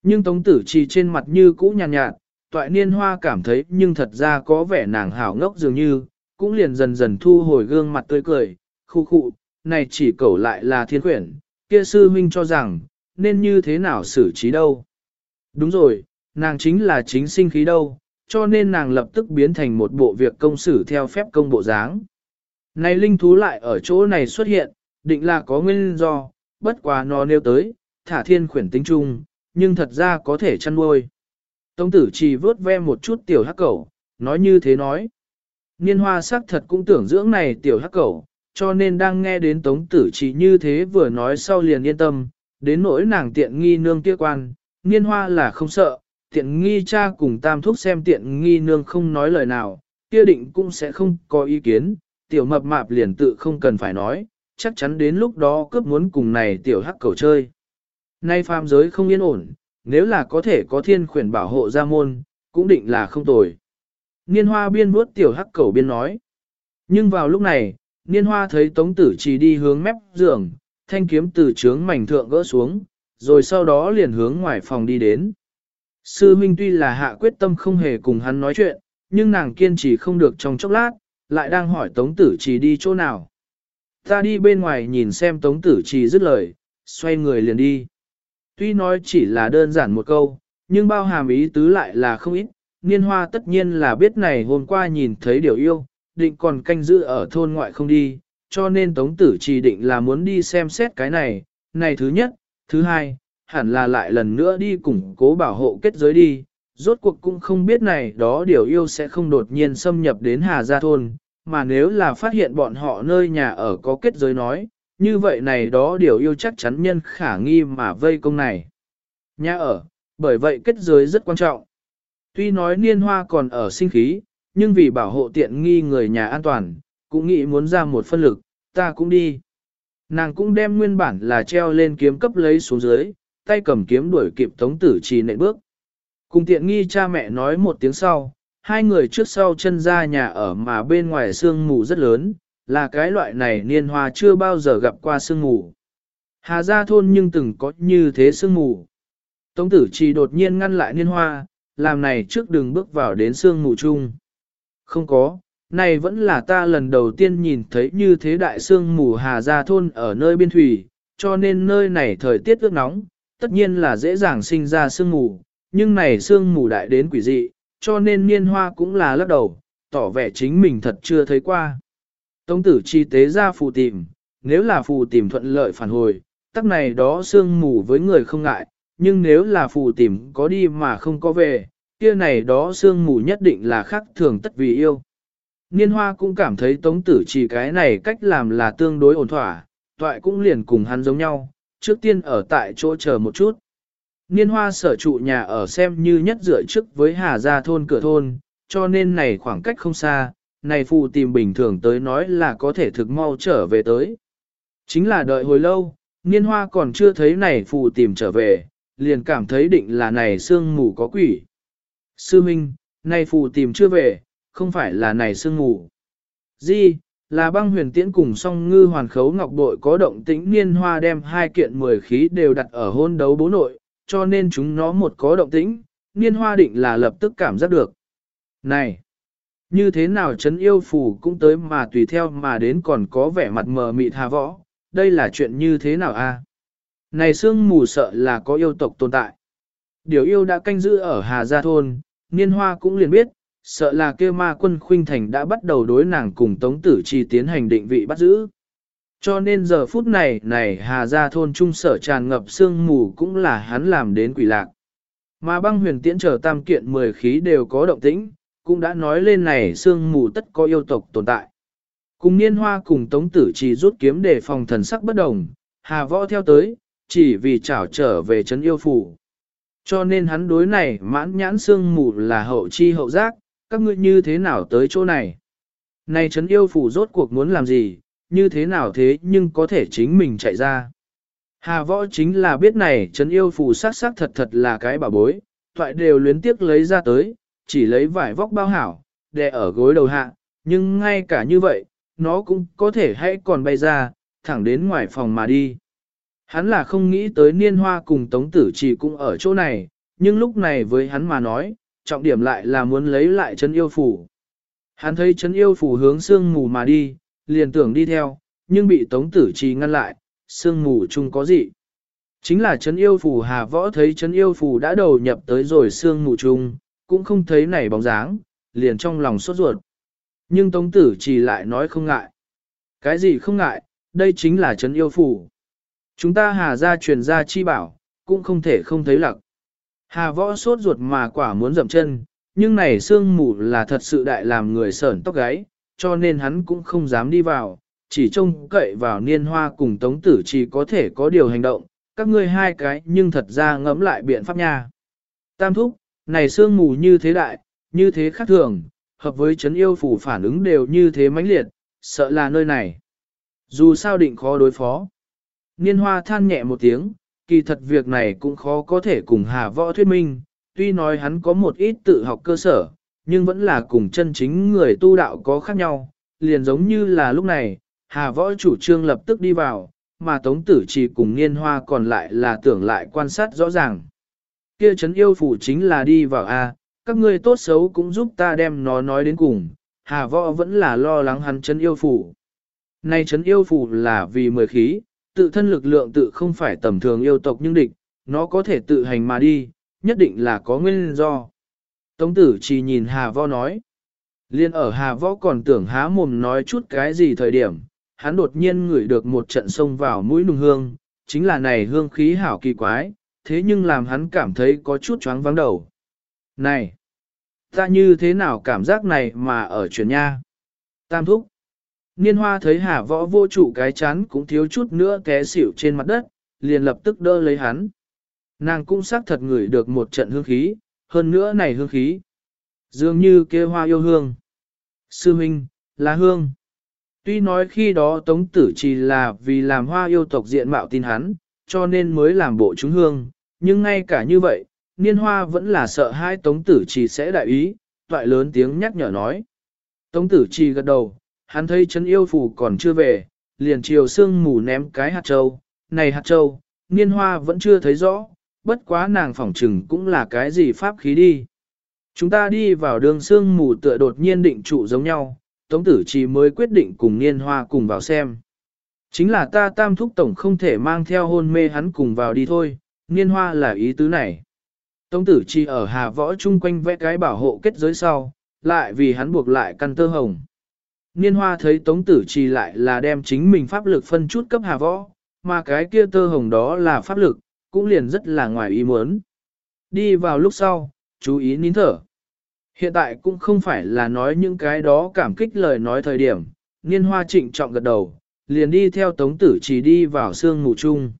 Nhưng Tống Tử Trì trên mặt như cũ nhàn nhạt, nhạt, toại niên hoa cảm thấy nhưng thật ra có vẻ nàng hảo ngốc dường như, cũng liền dần dần thu hồi gương mặt tươi cười, khu khu, này chỉ cầu lại là thiên quyển, kia sư huynh cho rằng, nên như thế nào xử trí đâu. Đúng rồi, nàng chính là chính sinh khí đâu, cho nên nàng lập tức biến thành một bộ việc công xử theo phép công bộ dáng. Này linh thú lại ở chỗ này xuất hiện, định là có nguyên do, bất quá nó nêu tới, thả thiên khuyển tính chung, nhưng thật ra có thể chăn nuôi. Tống tử chỉ vớt ve một chút tiểu hắc cẩu, nói như thế nói. Niên hoa sắc thật cũng tưởng dưỡng này tiểu hắc cẩu, cho nên đang nghe đến tống tử chỉ như thế vừa nói sau liền yên tâm, đến nỗi nàng tiện nghi nương kia quan, niên hoa là không sợ, tiện nghi cha cùng tam thúc xem tiện nghi nương không nói lời nào, kia định cũng sẽ không có ý kiến, tiểu mập mạp liền tự không cần phải nói, chắc chắn đến lúc đó cướp muốn cùng này tiểu hắc cầu chơi. Nay phàm giới không yên ổn, nếu là có thể có thiên khuyển bảo hộ ra môn, cũng định là không tồi. Niên hoa biên vuốt tiểu hắc cầu biên nói. Nhưng vào lúc này, niên hoa thấy tống tử chỉ đi hướng mép giường, thanh kiếm từ trướng mảnh thượng gỡ xuống, rồi sau đó liền hướng ngoài phòng đi đến. Sư Minh tuy là hạ quyết tâm không hề cùng hắn nói chuyện, nhưng nàng kiên trì không được trong chốc lát, lại đang hỏi Tống Tử Trì đi chỗ nào. Ta đi bên ngoài nhìn xem Tống Tử Trì dứt lời, xoay người liền đi. Tuy nói chỉ là đơn giản một câu, nhưng bao hàm ý tứ lại là không ít, niên hoa tất nhiên là biết này hôm qua nhìn thấy điều yêu, định còn canh giữ ở thôn ngoại không đi, cho nên Tống Tử chỉ định là muốn đi xem xét cái này, này thứ nhất, thứ hai, hẳn là lại lần nữa đi củng cố bảo hộ kết giới đi, rốt cuộc cũng không biết này đó điều yêu sẽ không đột nhiên xâm nhập đến Hà Gia Thôn, mà nếu là phát hiện bọn họ nơi nhà ở có kết giới nói, như vậy này đó điều yêu chắc chắn nhân khả nghi mà vây công này. Nhà ở, bởi vậy kết giới rất quan trọng. Tuy nói niên hoa còn ở sinh khí, nhưng vì bảo hộ tiện nghi người nhà an toàn, cũng nghĩ muốn ra một phân lực, ta cũng đi. Nàng cũng đem nguyên bản là treo lên kiếm cấp lấy xuống dưới, tay cầm kiếm đuổi kịp tống tử trì nệ bước. Cùng tiện nghi cha mẹ nói một tiếng sau, hai người trước sau chân ra nhà ở mà bên ngoài sương mù rất lớn, là cái loại này niên hoa chưa bao giờ gặp qua sương mù. Hà gia thôn nhưng từng có như thế sương mù. Tống tử trì đột nhiên ngăn lại niên hoa, làm này trước đừng bước vào đến sương mù chung. Không có, này vẫn là ta lần đầu tiên nhìn thấy như thế đại sương mù Hà gia thôn ở nơi biên thủy, cho nên nơi này thời tiết ước nóng, tất nhiên là dễ dàng sinh ra sương mù, nhưng này sương mù đại đến quỷ dị, cho nên niên hoa cũng là lắc đầu, tỏ vẻ chính mình thật chưa thấy qua. Tống tử chi tế ra phù tìm, nếu là phù tìm thuận lợi phản hồi, tắc này đó sương mù với người không ngại, nhưng nếu là phù tìm có đi mà không có về, kia này đó sương mù nhất định là khác thường tất vì yêu. Niên hoa cũng cảm thấy tống tử chỉ cái này cách làm là tương đối ổn thỏa, toại cũng liền cùng hắn giống nhau, trước tiên ở tại chỗ chờ một chút. Niên hoa sở trụ nhà ở xem như nhất dựa trước với Hà Gia thôn cửa thôn, cho nên này khoảng cách không xa, này phụ tìm bình thường tới nói là có thể thực mau trở về tới. Chính là đợi hồi lâu, niên hoa còn chưa thấy này phụ tìm trở về, liền cảm thấy định là này sương mù có quỷ. Sư Minh, nay phù tìm chưa về, không phải là này sương ngủ. Di, là băng huyền tiễn cùng song ngư hoàn khấu ngọc bội có động tĩnh niên hoa đem hai kiện mười khí đều đặt ở hôn đấu bố nội, cho nên chúng nó một có động tĩnh, niên hoa định là lập tức cảm giác được. Này, như thế nào chấn yêu phù cũng tới mà tùy theo mà đến còn có vẻ mặt mờ mịt hà võ, đây là chuyện như thế nào a? Này sương mù sợ là có yêu tộc tồn tại. Điều yêu đã canh giữ ở Hà Gia Thôn, niên hoa cũng liền biết, sợ là kêu ma quân khuynh thành đã bắt đầu đối nàng cùng tống tử chi tiến hành định vị bắt giữ. Cho nên giờ phút này này Hà Gia Thôn trung sở tràn ngập sương mù cũng là hắn làm đến quỷ lạc. Mà băng huyền tiễn chờ tam kiện mười khí đều có động tĩnh, cũng đã nói lên này sương mù tất có yêu tộc tồn tại. Cùng niên hoa cùng tống tử Chi rút kiếm để phòng thần sắc bất đồng, hà võ theo tới, chỉ vì trảo trở về trấn yêu phủ. Cho nên hắn đối này mãn nhãn xương mù là hậu chi hậu giác, các ngươi như thế nào tới chỗ này? Này chấn yêu phủ rốt cuộc muốn làm gì, như thế nào thế nhưng có thể chính mình chạy ra? Hà võ chính là biết này chấn yêu phủ sát sát thật thật là cái bảo bối, thoại đều luyến tiếc lấy ra tới, chỉ lấy vải vóc bao hảo, để ở gối đầu hạ, nhưng ngay cả như vậy, nó cũng có thể hãy còn bay ra, thẳng đến ngoài phòng mà đi. Hắn là không nghĩ tới niên hoa cùng tống tử chỉ cũng ở chỗ này, nhưng lúc này với hắn mà nói, trọng điểm lại là muốn lấy lại chân yêu phủ. Hắn thấy chân yêu phủ hướng sương mù mà đi, liền tưởng đi theo, nhưng bị tống tử trì ngăn lại, sương mù chung có gì. Chính là chân yêu phủ hà võ thấy chân yêu phủ đã đầu nhập tới rồi sương mù chung, cũng không thấy nảy bóng dáng, liền trong lòng sốt ruột. Nhưng Tống Tử trì lại nói không ngại. Cái gì không ngại, đây chính là chân yêu phủ. Chúng ta hà ra truyền ra chi bảo, cũng không thể không thấy lặc. Hà võ sốt ruột mà quả muốn dậm chân, nhưng này sương mù là thật sự đại làm người sởn tóc gáy, cho nên hắn cũng không dám đi vào, chỉ trông cậy vào niên hoa cùng tống tử chỉ có thể có điều hành động, các ngươi hai cái nhưng thật ra ngẫm lại biện pháp nha. Tam thúc, này sương mù như thế đại, như thế khác thường, hợp với chấn yêu phủ phản ứng đều như thế mãnh liệt, sợ là nơi này. Dù sao định khó đối phó. Niên hoa than nhẹ một tiếng, kỳ thật việc này cũng khó có thể cùng hà võ thuyết minh, tuy nói hắn có một ít tự học cơ sở, nhưng vẫn là cùng chân chính người tu đạo có khác nhau, liền giống như là lúc này, hà võ chủ trương lập tức đi vào, mà tống tử chỉ cùng niên hoa còn lại là tưởng lại quan sát rõ ràng. Kia chấn yêu phủ chính là đi vào A, các ngươi tốt xấu cũng giúp ta đem nó nói đến cùng, hà võ vẫn là lo lắng hắn chấn yêu phủ. Nay chấn yêu phủ là vì mười khí, tự thân lực lượng tự không phải tầm thường yêu tộc nhưng địch, nó có thể tự hành mà đi, nhất định là có nguyên do. Tống tử chỉ nhìn hà võ nói. Liên ở hà võ còn tưởng há mồm nói chút cái gì thời điểm, hắn đột nhiên ngửi được một trận sông vào mũi nùng hương, chính là này hương khí hảo kỳ quái, thế nhưng làm hắn cảm thấy có chút choáng vắng đầu. Này! Ta như thế nào cảm giác này mà ở chuyển nha? Tam thúc! Niên hoa thấy hà võ vô trụ cái chán cũng thiếu chút nữa té xỉu trên mặt đất, liền lập tức đỡ lấy hắn. Nàng cũng xác thật ngửi được một trận hương khí, hơn nữa này hương khí. Dường như kia hoa yêu hương. Sư Minh, là hương. Tuy nói khi đó Tống Tử chỉ là vì làm hoa yêu tộc diện mạo tin hắn, cho nên mới làm bộ chúng hương, nhưng ngay cả như vậy, niên hoa vẫn là sợ hai Tống Tử chỉ sẽ đại ý, toại lớn tiếng nhắc nhở nói. Tống Tử chỉ gật đầu, hắn thấy chân yêu phù còn chưa về, liền chiều sương mù ném cái hạt châu, này hạt châu, niên hoa vẫn chưa thấy rõ, bất quá nàng phỏng trừng cũng là cái gì pháp khí đi. Chúng ta đi vào đường sương mù tựa đột nhiên định trụ giống nhau, Tống Tử Chi mới quyết định cùng Niên Hoa cùng vào xem. Chính là ta tam thúc tổng không thể mang theo hôn mê hắn cùng vào đi thôi, Niên Hoa là ý tứ này. Tống Tử Chi ở Hà Võ chung quanh vẽ cái bảo hộ kết giới sau, lại vì hắn buộc lại căn tơ hồng. Niên Hoa thấy Tống Tử trì lại là đem chính mình pháp lực phân chút cấp Hà Võ, mà cái kia tơ hồng đó là pháp lực, cũng liền rất là ngoài ý muốn. Đi vào lúc sau, chú ý nín thở. Hiện tại cũng không phải là nói những cái đó cảm kích lời nói thời điểm, niên hoa trịnh trọng gật đầu, liền đi theo tống tử chỉ đi vào sương mù chung.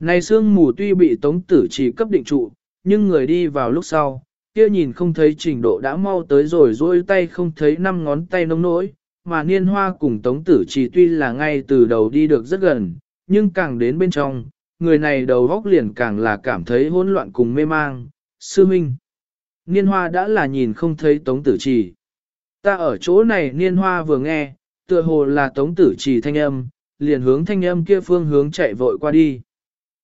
Này sương mù tuy bị tống tử chỉ cấp định trụ, nhưng người đi vào lúc sau, kia nhìn không thấy trình độ đã mau tới rồi dôi tay không thấy năm ngón tay nông nỗi, mà niên hoa cùng tống tử chỉ tuy là ngay từ đầu đi được rất gần, nhưng càng đến bên trong, người này đầu góc liền càng là cảm thấy hỗn loạn cùng mê mang. Sư Minh Niên hoa đã là nhìn không thấy tống tử trì. Ta ở chỗ này niên hoa vừa nghe, tựa hồ là tống tử trì thanh âm, liền hướng thanh âm kia phương hướng chạy vội qua đi.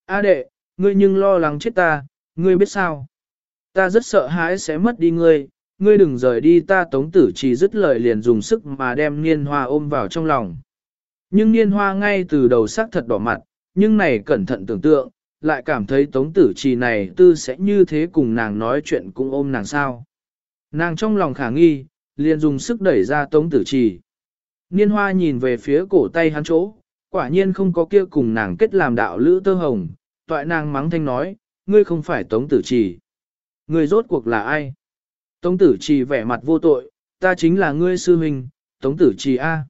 A đệ, ngươi nhưng lo lắng chết ta, ngươi biết sao? Ta rất sợ hãi sẽ mất đi ngươi, ngươi đừng rời đi ta tống tử chỉ dứt lời liền dùng sức mà đem niên hoa ôm vào trong lòng. Nhưng niên hoa ngay từ đầu sắc thật đỏ mặt, nhưng này cẩn thận tưởng tượng, lại cảm thấy tống tử trì này tư sẽ như thế cùng nàng nói chuyện cũng ôm nàng sao. Nàng trong lòng khả nghi, liền dùng sức đẩy ra tống tử trì. Niên hoa nhìn về phía cổ tay hắn chỗ, quả nhiên không có kia cùng nàng kết làm đạo lữ tơ hồng, toại nàng mắng thanh nói, ngươi không phải tống tử trì. Ngươi rốt cuộc là ai? Tống tử trì vẻ mặt vô tội, ta chính là ngươi sư huynh, tống tử trì A.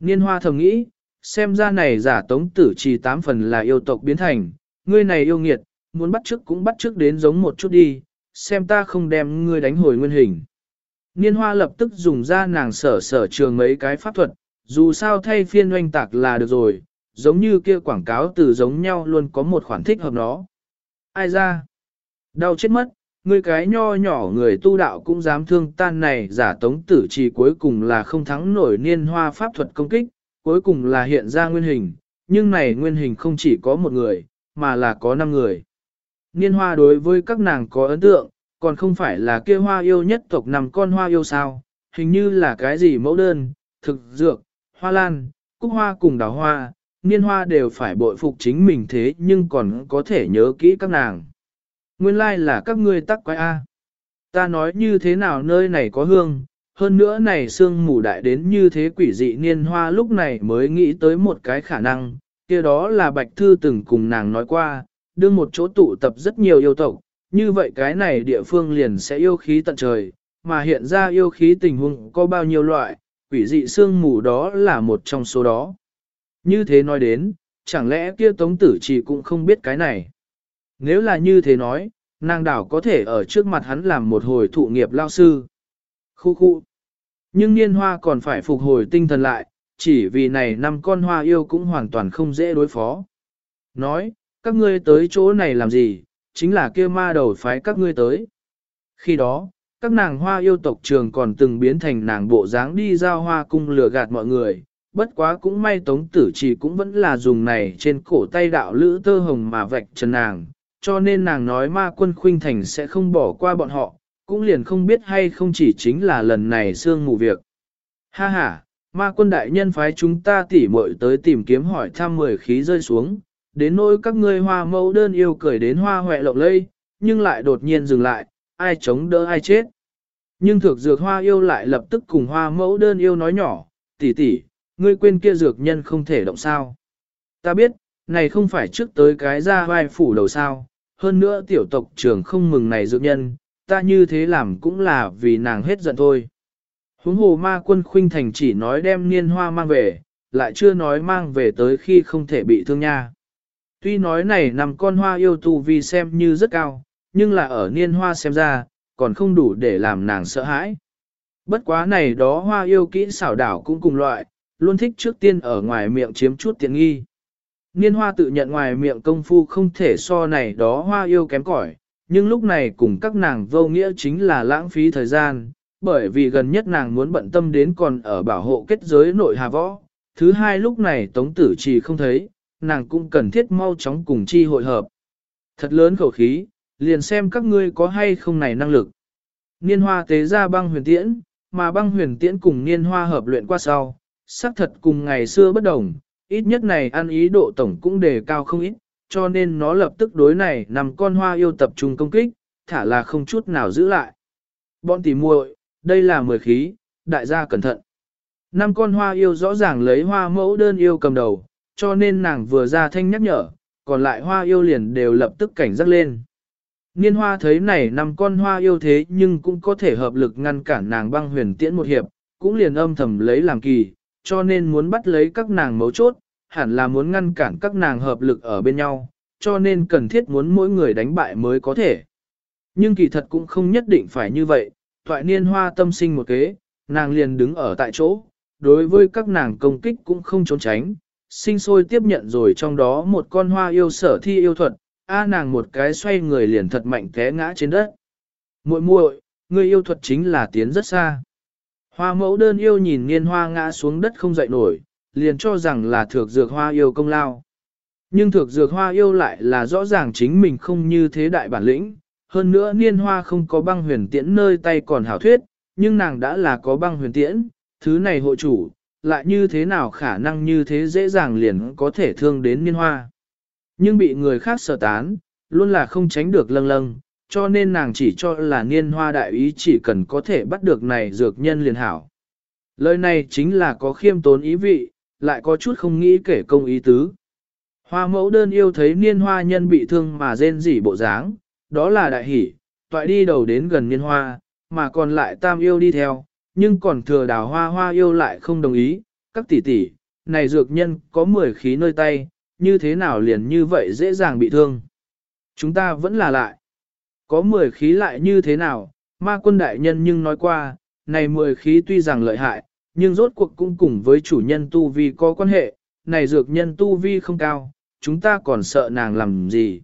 Niên hoa thầm nghĩ, xem ra này giả tống tử trì tám phần là yêu tộc biến thành, ngươi này yêu nghiệt, muốn bắt trước cũng bắt trước đến giống một chút đi, xem ta không đem ngươi đánh hồi nguyên hình. Niên hoa lập tức dùng ra nàng sở sở trường mấy cái pháp thuật, dù sao thay phiên oanh tạc là được rồi, giống như kia quảng cáo từ giống nhau luôn có một khoản thích hợp nó. Ai ra? Đau chết mất, ngươi cái nho nhỏ người tu đạo cũng dám thương tan này giả tống tử chỉ cuối cùng là không thắng nổi niên hoa pháp thuật công kích, cuối cùng là hiện ra nguyên hình, nhưng này nguyên hình không chỉ có một người, mà là có 5 người. Niên hoa đối với các nàng có ấn tượng, còn không phải là kia hoa yêu nhất tộc nằm con hoa yêu sao, hình như là cái gì mẫu đơn, thực dược, hoa lan, cúc hoa cùng đào hoa, niên hoa đều phải bội phục chính mình thế nhưng còn có thể nhớ kỹ các nàng. Nguyên lai like là các ngươi tắc quái A. Ta nói như thế nào nơi này có hương, hơn nữa này sương mù đại đến như thế quỷ dị niên hoa lúc này mới nghĩ tới một cái khả năng, kia đó là Bạch Thư từng cùng nàng nói qua, đương một chỗ tụ tập rất nhiều yêu tộc, như vậy cái này địa phương liền sẽ yêu khí tận trời, mà hiện ra yêu khí tình huống có bao nhiêu loại, quỷ dị sương mù đó là một trong số đó. Như thế nói đến, chẳng lẽ kia tống tử chỉ cũng không biết cái này. Nếu là như thế nói, nàng đảo có thể ở trước mặt hắn làm một hồi thụ nghiệp lao sư. Khu khu. Nhưng niên hoa còn phải phục hồi tinh thần lại, chỉ vì này năm con hoa yêu cũng hoàn toàn không dễ đối phó. Nói, các ngươi tới chỗ này làm gì, chính là kia ma đầu phái các ngươi tới. Khi đó, các nàng hoa yêu tộc trường còn từng biến thành nàng bộ dáng đi giao hoa cung lừa gạt mọi người, bất quá cũng may tống tử chỉ cũng vẫn là dùng này trên cổ tay đạo lữ tơ hồng mà vạch chân nàng, cho nên nàng nói ma quân khuynh thành sẽ không bỏ qua bọn họ, cũng liền không biết hay không chỉ chính là lần này sương mù việc. Ha ha, Ma quân đại nhân phái chúng ta tỉ muội tới tìm kiếm hỏi thăm mười khí rơi xuống, đến nỗi các ngươi hoa mẫu đơn yêu cười đến hoa hoẹ lộng lây, nhưng lại đột nhiên dừng lại, ai chống đỡ ai chết. Nhưng thực dược hoa yêu lại lập tức cùng hoa mẫu đơn yêu nói nhỏ, tỷ tỷ, ngươi quên kia dược nhân không thể động sao. Ta biết, này không phải trước tới cái ra vai phủ đầu sao, hơn nữa tiểu tộc trưởng không mừng này dược nhân, ta như thế làm cũng là vì nàng hết giận thôi. Huống hồ ma quân khuynh thành chỉ nói đem niên hoa mang về, lại chưa nói mang về tới khi không thể bị thương nha. Tuy nói này nằm con hoa yêu tu vì xem như rất cao, nhưng là ở niên hoa xem ra, còn không đủ để làm nàng sợ hãi. Bất quá này đó hoa yêu kỹ xảo đảo cũng cùng loại, luôn thích trước tiên ở ngoài miệng chiếm chút tiện nghi. Niên hoa tự nhận ngoài miệng công phu không thể so này đó hoa yêu kém cỏi, nhưng lúc này cùng các nàng vô nghĩa chính là lãng phí thời gian, bởi vì gần nhất nàng muốn bận tâm đến còn ở bảo hộ kết giới nội hà võ. Thứ hai lúc này tống tử chỉ không thấy, nàng cũng cần thiết mau chóng cùng chi hội hợp. Thật lớn khẩu khí, liền xem các ngươi có hay không này năng lực. Niên hoa tế ra băng huyền tiễn, mà băng huyền tiễn cùng niên hoa hợp luyện qua sau, xác thật cùng ngày xưa bất đồng, ít nhất này ăn ý độ tổng cũng đề cao không ít, cho nên nó lập tức đối này nằm con hoa yêu tập trung công kích, thả là không chút nào giữ lại. Bọn tỉ muội, đây là mười khí, đại gia cẩn thận. Năm con hoa yêu rõ ràng lấy hoa mẫu đơn yêu cầm đầu, cho nên nàng vừa ra thanh nhắc nhở, còn lại hoa yêu liền đều lập tức cảnh giác lên. Niên hoa thấy này năm con hoa yêu thế nhưng cũng có thể hợp lực ngăn cản nàng băng huyền tiễn một hiệp, cũng liền âm thầm lấy làm kỳ, cho nên muốn bắt lấy các nàng mấu chốt, hẳn là muốn ngăn cản các nàng hợp lực ở bên nhau, cho nên cần thiết muốn mỗi người đánh bại mới có thể. Nhưng kỳ thật cũng không nhất định phải như vậy, thoại niên hoa tâm sinh một kế, nàng liền đứng ở tại chỗ, đối với các nàng công kích cũng không trốn tránh, sinh sôi tiếp nhận rồi trong đó một con hoa yêu sở thi yêu thuật, a nàng một cái xoay người liền thật mạnh té ngã trên đất. muội muội, người yêu thuật chính là tiến rất xa. Hoa mẫu đơn yêu nhìn niên hoa ngã xuống đất không dậy nổi, liền cho rằng là thược dược hoa yêu công lao. Nhưng thược dược hoa yêu lại là rõ ràng chính mình không như thế đại bản lĩnh, hơn nữa niên hoa không có băng huyền tiễn nơi tay còn hảo thuyết, nhưng nàng đã là có băng huyền tiễn, thứ này hộ chủ, lại như thế nào khả năng như thế dễ dàng liền có thể thương đến niên hoa. Nhưng bị người khác sở tán, luôn là không tránh được lâng lâng, cho nên nàng chỉ cho là niên hoa đại ý chỉ cần có thể bắt được này dược nhân liền hảo. Lời này chính là có khiêm tốn ý vị, lại có chút không nghĩ kể công ý tứ. Hoa mẫu đơn yêu thấy niên hoa nhân bị thương mà rên rỉ bộ dáng, đó là đại hỷ, toại đi đầu đến gần niên hoa, mà còn lại tam yêu đi theo, nhưng còn thừa đào hoa hoa yêu lại không đồng ý, các tỷ tỷ, này dược nhân có 10 khí nơi tay, như thế nào liền như vậy dễ dàng bị thương. Chúng ta vẫn là lại. Có 10 khí lại như thế nào, ma quân đại nhân nhưng nói qua, này 10 khí tuy rằng lợi hại, nhưng rốt cuộc cũng cùng với chủ nhân tu vi có quan hệ, này dược nhân tu vi không cao, chúng ta còn sợ nàng làm gì.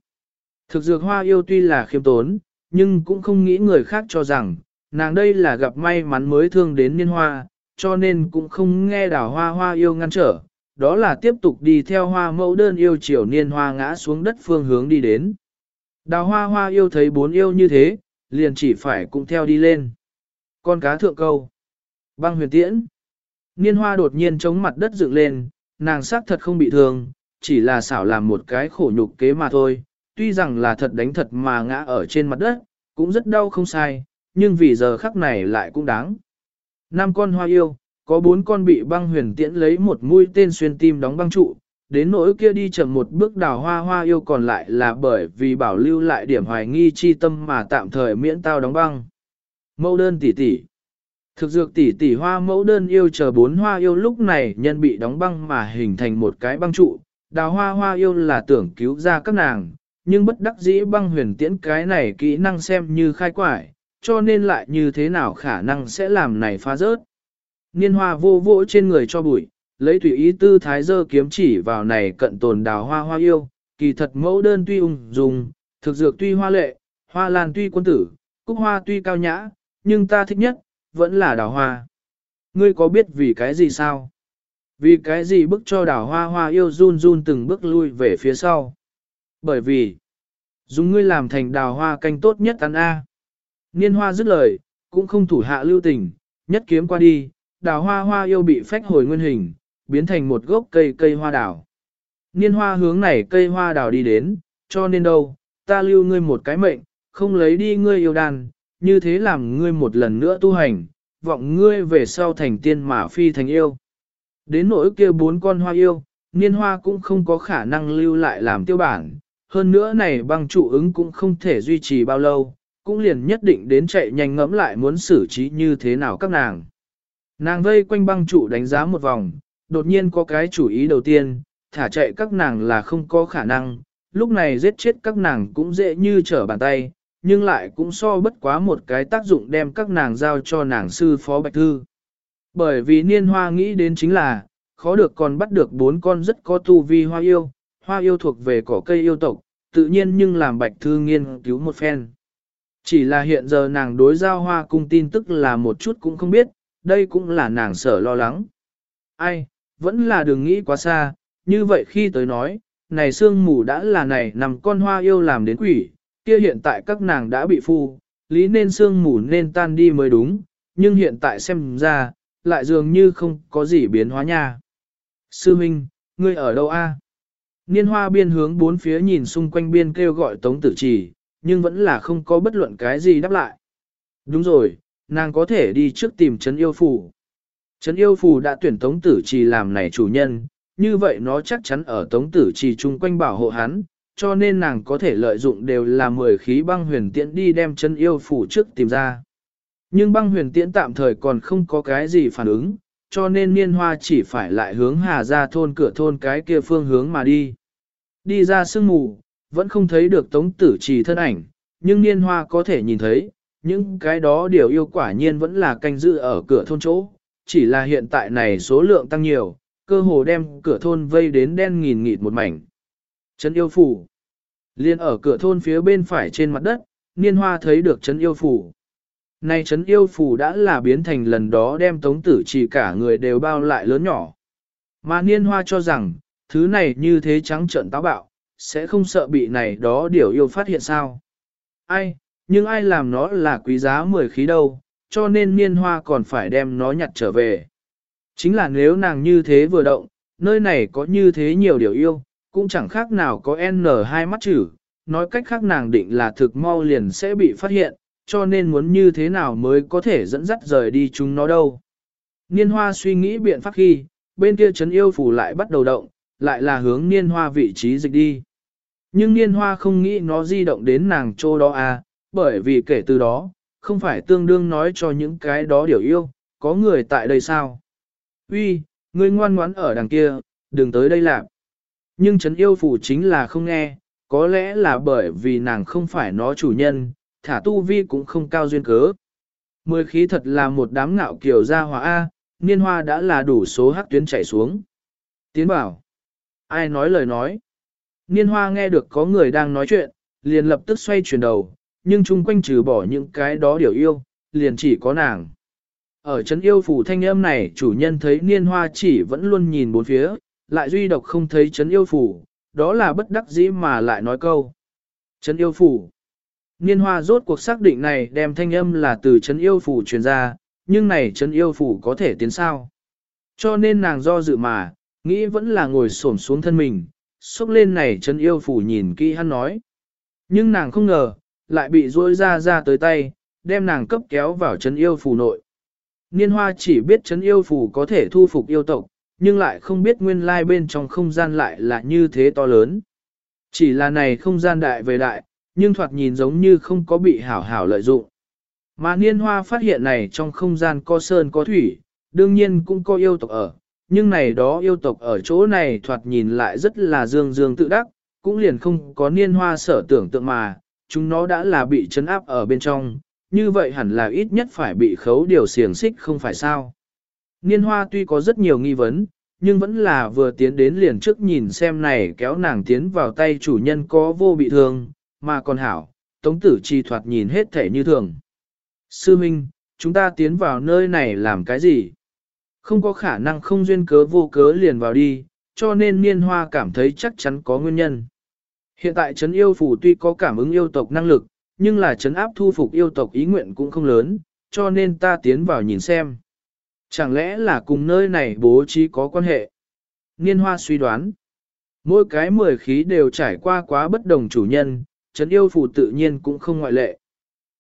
Thực dược hoa yêu tuy là khiêm tốn, nhưng cũng không nghĩ người khác cho rằng, nàng đây là gặp may mắn mới thương đến niên hoa, cho nên cũng không nghe đào hoa hoa yêu ngăn trở, đó là tiếp tục đi theo hoa mẫu đơn yêu chiều niên hoa ngã xuống đất phương hướng đi đến. Đào hoa hoa yêu thấy bốn yêu như thế, liền chỉ phải cũng theo đi lên. Con cá thượng câu. Băng huyền tiễn. Niên hoa đột nhiên chống mặt đất dựng lên, nàng xác thật không bị thương, chỉ là xảo làm một cái khổ nhục kế mà thôi. Tuy rằng là thật đánh thật mà ngã ở trên mặt đất, cũng rất đau không sai, nhưng vì giờ khắc này lại cũng đáng. Năm con hoa yêu, có bốn con bị băng huyền tiễn lấy một mũi tên xuyên tim đóng băng trụ, đến nỗi kia đi chậm một bước đào hoa hoa yêu còn lại là bởi vì bảo lưu lại điểm hoài nghi chi tâm mà tạm thời miễn tao đóng băng. Mẫu đơn tỷ tỷ Thực dược tỷ tỷ hoa mẫu đơn yêu chờ bốn hoa yêu lúc này nhân bị đóng băng mà hình thành một cái băng trụ, đào hoa hoa yêu là tưởng cứu ra các nàng, nhưng bất đắc dĩ băng huyền tiễn cái này kỹ năng xem như khai quải, cho nên lại như thế nào khả năng sẽ làm này phá rớt. Niên hoa vô vỗ trên người cho bụi, lấy tùy ý tư thái dơ kiếm chỉ vào này cận tồn đào hoa hoa yêu, kỳ thật mẫu đơn tuy ung dùng thực dược tuy hoa lệ, hoa lan tuy quân tử, cúc hoa tuy cao nhã, nhưng ta thích nhất, vẫn là đào hoa. Ngươi có biết vì cái gì sao? Vì cái gì bức cho đào hoa hoa yêu run run từng bước lui về phía sau? Bởi vì, dùng ngươi làm thành đào hoa canh tốt nhất ăn A. Niên hoa dứt lời, cũng không thủ hạ lưu tình, nhất kiếm qua đi, đào hoa hoa yêu bị phách hồi nguyên hình, biến thành một gốc cây cây hoa đào. Niên hoa hướng này cây hoa đào đi đến, cho nên đâu, ta lưu ngươi một cái mệnh, không lấy đi ngươi yêu đàn, như thế làm ngươi một lần nữa tu hành, vọng ngươi về sau thành tiên mà phi thành yêu. Đến nỗi kia bốn con hoa yêu, niên hoa cũng không có khả năng lưu lại làm tiêu bản, hơn nữa này băng trụ ứng cũng không thể duy trì bao lâu, cũng liền nhất định đến chạy nhanh ngẫm lại muốn xử trí như thế nào các nàng. Nàng vây quanh băng trụ đánh giá một vòng, đột nhiên có cái chủ ý đầu tiên, thả chạy các nàng là không có khả năng, lúc này giết chết các nàng cũng dễ như trở bàn tay, nhưng lại cũng so bất quá một cái tác dụng đem các nàng giao cho nàng sư phó Bạch Thư. Bởi vì niên hoa nghĩ đến chính là, khó được còn bắt được bốn con rất có tu vi hoa yêu, hoa yêu thuộc về cỏ cây yêu tộc, tự nhiên nhưng làm Bạch Thư nghiên cứu một phen. Chỉ là hiện giờ nàng đối giao hoa cung tin tức là một chút cũng không biết, đây cũng là nàng sở lo lắng. Ai, vẫn là đừng nghĩ quá xa, như vậy khi tới nói, này sương mù đã là này nằm con hoa yêu làm đến quỷ, kia hiện tại các nàng đã bị phu, lý nên sương mù nên tan đi mới đúng, nhưng hiện tại xem ra, lại dường như không có gì biến hóa nha. Sư Minh, ngươi ở đâu a? Niên hoa biên hướng bốn phía nhìn xung quanh biên kêu gọi tống tử trì, nhưng vẫn là không có bất luận cái gì đáp lại. Đúng rồi, nàng có thể đi trước tìm Trấn Yêu Phủ. Trấn Yêu Phủ đã tuyển tống tử trì làm này chủ nhân, như vậy nó chắc chắn ở tống tử trì chung quanh bảo hộ hắn, cho nên nàng có thể lợi dụng đều là 10 khí băng huyền tiễn đi đem chân yêu phủ trước tìm ra. Nhưng băng huyền tiễn tạm thời còn không có cái gì phản ứng, cho nên niên hoa chỉ phải lại hướng hà ra thôn cửa thôn cái kia phương hướng mà đi. Đi ra sương mù, vẫn không thấy được tống tử trì thân ảnh, nhưng niên hoa có thể nhìn thấy, những cái đó điều yêu quả nhiên vẫn là canh giữ ở cửa thôn chỗ, chỉ là hiện tại này số lượng tăng nhiều, cơ hồ đem cửa thôn vây đến đen nghìn nghịt một mảnh. Trấn yêu phủ. Liên ở cửa thôn phía bên phải trên mặt đất, niên hoa thấy được trấn yêu phủ. nay trấn yêu phủ đã là biến thành lần đó đem tống tử chỉ cả người đều bao lại lớn nhỏ. Mà niên hoa cho rằng, thứ này như thế trắng trợn táo bạo, sẽ không sợ bị này đó điều yêu phát hiện sao. Ai, nhưng ai làm nó là quý giá mười khí đâu, cho nên niên hoa còn phải đem nó nhặt trở về. Chính là nếu nàng như thế vừa động, nơi này có như thế nhiều điều yêu, cũng chẳng khác nào có N hai mắt chữ, nói cách khác nàng định là thực mau liền sẽ bị phát hiện, cho nên muốn như thế nào mới có thể dẫn dắt rời đi chúng nó đâu. Niên hoa suy nghĩ biện pháp khi, bên kia chấn yêu phủ lại bắt đầu động, lại là hướng niên hoa vị trí dịch đi. Nhưng niên hoa không nghĩ nó di động đến nàng chỗ đó à, bởi vì kể từ đó, không phải tương đương nói cho những cái đó điều yêu, có người tại đây sao? Uy, ngươi ngoan ngoãn ở đằng kia, đừng tới đây làm. Nhưng chấn yêu phủ chính là không nghe, có lẽ là bởi vì nàng không phải nó chủ nhân, thả tu vi cũng không cao duyên cớ. Mười khí thật là một đám ngạo kiểu ra hòa A, niên hoa đã là đủ số hắc tuyến chảy xuống. Tiến bảo. Ai nói lời nói. Niên hoa nghe được có người đang nói chuyện, liền lập tức xoay chuyển đầu, nhưng chung quanh trừ bỏ những cái đó điều yêu, liền chỉ có nàng. Ở chấn yêu phủ thanh âm này chủ nhân thấy niên hoa chỉ vẫn luôn nhìn bốn phía, lại duy độc không thấy trấn yêu phủ, đó là bất đắc dĩ mà lại nói câu. Trấn yêu phủ. Niên hoa rốt cuộc xác định này đem thanh âm là từ trấn yêu phủ truyền ra, nhưng này trấn yêu phủ có thể tiến sao. Cho nên nàng do dự mà, nghĩ vẫn là ngồi xổm xuống thân mình, xúc lên này trấn yêu phủ nhìn kỹ hắn nói. Nhưng nàng không ngờ, lại bị rôi ra ra tới tay, đem nàng cấp kéo vào trấn yêu phủ nội. Niên hoa chỉ biết trấn yêu phủ có thể thu phục yêu tộc, nhưng lại không biết nguyên lai bên trong không gian lại là như thế to lớn. Chỉ là này không gian đại về đại, nhưng thoạt nhìn giống như không có bị hảo hảo lợi dụng. Mà niên hoa phát hiện này trong không gian có sơn có thủy, đương nhiên cũng có yêu tộc ở, nhưng này đó yêu tộc ở chỗ này thoạt nhìn lại rất là dương dương tự đắc, cũng liền không có niên hoa sở tưởng tượng mà, chúng nó đã là bị chấn áp ở bên trong, như vậy hẳn là ít nhất phải bị khấu điều xiềng xích không phải sao. Niên hoa tuy có rất nhiều nghi vấn, nhưng vẫn là vừa tiến đến liền trước nhìn xem này kéo nàng tiến vào tay chủ nhân có vô bị thương, mà còn hảo, tống tử chi thoạt nhìn hết thể như thường. Sư Minh, chúng ta tiến vào nơi này làm cái gì? Không có khả năng không duyên cớ vô cớ liền vào đi, cho nên niên hoa cảm thấy chắc chắn có nguyên nhân. Hiện tại Trấn Yêu Phủ tuy có cảm ứng yêu tộc năng lực, nhưng là Trấn áp thu phục yêu tộc ý nguyện cũng không lớn, cho nên ta tiến vào nhìn xem. Chẳng lẽ là cùng nơi này bố trí có quan hệ? Niên hoa suy đoán. Mỗi cái mười khí đều trải qua quá bất đồng chủ nhân, chấn yêu phù tự nhiên cũng không ngoại lệ.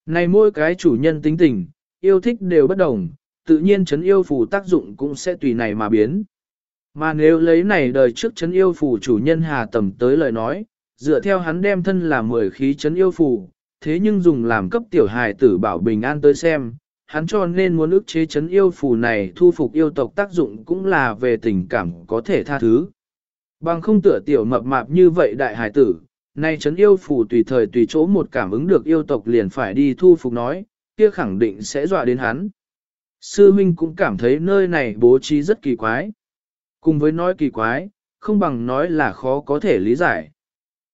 Này mỗi cái chủ nhân tính tình, yêu thích đều bất đồng, tự nhiên chấn yêu phù tác dụng cũng sẽ tùy này mà biến. Mà nếu lấy này đời trước chấn yêu phù chủ nhân hà tầm tới lời nói, dựa theo hắn đem thân là mười khí chấn yêu phù, thế nhưng dùng làm cấp tiểu hài tử bảo bình an tới xem, hắn cho nên muốn ức chế chấn yêu phù này thu phục yêu tộc tác dụng cũng là về tình cảm có thể tha thứ. Bằng không tựa tiểu mập mạp như vậy đại hải tử, nay chấn yêu phù tùy thời tùy chỗ một cảm ứng được yêu tộc liền phải đi thu phục nói, kia khẳng định sẽ dọa đến hắn. Sư huynh cũng cảm thấy nơi này bố trí rất kỳ quái. Cùng với nói kỳ quái, không bằng nói là khó có thể lý giải.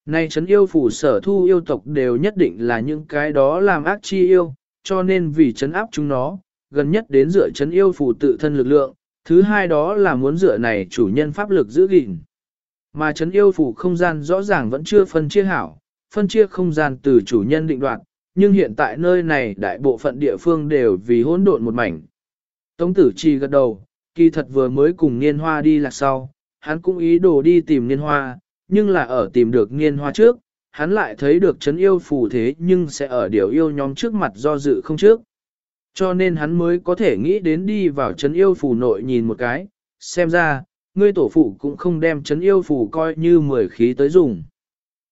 Nay chấn yêu phủ sở thu yêu tộc đều nhất định là những cái đó làm ác chi yêu, cho nên vì chấn áp chúng nó, gần nhất đến dựa chấn yêu phù tự thân lực lượng, thứ hai đó là muốn dựa này chủ nhân pháp lực giữ gìn. Mà chấn yêu phù không gian rõ ràng vẫn chưa phân chia hảo, phân chia không gian từ chủ nhân định đoạt, nhưng hiện tại nơi này đại bộ phận địa phương đều vì hỗn độn một mảnh. Tống tử chi gật đầu, kỳ thật vừa mới cùng niên hoa đi lạc sau, hắn cũng ý đồ đi tìm niên hoa, nhưng là ở tìm được niên hoa trước, hắn lại thấy được chấn yêu phù thế nhưng sẽ ở điều yêu nhóm trước mặt do dự không trước. Cho nên hắn mới có thể nghĩ đến đi vào chấn yêu phù nội nhìn một cái, xem ra, ngươi tổ phụ cũng không đem chấn yêu phù coi như mười khí tới dùng.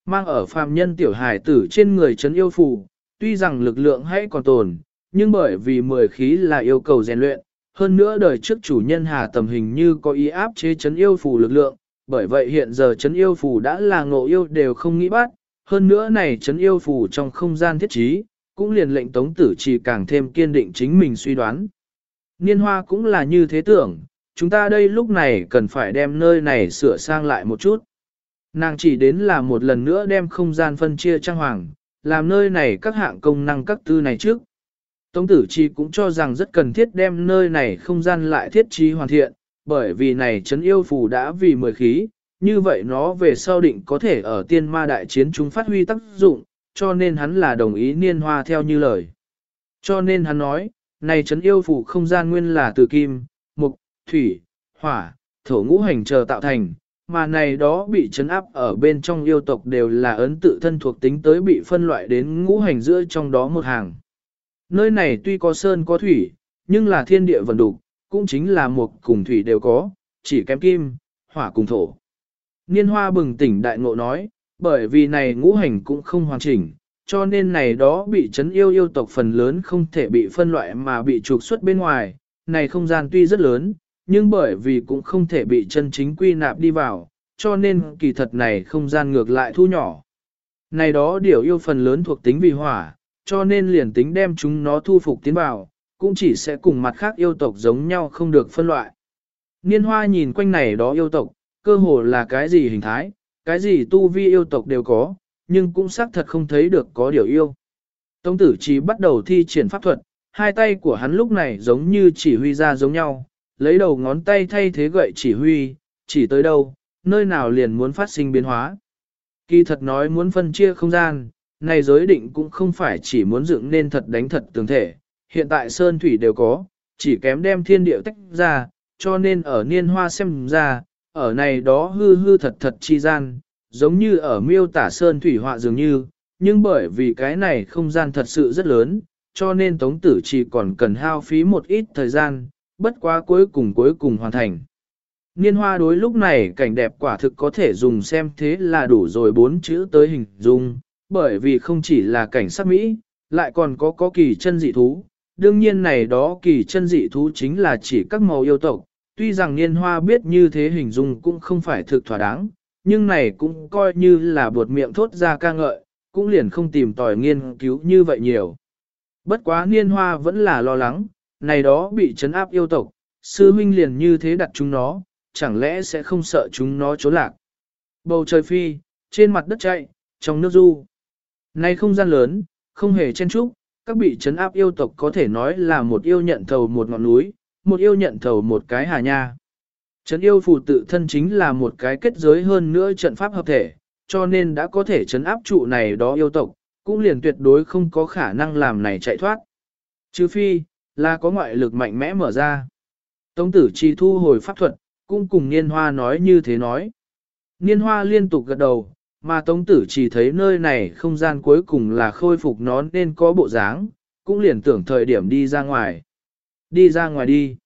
Mang ở phàm nhân tiểu hải tử trên người chấn yêu phù, tuy rằng lực lượng hay còn tồn, nhưng bởi vì mười khí là yêu cầu rèn luyện, hơn nữa đời trước chủ nhân hà tầm hình như có ý áp chế chấn yêu phù lực lượng, bởi vậy hiện giờ chấn yêu phù đã là ngộ yêu đều không nghĩ bắt, hơn nữa này chấn yêu phù trong không gian thiết trí, cũng liền lệnh tống tử chỉ càng thêm kiên định chính mình suy đoán. Niên hoa cũng là như thế tưởng, chúng ta đây lúc này cần phải đem nơi này sửa sang lại một chút. Nàng chỉ đến là một lần nữa đem không gian phân chia trang hoàng, làm nơi này các hạng công năng các tư này trước. Tống tử chi cũng cho rằng rất cần thiết đem nơi này không gian lại thiết trí hoàn thiện, bởi vì này chấn yêu phù đã vì mười khí, như vậy nó về sau định có thể ở tiên ma đại chiến chúng phát huy tác dụng, cho nên hắn là đồng ý niên hoa theo như lời. Cho nên hắn nói, này Trấn yêu phủ không gian nguyên là từ kim, mục, thủy, hỏa, thổ ngũ hành chờ tạo thành, mà này đó bị Trấn áp ở bên trong yêu tộc đều là ấn tự thân thuộc tính tới bị phân loại đến ngũ hành giữa trong đó một hàng. Nơi này tuy có sơn có thủy, nhưng là thiên địa vận đục, cũng chính là mục cùng thủy đều có, chỉ kém kim, hỏa cùng thổ. Niên hoa bừng tỉnh đại ngộ nói, bởi vì này ngũ hành cũng không hoàn chỉnh, cho nên này đó bị chấn yêu yêu tộc phần lớn không thể bị phân loại mà bị trục xuất bên ngoài, này không gian tuy rất lớn, nhưng bởi vì cũng không thể bị chân chính quy nạp đi vào, cho nên kỳ thật này không gian ngược lại thu nhỏ. Này đó điều yêu phần lớn thuộc tính vì hỏa, cho nên liền tính đem chúng nó thu phục tiến vào, cũng chỉ sẽ cùng mặt khác yêu tộc giống nhau không được phân loại. Niên hoa nhìn quanh này đó yêu tộc, cơ hồ là cái gì hình thái, cái gì tu vi yêu tộc đều có, nhưng cũng xác thật không thấy được có điều yêu. Tống tử chỉ bắt đầu thi triển pháp thuật, hai tay của hắn lúc này giống như chỉ huy ra giống nhau, lấy đầu ngón tay thay thế gậy chỉ huy, chỉ tới đâu, nơi nào liền muốn phát sinh biến hóa. Kỳ thật nói muốn phân chia không gian, này giới định cũng không phải chỉ muốn dựng nên thật đánh thật tường thể, hiện tại sơn thủy đều có, chỉ kém đem thiên địa tách ra, cho nên ở niên hoa xem ra, ở này đó hư hư thật thật chi gian, giống như ở miêu tả sơn thủy họa dường như, nhưng bởi vì cái này không gian thật sự rất lớn, cho nên tống tử chỉ còn cần hao phí một ít thời gian, bất quá cuối cùng cuối cùng hoàn thành. Niên hoa đối lúc này cảnh đẹp quả thực có thể dùng xem thế là đủ rồi bốn chữ tới hình dung, bởi vì không chỉ là cảnh sắc Mỹ, lại còn có có kỳ chân dị thú. Đương nhiên này đó kỳ chân dị thú chính là chỉ các màu yêu tộc, tuy rằng niên hoa biết như thế hình dung cũng không phải thực thỏa đáng, nhưng này cũng coi như là buột miệng thốt ra ca ngợi, cũng liền không tìm tòi nghiên cứu như vậy nhiều. Bất quá niên hoa vẫn là lo lắng, này đó bị chấn áp yêu tộc, sư huynh liền như thế đặt chúng nó, chẳng lẽ sẽ không sợ chúng nó trốn lạc. Bầu trời phi, trên mặt đất chạy, trong nước du. Này không gian lớn, không hề chen trúc, các bị chấn áp yêu tộc có thể nói là một yêu nhận thầu một ngọn núi, một yêu nhận thầu một cái hà nha. Trấn yêu phù tự thân chính là một cái kết giới hơn nữa trận pháp hợp thể, cho nên đã có thể chấn áp trụ này đó yêu tộc, cũng liền tuyệt đối không có khả năng làm này chạy thoát. Trừ phi, là có ngoại lực mạnh mẽ mở ra. Tống tử chỉ thu hồi pháp thuật, cũng cùng Niên Hoa nói như thế nói. Niên Hoa liên tục gật đầu, mà Tống tử chỉ thấy nơi này không gian cuối cùng là khôi phục nó nên có bộ dáng, cũng liền tưởng thời điểm đi ra ngoài. Đi ra ngoài đi.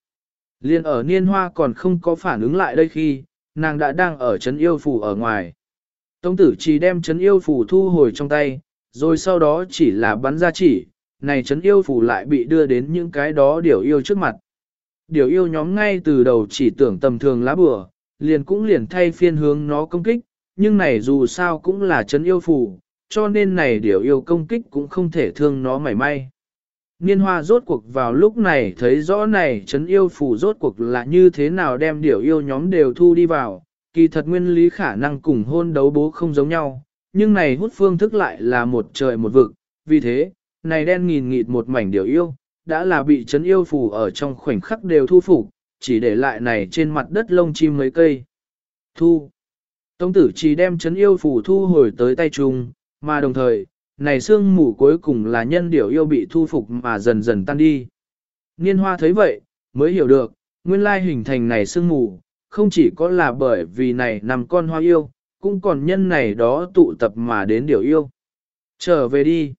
Liên ở niên hoa còn không có phản ứng lại đây khi, nàng đã đang ở Trấn yêu phủ ở ngoài. Tống tử chỉ đem Trấn yêu phủ thu hồi trong tay, rồi sau đó chỉ là bắn ra chỉ, này Trấn yêu phủ lại bị đưa đến những cái đó điều yêu trước mặt. Điều yêu nhóm ngay từ đầu chỉ tưởng tầm thường lá bừa, liền cũng liền thay phiên hướng nó công kích, nhưng này dù sao cũng là Trấn yêu phủ, cho nên này điều yêu công kích cũng không thể thương nó mảy may. Niên hoa rốt cuộc vào lúc này thấy rõ này chấn yêu phủ rốt cuộc là như thế nào đem điều yêu nhóm đều thu đi vào, kỳ thật nguyên lý khả năng cùng hôn đấu bố không giống nhau, nhưng này hút phương thức lại là một trời một vực, vì thế, này đen nghìn nghịt một mảnh điều yêu, đã là bị chấn yêu phủ ở trong khoảnh khắc đều thu phục, chỉ để lại này trên mặt đất lông chim mấy cây. Thu. Tông tử chỉ đem chấn yêu phủ thu hồi tới tay trung mà đồng thời, này xương mù cuối cùng là nhân điểu yêu bị thu phục mà dần dần tan đi. Niên hoa thấy vậy, mới hiểu được, nguyên lai hình thành này xương mù, không chỉ có là bởi vì này nằm con hoa yêu, cũng còn nhân này đó tụ tập mà đến điểu yêu. Trở về đi.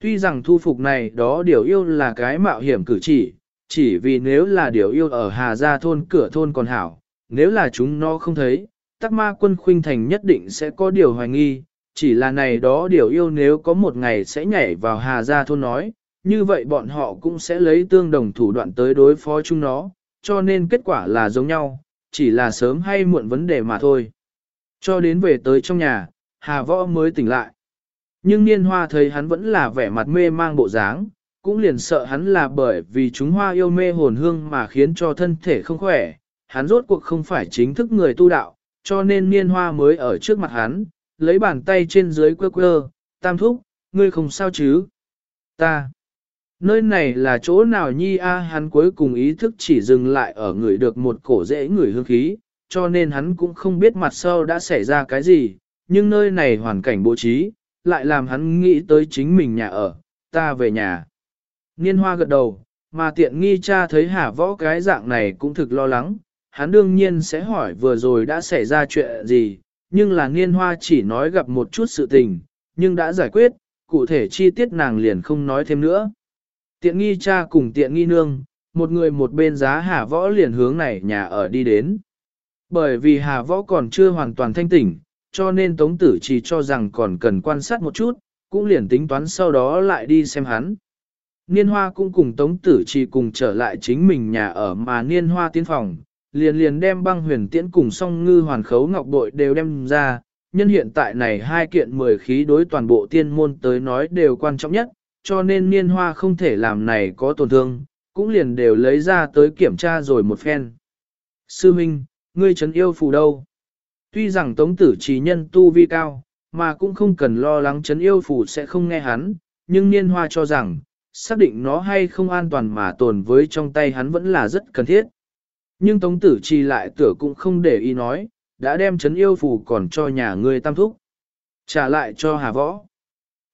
Tuy rằng thu phục này đó điểu yêu là cái mạo hiểm cử chỉ, chỉ vì nếu là điểu yêu ở Hà Gia thôn cửa thôn còn hảo, nếu là chúng nó không thấy, tắc ma quân khuynh thành nhất định sẽ có điều hoài nghi, chỉ là này đó điều yêu nếu có một ngày sẽ nhảy vào Hà Gia thôn nói, như vậy bọn họ cũng sẽ lấy tương đồng thủ đoạn tới đối phó chúng nó, cho nên kết quả là giống nhau, chỉ là sớm hay muộn vấn đề mà thôi. Cho đến về tới trong nhà, Hà Võ mới tỉnh lại. Nhưng Niên Hoa thấy hắn vẫn là vẻ mặt mê mang bộ dáng, cũng liền sợ hắn là bởi vì chúng hoa yêu mê hồn hương mà khiến cho thân thể không khỏe, hắn rốt cuộc không phải chính thức người tu đạo, cho nên Niên Hoa mới ở trước mặt hắn, lấy bàn tay trên dưới quơ quơ, tam thúc, ngươi không sao chứ? Ta. Nơi này là chỗ nào nhi a hắn cuối cùng ý thức chỉ dừng lại ở người được một cổ dễ người hương khí, cho nên hắn cũng không biết mặt sau đã xảy ra cái gì, nhưng nơi này hoàn cảnh bố trí, lại làm hắn nghĩ tới chính mình nhà ở, ta về nhà. Niên hoa gật đầu, mà tiện nghi cha thấy hả võ cái dạng này cũng thực lo lắng, hắn đương nhiên sẽ hỏi vừa rồi đã xảy ra chuyện gì, nhưng là niên hoa chỉ nói gặp một chút sự tình, nhưng đã giải quyết, cụ thể chi tiết nàng liền không nói thêm nữa. Tiện nghi cha cùng tiện nghi nương, một người một bên giá hà võ liền hướng này nhà ở đi đến. Bởi vì hà võ còn chưa hoàn toàn thanh tỉnh, cho nên tống tử chỉ cho rằng còn cần quan sát một chút, cũng liền tính toán sau đó lại đi xem hắn. Niên hoa cũng cùng tống tử chỉ cùng trở lại chính mình nhà ở mà niên hoa tiến phòng, liền liền đem băng huyền tiễn cùng song ngư hoàn khấu ngọc bội đều đem ra, nhân hiện tại này hai kiện mười khí đối toàn bộ tiên môn tới nói đều quan trọng nhất, cho nên niên hoa không thể làm này có tổn thương, cũng liền đều lấy ra tới kiểm tra rồi một phen. Sư Minh, ngươi trấn yêu phù đâu? Tuy rằng tống tử trí nhân tu vi cao, mà cũng không cần lo lắng trấn yêu phù sẽ không nghe hắn, nhưng niên hoa cho rằng, xác định nó hay không an toàn mà tồn với trong tay hắn vẫn là rất cần thiết. Nhưng Tống Tử Chi lại tựa cũng không để ý nói, đã đem chấn yêu phù còn cho nhà ngươi tam thúc. Trả lại cho Hà Võ.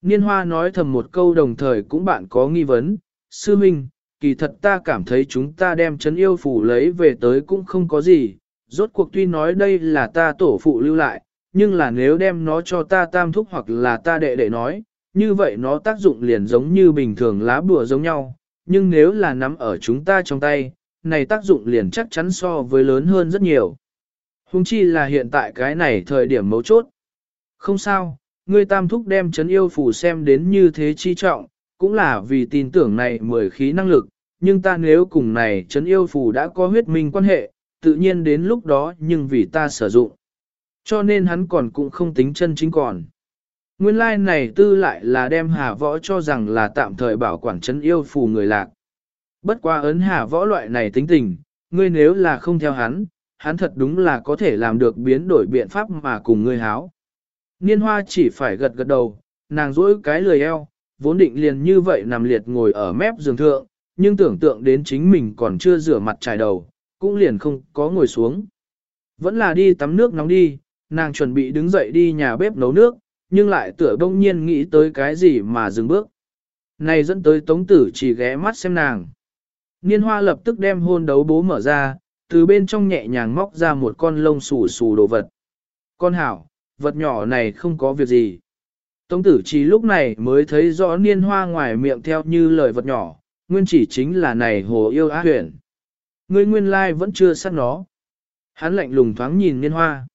Niên Hoa nói thầm một câu đồng thời cũng bạn có nghi vấn, sư minh, kỳ thật ta cảm thấy chúng ta đem chấn yêu phù lấy về tới cũng không có gì, rốt cuộc tuy nói đây là ta tổ phụ lưu lại, nhưng là nếu đem nó cho ta tam thúc hoặc là ta đệ đệ nói, như vậy nó tác dụng liền giống như bình thường lá bùa giống nhau, nhưng nếu là nắm ở chúng ta trong tay, này tác dụng liền chắc chắn so với lớn hơn rất nhiều. Hùng chi là hiện tại cái này thời điểm mấu chốt. Không sao, ngươi tam thúc đem chấn yêu phù xem đến như thế chi trọng, cũng là vì tin tưởng này mười khí năng lực, nhưng ta nếu cùng này chấn yêu phù đã có huyết minh quan hệ, tự nhiên đến lúc đó nhưng vì ta sử dụng. Cho nên hắn còn cũng không tính chân chính còn. Nguyên lai like này tư lại là đem hà võ cho rằng là tạm thời bảo quản chấn yêu phù người lạc. Bất qua ấn hà võ loại này tính tình, ngươi nếu là không theo hắn, hắn thật đúng là có thể làm được biến đổi biện pháp mà cùng ngươi háo. Niên hoa chỉ phải gật gật đầu, nàng dỗi cái lười eo, vốn định liền như vậy nằm liệt ngồi ở mép giường thượng, nhưng tưởng tượng đến chính mình còn chưa rửa mặt trải đầu, cũng liền không có ngồi xuống. Vẫn là đi tắm nước nóng đi, nàng chuẩn bị đứng dậy đi nhà bếp nấu nước, nhưng lại tựa bỗng nhiên nghĩ tới cái gì mà dừng bước. Này dẫn tới tống tử chỉ ghé mắt xem nàng. Niên hoa lập tức đem hôn đấu bố mở ra, từ bên trong nhẹ nhàng móc ra một con lông xù xù đồ vật. Con hảo, vật nhỏ này không có việc gì. Tống tử chỉ lúc này mới thấy rõ niên hoa ngoài miệng theo như lời vật nhỏ, nguyên chỉ chính là này hồ yêu á huyền. Ngươi nguyên lai vẫn chưa sát nó. Hắn lạnh lùng thoáng nhìn niên hoa.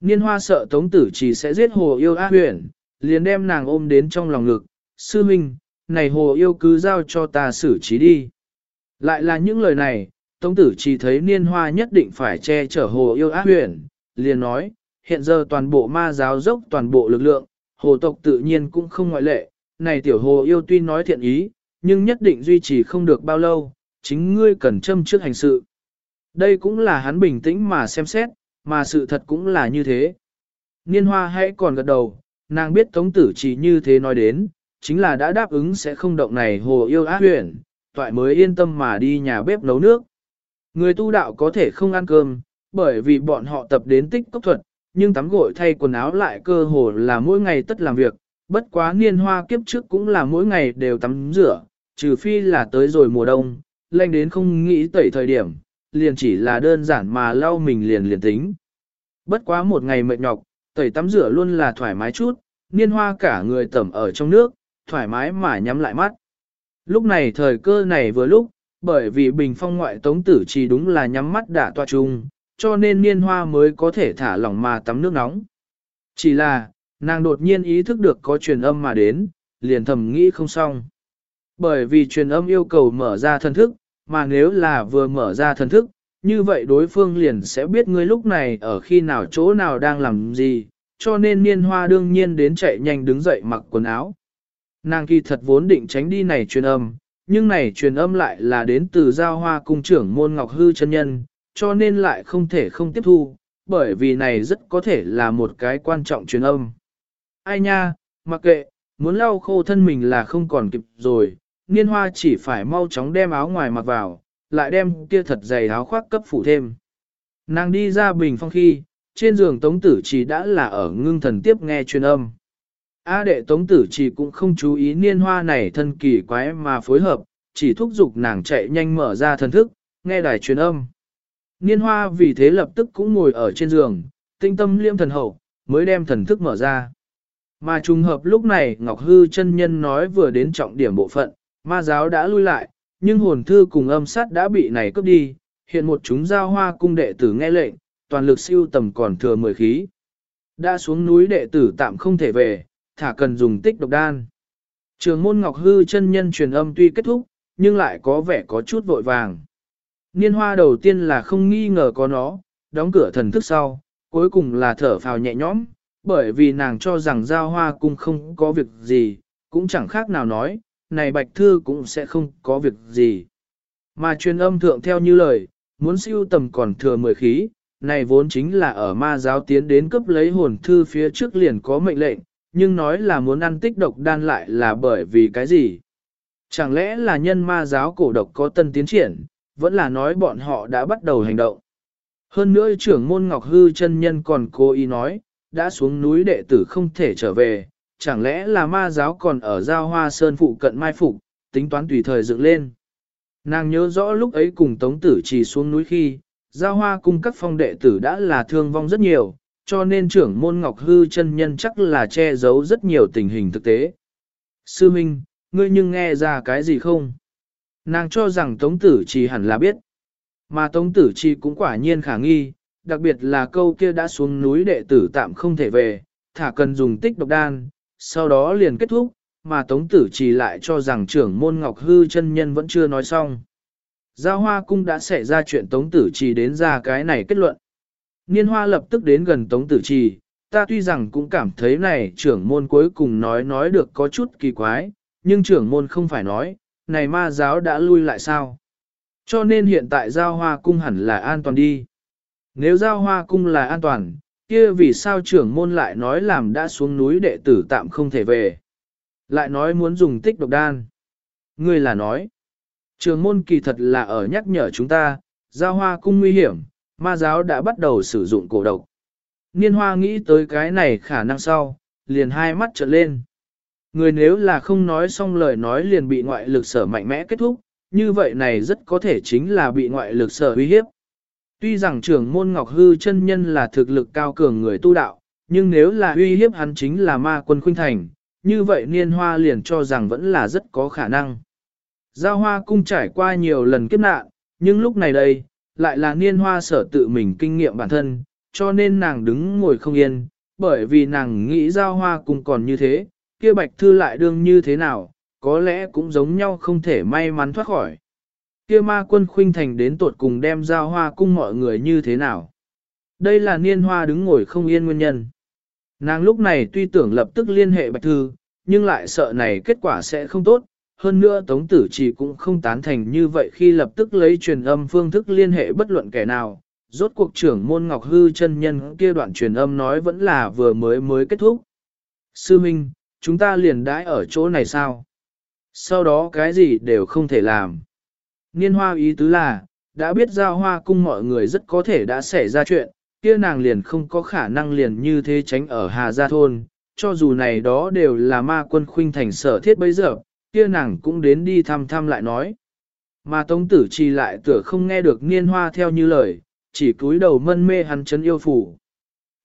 Niên hoa sợ tống tử chỉ sẽ giết hồ yêu á huyền, liền đem nàng ôm đến trong lòng ngực. Sư Minh, này hồ yêu cứ giao cho ta xử trí đi. Lại là những lời này, tống tử chỉ thấy niên hoa nhất định phải che chở hồ yêu á huyền, liền nói, hiện giờ toàn bộ ma giáo dốc toàn bộ lực lượng, hồ tộc tự nhiên cũng không ngoại lệ, này tiểu hồ yêu tuy nói thiện ý, nhưng nhất định duy trì không được bao lâu, chính ngươi cần châm trước hành sự. Đây cũng là hắn bình tĩnh mà xem xét, mà sự thật cũng là như thế. Niên hoa hãy còn gật đầu, nàng biết tống tử chỉ như thế nói đến, chính là đã đáp ứng sẽ không động này hồ yêu ác huyền, toại mới yên tâm mà đi nhà bếp nấu nước. Người tu đạo có thể không ăn cơm, bởi vì bọn họ tập đến tích cốc thuật, nhưng tắm gội thay quần áo lại cơ hồ là mỗi ngày tất làm việc, bất quá niên hoa kiếp trước cũng là mỗi ngày đều tắm rửa, trừ phi là tới rồi mùa đông, lạnh đến không nghĩ tẩy thời điểm, liền chỉ là đơn giản mà lau mình liền liền tính. Bất quá một ngày mệt nhọc, tẩy tắm rửa luôn là thoải mái chút, niên hoa cả người tẩm ở trong nước, thoải mái mà nhắm lại mắt. Lúc này thời cơ này vừa lúc, bởi vì bình phong ngoại tống tử chỉ đúng là nhắm mắt đả toa chung, cho nên niên hoa mới có thể thả lỏng mà tắm nước nóng. Chỉ là, nàng đột nhiên ý thức được có truyền âm mà đến, liền thầm nghĩ không xong. Bởi vì truyền âm yêu cầu mở ra thần thức, mà nếu là vừa mở ra thần thức, như vậy đối phương liền sẽ biết ngươi lúc này ở khi nào chỗ nào đang làm gì, cho nên niên hoa đương nhiên đến chạy nhanh đứng dậy mặc quần áo. Nàng kỳ thật vốn định tránh đi này truyền âm, nhưng này truyền âm lại là đến từ giao hoa cung trưởng môn ngọc hư chân nhân, cho nên lại không thể không tiếp thu, bởi vì này rất có thể là một cái quan trọng truyền âm. Ai nha, mặc kệ, muốn lau khô thân mình là không còn kịp rồi, niên hoa chỉ phải mau chóng đem áo ngoài mặc vào, lại đem kia thật dày áo khoác cấp phủ thêm. Nàng đi ra bình phong khi, trên giường tống tử chỉ đã là ở ngưng thần tiếp nghe truyền âm. A đệ tống tử chỉ cũng không chú ý niên hoa này thân kỳ quái mà phối hợp, chỉ thúc giục nàng chạy nhanh mở ra thần thức, nghe đài truyền âm. Niên hoa vì thế lập tức cũng ngồi ở trên giường, tinh tâm liêm thần hậu, mới đem thần thức mở ra. Mà trùng hợp lúc này Ngọc Hư chân nhân nói vừa đến trọng điểm bộ phận, ma giáo đã lui lại, nhưng hồn thư cùng âm sát đã bị này cướp đi, hiện một chúng giao hoa cung đệ tử nghe lệnh, toàn lực siêu tầm còn thừa mười khí. Đã xuống núi đệ tử tạm không thể về, thả cần dùng tích độc đan. Trường môn Ngọc Hư chân nhân truyền âm tuy kết thúc, nhưng lại có vẻ có chút vội vàng. Niên hoa đầu tiên là không nghi ngờ có nó, đóng cửa thần thức sau, cuối cùng là thở phào nhẹ nhõm, bởi vì nàng cho rằng giao hoa cung không có việc gì, cũng chẳng khác nào nói, này bạch thư cũng sẽ không có việc gì. Mà truyền âm thượng theo như lời, muốn siêu tầm còn thừa mười khí, này vốn chính là ở ma giáo tiến đến cấp lấy hồn thư phía trước liền có mệnh lệnh, nhưng nói là muốn ăn tích độc đan lại là bởi vì cái gì? Chẳng lẽ là nhân ma giáo cổ độc có tân tiến triển, vẫn là nói bọn họ đã bắt đầu hành động. Hơn nữa trưởng môn Ngọc Hư chân nhân còn cố ý nói, đã xuống núi đệ tử không thể trở về, chẳng lẽ là ma giáo còn ở giao hoa sơn phụ cận mai phục, tính toán tùy thời dựng lên. Nàng nhớ rõ lúc ấy cùng tống tử chỉ xuống núi khi, giao hoa cung các phong đệ tử đã là thương vong rất nhiều, cho nên trưởng môn Ngọc Hư chân nhân chắc là che giấu rất nhiều tình hình thực tế. Sư Minh, ngươi nhưng nghe ra cái gì không? Nàng cho rằng Tống Tử Chi hẳn là biết. Mà Tống Tử Chi cũng quả nhiên khả nghi, đặc biệt là câu kia đã xuống núi đệ tử tạm không thể về, thả cần dùng tích độc đan, sau đó liền kết thúc, mà Tống Tử Chi lại cho rằng trưởng môn Ngọc Hư chân nhân vẫn chưa nói xong. Giao Hoa Cung đã xảy ra chuyện Tống Tử Chi đến ra cái này kết luận. Niên Hoa lập tức đến gần Tống Tử Trì, ta tuy rằng cũng cảm thấy này trưởng môn cuối cùng nói nói được có chút kỳ quái, nhưng trưởng môn không phải nói, này ma giáo đã lui lại sao? Cho nên hiện tại giao hoa cung hẳn là an toàn đi. Nếu giao hoa cung là an toàn, kia vì sao trưởng môn lại nói làm đã xuống núi đệ tử tạm không thể về. Lại nói muốn dùng tích độc đan. Ngươi là nói, trưởng môn kỳ thật là ở nhắc nhở chúng ta, giao hoa cung nguy hiểm, ma giáo đã bắt đầu sử dụng cổ độc. Niên hoa nghĩ tới cái này khả năng sau, liền hai mắt trợn lên. Người nếu là không nói xong lời nói liền bị ngoại lực sở mạnh mẽ kết thúc, như vậy này rất có thể chính là bị ngoại lực sở uy hiếp. Tuy rằng trưởng môn Ngọc Hư chân nhân là thực lực cao cường người tu đạo, nhưng nếu là uy hiếp hắn chính là ma quân khuynh thành, như vậy niên hoa liền cho rằng vẫn là rất có khả năng. Giao hoa cung trải qua nhiều lần kiếp nạn, nhưng lúc này đây, lại là niên hoa sở tự mình kinh nghiệm bản thân, cho nên nàng đứng ngồi không yên, bởi vì nàng nghĩ giao hoa cùng còn như thế, kia bạch thư lại đương như thế nào, có lẽ cũng giống nhau không thể may mắn thoát khỏi. Kia ma quân khuynh thành đến tột cùng đem giao hoa cung mọi người như thế nào. Đây là niên hoa đứng ngồi không yên nguyên nhân. Nàng lúc này tuy tưởng lập tức liên hệ bạch thư, nhưng lại sợ này kết quả sẽ không tốt. Hơn nữa Tống Tử Chỉ cũng không tán thành như vậy khi lập tức lấy truyền âm phương thức liên hệ bất luận kẻ nào. Rốt cuộc trưởng môn Ngọc Hư chân nhân kia đoạn truyền âm nói vẫn là vừa mới mới kết thúc. Sư Minh, chúng ta liền đãi ở chỗ này sao? Sau đó cái gì đều không thể làm. Niên hoa ý tứ là, đã biết giao hoa cung mọi người rất có thể đã xảy ra chuyện, kia nàng liền không có khả năng liền như thế tránh ở Hà Gia Thôn, cho dù này đó đều là ma quân khuynh thành sở thiết bây giờ, kia nàng cũng đến đi thăm thăm lại nói. Mà Tống Tử Chi lại tựa không nghe được Niên Hoa theo như lời, chỉ cúi đầu mân mê hắn chấn yêu phủ.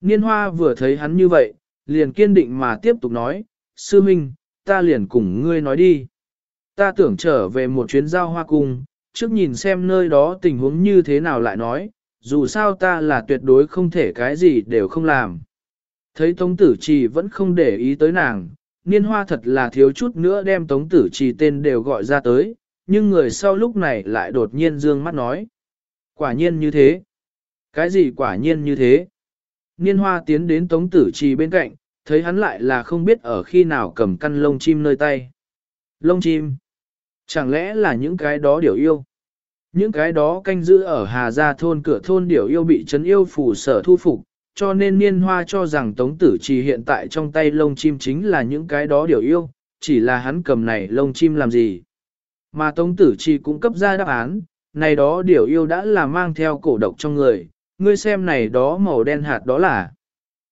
Niên Hoa vừa thấy hắn như vậy, liền kiên định mà tiếp tục nói, Sư Minh, ta liền cùng ngươi nói đi. Ta tưởng trở về một chuyến giao hoa cung, trước nhìn xem nơi đó tình huống như thế nào lại nói, dù sao ta là tuyệt đối không thể cái gì đều không làm. Thấy Tống Tử Trì vẫn không để ý tới nàng, niên hoa thật là thiếu chút nữa đem Tống Tử Trì tên đều gọi ra tới, nhưng người sau lúc này lại đột nhiên dương mắt nói. Quả nhiên như thế. Cái gì quả nhiên như thế? Niên hoa tiến đến Tống Tử Trì bên cạnh, thấy hắn lại là không biết ở khi nào cầm căn lông chim nơi tay. Lông chim? Chẳng lẽ là những cái đó điều yêu? Những cái đó canh giữ ở Hà Gia thôn cửa thôn điều yêu bị Trấn yêu phủ sở thu phục, cho nên niên hoa cho rằng Tống Tử Trì hiện tại trong tay lông chim chính là những cái đó điều yêu, chỉ là hắn cầm này lông chim làm gì. Mà Tống Tử Trì cũng cấp ra đáp án, này đó điều yêu đã là mang theo cổ độc trong người, ngươi xem này đó màu đen hạt đó là.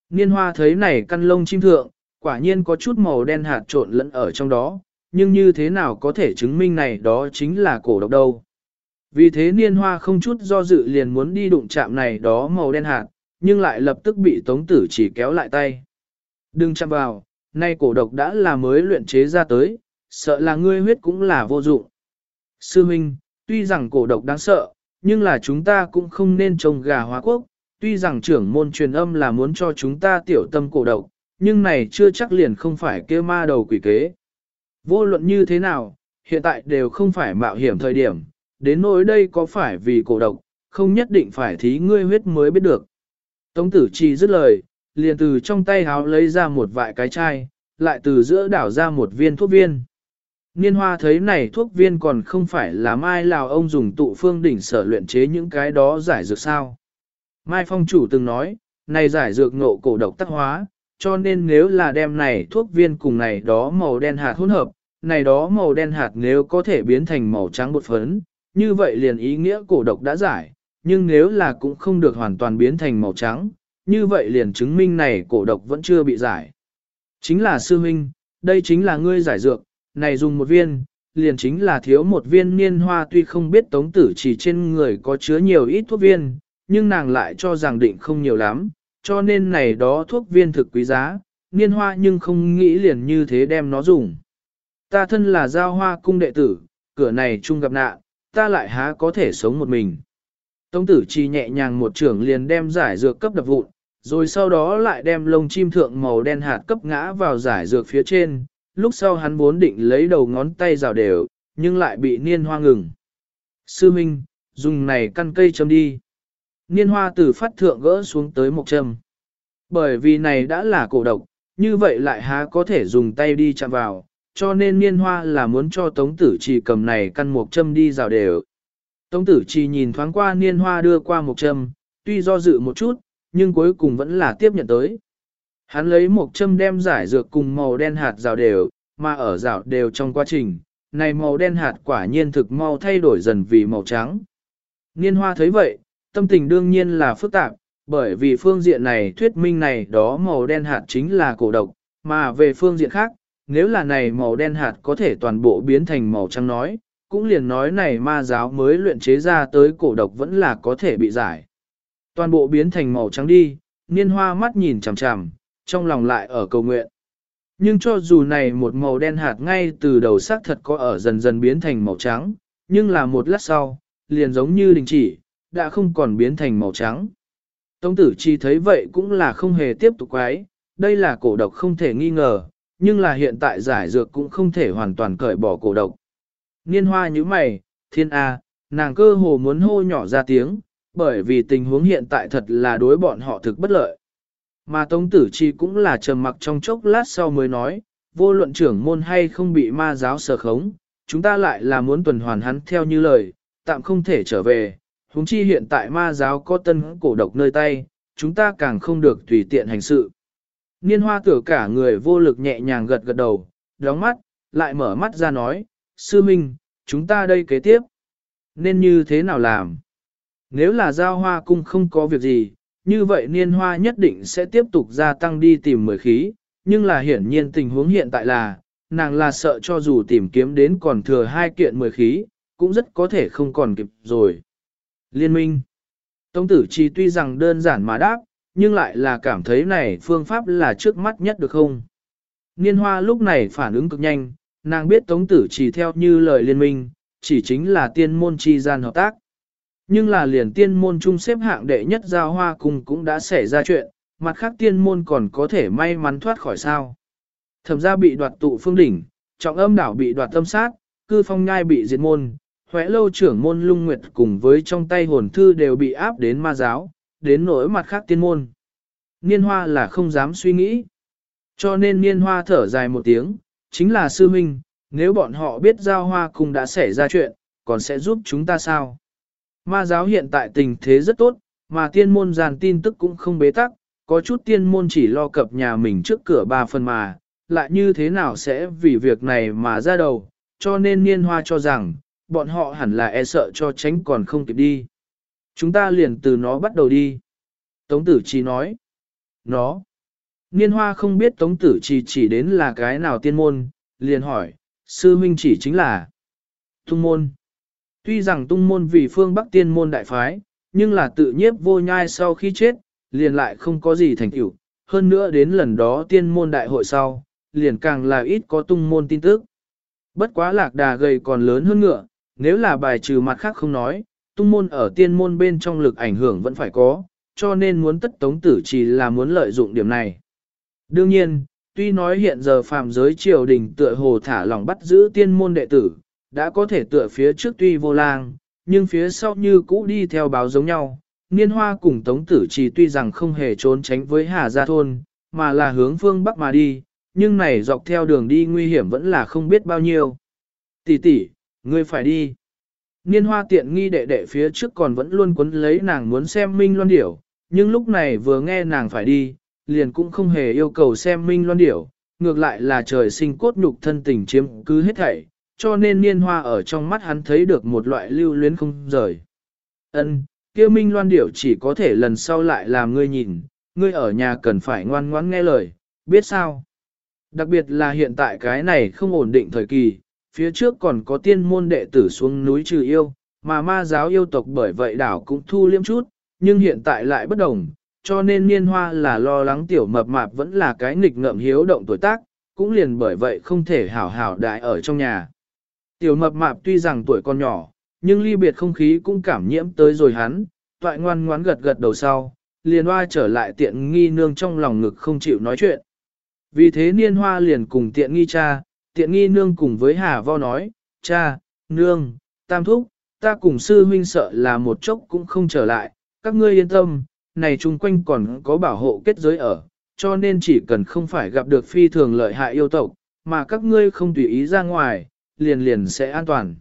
Niên hoa thấy này căn lông chim thượng, quả nhiên có chút màu đen hạt trộn lẫn ở trong đó, nhưng như thế nào có thể chứng minh này đó chính là cổ độc đâu. Vì thế niên hoa không chút do dự liền muốn đi đụng chạm này đó màu đen hạt, nhưng lại lập tức bị tống tử chỉ kéo lại tay. Đừng chạm vào, nay cổ độc đã là mới luyện chế ra tới, sợ là ngươi huyết cũng là vô dụng. Sư Minh, tuy rằng cổ độc đáng sợ, nhưng là chúng ta cũng không nên trồng gà hóa quốc, tuy rằng trưởng môn truyền âm là muốn cho chúng ta tiểu tâm cổ độc, nhưng này chưa chắc liền không phải kêu ma đầu quỷ kế. Vô luận như thế nào, hiện tại đều không phải mạo hiểm thời điểm, đến nỗi đây có phải vì cổ độc, không nhất định phải thí ngươi huyết mới biết được. Tống tử chi dứt lời, liền từ trong tay háo lấy ra một vại cái chai, lại từ giữa đảo ra một viên thuốc viên. Niên hoa thấy này thuốc viên còn không phải là mai lào ông dùng tụ phương đỉnh sở luyện chế những cái đó giải dược sao. Mai phong chủ từng nói, này giải dược ngộ cổ độc tắc hóa, cho nên nếu là đem này thuốc viên cùng này đó màu đen hạt hỗn hợp, này đó màu đen hạt nếu có thể biến thành màu trắng bột phấn, như vậy liền ý nghĩa cổ độc đã giải, nhưng nếu là cũng không được hoàn toàn biến thành màu trắng, như vậy liền chứng minh này cổ độc vẫn chưa bị giải. Chính là sư huynh, đây chính là ngươi giải dược, này dùng một viên, liền chính là thiếu một viên niên hoa tuy không biết tống tử chỉ trên người có chứa nhiều ít thuốc viên, nhưng nàng lại cho rằng định không nhiều lắm, cho nên này đó thuốc viên thực quý giá, niên hoa nhưng không nghĩ liền như thế đem nó dùng. Ta thân là giao hoa cung đệ tử, cửa này chung gặp nạn, ta lại há có thể sống một mình. Tống tử chi nhẹ nhàng một trưởng liền đem giải dược cấp đập vụn, rồi sau đó lại đem lông chim thượng màu đen hạt cấp ngã vào giải dược phía trên, lúc sau hắn vốn định lấy đầu ngón tay rào đều, nhưng lại bị niên hoa ngừng. Sư Minh, dùng này căn cây châm đi. Niên hoa từ phát thượng gỡ xuống tới một châm. Bởi vì này đã là cổ độc, như vậy lại há có thể dùng tay đi chạm vào, cho nên niên hoa là muốn cho Tống Tử chỉ cầm này căn một châm đi rào đều. Tống Tử chỉ nhìn thoáng qua niên hoa đưa qua một châm, tuy do dự một chút, nhưng cuối cùng vẫn là tiếp nhận tới. Hắn lấy một châm đem giải dược cùng màu đen hạt rào đều, mà ở rào đều trong quá trình, này màu đen hạt quả nhiên thực mau thay đổi dần vì màu trắng. Niên hoa thấy vậy, tâm tình đương nhiên là phức tạp, bởi vì phương diện này thuyết minh này đó màu đen hạt chính là cổ độc, mà về phương diện khác, nếu là này màu đen hạt có thể toàn bộ biến thành màu trắng nói, cũng liền nói này ma giáo mới luyện chế ra tới cổ độc vẫn là có thể bị giải. Toàn bộ biến thành màu trắng đi, niên hoa mắt nhìn chằm chằm, trong lòng lại ở cầu nguyện. Nhưng cho dù này một màu đen hạt ngay từ đầu xác thật có ở dần dần biến thành màu trắng, nhưng là một lát sau, liền giống như đình chỉ, đã không còn biến thành màu trắng. tông tử chi thấy vậy cũng là không hề tiếp tục quái, đây là cổ độc không thể nghi ngờ, nhưng là hiện tại giải dược cũng không thể hoàn toàn cởi bỏ cổ độc. Niên hoa như mày, thiên A, nàng cơ hồ muốn hô nhỏ ra tiếng, bởi vì tình huống hiện tại thật là đối bọn họ thực bất lợi. Mà Tống Tử Chi cũng là trầm mặc trong chốc lát sau mới nói, vô luận trưởng môn hay không bị ma giáo sở khống, chúng ta lại là muốn tuần hoàn hắn theo như lời, tạm không thể trở về, huống chi hiện tại ma giáo có tân cổ độc nơi tay, chúng ta càng không được tùy tiện hành sự. Niên hoa tử cả người vô lực nhẹ nhàng gật gật đầu, đóng mắt, lại mở mắt ra nói, sư minh, chúng ta đây kế tiếp. Nên như thế nào làm? Nếu là giao hoa cung không có việc gì, như vậy niên hoa nhất định sẽ tiếp tục gia tăng đi tìm mười khí, nhưng là hiển nhiên tình huống hiện tại là, nàng là sợ cho dù tìm kiếm đến còn thừa hai kiện mười khí, cũng rất có thể không còn kịp rồi. Liên minh Tống tử chi tuy rằng đơn giản mà đáp, nhưng lại là cảm thấy này phương pháp là trước mắt nhất được không? Niên hoa lúc này phản ứng cực nhanh, nàng biết tống tử chỉ theo như lời liên minh, chỉ chính là tiên môn chi gian hợp tác. Nhưng là liền tiên môn chung xếp hạng đệ nhất giao hoa cùng cũng đã xảy ra chuyện, mặt khác tiên môn còn có thể may mắn thoát khỏi sao. Thẩm gia bị đoạt tụ phương đỉnh, trọng âm đảo bị đoạt tâm sát, cư phong nhai bị diệt môn, Huệ lâu trưởng môn lung nguyệt cùng với trong tay hồn thư đều bị áp đến ma giáo, đến nỗi mặt khác tiên môn. Niên hoa là không dám suy nghĩ. Cho nên niên hoa thở dài một tiếng, chính là sư huynh, nếu bọn họ biết giao hoa cùng đã xảy ra chuyện, còn sẽ giúp chúng ta sao? Ma giáo hiện tại tình thế rất tốt, mà tiên môn giàn tin tức cũng không bế tắc, có chút tiên môn chỉ lo cập nhà mình trước cửa ba phần mà, lại như thế nào sẽ vì việc này mà ra đầu, cho nên niên hoa cho rằng, bọn họ hẳn là e sợ cho tránh còn không kịp đi. Chúng ta liền từ nó bắt đầu đi. Tống tử chỉ nói. Nó. Niên hoa không biết tống tử chỉ chỉ đến là cái nào tiên môn, liền hỏi, sư huynh chỉ chính là tung môn. Tuy rằng tung môn vì phương Bắc tiên môn đại phái, nhưng là tự nhiếp vô nhai sau khi chết, liền lại không có gì thành tựu. Hơn nữa đến lần đó tiên môn đại hội sau, liền càng là ít có tung môn tin tức. Bất quá lạc đà gầy còn lớn hơn ngựa, nếu là bài trừ mặt khác không nói, tung môn ở tiên môn bên trong lực ảnh hưởng vẫn phải có, cho nên muốn tất tống tử chỉ là muốn lợi dụng điểm này. Đương nhiên, tuy nói hiện giờ phạm giới triều đình tựa hồ thả lòng bắt giữ tiên môn đệ tử, đã có thể tựa phía trước tuy vô lang, nhưng phía sau như cũ đi theo báo giống nhau. Niên hoa cùng tống tử chỉ tuy rằng không hề trốn tránh với Hà Gia Thôn, mà là hướng phương Bắc mà đi, nhưng này dọc theo đường đi nguy hiểm vẫn là không biết bao nhiêu. Tỷ tỷ, ngươi phải đi. Niên hoa tiện nghi đệ đệ phía trước còn vẫn luôn quấn lấy nàng muốn xem Minh Loan Điểu, nhưng lúc này vừa nghe nàng phải đi, liền cũng không hề yêu cầu xem Minh Loan Điểu, ngược lại là trời sinh cốt nhục thân tình chiếm cứ hết thảy, cho nên niên hoa ở trong mắt hắn thấy được một loại lưu luyến không rời. Ân, kia Minh Loan Điểu chỉ có thể lần sau lại làm ngươi nhìn, ngươi ở nhà cần phải ngoan ngoãn nghe lời, biết sao? Đặc biệt là hiện tại cái này không ổn định thời kỳ, phía trước còn có tiên môn đệ tử xuống núi trừ yêu, mà ma giáo yêu tộc bởi vậy đảo cũng thu liêm chút, nhưng hiện tại lại bất đồng, cho nên niên hoa là lo lắng tiểu mập mạp vẫn là cái nghịch ngợm hiếu động tuổi tác, cũng liền bởi vậy không thể hảo hảo đại ở trong nhà. Tiểu mập mạp tuy rằng tuổi còn nhỏ, nhưng ly biệt không khí cũng cảm nhiễm tới rồi hắn, toại ngoan ngoán gật gật đầu sau, liền hoa trở lại tiện nghi nương trong lòng ngực không chịu nói chuyện. Vì thế niên hoa liền cùng tiện nghi cha, tiện nghi nương cùng với Hà Vo nói, cha, nương, tam thúc, ta cùng sư huynh sợ là một chốc cũng không trở lại, các ngươi yên tâm, này chung quanh còn có bảo hộ kết giới ở, cho nên chỉ cần không phải gặp được phi thường lợi hại yêu tộc, mà các ngươi không tùy ý ra ngoài, liền liền sẽ an toàn.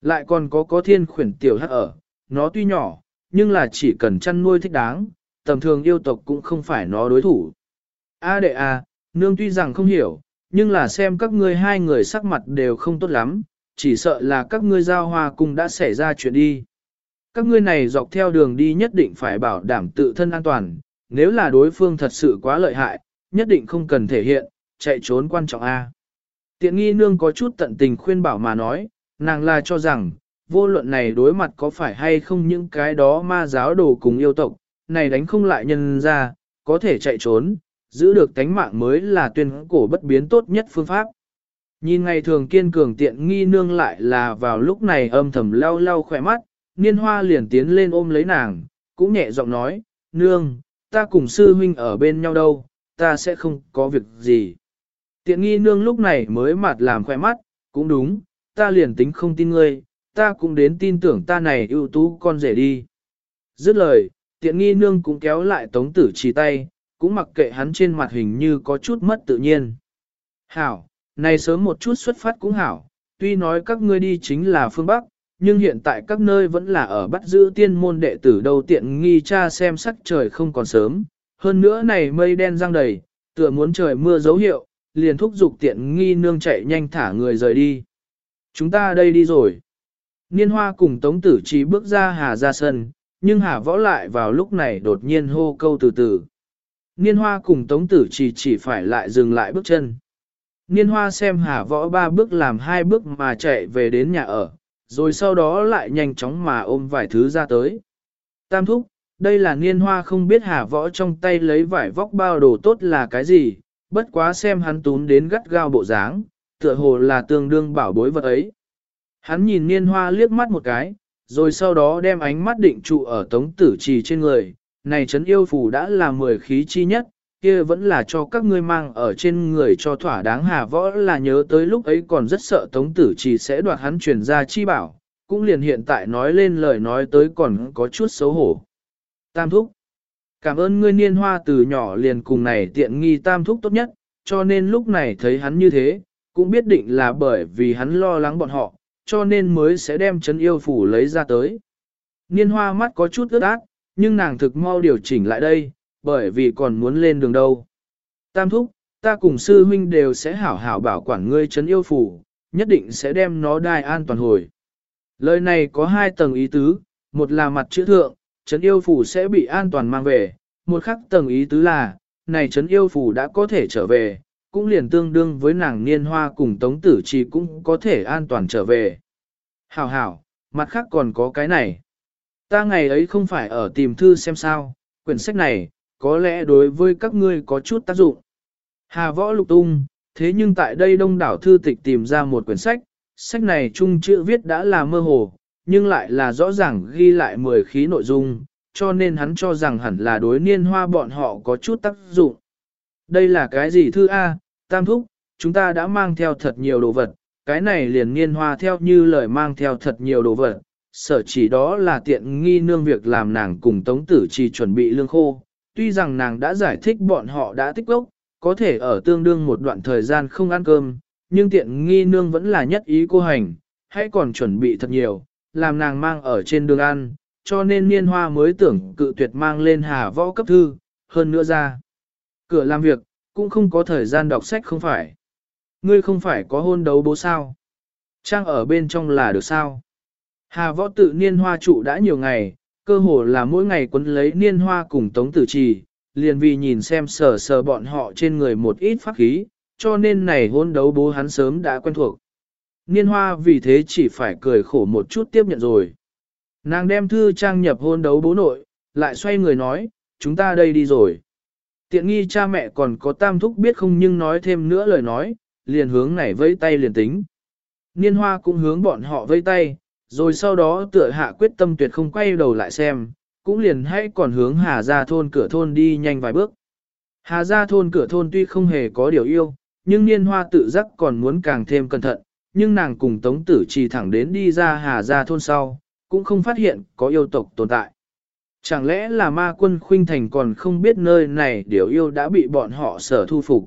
Lại còn có có thiên khuyển tiểu hắc ở, nó tuy nhỏ, nhưng là chỉ cần chăn nuôi thích đáng, tầm thường yêu tộc cũng không phải nó đối thủ. A đệ a, nương tuy rằng không hiểu, nhưng là xem các ngươi hai người sắc mặt đều không tốt lắm, chỉ sợ là các ngươi giao hoa cùng đã xảy ra chuyện đi. Các ngươi này dọc theo đường đi nhất định phải bảo đảm tự thân an toàn, nếu là đối phương thật sự quá lợi hại, nhất định không cần thể hiện, chạy trốn quan trọng A. Tiện nghi nương có chút tận tình khuyên bảo mà nói, nàng là cho rằng, vô luận này đối mặt có phải hay không những cái đó ma giáo đồ cùng yêu tộc, này đánh không lại nhân ra, có thể chạy trốn, giữ được tánh mạng mới là tuyên cổ bất biến tốt nhất phương pháp. Nhìn ngày thường kiên cường tiện nghi nương lại là vào lúc này âm thầm lau lau khỏe mắt, niên hoa liền tiến lên ôm lấy nàng, cũng nhẹ giọng nói, nương, ta cùng sư huynh ở bên nhau đâu, ta sẽ không có việc gì. Tiện nghi nương lúc này mới mặt làm khỏe mắt, cũng đúng, ta liền tính không tin ngươi, ta cũng đến tin tưởng ta này ưu tú con rể đi. Dứt lời, tiện nghi nương cũng kéo lại tống tử chỉ tay, cũng mặc kệ hắn trên mặt hình như có chút mất tự nhiên. Hảo, này sớm một chút xuất phát cũng hảo, tuy nói các ngươi đi chính là phương Bắc, nhưng hiện tại các nơi vẫn là ở bắt giữ tiên môn đệ tử đầu tiện nghi cha xem sắc trời không còn sớm. Hơn nữa này mây đen răng đầy, tựa muốn trời mưa dấu hiệu, liền thúc giục tiện nghi nương chạy nhanh thả người rời đi. Chúng ta đây đi rồi. Niên hoa cùng tống tử trí bước ra hà ra sân, nhưng hà võ lại vào lúc này đột nhiên hô câu từ từ. Niên hoa cùng tống tử chỉ chỉ phải lại dừng lại bước chân. Niên hoa xem hà võ ba bước làm hai bước mà chạy về đến nhà ở, rồi sau đó lại nhanh chóng mà ôm vài thứ ra tới. Tam thúc, đây là niên hoa không biết hà võ trong tay lấy vải vóc bao đồ tốt là cái gì, bất quá xem hắn tún đến gắt gao bộ dáng, tựa hồ là tương đương bảo bối vật ấy. Hắn nhìn niên hoa liếc mắt một cái, rồi sau đó đem ánh mắt định trụ ở tống tử trì trên người, này trấn yêu phù đã là mười khí chi nhất, kia vẫn là cho các ngươi mang ở trên người cho thỏa đáng hà võ là nhớ tới lúc ấy còn rất sợ tống tử chỉ sẽ đoạt hắn truyền ra chi bảo, cũng liền hiện tại nói lên lời nói tới còn có chút xấu hổ. Tam thúc. Cảm ơn ngươi niên hoa từ nhỏ liền cùng này tiện nghi tam thúc tốt nhất, cho nên lúc này thấy hắn như thế, cũng biết định là bởi vì hắn lo lắng bọn họ, cho nên mới sẽ đem chấn yêu phủ lấy ra tới. Niên hoa mắt có chút ướt át, nhưng nàng thực mau điều chỉnh lại đây, bởi vì còn muốn lên đường đâu. Tam thúc, ta cùng sư huynh đều sẽ hảo hảo bảo quản ngươi chấn yêu phủ, nhất định sẽ đem nó đai an toàn hồi. Lời này có hai tầng ý tứ, một là mặt chữ thượng, chấn yêu phủ sẽ bị an toàn mang về, một khắc tầng ý tứ là, này chấn yêu phủ đã có thể trở về, cũng liền tương đương với nàng niên hoa cùng tống tử chi cũng có thể an toàn trở về. Hảo hảo, mặt khác còn có cái này. Ta ngày ấy không phải ở tìm thư xem sao, quyển sách này, có lẽ đối với các ngươi có chút tác dụng. Hà võ lục tung, thế nhưng tại đây đông đảo thư tịch tìm ra một quyển sách, sách này chung chữ viết đã là mơ hồ, nhưng lại là rõ ràng ghi lại mười khí nội dung, cho nên hắn cho rằng hẳn là đối niên hoa bọn họ có chút tác dụng. Đây là cái gì thư A, tam thúc, chúng ta đã mang theo thật nhiều đồ vật, cái này liền niên hoa theo như lời mang theo thật nhiều đồ vật, sở chỉ đó là tiện nghi nương việc làm nàng cùng tống tử chỉ chuẩn bị lương khô. Tuy rằng nàng đã giải thích bọn họ đã tích gốc, có thể ở tương đương một đoạn thời gian không ăn cơm, nhưng tiện nghi nương vẫn là nhất ý cô hành, hãy còn chuẩn bị thật nhiều, làm nàng mang ở trên đường ăn, cho nên niên hoa mới tưởng cự tuyệt mang lên hà võ cấp thư, hơn nữa ra. Cửa làm việc, cũng không có thời gian đọc sách không phải. Ngươi không phải có hôn đấu bố sao? Trang ở bên trong là được sao? Hà võ tự niên hoa trụ đã nhiều ngày, cơ hồ là mỗi ngày quấn lấy niên hoa cùng tống tử trì, liền vì nhìn xem sờ sờ bọn họ trên người một ít pháp khí, cho nên này hôn đấu bố hắn sớm đã quen thuộc. Niên hoa vì thế chỉ phải cười khổ một chút tiếp nhận rồi. Nàng đem thư trang nhập hôn đấu bố nội, lại xoay người nói, chúng ta đây đi rồi. Tiện nghi cha mẹ còn có tam thúc biết không nhưng nói thêm nữa lời nói, liền hướng này vẫy tay liền tính. Niên hoa cũng hướng bọn họ vây tay, rồi sau đó tựa hạ quyết tâm tuyệt không quay đầu lại xem, cũng liền hãy còn hướng Hà Gia thôn cửa thôn đi nhanh vài bước. Hà Gia thôn cửa thôn tuy không hề có điều yêu, nhưng niên hoa tự giác còn muốn càng thêm cẩn thận, nhưng nàng cùng tống tử chỉ thẳng đến đi ra Hà Gia thôn sau, cũng không phát hiện có yêu tộc tồn tại. Chẳng lẽ là ma quân khuynh thành còn không biết nơi này điều yêu đã bị bọn họ sở thu phục.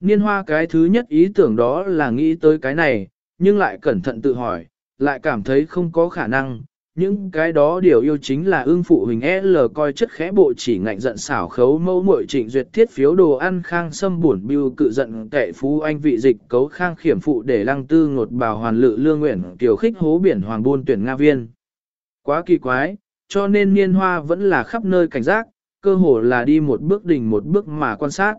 Niên hoa cái thứ nhất ý tưởng đó là nghĩ tới cái này, nhưng lại cẩn thận tự hỏi, lại cảm thấy không có khả năng. Những cái đó điều yêu chính là ương phụ hình L coi chất khẽ bộ chỉ ngạnh giận xảo khấu mẫu muội trịnh duyệt thiết phiếu đồ ăn khang xâm buồn biêu cự giận tệ phú anh vị dịch cấu khang khiểm phụ để lăng tư ngột bào hoàn lự lương nguyện tiểu khích hố biển hoàng buôn tuyển Nga viên. Quá kỳ quái, cho nên niên hoa vẫn là khắp nơi cảnh giác, cơ hồ là đi một bước đỉnh một bước mà quan sát.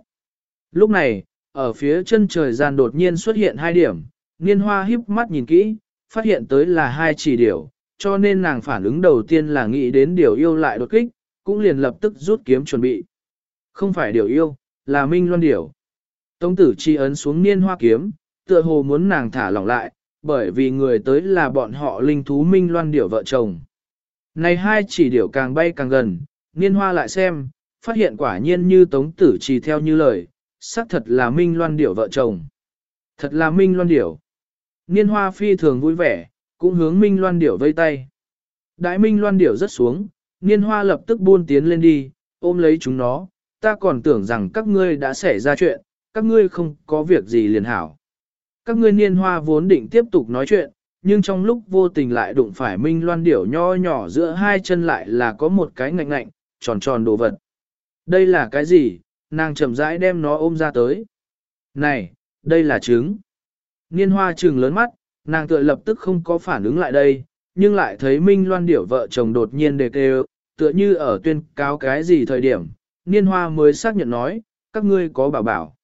Lúc này, ở phía chân trời gian đột nhiên xuất hiện hai điểm, niên hoa híp mắt nhìn kỹ, phát hiện tới là hai chỉ điểu, cho nên nàng phản ứng đầu tiên là nghĩ đến điều yêu lại đột kích, cũng liền lập tức rút kiếm chuẩn bị. Không phải điều yêu, là minh loan điểu. Tống tử chi ấn xuống niên hoa kiếm, tựa hồ muốn nàng thả lỏng lại, bởi vì người tới là bọn họ linh thú minh loan điểu vợ chồng. Này hai chỉ điểu càng bay càng gần, niên hoa lại xem, phát hiện quả nhiên như tống tử Chi theo như lời, xác thật là minh loan điểu vợ chồng. Thật là minh loan điểu. Niên hoa phi thường vui vẻ, cũng hướng minh loan điểu vây tay. Đại minh loan điểu rất xuống, niên hoa lập tức buôn tiến lên đi, ôm lấy chúng nó, ta còn tưởng rằng các ngươi đã xảy ra chuyện, các ngươi không có việc gì liền hảo. Các ngươi niên hoa vốn định tiếp tục nói chuyện, nhưng trong lúc vô tình lại đụng phải minh loan điểu nho nhỏ giữa hai chân lại là có một cái ngạnh ngạnh, tròn tròn đồ vật. Đây là cái gì? Nàng chậm rãi đem nó ôm ra tới. Này, đây là trứng. Niên hoa trừng lớn mắt, nàng tựa lập tức không có phản ứng lại đây, nhưng lại thấy Minh Loan điểu vợ chồng đột nhiên đề kêu, tựa như ở tuyên cáo cái gì thời điểm, niên hoa mới xác nhận nói, các ngươi có bảo bảo.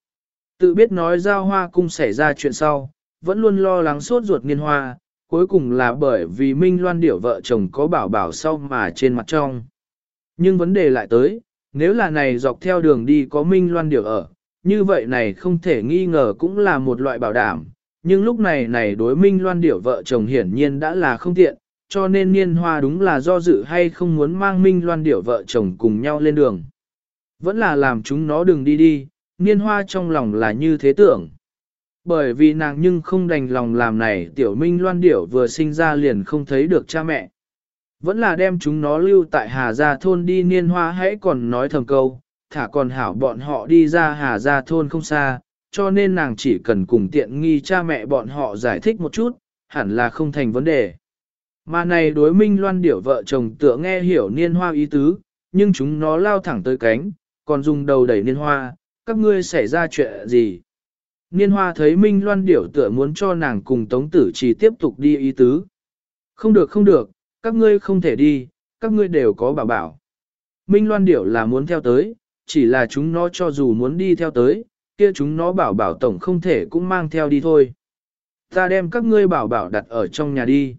Tự biết nói giao hoa cung xảy ra chuyện sau, vẫn luôn lo lắng suốt ruột niên hoa, cuối cùng là bởi vì Minh Loan điểu vợ chồng có bảo bảo sau mà trên mặt trong. Nhưng vấn đề lại tới, nếu là này dọc theo đường đi có Minh Loan điểu ở, như vậy này không thể nghi ngờ cũng là một loại bảo đảm, nhưng lúc này này đối Minh Loan điểu vợ chồng hiển nhiên đã là không tiện, cho nên niên hoa đúng là do dự hay không muốn mang Minh Loan điểu vợ chồng cùng nhau lên đường. Vẫn là làm chúng nó đừng đi đi, niên hoa trong lòng là như thế tưởng. Bởi vì nàng nhưng không đành lòng làm này tiểu Minh Loan điểu vừa sinh ra liền không thấy được cha mẹ. Vẫn là đem chúng nó lưu tại Hà Gia thôn đi niên hoa hãy còn nói thầm câu, thả còn hảo bọn họ đi ra Hà Gia thôn không xa, cho nên nàng chỉ cần cùng tiện nghi cha mẹ bọn họ giải thích một chút, hẳn là không thành vấn đề. Mà này đối minh loan điểu vợ chồng tựa nghe hiểu niên hoa ý tứ, nhưng chúng nó lao thẳng tới cánh, còn dùng đầu đẩy niên hoa, các ngươi xảy ra chuyện gì? Niên hoa thấy minh loan điểu tựa muốn cho nàng cùng tống tử chỉ tiếp tục đi ý tứ. Không được không được, các ngươi không thể đi, các ngươi đều có bảo bảo. Minh loan điểu là muốn theo tới, chỉ là chúng nó cho dù muốn đi theo tới, kia chúng nó bảo bảo tổng không thể cũng mang theo đi thôi. Ta đem các ngươi bảo bảo đặt ở trong nhà đi.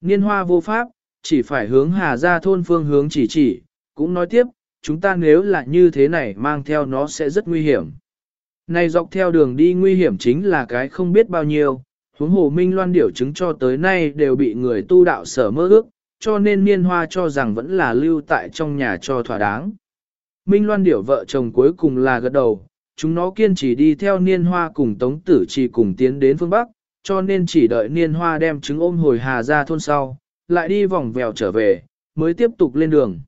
Niên hoa vô pháp, chỉ phải hướng hà ra thôn phương hướng chỉ chỉ, cũng nói tiếp, chúng ta nếu là như thế này mang theo nó sẽ rất nguy hiểm. Này dọc theo đường đi nguy hiểm chính là cái không biết bao nhiêu, huống hồ minh loan điểu chứng cho tới nay đều bị người tu đạo sở mơ ước, cho nên niên hoa cho rằng vẫn là lưu tại trong nhà cho thỏa đáng. Minh loan điểu vợ chồng cuối cùng là gật đầu, chúng nó kiên trì đi theo niên hoa cùng tống tử trì cùng tiến đến phương Bắc, cho nên chỉ đợi niên hoa đem trứng ôm hồi hà ra thôn sau, lại đi vòng vèo trở về, mới tiếp tục lên đường.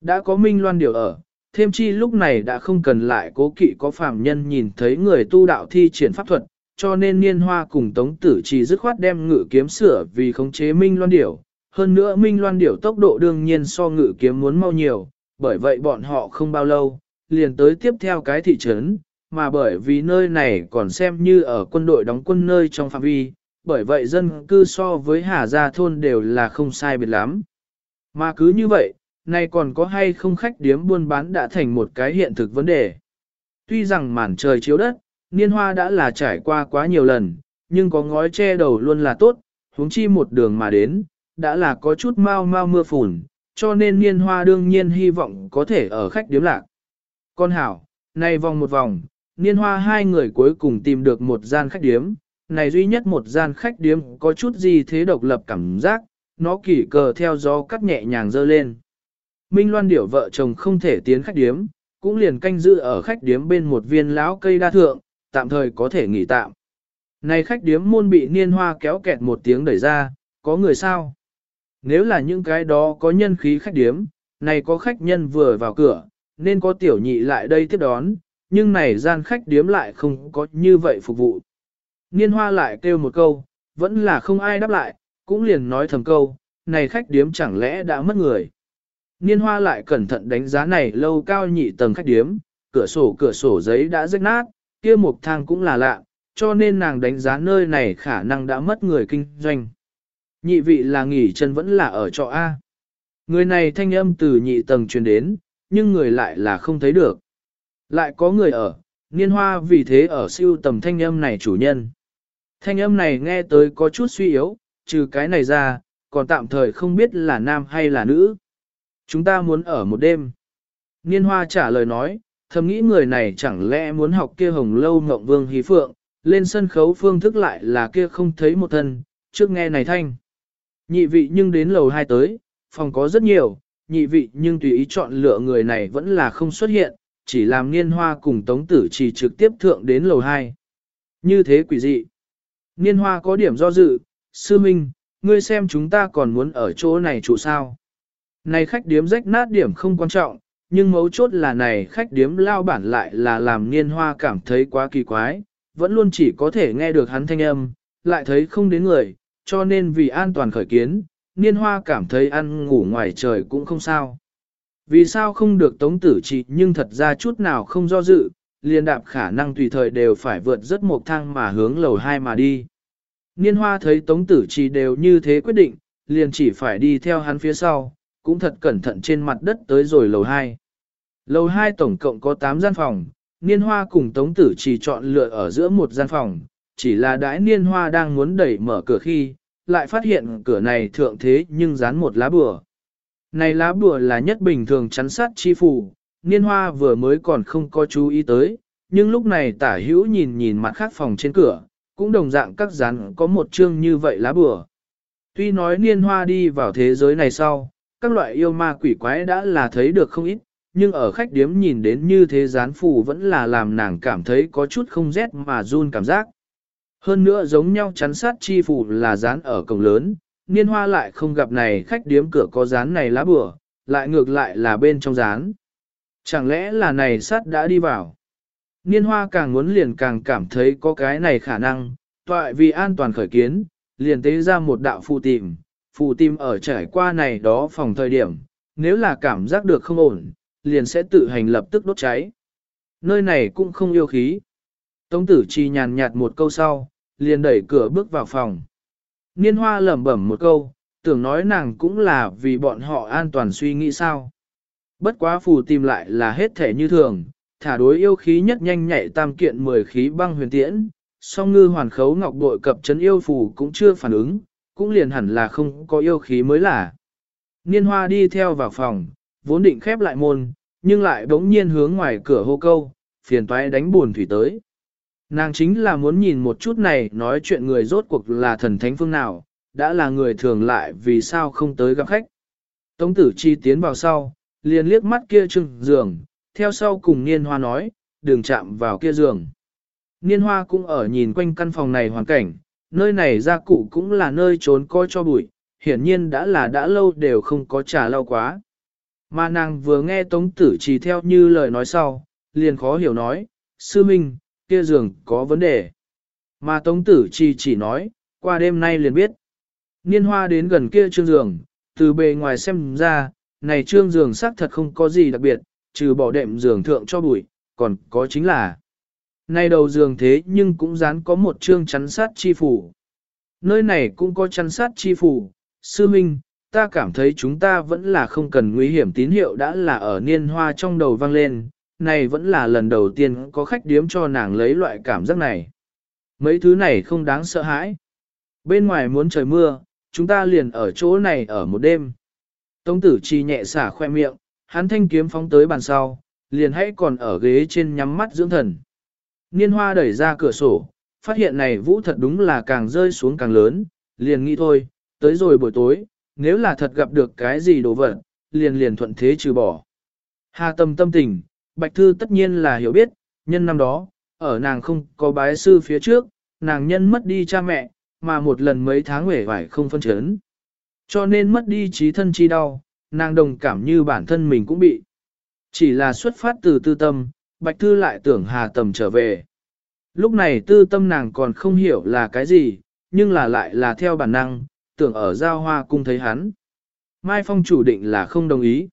Đã có minh loan điều ở, thêm chi lúc này đã không cần lại cố kỵ có phàm nhân nhìn thấy người tu đạo thi triển pháp thuật, cho nên niên hoa cùng tống tử trì dứt khoát đem ngự kiếm sửa vì khống chế minh loan điểu. Hơn nữa minh loan điểu tốc độ đương nhiên so ngự kiếm muốn mau nhiều, bởi vậy bọn họ không bao lâu, liền tới tiếp theo cái thị trấn, mà bởi vì nơi này còn xem như ở quân đội đóng quân nơi trong phạm vi, bởi vậy dân cư so với Hà Gia thôn đều là không sai biệt lắm. Mà cứ như vậy, nay còn có hay không khách điếm buôn bán đã thành một cái hiện thực vấn đề. Tuy rằng màn trời chiếu đất, niên hoa đã là trải qua quá nhiều lần, nhưng có ngói che đầu luôn là tốt, huống chi một đường mà đến, đã là có chút mau mau mưa phùn, cho nên niên hoa đương nhiên hy vọng có thể ở khách điếm lạc. Con hảo, nay vòng một vòng, niên hoa hai người cuối cùng tìm được một gian khách điếm, này duy nhất một gian khách điếm có chút gì thế độc lập cảm giác, nó kỳ cờ theo gió cắt nhẹ nhàng dơ lên. Minh Loan điểu vợ chồng không thể tiến khách điếm, cũng liền canh giữ ở khách điếm bên một viên lão cây đa thượng, tạm thời có thể nghỉ tạm. Này khách điếm môn bị niên hoa kéo kẹt một tiếng đẩy ra, có người sao? Nếu là những cái đó có nhân khí khách điếm, này có khách nhân vừa vào cửa, nên có tiểu nhị lại đây tiếp đón, nhưng này gian khách điếm lại không có như vậy phục vụ. Niên hoa lại kêu một câu, vẫn là không ai đáp lại, cũng liền nói thầm câu, này khách điếm chẳng lẽ đã mất người. Niên hoa lại cẩn thận đánh giá này lâu cao nhị tầng khách điếm, cửa sổ cửa sổ giấy đã rách nát, kia một thang cũng là lạ, cho nên nàng đánh giá nơi này khả năng đã mất người kinh doanh. Nhị vị là nghỉ chân vẫn là ở trọ A. Người này thanh âm từ nhị tầng truyền đến, nhưng người lại là không thấy được. Lại có người ở, niên hoa vì thế ở siêu tầm thanh âm này chủ nhân. Thanh âm này nghe tới có chút suy yếu, trừ cái này ra, còn tạm thời không biết là nam hay là nữ. Chúng ta muốn ở một đêm. Niên hoa trả lời nói, thầm nghĩ người này chẳng lẽ muốn học kia hồng lâu mộng vương hí phượng, lên sân khấu phương thức lại là kia không thấy một thân, trước nghe này thanh. Nhị vị nhưng đến lầu hai tới, phòng có rất nhiều, nhị vị nhưng tùy ý chọn lựa người này vẫn là không xuất hiện, chỉ làm niên hoa cùng tống tử chỉ trực tiếp thượng đến lầu 2. Như thế quỷ dị. Niên hoa có điểm do dự, sư minh, ngươi xem chúng ta còn muốn ở chỗ này trụ sao. Này khách điếm rách nát điểm không quan trọng, nhưng mấu chốt là này khách điếm lao bản lại là làm niên hoa cảm thấy quá kỳ quái, vẫn luôn chỉ có thể nghe được hắn thanh âm, lại thấy không đến người, cho nên vì an toàn khởi kiến, niên hoa cảm thấy ăn ngủ ngoài trời cũng không sao. Vì sao không được tống tử trị nhưng thật ra chút nào không do dự, liền đạp khả năng tùy thời đều phải vượt rất một thang mà hướng lầu hai mà đi. Niên hoa thấy tống tử trì đều như thế quyết định, liền chỉ phải đi theo hắn phía sau, cũng thật cẩn thận trên mặt đất tới rồi lầu 2. Lầu 2 tổng cộng có 8 gian phòng, niên hoa cùng tống tử trì chọn lựa ở giữa một gian phòng, chỉ là đãi niên hoa đang muốn đẩy mở cửa khi, lại phát hiện cửa này thượng thế nhưng dán một lá bùa. Này lá bùa là nhất bình thường chắn sát chi phủ, niên hoa vừa mới còn không có chú ý tới, nhưng lúc này tả hữu nhìn nhìn mặt khác phòng trên cửa, cũng đồng dạng các rắn có một chương như vậy lá bùa. Tuy nói niên hoa đi vào thế giới này sau, các loại yêu ma quỷ quái đã là thấy được không ít, nhưng ở khách điếm nhìn đến như thế gián phù vẫn là làm nàng cảm thấy có chút không rét mà run cảm giác. Hơn nữa giống nhau chắn sát chi phủ là dán ở cổng lớn, niên hoa lại không gặp này khách điếm cửa có dán này lá bửa lại ngược lại là bên trong dán. Chẳng lẽ là này sát đã đi vào? Niên hoa càng muốn liền càng cảm thấy có cái này khả năng, toại vì an toàn khởi kiến, liền tế ra một đạo phù tìm, phù tìm ở trải qua này đó phòng thời điểm, nếu là cảm giác được không ổn, liền sẽ tự hành lập tức đốt cháy. Nơi này cũng không yêu khí. Tống tử chi nhàn nhạt một câu sau, liền đẩy cửa bước vào phòng. Niên hoa lẩm bẩm một câu, tưởng nói nàng cũng là vì bọn họ an toàn suy nghĩ sao. Bất quá phù tìm lại là hết thể như thường, thả đối yêu khí nhất nhanh nhạy tam kiện mười khí băng huyền tiễn, song ngư hoàn khấu ngọc bội cập chấn yêu phù cũng chưa phản ứng, cũng liền hẳn là không có yêu khí mới là. Niên hoa đi theo vào phòng, vốn định khép lại môn, nhưng lại bỗng nhiên hướng ngoài cửa hô câu, phiền toái đánh buồn thủy tới. Nàng chính là muốn nhìn một chút này nói chuyện người rốt cuộc là thần thánh phương nào, đã là người thường lại vì sao không tới gặp khách. Tống tử chi tiến vào sau, liền liếc mắt kia trưng giường, theo sau cùng Niên Hoa nói, đừng chạm vào kia giường. Niên Hoa cũng ở nhìn quanh căn phòng này hoàn cảnh, nơi này gia cụ cũng là nơi trốn coi cho bụi, hiển nhiên đã là đã lâu đều không có trả lau quá. Mà nàng vừa nghe Tống Tử Chi theo như lời nói sau, liền khó hiểu nói, sư minh, kia giường có vấn đề. Mà Tống Tử Chi chỉ nói, qua đêm nay liền biết. Niên hoa đến gần kia trương giường, từ bề ngoài xem ra, này trương giường xác thật không có gì đặc biệt, trừ bỏ đệm giường thượng cho bụi, còn có chính là nay đầu giường thế nhưng cũng dán có một trương chắn sát chi phủ. Nơi này cũng có chắn sát chi phủ, sư minh, ta cảm thấy chúng ta vẫn là không cần nguy hiểm tín hiệu đã là ở niên hoa trong đầu vang lên, này vẫn là lần đầu tiên có khách điếm cho nàng lấy loại cảm giác này. Mấy thứ này không đáng sợ hãi. Bên ngoài muốn trời mưa, chúng ta liền ở chỗ này ở một đêm. Tống tử chi nhẹ xả khoe miệng, hắn thanh kiếm phóng tới bàn sau, liền hãy còn ở ghế trên nhắm mắt dưỡng thần. Niên hoa đẩy ra cửa sổ, phát hiện này vũ thật đúng là càng rơi xuống càng lớn, liền nghĩ thôi, tới rồi buổi tối, nếu là thật gặp được cái gì đồ vật, liền liền thuận thế trừ bỏ. Hà tâm tâm tình, Bạch Thư tất nhiên là hiểu biết, nhân năm đó, ở nàng không có bái sư phía trước, nàng nhân mất đi cha mẹ, mà một lần mấy tháng hể vải không phân chấn. Cho nên mất đi trí thân chi đau, nàng đồng cảm như bản thân mình cũng bị. Chỉ là xuất phát từ tư tâm, Bạch Thư lại tưởng Hà Tầm trở về. Lúc này tư tâm nàng còn không hiểu là cái gì, nhưng là lại là theo bản năng, tưởng ở giao hoa cung thấy hắn. Mai Phong chủ định là không đồng ý.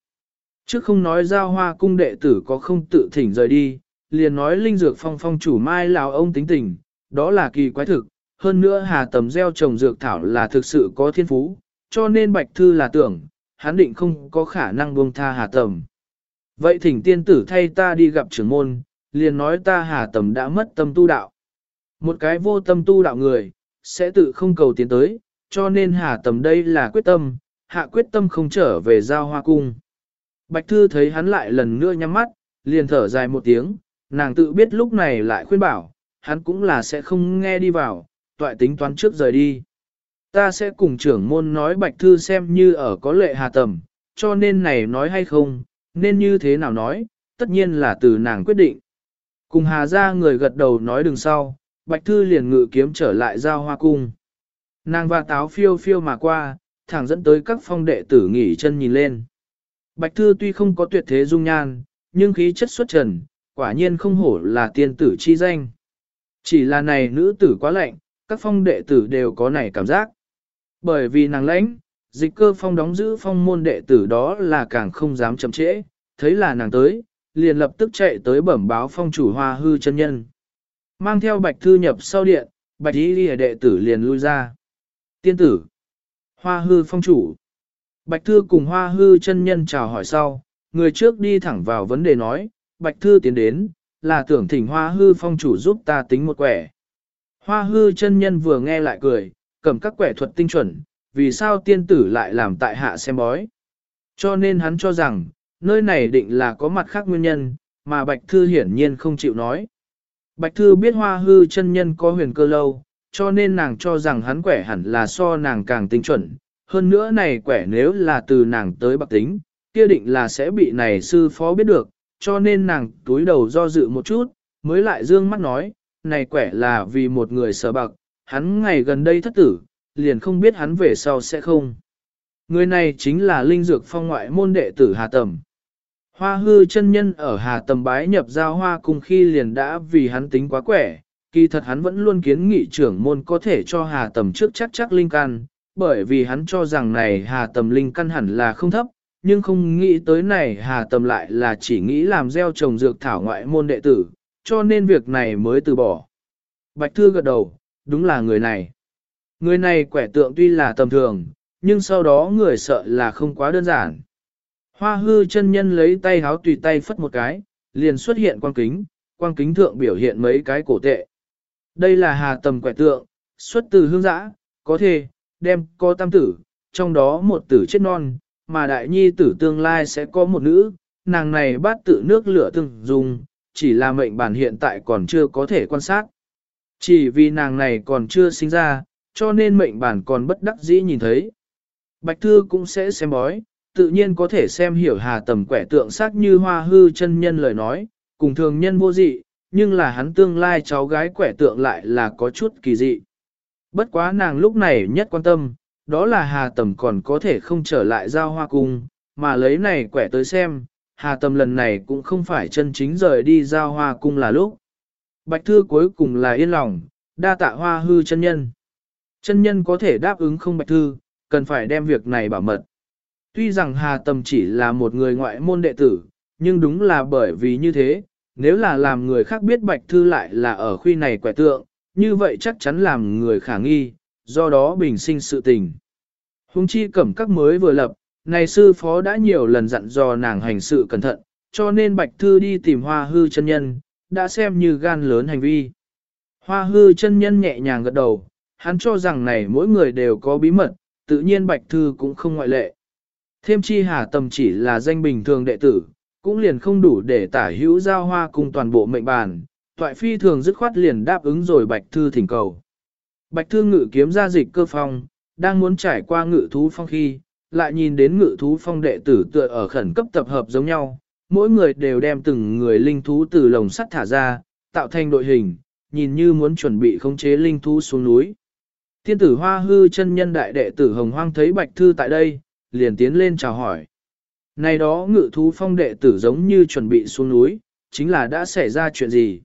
Trước không nói giao hoa cung đệ tử có không tự thỉnh rời đi, liền nói linh dược phong phong chủ Mai lào ông tính tình, đó là kỳ quái thực. Hơn nữa Hà Tầm gieo trồng dược thảo là thực sự có thiên phú, cho nên Bạch Thư là tưởng, hắn định không có khả năng buông tha Hà Tầm. Vậy thỉnh tiên tử thay ta đi gặp trưởng môn, liền nói ta Hà Tầm đã mất tâm tu đạo. Một cái vô tâm tu đạo người, sẽ tự không cầu tiến tới, cho nên Hà Tầm đây là quyết tâm, hạ quyết tâm không trở về giao hoa cung. Bạch Thư thấy hắn lại lần nữa nhắm mắt, liền thở dài một tiếng, nàng tự biết lúc này lại khuyên bảo, hắn cũng là sẽ không nghe đi vào, toại tính toán trước rời đi. Ta sẽ cùng trưởng môn nói bạch thư xem như ở có lệ hà tầm, cho nên này nói hay không, nên như thế nào nói, tất nhiên là từ nàng quyết định. Cùng hà ra người gật đầu nói đừng sau, bạch thư liền ngự kiếm trở lại giao hoa cung. Nàng và táo phiêu phiêu mà qua, thẳng dẫn tới các phong đệ tử nghỉ chân nhìn lên. Bạch thư tuy không có tuyệt thế dung nhan, nhưng khí chất xuất trần, quả nhiên không hổ là tiên tử chi danh. Chỉ là này nữ tử quá lạnh, các phong đệ tử đều có này cảm giác. Bởi vì nàng lãnh, dịch cơ phong đóng giữ phong môn đệ tử đó là càng không dám chậm trễ, thấy là nàng tới, liền lập tức chạy tới bẩm báo phong chủ hoa hư chân nhân. Mang theo bạch thư nhập sau điện, bạch y lìa đệ tử liền lui ra. Tiên tử, hoa hư phong chủ. Bạch thư cùng hoa hư chân nhân chào hỏi sau, người trước đi thẳng vào vấn đề nói, bạch thư tiến đến, là tưởng thỉnh hoa hư phong chủ giúp ta tính một quẻ. Hoa hư chân nhân vừa nghe lại cười, cầm các quẻ thuật tinh chuẩn, vì sao tiên tử lại làm tại hạ xem bói. Cho nên hắn cho rằng, nơi này định là có mặt khác nguyên nhân, mà Bạch Thư hiển nhiên không chịu nói. Bạch Thư biết hoa hư chân nhân có huyền cơ lâu, cho nên nàng cho rằng hắn quẻ hẳn là so nàng càng tinh chuẩn. Hơn nữa này quẻ nếu là từ nàng tới bạc tính, kia định là sẽ bị này sư phó biết được, cho nên nàng túi đầu do dự một chút, mới lại dương mắt nói, này quẻ là vì một người sở bạc, hắn ngày gần đây thất tử, liền không biết hắn về sau sẽ không. Người này chính là linh dược phong ngoại môn đệ tử Hà Tầm. Hoa hư chân nhân ở Hà Tầm bái nhập giao hoa cùng khi liền đã vì hắn tính quá quẻ, kỳ thật hắn vẫn luôn kiến nghị trưởng môn có thể cho Hà Tầm trước chắc chắc linh căn, bởi vì hắn cho rằng này Hà Tầm linh căn hẳn là không thấp, nhưng không nghĩ tới này Hà Tầm lại là chỉ nghĩ làm gieo trồng dược thảo ngoại môn đệ tử, cho nên việc này mới từ bỏ. Bạch Thư gật đầu, đúng là người này. Người này quẻ tượng tuy là tầm thường, nhưng sau đó người sợ là không quá đơn giản. Hoa hư chân nhân lấy tay háo tùy tay phất một cái, liền xuất hiện quang kính, quang kính thượng biểu hiện mấy cái cổ tệ. Đây là hà tầm quẻ tượng, xuất từ hương giã, có thể, đem có tam tử, trong đó một tử chết non, mà đại nhi tử tương lai sẽ có một nữ, nàng này bát tự nước lửa từng dùng, chỉ là mệnh bản hiện tại còn chưa có thể quan sát. Chỉ vì nàng này còn chưa sinh ra, cho nên mệnh bản còn bất đắc dĩ nhìn thấy. Bạch Thư cũng sẽ xem bói, tự nhiên có thể xem hiểu hà tầm quẻ tượng sắc như hoa hư chân nhân lời nói, cùng thường nhân vô dị, nhưng là hắn tương lai cháu gái quẻ tượng lại là có chút kỳ dị. Bất quá nàng lúc này nhất quan tâm, đó là hà tầm còn có thể không trở lại giao hoa cung, mà lấy này quẻ tới xem, hà tầm lần này cũng không phải chân chính rời đi giao hoa cung là lúc. Bạch thư cuối cùng là yên lòng, đa tạ hoa hư chân nhân. Chân nhân có thể đáp ứng không bạch thư, cần phải đem việc này bảo mật. Tuy rằng Hà Tầm chỉ là một người ngoại môn đệ tử, nhưng đúng là bởi vì như thế, nếu là làm người khác biết bạch thư lại là ở khuy này quẻ tượng, như vậy chắc chắn làm người khả nghi, do đó bình sinh sự tình. Hùng chi cẩm các mới vừa lập, này sư phó đã nhiều lần dặn dò nàng hành sự cẩn thận, cho nên bạch thư đi tìm hoa hư chân nhân, đã xem như gan lớn hành vi. Hoa hư chân nhân nhẹ nhàng gật đầu, hắn cho rằng này mỗi người đều có bí mật, tự nhiên Bạch Thư cũng không ngoại lệ. Thêm chi hà tầm chỉ là danh bình thường đệ tử, cũng liền không đủ để tả hữu giao hoa cùng toàn bộ mệnh bàn, toại phi thường dứt khoát liền đáp ứng rồi Bạch Thư thỉnh cầu. Bạch Thư ngự kiếm ra dịch cơ phong, đang muốn trải qua ngự thú phong khi, lại nhìn đến ngự thú phong đệ tử tựa ở khẩn cấp tập hợp giống nhau, mỗi người đều đem từng người linh thú từ lồng sắt thả ra, tạo thành đội hình, nhìn như muốn chuẩn bị khống chế linh thú xuống núi. Tiên tử hoa hư chân nhân đại đệ tử hồng hoang thấy bạch thư tại đây, liền tiến lên chào hỏi. Này đó ngự thú phong đệ tử giống như chuẩn bị xuống núi, chính là đã xảy ra chuyện gì.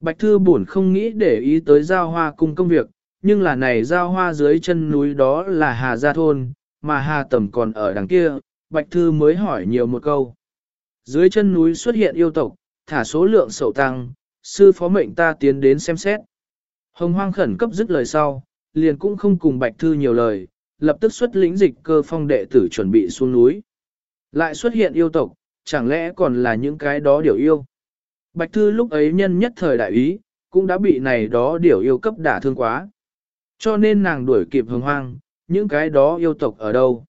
Bạch thư buồn không nghĩ để ý tới giao hoa cung công việc, nhưng là này giao hoa dưới chân núi đó là Hà Gia Thôn, mà Hà Tầm còn ở đằng kia, Bạch thư mới hỏi nhiều một câu. Dưới chân núi xuất hiện yêu tộc, thả số lượng sậu tăng, sư phó mệnh ta tiến đến xem xét. Hồng hoang khẩn cấp dứt lời sau, liền cũng không cùng Bạch Thư nhiều lời, lập tức xuất lĩnh dịch cơ phong đệ tử chuẩn bị xuống núi. Lại xuất hiện yêu tộc, chẳng lẽ còn là những cái đó điều yêu. Bạch Thư lúc ấy nhân nhất thời đại ý, cũng đã bị này đó điều yêu cấp đả thương quá. Cho nên nàng đuổi kịp hồng hoang, những cái đó yêu tộc ở đâu.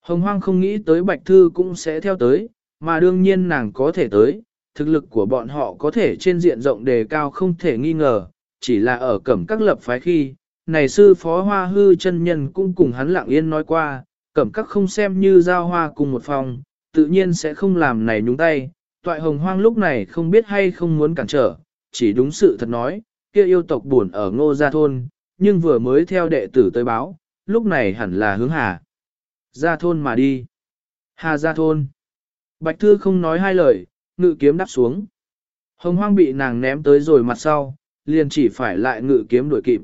Hồng hoang không nghĩ tới Bạch Thư cũng sẽ theo tới, mà đương nhiên nàng có thể tới, thực lực của bọn họ có thể trên diện rộng đề cao không thể nghi ngờ, chỉ là ở cẩm các lập phái khi, này sư phó hoa hư chân nhân cũng cùng hắn lặng yên nói qua, cẩm các không xem như giao hoa cùng một phòng, tự nhiên sẽ không làm này nhúng tay, toại hồng hoang lúc này không biết hay không muốn cản trở, chỉ đúng sự thật nói, kia yêu tộc buồn ở ngô gia thôn, nhưng vừa mới theo đệ tử tới báo, lúc này hẳn là hướng hà. Gia thôn mà đi. Hà gia thôn. Bạch Thư không nói hai lời, ngự kiếm đáp xuống. Hồng hoang bị nàng ném tới rồi mặt sau, liền chỉ phải lại ngự kiếm đuổi kịp.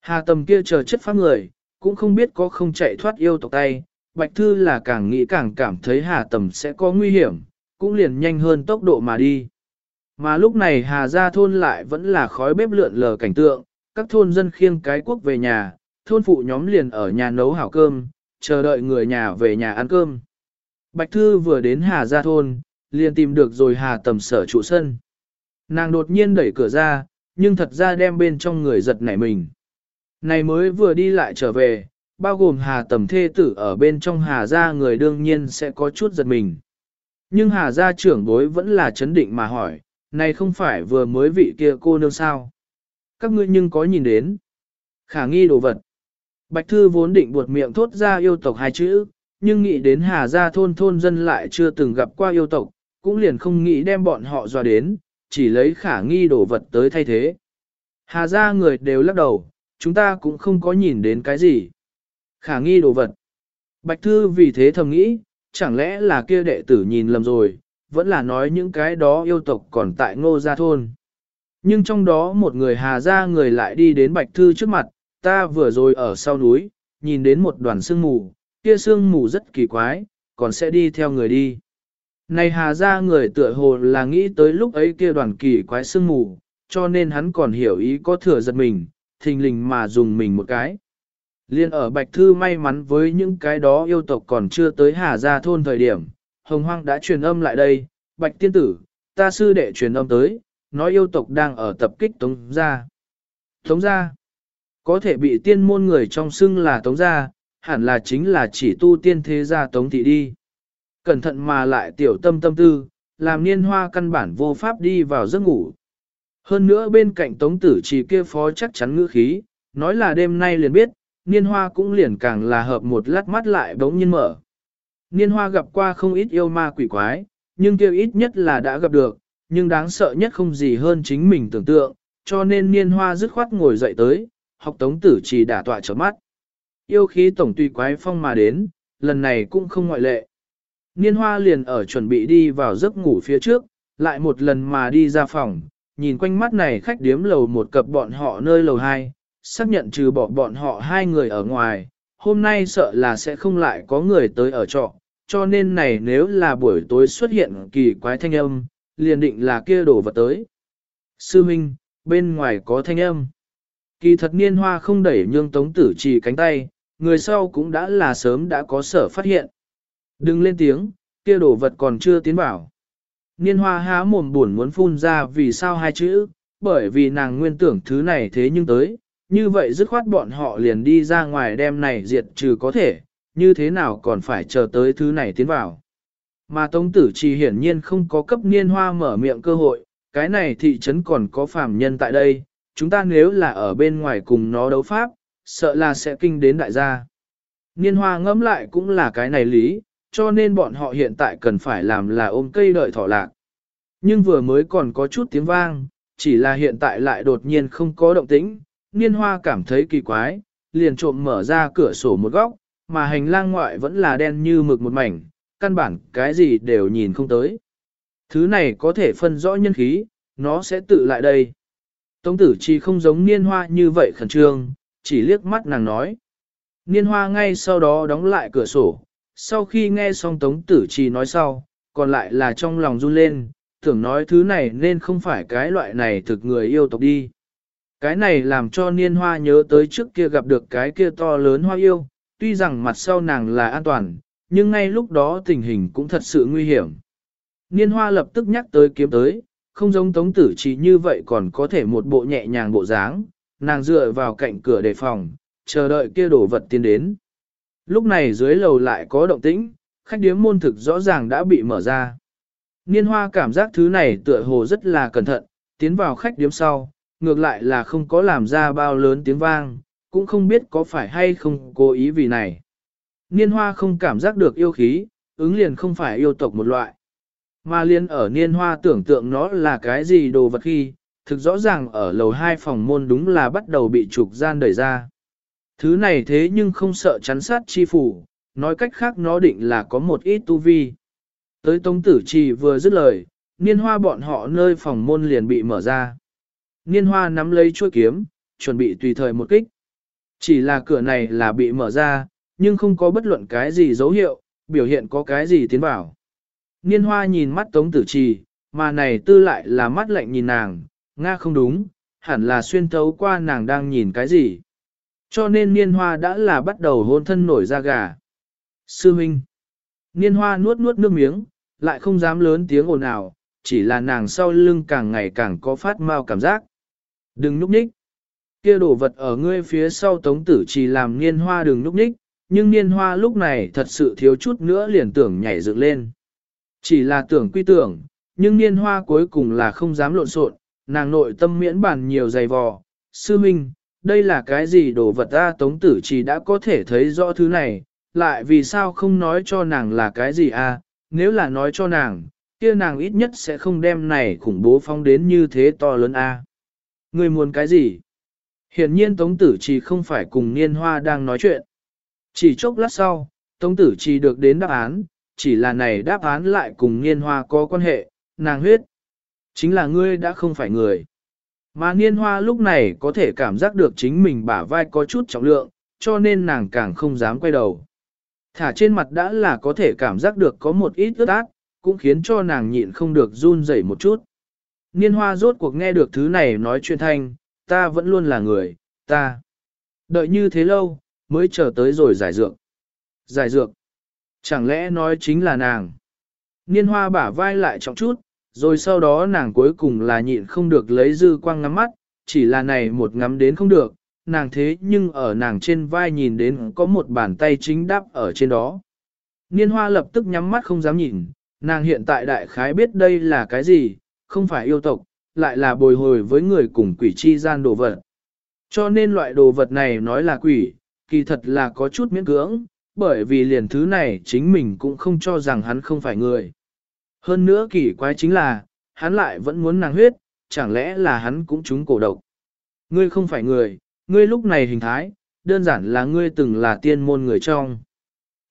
Hà tầm kia chờ chất pháp người, cũng không biết có không chạy thoát yêu tộc tay. Bạch Thư là càng nghĩ càng cảm thấy hà tầm sẽ có nguy hiểm, cũng liền nhanh hơn tốc độ mà đi. Mà lúc này Hà Gia thôn lại vẫn là khói bếp lượn lờ cảnh tượng, các thôn dân khiêng cái quốc về nhà, thôn phụ nhóm liền ở nhà nấu hảo cơm, chờ đợi người nhà về nhà ăn cơm. Bạch Thư vừa đến Hà Gia thôn, liền tìm được rồi Hà tầm sở trụ sân. Nàng đột nhiên đẩy cửa ra, nhưng thật ra đem bên trong người giật nảy mình. Này mới vừa đi lại trở về, bao gồm Hà tầm thê tử ở bên trong Hà Gia người đương nhiên sẽ có chút giật mình. Nhưng Hà Gia trưởng bối vẫn là chấn định mà hỏi, này không phải vừa mới vị kia cô nương sao? Các ngươi nhưng có nhìn đến. Khả nghi đồ vật. Bạch Thư vốn định buột miệng thốt ra yêu tộc hai chữ, nhưng nghĩ đến Hà Gia thôn thôn dân lại chưa từng gặp qua yêu tộc, cũng liền không nghĩ đem bọn họ dọa đến, chỉ lấy khả nghi đồ vật tới thay thế. Hà Gia người đều lắc đầu, chúng ta cũng không có nhìn đến cái gì. Khả nghi đồ vật. Bạch Thư vì thế thầm nghĩ, chẳng lẽ là kia đệ tử nhìn lầm rồi, vẫn là nói những cái đó yêu tộc còn tại ngô gia thôn. Nhưng trong đó một người hà gia người lại đi đến bạch thư trước mặt, ta vừa rồi ở sau núi, nhìn đến một đoàn sương mù, kia sương mù rất kỳ quái, còn sẽ đi theo người đi. Này hà gia người tựa hồ là nghĩ tới lúc ấy kia đoàn kỳ quái sương mù, cho nên hắn còn hiểu ý có thừa giật mình, thình lình mà dùng mình một cái. Liên ở Bạch Thư may mắn với những cái đó yêu tộc còn chưa tới Hà Gia thôn thời điểm, Hồng Hoang đã truyền âm lại đây, Bạch Tiên Tử, ta sư đệ truyền âm tới, nói yêu tộc đang ở tập kích Tống Gia. Tống Gia, có thể bị tiên môn người trong xưng là Tống Gia, hẳn là chính là chỉ tu tiên thế gia Tống Thị đi. Cẩn thận mà lại tiểu tâm tâm tư, làm niên hoa căn bản vô pháp đi vào giấc ngủ. Hơn nữa bên cạnh Tống Tử chỉ kia phó chắc chắn ngữ khí, nói là đêm nay liền biết, niên hoa cũng liền càng là hợp một lát mắt lại bỗng nhiên mở. Niên hoa gặp qua không ít yêu ma quỷ quái, nhưng kêu ít nhất là đã gặp được, nhưng đáng sợ nhất không gì hơn chính mình tưởng tượng, cho nên niên hoa dứt khoát ngồi dậy tới, học tống tử chỉ đả tọa trở mắt. Yêu khí tổng tùy quái phong mà đến, lần này cũng không ngoại lệ. Niên hoa liền ở chuẩn bị đi vào giấc ngủ phía trước, lại một lần mà đi ra phòng, nhìn quanh mắt này khách điếm lầu một cập bọn họ nơi lầu hai, xác nhận trừ bỏ bọn họ hai người ở ngoài, hôm nay sợ là sẽ không lại có người tới ở trọ, cho nên này nếu là buổi tối xuất hiện kỳ quái thanh âm, liền định là kia đổ vật tới. Sư Minh, bên ngoài có thanh âm. Kỳ thật niên hoa không đẩy nhương tống tử chỉ cánh tay, người sau cũng đã là sớm đã có sở phát hiện. Đừng lên tiếng, kia đổ vật còn chưa tiến bảo Niên hoa há mồm buồn muốn phun ra vì sao hai chữ, bởi vì nàng nguyên tưởng thứ này thế nhưng tới, như vậy dứt khoát bọn họ liền đi ra ngoài đem này diệt trừ có thể, như thế nào còn phải chờ tới thứ này tiến vào. Mà Tống Tử Trì hiển nhiên không có cấp niên hoa mở miệng cơ hội, cái này thị trấn còn có phàm nhân tại đây, chúng ta nếu là ở bên ngoài cùng nó đấu pháp, sợ là sẽ kinh đến đại gia. Niên hoa ngẫm lại cũng là cái này lý, cho nên bọn họ hiện tại cần phải làm là ôm cây đợi thỏ lạc. Nhưng vừa mới còn có chút tiếng vang, chỉ là hiện tại lại đột nhiên không có động tĩnh, niên hoa cảm thấy kỳ quái, liền trộm mở ra cửa sổ một góc, mà hành lang ngoại vẫn là đen như mực một mảnh, căn bản cái gì đều nhìn không tới. Thứ này có thể phân rõ nhân khí, nó sẽ tự lại đây. Tống tử chi không giống niên hoa như vậy khẩn trương, chỉ liếc mắt nàng nói. Niên hoa ngay sau đó đóng lại cửa sổ, sau khi nghe xong tống tử chi nói sau, còn lại là trong lòng run lên, tưởng nói thứ này nên không phải cái loại này thực người yêu tộc đi. Cái này làm cho niên hoa nhớ tới trước kia gặp được cái kia to lớn hoa yêu, tuy rằng mặt sau nàng là an toàn, nhưng ngay lúc đó tình hình cũng thật sự nguy hiểm. Niên hoa lập tức nhắc tới kiếm tới, không giống tống tử chỉ như vậy còn có thể một bộ nhẹ nhàng bộ dáng, nàng dựa vào cạnh cửa đề phòng, chờ đợi kia đổ vật tiến đến. Lúc này dưới lầu lại có động tĩnh, khách điếm môn thực rõ ràng đã bị mở ra. Niên hoa cảm giác thứ này tựa hồ rất là cẩn thận, tiến vào khách điếm sau, ngược lại là không có làm ra bao lớn tiếng vang, cũng không biết có phải hay không cố ý vì này. Niên hoa không cảm giác được yêu khí, ứng liền không phải yêu tộc một loại. Mà liên ở niên hoa tưởng tượng nó là cái gì đồ vật khi, thực rõ ràng ở lầu hai phòng môn đúng là bắt đầu bị trục gian đẩy ra. Thứ này thế nhưng không sợ chắn sát chi phủ, nói cách khác nó định là có một ít tu vi. Tới tông tử trì vừa dứt lời, niên hoa bọn họ nơi phòng môn liền bị mở ra. Niên hoa nắm lấy chuôi kiếm, chuẩn bị tùy thời một kích. Chỉ là cửa này là bị mở ra, nhưng không có bất luận cái gì dấu hiệu, biểu hiện có cái gì tiến vào. Niên hoa nhìn mắt tống tử trì, mà này tư lại là mắt lạnh nhìn nàng, Nga không đúng, hẳn là xuyên thấu qua nàng đang nhìn cái gì. Cho nên niên hoa đã là bắt đầu hôn thân nổi ra gà. Sư Minh. Niên hoa nuốt nuốt nước miếng, lại không dám lớn tiếng ồn ào, chỉ là nàng sau lưng càng ngày càng có phát mau cảm giác. Đừng núp ních. Kia đổ vật ở ngươi phía sau tống tử chỉ làm niên hoa đừng núp ních, nhưng niên hoa lúc này thật sự thiếu chút nữa liền tưởng nhảy dựng lên. Chỉ là tưởng quy tưởng, nhưng niên hoa cuối cùng là không dám lộn xộn, nàng nội tâm miễn bàn nhiều dày vò. Sư Minh, đây là cái gì đồ vật ta tống tử chỉ đã có thể thấy rõ thứ này, lại vì sao không nói cho nàng là cái gì à, nếu là nói cho nàng, kia nàng ít nhất sẽ không đem này khủng bố phong đến như thế to lớn a. À. Ngươi muốn cái gì? Hiển nhiên Tống Tử Trì không phải cùng Niên Hoa đang nói chuyện. Chỉ chốc lát sau, Tống Tử Trì được đến đáp án, chỉ là này đáp án lại cùng Niên Hoa có quan hệ, nàng huyết. Chính là ngươi đã không phải người. Mà Niên Hoa lúc này có thể cảm giác được chính mình bả vai có chút trọng lượng, cho nên nàng càng không dám quay đầu. Thả trên mặt đã là có thể cảm giác được có một ít ướt át, cũng khiến cho nàng nhịn không được run rẩy một chút. Niên hoa rốt cuộc nghe được thứ này nói chuyện thanh, ta vẫn luôn là người, ta. Đợi như thế lâu, mới chờ tới rồi giải dược. Giải dược. Chẳng lẽ nói chính là nàng. Niên hoa bả vai lại trọng chút, rồi sau đó nàng cuối cùng là nhịn không được lấy dư quang ngắm mắt, chỉ là này một ngắm đến không được, nàng thế nhưng ở nàng trên vai nhìn đến có một bàn tay chính đắp ở trên đó. Niên hoa lập tức nhắm mắt không dám nhìn, nàng hiện tại đại khái biết đây là cái gì, không phải yêu tộc, lại là bồi hồi với người cùng quỷ chi gian đồ vật. Cho nên loại đồ vật này nói là quỷ, kỳ thật là có chút miễn cưỡng, bởi vì liền thứ này chính mình cũng không cho rằng hắn không phải người. Hơn nữa kỳ quái chính là, hắn lại vẫn muốn nàng huyết, chẳng lẽ là hắn cũng trúng cổ độc. Ngươi không phải người, ngươi lúc này hình thái, đơn giản là ngươi từng là tiên môn người trong.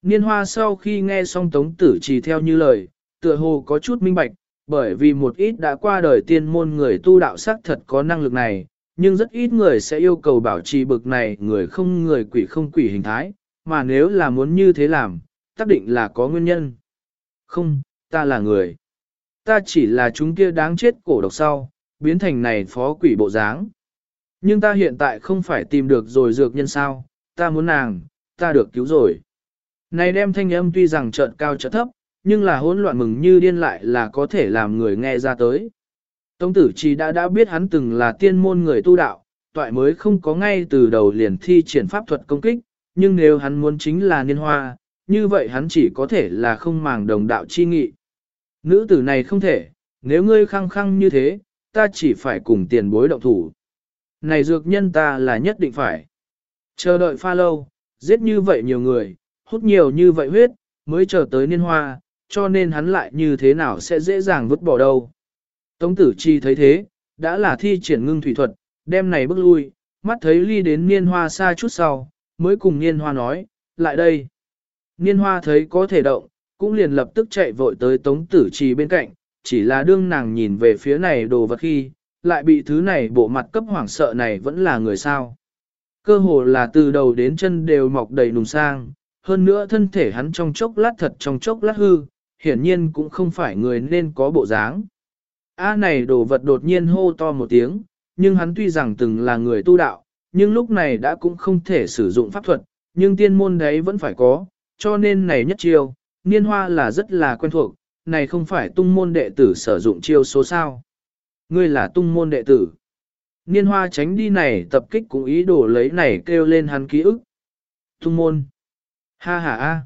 Niên hoa sau khi nghe xong tống tử chỉ theo như lời, tựa hồ có chút minh bạch, bởi vì một ít đã qua đời tiên môn người tu đạo sắc thật có năng lực này, nhưng rất ít người sẽ yêu cầu bảo trì bực này người không người quỷ không quỷ hình thái, mà nếu là muốn như thế làm, tác định là có nguyên nhân. Không, ta là người. Ta chỉ là chúng kia đáng chết cổ độc sau, biến thành này phó quỷ bộ dáng. Nhưng ta hiện tại không phải tìm được rồi dược nhân sao, ta muốn nàng, ta được cứu rồi. Này đem thanh âm tuy rằng trợn cao trợn thấp, nhưng là hỗn loạn mừng như điên lại là có thể làm người nghe ra tới. Tống tử chỉ đã đã biết hắn từng là tiên môn người tu đạo, toại mới không có ngay từ đầu liền thi triển pháp thuật công kích, nhưng nếu hắn muốn chính là niên hoa, như vậy hắn chỉ có thể là không màng đồng đạo chi nghị. Nữ tử này không thể, nếu ngươi khăng khăng như thế, ta chỉ phải cùng tiền bối động thủ. Này dược nhân ta là nhất định phải. Chờ đợi pha lâu, giết như vậy nhiều người, hút nhiều như vậy huyết, mới chờ tới niên hoa, cho nên hắn lại như thế nào sẽ dễ dàng vứt bỏ đâu. Tống tử chi thấy thế, đã là thi triển ngưng thủy thuật, đem này bước lui, mắt thấy ly đến niên hoa xa chút sau, mới cùng niên hoa nói, lại đây. Niên hoa thấy có thể động, cũng liền lập tức chạy vội tới tống tử trì bên cạnh, chỉ là đương nàng nhìn về phía này đồ vật khi, lại bị thứ này bộ mặt cấp hoảng sợ này vẫn là người sao. Cơ hồ là từ đầu đến chân đều mọc đầy nùng sang, hơn nữa thân thể hắn trong chốc lát thật trong chốc lát hư, hiển nhiên cũng không phải người nên có bộ dáng. A này đồ vật đột nhiên hô to một tiếng, nhưng hắn tuy rằng từng là người tu đạo, nhưng lúc này đã cũng không thể sử dụng pháp thuật, nhưng tiên môn đấy vẫn phải có, cho nên này nhất chiêu, niên hoa là rất là quen thuộc, này không phải tung môn đệ tử sử dụng chiêu số sao. Ngươi là tung môn đệ tử. Niên hoa tránh đi này tập kích cũng ý đồ lấy này kêu lên hắn ký ức. Tung môn. Ha ha a.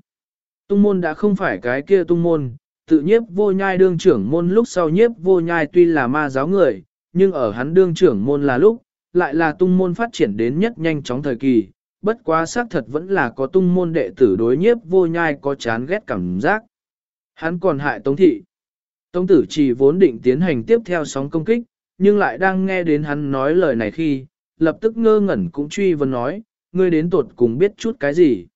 Tung môn đã không phải cái kia tung môn, tự nhiếp vô nhai đương trưởng môn lúc sau nhiếp vô nhai tuy là ma giáo người, nhưng ở hắn đương trưởng môn là lúc, lại là tung môn phát triển đến nhất nhanh chóng thời kỳ, bất quá xác thật vẫn là có tung môn đệ tử đối nhiếp vô nhai có chán ghét cảm giác. Hắn còn hại Tống Thị. Tống tử chỉ vốn định tiến hành tiếp theo sóng công kích, nhưng lại đang nghe đến hắn nói lời này khi, lập tức ngơ ngẩn cũng truy vấn nói, ngươi đến tuột cùng biết chút cái gì.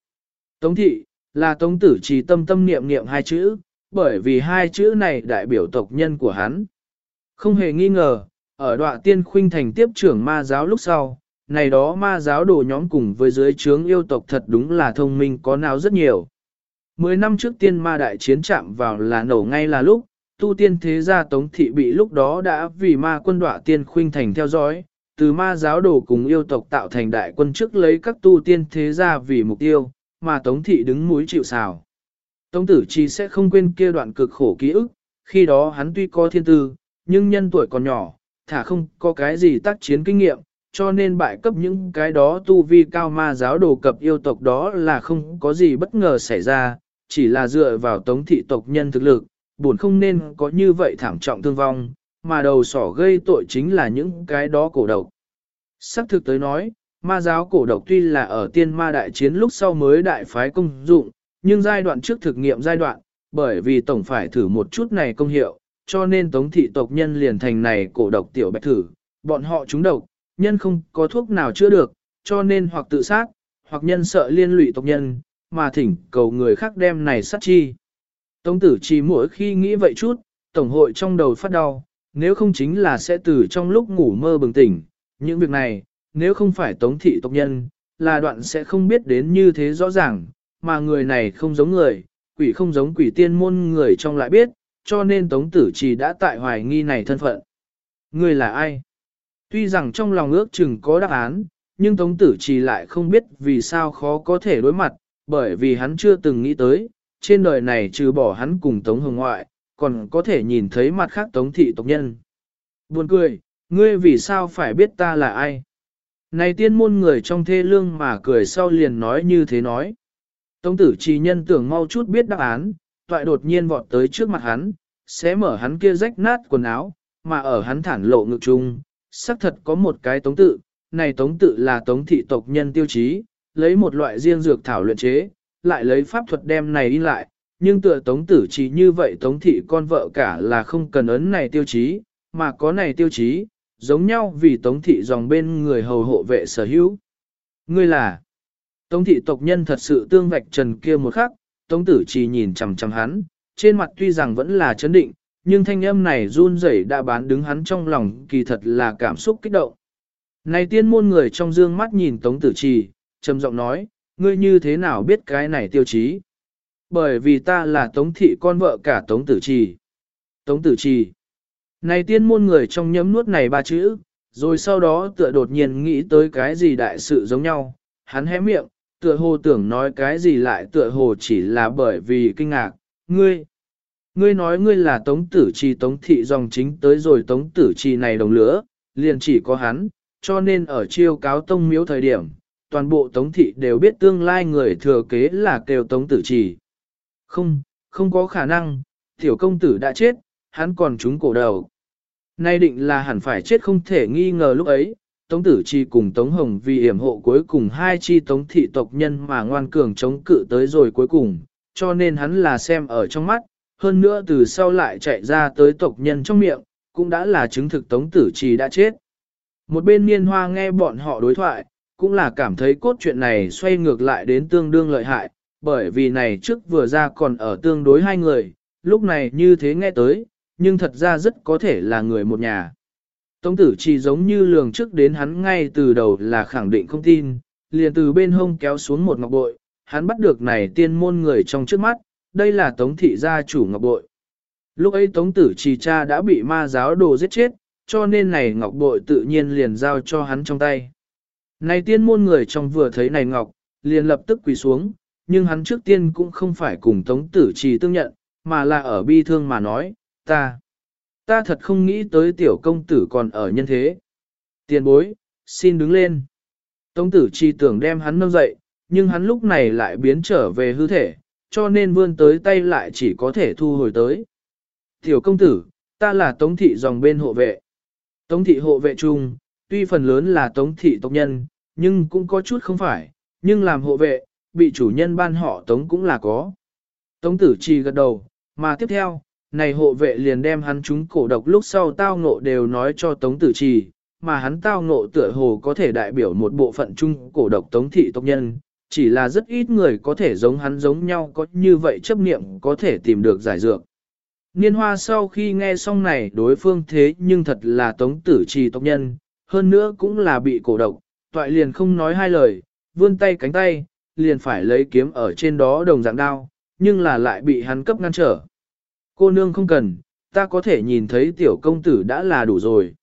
Tống Thị, là Tống tử trì tâm tâm niệm niệm hai chữ, bởi vì hai chữ này đại biểu tộc nhân của hắn. Không hề nghi ngờ, ở đoạn tiên khuynh thành tiếp trưởng ma giáo lúc sau, này đó ma giáo đồ nhóm cùng với dưới trướng yêu tộc thật đúng là thông minh có nào rất nhiều. Mười năm trước tiên ma đại chiến chạm vào là nổ ngay là lúc, tu tiên thế gia tống thị bị lúc đó đã vì ma quân đọa tiên khuynh thành theo dõi, từ ma giáo đồ cùng yêu tộc tạo thành đại quân trước lấy các tu tiên thế gia vì mục tiêu, mà tống thị đứng mũi chịu xào. Tống tử chi sẽ không quên kia đoạn cực khổ ký ức, khi đó hắn tuy có thiên tư, nhưng nhân tuổi còn nhỏ, thả không có cái gì tác chiến kinh nghiệm, cho nên bại cấp những cái đó tu vi cao ma giáo đồ cập yêu tộc đó là không có gì bất ngờ xảy ra, chỉ là dựa vào tống thị tộc nhân thực lực, buồn không nên có như vậy thảm trọng thương vong, mà đầu sỏ gây tội chính là những cái đó cổ độc. Sắc thực tới nói, ma giáo cổ độc tuy là ở tiên ma đại chiến lúc sau mới đại phái công dụng, nhưng giai đoạn trước thực nghiệm giai đoạn, bởi vì tổng phải thử một chút này công hiệu, cho nên tống thị tộc nhân liền thành này cổ độc tiểu bạch thử, bọn họ trúng độc, nhân không có thuốc nào chữa được, cho nên hoặc tự sát, hoặc nhân sợ liên lụy tộc nhân, mà thỉnh cầu người khác đem này sát chi. Tống tử chỉ mỗi khi nghĩ vậy chút, tổng hội trong đầu phát đau, nếu không chính là sẽ từ trong lúc ngủ mơ bừng tỉnh, những việc này, nếu không phải tống thị tộc nhân, là đoạn sẽ không biết đến như thế rõ ràng, mà người này không giống người, quỷ không giống quỷ tiên môn người trong lại biết, cho nên tống tử chỉ đã tại hoài nghi này thân phận. Người là ai? Tuy rằng trong lòng ước chừng có đáp án, nhưng Tống Tử chỉ lại không biết vì sao khó có thể đối mặt, bởi vì hắn chưa từng nghĩ tới, trên đời này trừ bỏ hắn cùng Tống Hồng ngoại, còn có thể nhìn thấy mặt khác Tống Thị tộc nhân. Buồn cười, ngươi vì sao phải biết ta là ai? Này tiên môn người trong thê lương mà cười sau liền nói như thế nói. Tống tử trì nhân tưởng mau chút biết đáp án, toại đột nhiên vọt tới trước mặt hắn, sẽ mở hắn kia rách nát quần áo, mà ở hắn thản lộ ngực chung, xác thật có một cái tống tự, này tống tự là tống thị tộc nhân tiêu chí, lấy một loại riêng dược thảo luyện chế, lại lấy pháp thuật đem này in lại, nhưng tựa tống tử chỉ như vậy tống thị con vợ cả là không cần ấn này tiêu chí, mà có này tiêu chí, giống nhau vì tống thị dòng bên người hầu hộ vệ sở hữu. Ngươi là, tống thị tộc nhân thật sự tương vạch trần kia một khắc, tống tử chỉ nhìn chằm chằm hắn, trên mặt tuy rằng vẫn là chấn định, nhưng thanh âm này run rẩy đã bán đứng hắn trong lòng kỳ thật là cảm xúc kích động. Này tiên môn người trong dương mắt nhìn Tống Tử Trì, trầm giọng nói, ngươi như thế nào biết cái này tiêu chí? Bởi vì ta là Tống Thị con vợ cả Tống Tử Trì. Tống Tử Trì. Này tiên môn người trong nhấm nuốt này ba chữ, rồi sau đó tựa đột nhiên nghĩ tới cái gì đại sự giống nhau, hắn hé miệng, tựa hồ tưởng nói cái gì lại tựa hồ chỉ là bởi vì kinh ngạc, ngươi. Ngươi nói ngươi là tống tử trì tống thị dòng chính tới rồi tống tử trì này đồng lửa, liền chỉ có hắn, cho nên ở chiêu cáo tông miếu thời điểm, toàn bộ tống thị đều biết tương lai người thừa kế là kêu tống tử trì. Không, không có khả năng, tiểu công tử đã chết, hắn còn trúng cổ đầu. Nay định là hẳn phải chết không thể nghi ngờ lúc ấy, Tống Tử Chi cùng Tống Hồng vì hiểm hộ cuối cùng hai chi Tống thị tộc nhân mà ngoan cường chống cự tới rồi cuối cùng, cho nên hắn là xem ở trong mắt, hơn nữa từ sau lại chạy ra tới tộc nhân trong miệng, cũng đã là chứng thực Tống Tử chi đã chết. Một bên niên hoa nghe bọn họ đối thoại, cũng là cảm thấy cốt truyện này xoay ngược lại đến tương đương lợi hại, bởi vì này trước vừa ra còn ở tương đối hai người, lúc này như thế nghe tới, nhưng thật ra rất có thể là người một nhà. Tống tử chỉ giống như lường trước đến hắn ngay từ đầu là khẳng định không tin, liền từ bên hông kéo xuống một ngọc bội, hắn bắt được này tiên môn người trong trước mắt, đây là tống thị gia chủ ngọc bội. Lúc ấy tống tử trì cha đã bị ma giáo đồ giết chết, cho nên này ngọc bội tự nhiên liền giao cho hắn trong tay. Này tiên môn người trong vừa thấy này ngọc, liền lập tức quỳ xuống, nhưng hắn trước tiên cũng không phải cùng tống tử trì tương nhận, mà là ở bi thương mà nói, ta, ta thật không nghĩ tới tiểu công tử còn ở nhân thế. Tiền bối, xin đứng lên. Tống tử chi tưởng đem hắn nâng dậy, nhưng hắn lúc này lại biến trở về hư thể, cho nên vươn tới tay lại chỉ có thể thu hồi tới. Tiểu công tử, ta là Tống thị dòng bên hộ vệ. Tống thị hộ vệ chung, Tuy phần lớn là tống thị tộc nhân, nhưng cũng có chút không phải, nhưng làm hộ vệ, bị chủ nhân ban họ tống cũng là có. Tống tử chi gật đầu, mà tiếp theo, này hộ vệ liền đem hắn chúng cổ độc lúc sau tao ngộ đều nói cho tống tử trì, mà hắn tao ngộ tựa hồ có thể đại biểu một bộ phận chung cổ độc tống thị tộc nhân, chỉ là rất ít người có thể giống hắn giống nhau có như vậy chấp niệm có thể tìm được giải dược. Niên hoa sau khi nghe xong này đối phương thế nhưng thật là tống tử trì tộc nhân, hơn nữa cũng là bị cổ độc, toại liền không nói hai lời, vươn tay cánh tay, liền phải lấy kiếm ở trên đó đồng dạng đao, nhưng là lại bị hắn cấp ngăn trở. Cô nương không cần, ta có thể nhìn thấy tiểu công tử đã là đủ rồi.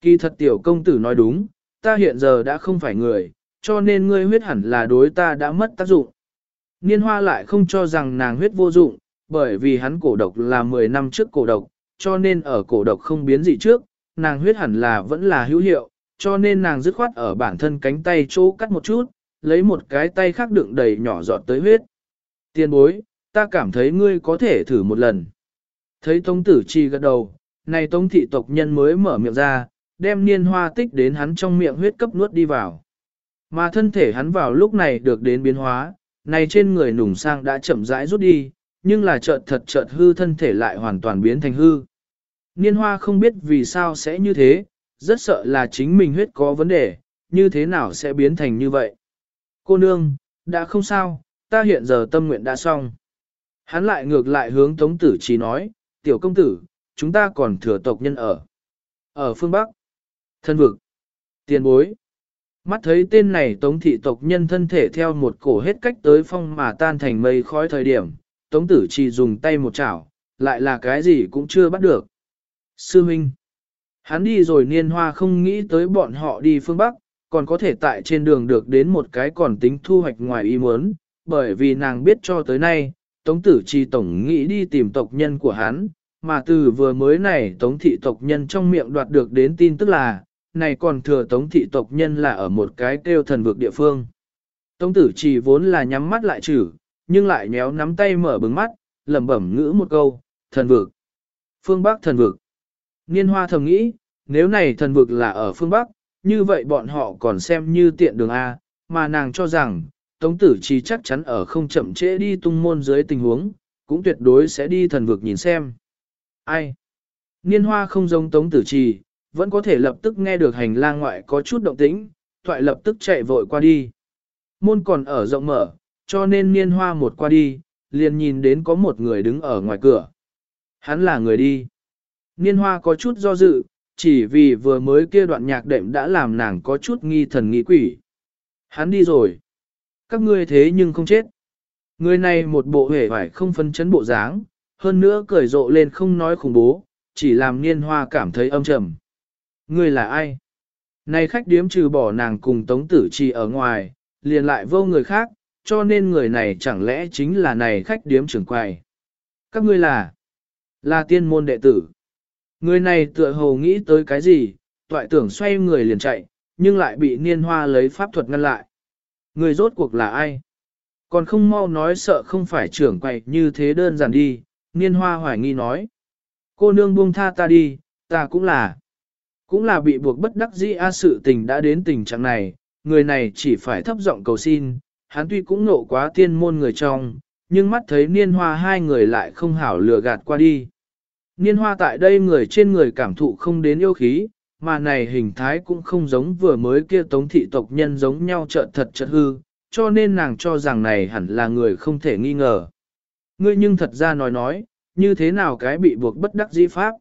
Kỳ thật tiểu công tử nói đúng, ta hiện giờ đã không phải người, cho nên ngươi huyết hẳn là đối ta đã mất tác dụng. Niên hoa lại không cho rằng nàng huyết vô dụng, bởi vì hắn cổ độc là 10 năm trước cổ độc, cho nên ở cổ độc không biến gì trước, nàng huyết hẳn là vẫn là hữu hiệu, cho nên nàng dứt khoát ở bản thân cánh tay chỗ cắt một chút, lấy một cái tay khác đựng đầy nhỏ giọt tới huyết. Tiên bối, ta cảm thấy ngươi có thể thử một lần. Thấy Tống Tử Chi gật đầu, này Tống thị tộc nhân mới mở miệng ra, đem niên hoa tích đến hắn trong miệng huyết cấp nuốt đi vào. Mà thân thể hắn vào lúc này được đến biến hóa, này trên người nùng sang đã chậm rãi rút đi, nhưng là chợt thật chợt hư thân thể lại hoàn toàn biến thành hư. Niên hoa không biết vì sao sẽ như thế, rất sợ là chính mình huyết có vấn đề, như thế nào sẽ biến thành như vậy. Cô nương, đã không sao, ta hiện giờ tâm nguyện đã xong. Hắn lại ngược lại hướng Tống Tử Trí nói, tiểu công tử, chúng ta còn thừa tộc nhân ở. Ở phương Bắc, thân vực, tiền bối. Mắt thấy tên này Tống thị tộc nhân thân thể theo một cổ hết cách tới phong mà tan thành mây khói thời điểm, Tống Tử chỉ dùng tay một chảo, lại là cái gì cũng chưa bắt được. Sư Minh, hắn đi rồi niên hoa không nghĩ tới bọn họ đi phương Bắc, còn có thể tại trên đường được đến một cái còn tính thu hoạch ngoài ý muốn, bởi vì nàng biết cho tới nay, Tống Tử Chi Tổng nghĩ đi tìm tộc nhân của hắn, mà từ vừa mới này Tống Thị tộc nhân trong miệng đoạt được đến tin tức là, này còn thừa Tống Thị tộc nhân là ở một cái kêu thần vực địa phương. Tống Tử Chi vốn là nhắm mắt lại chử, nhưng lại nhéo nắm tay mở bừng mắt, lẩm bẩm ngữ một câu, thần vực. Phương Bắc thần vực. Niên hoa thầm nghĩ, nếu này thần vực là ở phương Bắc, như vậy bọn họ còn xem như tiện đường A, mà nàng cho rằng, Tống Tử Chi chắc chắn ở không chậm trễ đi tung môn dưới tình huống, cũng tuyệt đối sẽ đi thần vực nhìn xem. Ai? Niên hoa không giống Tống Tử trì, vẫn có thể lập tức nghe được hành lang ngoại có chút động tĩnh, thoại lập tức chạy vội qua đi. Môn còn ở rộng mở, cho nên niên hoa một qua đi, liền nhìn đến có một người đứng ở ngoài cửa. Hắn là người đi. Niên hoa có chút do dự, chỉ vì vừa mới kia đoạn nhạc đệm đã làm nàng có chút nghi thần nghi quỷ. Hắn đi rồi. Các ngươi thế nhưng không chết. Người này một bộ hề phải không phân chấn bộ dáng, hơn nữa cười rộ lên không nói khủng bố, chỉ làm niên hoa cảm thấy âm trầm. Ngươi là ai? Này khách điếm trừ bỏ nàng cùng tống tử trì ở ngoài, liền lại vô người khác, cho nên người này chẳng lẽ chính là này khách điếm trưởng quầy. Các ngươi là, là tiên môn đệ tử. Người này tựa hồ nghĩ tới cái gì, toại tưởng xoay người liền chạy, nhưng lại bị niên hoa lấy pháp thuật ngăn lại. Người rốt cuộc là ai? Còn không mau nói sợ không phải trưởng quầy như thế đơn giản đi, niên hoa hoài nghi nói. Cô nương buông tha ta đi, ta cũng là. Cũng là bị buộc bất đắc dĩ a sự tình đã đến tình trạng này, người này chỉ phải thấp giọng cầu xin, hắn tuy cũng nộ quá tiên môn người trong, nhưng mắt thấy niên hoa hai người lại không hảo lừa gạt qua đi. Niên hoa tại đây người trên người cảm thụ không đến yêu khí, mà này hình thái cũng không giống vừa mới kia tống thị tộc nhân giống nhau trợn thật chợt hư, cho nên nàng cho rằng này hẳn là người không thể nghi ngờ. Ngươi nhưng thật ra nói nói, như thế nào cái bị buộc bất đắc dĩ pháp.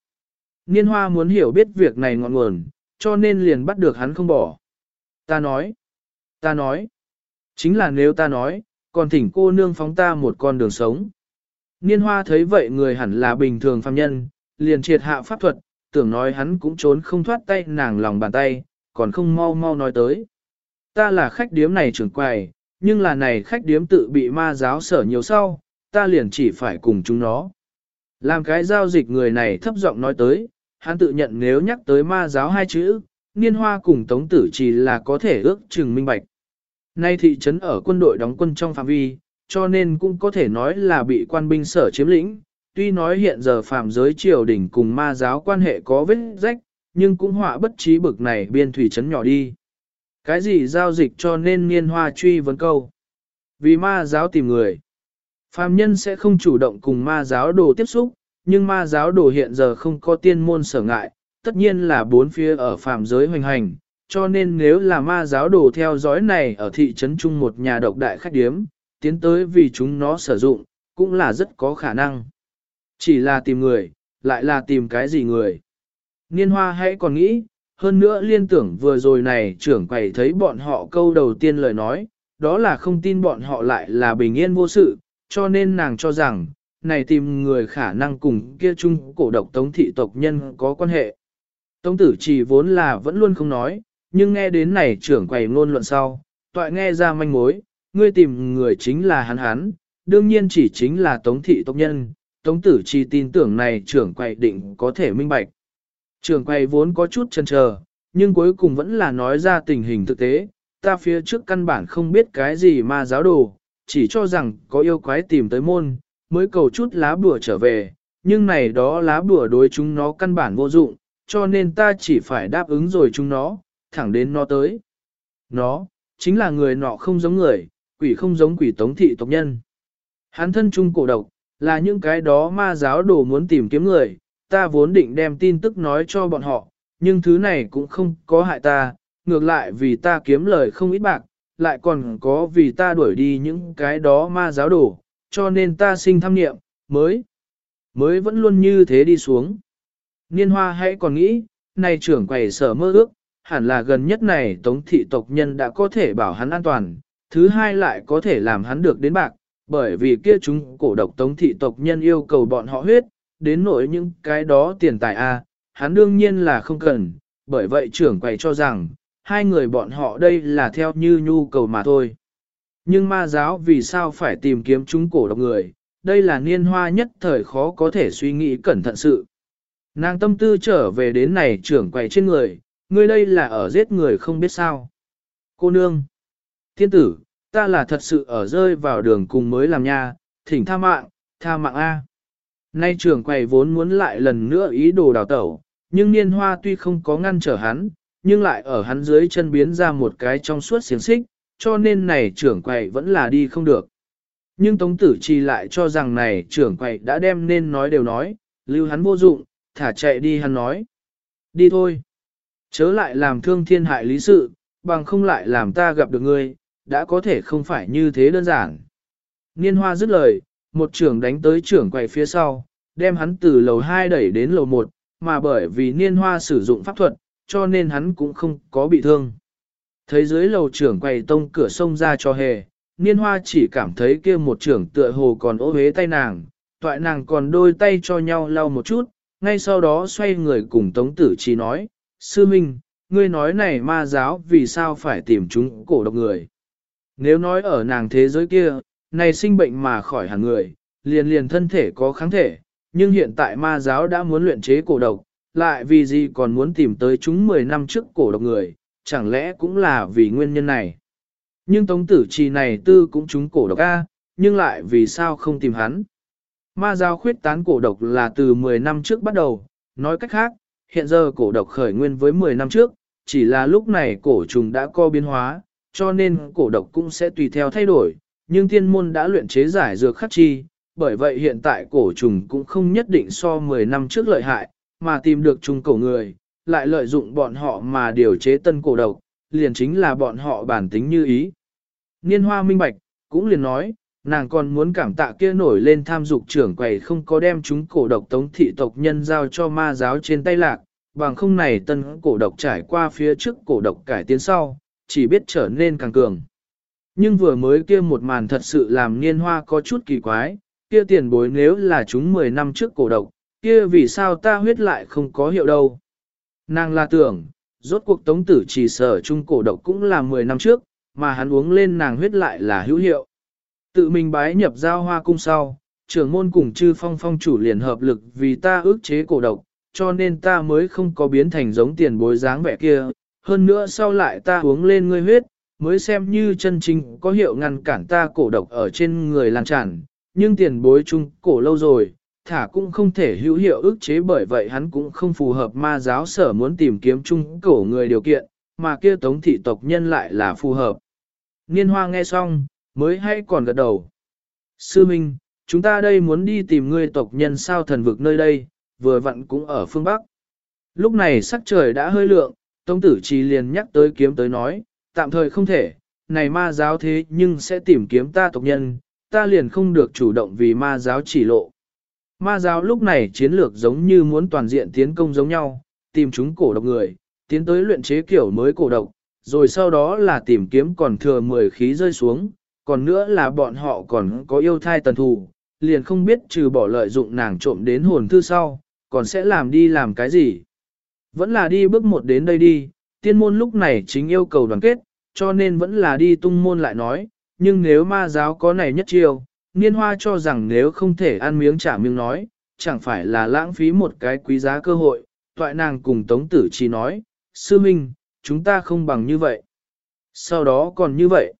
Niên hoa muốn hiểu biết việc này ngọn nguồn, cho nên liền bắt được hắn không bỏ. Ta nói, ta nói, chính là nếu ta nói, còn thỉnh cô nương phóng ta một con đường sống. Niên hoa thấy vậy người hẳn là bình thường phàm nhân, liền triệt hạ pháp thuật, tưởng nói hắn cũng trốn không thoát tay nàng lòng bàn tay, còn không mau mau nói tới. Ta là khách điếm này trưởng quầy, nhưng là này khách điếm tự bị ma giáo sở nhiều sau, ta liền chỉ phải cùng chúng nó. Làm cái giao dịch người này thấp giọng nói tới, hắn tự nhận nếu nhắc tới ma giáo hai chữ, niên hoa cùng tống tử chỉ là có thể ước chừng minh bạch. Nay thị trấn ở quân đội đóng quân trong phạm vi, cho nên cũng có thể nói là bị quan binh sở chiếm lĩnh. Tuy nói hiện giờ phạm giới triều đình cùng ma giáo quan hệ có vết rách, nhưng cũng họa bất trí bực này biên thủy trấn nhỏ đi. Cái gì giao dịch cho nên niên hoa truy vấn câu? Vì ma giáo tìm người. Phàm nhân sẽ không chủ động cùng ma giáo đồ tiếp xúc, nhưng ma giáo đồ hiện giờ không có tiên môn sở ngại, tất nhiên là bốn phía ở phàm giới hoành hành, cho nên nếu là ma giáo đồ theo dõi này ở thị trấn chung một nhà độc đại khách điếm, tiến tới vì chúng nó sử dụng, cũng là rất có khả năng. Chỉ là tìm người, lại là tìm cái gì người. Niên hoa hãy còn nghĩ, hơn nữa liên tưởng vừa rồi này trưởng quầy thấy bọn họ câu đầu tiên lời nói, đó là không tin bọn họ lại là bình yên vô sự, cho nên nàng cho rằng, này tìm người khả năng cùng kia chung cổ độc tống thị tộc nhân có quan hệ. Tống tử chỉ vốn là vẫn luôn không nói, nhưng nghe đến này trưởng quầy ngôn luận sau, tọa nghe ra manh mối, ngươi tìm người chính là hắn hắn, đương nhiên chỉ chính là tống thị tộc nhân, tống tử chỉ tin tưởng này trưởng quầy định có thể minh bạch. Trưởng quầy vốn có chút chần chờ, nhưng cuối cùng vẫn là nói ra tình hình thực tế, ta phía trước căn bản không biết cái gì mà giáo đồ, chỉ cho rằng có yêu quái tìm tới môn, mới cầu chút lá bùa trở về, nhưng này đó lá bùa đối chúng nó căn bản vô dụng, cho nên ta chỉ phải đáp ứng rồi chúng nó, thẳng đến nó tới. Nó, chính là người nọ không giống người, quỷ không giống quỷ tống thị tộc nhân. Hắn thân trung cổ độc, là những cái đó ma giáo đồ muốn tìm kiếm người, ta vốn định đem tin tức nói cho bọn họ, nhưng thứ này cũng không có hại ta, ngược lại vì ta kiếm lời không ít bạc, lại còn có vì ta đuổi đi những cái đó ma giáo đồ, cho nên ta sinh tham niệm, mới, mới vẫn luôn như thế đi xuống. Niên hoa hãy còn nghĩ, này trưởng quầy sở mơ ước, hẳn là gần nhất này tống thị tộc nhân đã có thể bảo hắn an toàn, thứ hai lại có thể làm hắn được đến bạc, bởi vì kia chúng cổ độc tống thị tộc nhân yêu cầu bọn họ huyết, đến nỗi những cái đó tiền tài a, hắn đương nhiên là không cần, bởi vậy trưởng quầy cho rằng, hai người bọn họ đây là theo như nhu cầu mà thôi. Nhưng ma giáo vì sao phải tìm kiếm chúng cổ độc người, đây là niên hoa nhất thời khó có thể suy nghĩ cẩn thận sự. Nàng tâm tư trở về đến này trưởng quầy trên người, ngươi đây là ở giết người không biết sao. Cô nương, thiên tử, ta là thật sự ở rơi vào đường cùng mới làm nha, thỉnh tha mạng, tha mạng A. Nay trưởng quầy vốn muốn lại lần nữa ý đồ đào tẩu, nhưng niên hoa tuy không có ngăn trở hắn, nhưng lại ở hắn dưới chân biến ra một cái trong suốt xiềng xích, cho nên này trưởng quầy vẫn là đi không được. Nhưng Tống Tử Chi lại cho rằng này trưởng quầy đã đem nên nói đều nói, lưu hắn vô dụng, thả chạy đi hắn nói. Đi thôi. Chớ lại làm thương thiên hại lý sự, bằng không lại làm ta gặp được ngươi, đã có thể không phải như thế đơn giản. Niên hoa dứt lời, một trưởng đánh tới trưởng quầy phía sau, đem hắn từ lầu 2 đẩy đến lầu 1, mà bởi vì niên hoa sử dụng pháp thuật, cho nên hắn cũng không có bị thương. Thấy dưới lầu trưởng quầy tông cửa sông ra cho hề, niên hoa chỉ cảm thấy kia một trưởng tựa hồ còn ố hế tay nàng, toại nàng còn đôi tay cho nhau lau một chút, ngay sau đó xoay người cùng tống tử chỉ nói, Sư Minh, ngươi nói này ma giáo vì sao phải tìm chúng cổ độc người. Nếu nói ở nàng thế giới kia, này sinh bệnh mà khỏi hẳn người, liền liền thân thể có kháng thể, nhưng hiện tại ma giáo đã muốn luyện chế cổ độc, lại vì gì còn muốn tìm tới chúng 10 năm trước cổ độc người, chẳng lẽ cũng là vì nguyên nhân này. Nhưng tống tử trì này tư cũng chúng cổ độc A, nhưng lại vì sao không tìm hắn. Ma giáo khuyết tán cổ độc là từ 10 năm trước bắt đầu, nói cách khác, hiện giờ cổ độc khởi nguyên với 10 năm trước, chỉ là lúc này cổ trùng đã co biến hóa, cho nên cổ độc cũng sẽ tùy theo thay đổi, nhưng tiên môn đã luyện chế giải dược khắc chi, bởi vậy hiện tại cổ trùng cũng không nhất định so 10 năm trước lợi hại, mà tìm được trung cổ người, lại lợi dụng bọn họ mà điều chế tân cổ độc, liền chính là bọn họ bản tính như ý. Niên hoa minh bạch, cũng liền nói, nàng còn muốn cảm tạ kia nổi lên tham dục trưởng quầy không có đem chúng cổ độc tống thị tộc nhân giao cho ma giáo trên tay lạc, bằng không này tân cổ độc trải qua phía trước cổ độc cải tiến sau, chỉ biết trở nên càng cường. Nhưng vừa mới kia một màn thật sự làm niên hoa có chút kỳ quái, kia tiền bối nếu là chúng 10 năm trước cổ độc, kia vì sao ta huyết lại không có hiệu đâu. Nàng là tưởng, rốt cuộc tống tử chỉ sở chung cổ độc cũng là 10 năm trước, mà hắn uống lên nàng huyết lại là hữu hiệu. Tự mình bái nhập giao hoa cung sau, trưởng môn cùng chư phong phong chủ liền hợp lực vì ta ước chế cổ độc, cho nên ta mới không có biến thành giống tiền bối dáng vẻ kia. Hơn nữa sau lại ta uống lên ngươi huyết, mới xem như chân chính có hiệu ngăn cản ta cổ độc ở trên người lan tràn, nhưng tiền bối chung cổ lâu rồi, thả cũng không thể hữu hiệu ức chế bởi vậy hắn cũng không phù hợp ma giáo sở muốn tìm kiếm chung cổ người điều kiện, mà kia tống thị tộc nhân lại là phù hợp. Niên hoa nghe xong, mới hay còn gật đầu. Sư Minh, chúng ta đây muốn đi tìm ngươi tộc nhân sao thần vực nơi đây, vừa vặn cũng ở phương Bắc. Lúc này sắc trời đã hơi lượng, Tống tử trì liền nhắc tới kiếm tới nói, tạm thời không thể, này ma giáo thế nhưng sẽ tìm kiếm ta tộc nhân, ta liền không được chủ động vì ma giáo chỉ lộ. Ma giáo lúc này chiến lược giống như muốn toàn diện tiến công giống nhau, tìm chúng cổ độc người, tiến tới luyện chế kiểu mới cổ độc, rồi sau đó là tìm kiếm còn thừa 10 khí rơi xuống, còn nữa là bọn họ còn có yêu thai tần thù, liền không biết trừ bỏ lợi dụng nàng trộm đến hồn thư sau, còn sẽ làm đi làm cái gì. Vẫn là đi bước một đến đây đi, tiên môn lúc này chính yêu cầu đoàn kết, cho nên vẫn là đi tung môn lại nói, nhưng nếu ma giáo có này nhất chiêu, niên hoa cho rằng nếu không thể ăn miếng trả miếng nói, chẳng phải là lãng phí một cái quý giá cơ hội, toại nàng cùng tống tử Chi nói, sư minh, chúng ta không bằng như vậy. Sau đó còn như vậy,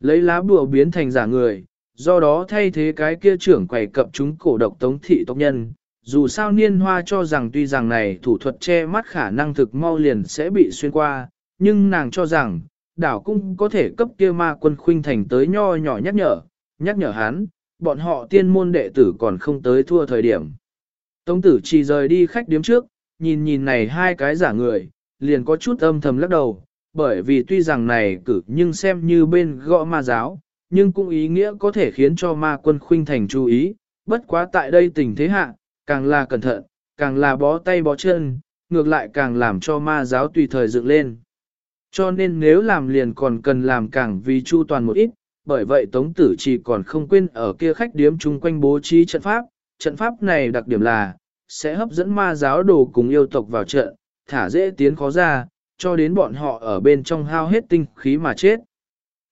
lấy lá bùa biến thành giả người, do đó thay thế cái kia trưởng quầy cập chúng cổ độc tống thị tộc nhân. Dù sao niên hoa cho rằng tuy rằng này thủ thuật che mắt khả năng thực mau liền sẽ bị xuyên qua, nhưng nàng cho rằng, đảo cũng có thể cấp kia ma quân khuynh thành tới nho nhỏ nhắc nhở, nhắc nhở hắn, bọn họ tiên môn đệ tử còn không tới thua thời điểm. Tống tử chỉ rời đi khách điếm trước, nhìn nhìn này hai cái giả người, liền có chút âm thầm lắc đầu, bởi vì tuy rằng này cử nhưng xem như bên gõ ma giáo, nhưng cũng ý nghĩa có thể khiến cho ma quân khuynh thành chú ý, bất quá tại đây tình thế hạ, càng là cẩn thận, càng là bó tay bó chân, ngược lại càng làm cho ma giáo tùy thời dựng lên. Cho nên nếu làm liền còn cần làm càng vì chu toàn một ít, bởi vậy Tống Tử chỉ còn không quên ở kia khách điếm chung quanh bố trí trận pháp, trận pháp này đặc điểm là, sẽ hấp dẫn ma giáo đồ cùng yêu tộc vào trận, thả dễ tiến khó ra, cho đến bọn họ ở bên trong hao hết tinh khí mà chết.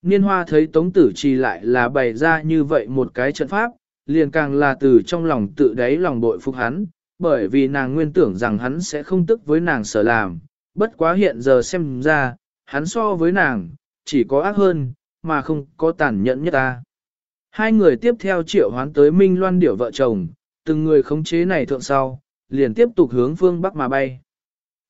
Niên hoa thấy Tống Tử Trì lại là bày ra như vậy một cái trận pháp, liền càng là từ trong lòng tự đáy lòng bội phục hắn, bởi vì nàng nguyên tưởng rằng hắn sẽ không tức với nàng sở làm, bất quá hiện giờ xem ra, hắn so với nàng, chỉ có ác hơn, mà không có tàn nhẫn nhất ta. Hai người tiếp theo triệu hoán tới Minh Loan điểu vợ chồng, từng người khống chế này thượng sau, liền tiếp tục hướng phương Bắc mà bay.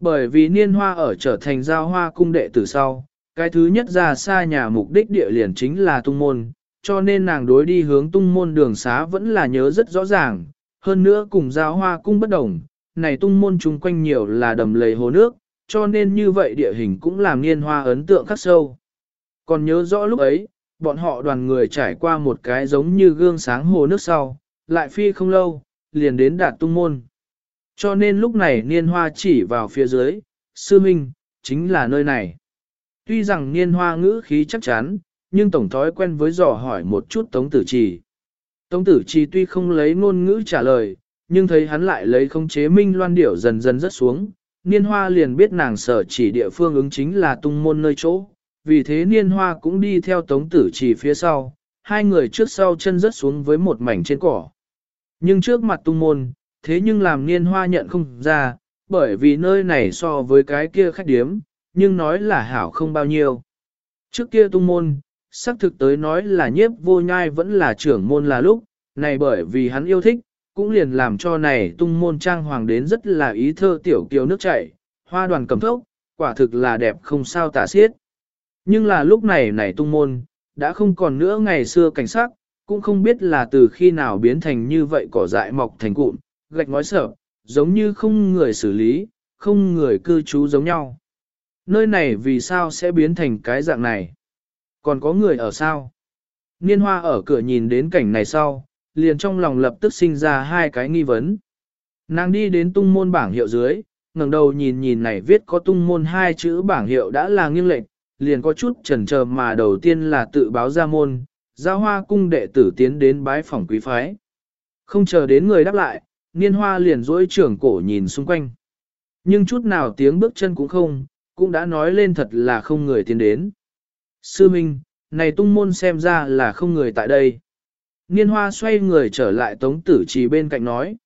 Bởi vì niên hoa ở trở thành giao hoa cung đệ từ sau, cái thứ nhất ra xa nhà mục đích địa liền chính là tung môn, cho nên nàng đối đi hướng tung môn đường xá vẫn là nhớ rất rõ ràng, hơn nữa cùng giao hoa cung bất đồng, này tung môn chung quanh nhiều là đầm lầy hồ nước, cho nên như vậy địa hình cũng làm niên hoa ấn tượng khắc sâu. Còn nhớ rõ lúc ấy, bọn họ đoàn người trải qua một cái giống như gương sáng hồ nước sau, lại phi không lâu, liền đến đạt tung môn. Cho nên lúc này niên hoa chỉ vào phía dưới, sư minh, chính là nơi này. Tuy rằng niên hoa ngữ khí chắc chắn, nhưng tổng thói quen với dò hỏi một chút tống tử trì. Tống tử trì tuy không lấy ngôn ngữ trả lời, nhưng thấy hắn lại lấy không chế minh loan điểu dần dần rất xuống, niên hoa liền biết nàng sở chỉ địa phương ứng chính là tung môn nơi chỗ, vì thế niên hoa cũng đi theo tống tử trì phía sau, hai người trước sau chân rớt xuống với một mảnh trên cỏ. Nhưng trước mặt tung môn, thế nhưng làm niên hoa nhận không ra, bởi vì nơi này so với cái kia khách điếm, nhưng nói là hảo không bao nhiêu. Trước kia tung môn, xác thực tới nói là nhiếp vô nhai vẫn là trưởng môn là lúc, này bởi vì hắn yêu thích, cũng liền làm cho này tung môn trang hoàng đến rất là ý thơ tiểu kiều nước chảy, hoa đoàn cầm thốc, quả thực là đẹp không sao tả xiết. Nhưng là lúc này này tung môn, đã không còn nữa ngày xưa cảnh sắc, cũng không biết là từ khi nào biến thành như vậy cỏ dại mọc thành cụm, gạch ngói sợ, giống như không người xử lý, không người cư trú giống nhau. Nơi này vì sao sẽ biến thành cái dạng này? Còn có người ở sao? Niên hoa ở cửa nhìn đến cảnh này sau, liền trong lòng lập tức sinh ra hai cái nghi vấn. Nàng đi đến tung môn bảng hiệu dưới, ngẩng đầu nhìn nhìn này viết có tung môn hai chữ bảng hiệu đã là nghiêng lệch, liền có chút chần chờ mà đầu tiên là tự báo ra môn, giao hoa cung đệ tử tiến đến bái phỏng quý phái. Không chờ đến người đáp lại, niên hoa liền dỗi trưởng cổ nhìn xung quanh. Nhưng chút nào tiếng bước chân cũng không, cũng đã nói lên thật là không người tiến đến. Sư Minh, này tung môn xem ra là không người tại đây. Niên hoa xoay người trở lại tống tử trì bên cạnh nói.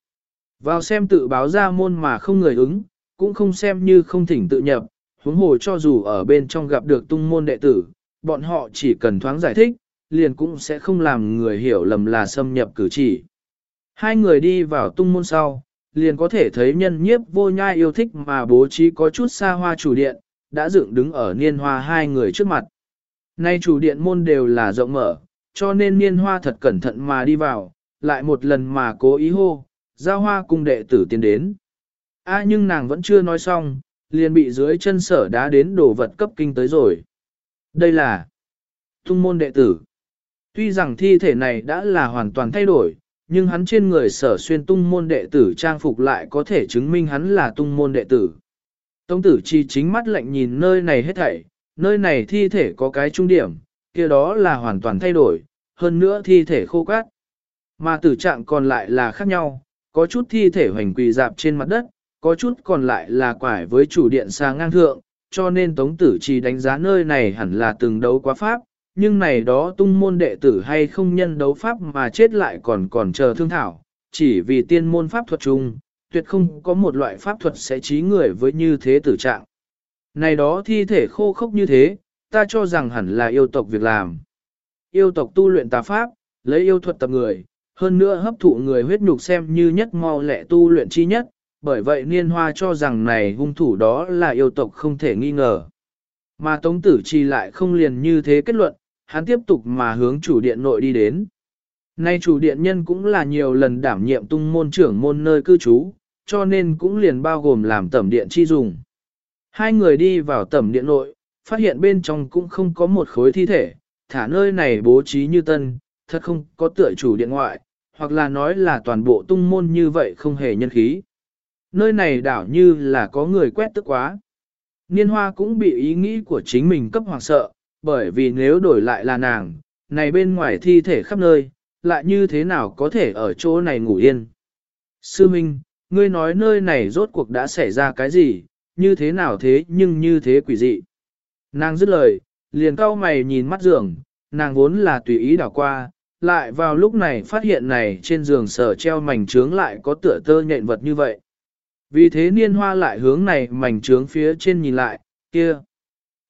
Vào xem tự báo ra môn mà không người ứng, cũng không xem như không thỉnh tự nhập, huống hồ cho dù ở bên trong gặp được tung môn đệ tử, bọn họ chỉ cần thoáng giải thích, liền cũng sẽ không làm người hiểu lầm là xâm nhập cử chỉ. Hai người đi vào tung môn sau, liền có thể thấy nhân nhiếp vô nhai yêu thích mà bố trí có chút xa hoa chủ điện, đã dựng đứng ở niên hoa hai người trước mặt. Nay chủ điện môn đều là rộng mở, cho nên niên hoa thật cẩn thận mà đi vào, lại một lần mà cố ý hô, giao hoa cung đệ tử tiến đến. A nhưng nàng vẫn chưa nói xong, liền bị dưới chân sở đá đến đổ vật cấp kinh tới rồi. Đây là tung môn đệ tử. Tuy rằng thi thể này đã là hoàn toàn thay đổi, nhưng hắn trên người sở xuyên tung môn đệ tử trang phục lại có thể chứng minh hắn là tung môn đệ tử. Tông tử chi chính mắt lạnh nhìn nơi này hết thảy, nơi này thi thể có cái trung điểm, kia đó là hoàn toàn thay đổi, hơn nữa thi thể khô cát. Mà tử trạng còn lại là khác nhau, có chút thi thể hoành quỳ dạp trên mặt đất, có chút còn lại là quải với chủ điện xa ngang thượng, cho nên Tống Tử Trì đánh giá nơi này hẳn là từng đấu quá pháp, nhưng này đó tung môn đệ tử hay không nhân đấu pháp mà chết lại còn còn chờ thương thảo, chỉ vì tiên môn pháp thuật chung, tuyệt không có một loại pháp thuật sẽ trí người với như thế tử trạng. Này đó thi thể khô khốc như thế, ta cho rằng hẳn là yêu tộc việc làm. Yêu tộc tu luyện tà pháp, lấy yêu thuật tập người, hơn nữa hấp thụ người huyết nhục xem như nhất mau lẹ tu luyện chi nhất, bởi vậy niên hoa cho rằng này hung thủ đó là yêu tộc không thể nghi ngờ. Mà Tống Tử Chi lại không liền như thế kết luận, hắn tiếp tục mà hướng chủ điện nội đi đến. Nay chủ điện nhân cũng là nhiều lần đảm nhiệm tung môn trưởng môn nơi cư trú, cho nên cũng liền bao gồm làm tẩm điện chi dùng. Hai người đi vào tẩm điện nội, phát hiện bên trong cũng không có một khối thi thể, thả nơi này bố trí như tân, thật không có tựa chủ điện ngoại, hoặc là nói là toàn bộ tung môn như vậy không hề nhân khí. Nơi này đảo như là có người quét tức quá. Niên hoa cũng bị ý nghĩ của chính mình cấp hoàng sợ, bởi vì nếu đổi lại là nàng, này bên ngoài thi thể khắp nơi, lại như thế nào có thể ở chỗ này ngủ yên. Sư Minh, ngươi nói nơi này rốt cuộc đã xảy ra cái gì, như thế nào thế nhưng như thế quỷ dị. Nàng dứt lời, liền cau mày nhìn mắt giường, nàng vốn là tùy ý đảo qua, lại vào lúc này phát hiện này trên giường sở treo mảnh trướng lại có tựa tơ nhện vật như vậy. Vì thế niên hoa lại hướng này mảnh trướng phía trên nhìn lại, kia.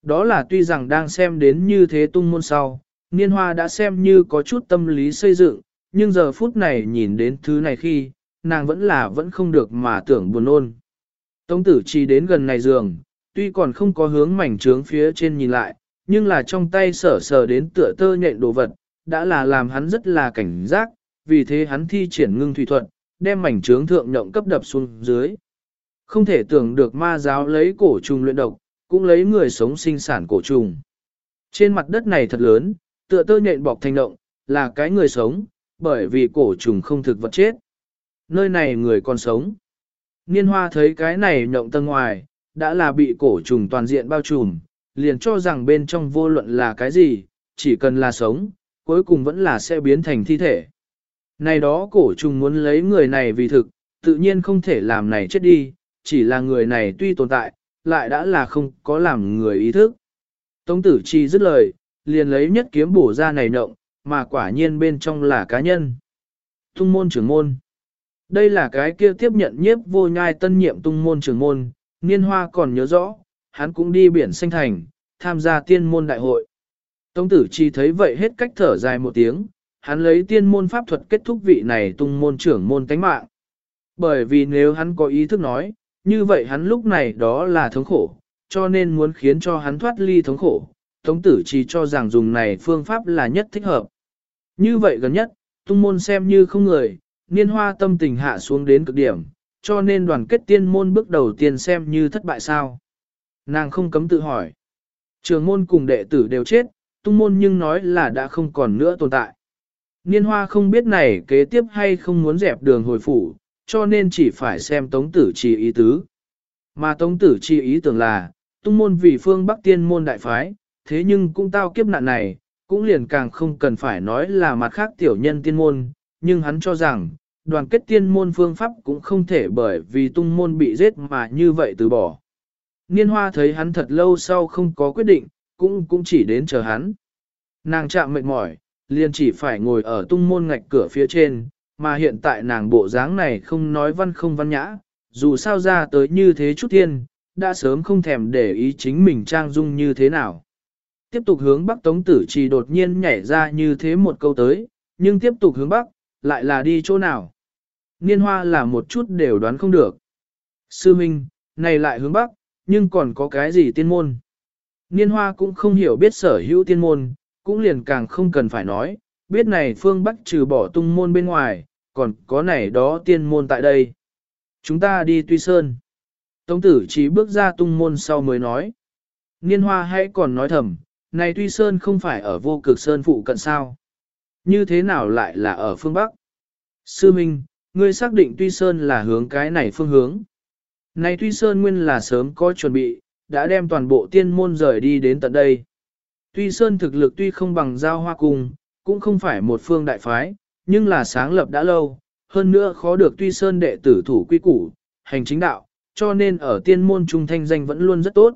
Đó là tuy rằng đang xem đến như thế tung môn sau, niên hoa đã xem như có chút tâm lý xây dựng, nhưng giờ phút này nhìn đến thứ này khi, nàng vẫn là vẫn không được mà tưởng buồn ôn. Tống tử chỉ đến gần này giường, tuy còn không có hướng mảnh trướng phía trên nhìn lại, nhưng là trong tay sở sở đến tựa tơ nhện đồ vật, đã là làm hắn rất là cảnh giác, vì thế hắn thi triển ngưng thủy thuật, đem mảnh trướng thượng nhộng cấp đập xuống dưới. Không thể tưởng được ma giáo lấy cổ trùng luyện độc, cũng lấy người sống sinh sản cổ trùng. Trên mặt đất này thật lớn, tựa tơ nhện bọc thành động, là cái người sống, bởi vì cổ trùng không thực vật chết. Nơi này người còn sống. Niên hoa thấy cái này nhộng tầng ngoài, đã là bị cổ trùng toàn diện bao trùm, liền cho rằng bên trong vô luận là cái gì, chỉ cần là sống, cuối cùng vẫn là sẽ biến thành thi thể. Này đó cổ trùng muốn lấy người này vì thực, tự nhiên không thể làm này chết đi, chỉ là người này tuy tồn tại, lại đã là không có làm người ý thức. Tống tử chi dứt lời, liền lấy nhất kiếm bổ ra này nộng, mà quả nhiên bên trong là cá nhân. Tung môn trưởng môn. Đây là cái kia tiếp nhận nhiếp vô nhai tân nhiệm tung môn trưởng môn, niên hoa còn nhớ rõ, hắn cũng đi biển xanh thành, tham gia tiên môn đại hội. Tống tử chi thấy vậy hết cách thở dài một tiếng, hắn lấy tiên môn pháp thuật kết thúc vị này tung môn trưởng môn tánh mạng. Bởi vì nếu hắn có ý thức nói, như vậy hắn lúc này đó là thống khổ, cho nên muốn khiến cho hắn thoát ly thống khổ. Tống tử chỉ cho rằng dùng này phương pháp là nhất thích hợp. Như vậy gần nhất, tung môn xem như không người, niên hoa tâm tình hạ xuống đến cực điểm, cho nên đoàn kết tiên môn bước đầu tiên xem như thất bại sao. Nàng không cấm tự hỏi. Trường môn cùng đệ tử đều chết, tung môn nhưng nói là đã không còn nữa tồn tại. Niên hoa không biết này kế tiếp hay không muốn dẹp đường hồi phủ, cho nên chỉ phải xem tống tử chi ý tứ. Mà tống tử chi ý tưởng là, tung môn vì phương Bắc tiên môn đại phái, thế nhưng cũng tao kiếp nạn này, cũng liền càng không cần phải nói là mặt khác tiểu nhân tiên môn, nhưng hắn cho rằng, đoàn kết tiên môn phương pháp cũng không thể bởi vì tung môn bị giết mà như vậy từ bỏ. Niên hoa thấy hắn thật lâu sau không có quyết định, cũng cũng chỉ đến chờ hắn. Nàng chạm mệt mỏi, liền chỉ phải ngồi ở tung môn ngạch cửa phía trên, mà hiện tại nàng bộ dáng này không nói văn không văn nhã, dù sao ra tới như thế chút thiên, đã sớm không thèm để ý chính mình trang dung như thế nào. Tiếp tục hướng bắc tống tử chỉ đột nhiên nhảy ra như thế một câu tới, nhưng tiếp tục hướng bắc, lại là đi chỗ nào. Niên hoa là một chút đều đoán không được. Sư Minh, này lại hướng Bắc, nhưng còn có cái gì tiên môn? Niên hoa cũng không hiểu biết sở hữu tiên môn, cũng liền càng không cần phải nói, biết này phương Bắc trừ bỏ tung môn bên ngoài, còn có này đó tiên môn tại đây. Chúng ta đi Tuy Sơn. Tống tử chỉ bước ra tung môn sau mới nói. Niên hoa hãy còn nói thầm, này Tuy Sơn không phải ở vô cực Sơn phụ cận sao. Như thế nào lại là ở phương Bắc? Sư Minh, ngươi xác định Tuy Sơn là hướng cái này phương hướng. Này Tuy Sơn nguyên là sớm có chuẩn bị, đã đem toàn bộ tiên môn rời đi đến tận đây. Tuy Sơn thực lực tuy không bằng giao hoa cung, cũng không phải một phương đại phái, nhưng là sáng lập đã lâu, hơn nữa khó được Tuy Sơn đệ tử thủ quy củ, hành chính đạo, cho nên ở tiên môn trung thanh danh vẫn luôn rất tốt.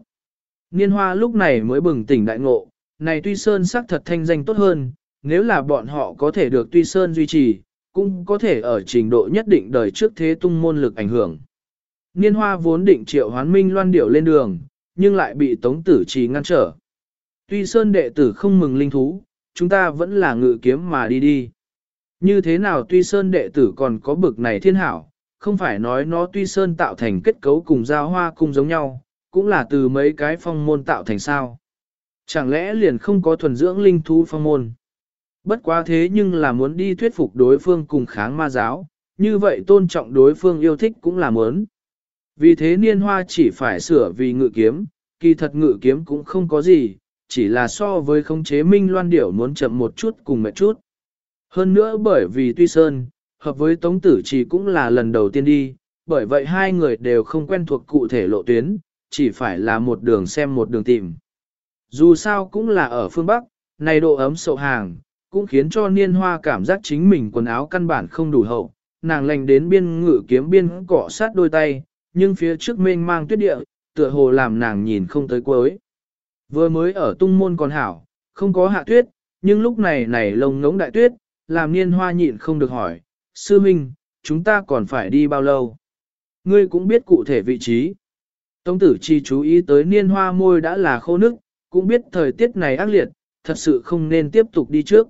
Niên hoa lúc này mới bừng tỉnh đại ngộ, này Tuy Sơn sắc thật thanh danh tốt hơn, nếu là bọn họ có thể được Tuy Sơn duy trì, cũng có thể ở trình độ nhất định đời trước thế tung môn lực ảnh hưởng. Niên hoa vốn định triệu hoán minh loan điểu lên đường, nhưng lại bị tống tử trì ngăn trở. Tuy Sơn đệ tử không mừng linh thú, chúng ta vẫn là ngự kiếm mà đi đi. Như thế nào Tuy Sơn đệ tử còn có bực này thiên hảo, không phải nói nó Tuy Sơn tạo thành kết cấu cùng giao hoa cùng giống nhau, cũng là từ mấy cái phong môn tạo thành sao. Chẳng lẽ liền không có thuần dưỡng linh thú phong môn? Bất quá thế nhưng là muốn đi thuyết phục đối phương cùng kháng ma giáo, như vậy tôn trọng đối phương yêu thích cũng là muốn. Vì thế niên hoa chỉ phải sửa vì ngự kiếm, kỳ thật ngự kiếm cũng không có gì, chỉ là so với khống chế minh loan điểu muốn chậm một chút cùng mệt chút. Hơn nữa bởi vì tuy sơn, hợp với tống tử chỉ cũng là lần đầu tiên đi, bởi vậy hai người đều không quen thuộc cụ thể lộ tuyến, chỉ phải là một đường xem một đường tìm. Dù sao cũng là ở phương Bắc, này độ ấm sậu hàng, cũng khiến cho niên hoa cảm giác chính mình quần áo căn bản không đủ hậu, nàng lành đến biên ngự kiếm biên cọ sát đôi tay, nhưng phía trước mênh mang tuyết địa, tựa hồ làm nàng nhìn không tới cuối. Vừa mới ở tung môn còn hảo, không có hạ tuyết, nhưng lúc này này lông ngống đại tuyết, làm niên hoa nhịn không được hỏi, sư minh, chúng ta còn phải đi bao lâu? Ngươi cũng biết cụ thể vị trí. Tống tử chi chú ý tới niên hoa môi đã là khô nước, cũng biết thời tiết này ác liệt, thật sự không nên tiếp tục đi trước.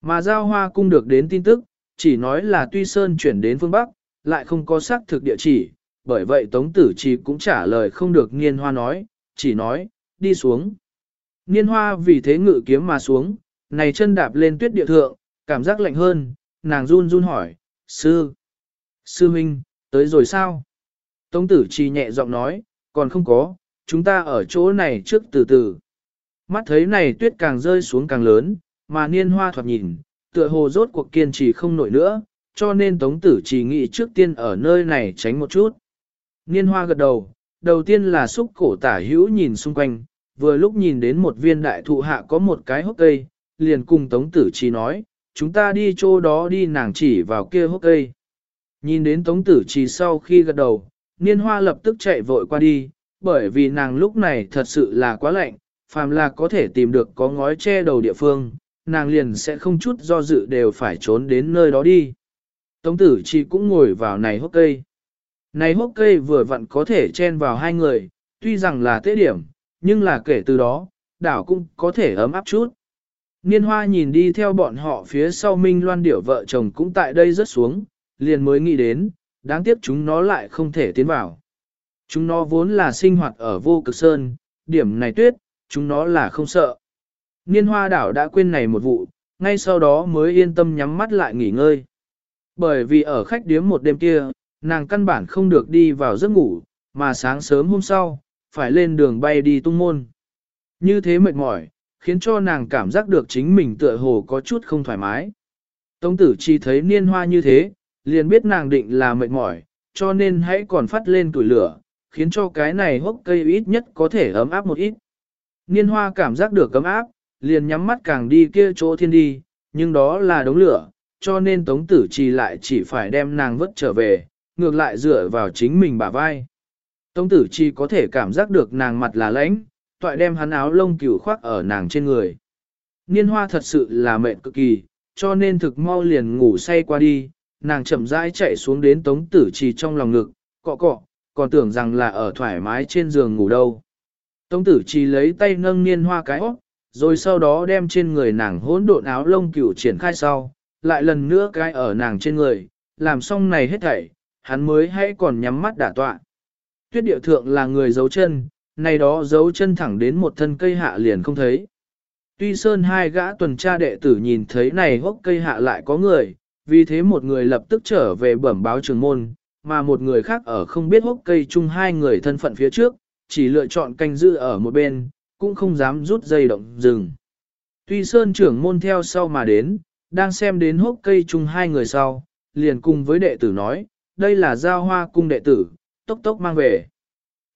Mà giao hoa cung được đến tin tức, chỉ nói là tuy sơn chuyển đến phương Bắc, lại không có xác thực địa chỉ, bởi vậy Tống Tử Chi cũng trả lời không được Niên Hoa nói, chỉ nói, đi xuống. Niên Hoa vì thế ngự kiếm mà xuống, này chân đạp lên tuyết địa thượng, cảm giác lạnh hơn, nàng run run hỏi, sư, sư huynh, tới rồi sao? Tống Tử Chi nhẹ giọng nói, còn không có, chúng ta ở chỗ này trước từ từ. Mắt thấy này tuyết càng rơi xuống càng lớn, mà Niên Hoa thoạt nhìn, tựa hồ rốt cuộc kiên trì không nổi nữa, cho nên Tống Tử Chỉ nghĩ trước tiên ở nơi này tránh một chút. Niên hoa gật đầu, đầu tiên là xúc cổ tả hữu nhìn xung quanh, vừa lúc nhìn đến một viên đại thụ hạ có một cái hốc cây, liền cùng Tống Tử Chi nói, chúng ta đi chỗ đó đi nàng chỉ vào kia hốc cây. Nhìn đến Tống Tử Chi sau khi gật đầu, Niên hoa lập tức chạy vội qua đi, bởi vì nàng lúc này thật sự là quá lạnh, phàm là có thể tìm được có ngói che đầu địa phương, nàng liền sẽ không chút do dự đều phải trốn đến nơi đó đi. Tống tử chi cũng ngồi vào này hốc cây. Này hốc cây vừa vặn có thể chen vào hai người, tuy rằng là tế điểm, nhưng là kể từ đó, đảo cũng có thể ấm áp chút. Niên hoa nhìn đi theo bọn họ phía sau Minh Loan điểu vợ chồng cũng tại đây rất xuống, liền mới nghĩ đến, đáng tiếc chúng nó lại không thể tiến vào. Chúng nó vốn là sinh hoạt ở vô cực sơn, điểm này tuyết, chúng nó là không sợ. Niên hoa đảo đã quên này một vụ, ngay sau đó mới yên tâm nhắm mắt lại nghỉ ngơi. Bởi vì ở khách điếm một đêm kia, nàng căn bản không được đi vào giấc ngủ, mà sáng sớm hôm sau, phải lên đường bay đi tung môn. Như thế mệt mỏi, khiến cho nàng cảm giác được chính mình tựa hồ có chút không thoải mái. Tông tử chỉ thấy niên hoa như thế, liền biết nàng định là mệt mỏi, cho nên hãy còn phát lên tuổi lửa, khiến cho cái này hốc cây ít nhất có thể ấm áp một ít. Niên hoa cảm giác được ấm áp, liền nhắm mắt càng đi kia chỗ thiên đi, nhưng đó là đống lửa, cho nên Tống Tử chi lại chỉ phải đem nàng vứt trở về, ngược lại dựa vào chính mình bả vai. Tống Tử chi có thể cảm giác được nàng mặt là lãnh, toại đem hắn áo lông cửu khoác ở nàng trên người. Niên hoa thật sự là mệt cực kỳ, cho nên thực mau liền ngủ say qua đi, nàng chậm rãi chạy xuống đến Tống Tử Trì trong lòng ngực, cọ cọ, còn tưởng rằng là ở thoải mái trên giường ngủ đâu. Tống Tử Trì lấy tay nâng niên hoa cái óc, rồi sau đó đem trên người nàng hỗn độn áo lông cửu triển khai sau, lại lần nữa cái ở nàng trên người, làm xong này hết thảy, hắn mới hãy còn nhắm mắt đả tọa. Tuyết địa thượng là người giấu chân, này đó giấu chân thẳng đến một thân cây hạ liền không thấy. Tuy sơn hai gã tuần tra đệ tử nhìn thấy này hốc cây hạ lại có người, vì thế một người lập tức trở về bẩm báo trường môn, mà một người khác ở không biết hốc cây chung hai người thân phận phía trước, chỉ lựa chọn canh giữ ở một bên, cũng không dám rút dây động dừng. Tuy sơn trưởng môn theo sau mà đến, đang xem đến hốc cây chung hai người sau, liền cùng với đệ tử nói, đây là giao hoa cung đệ tử, tốc tốc mang về.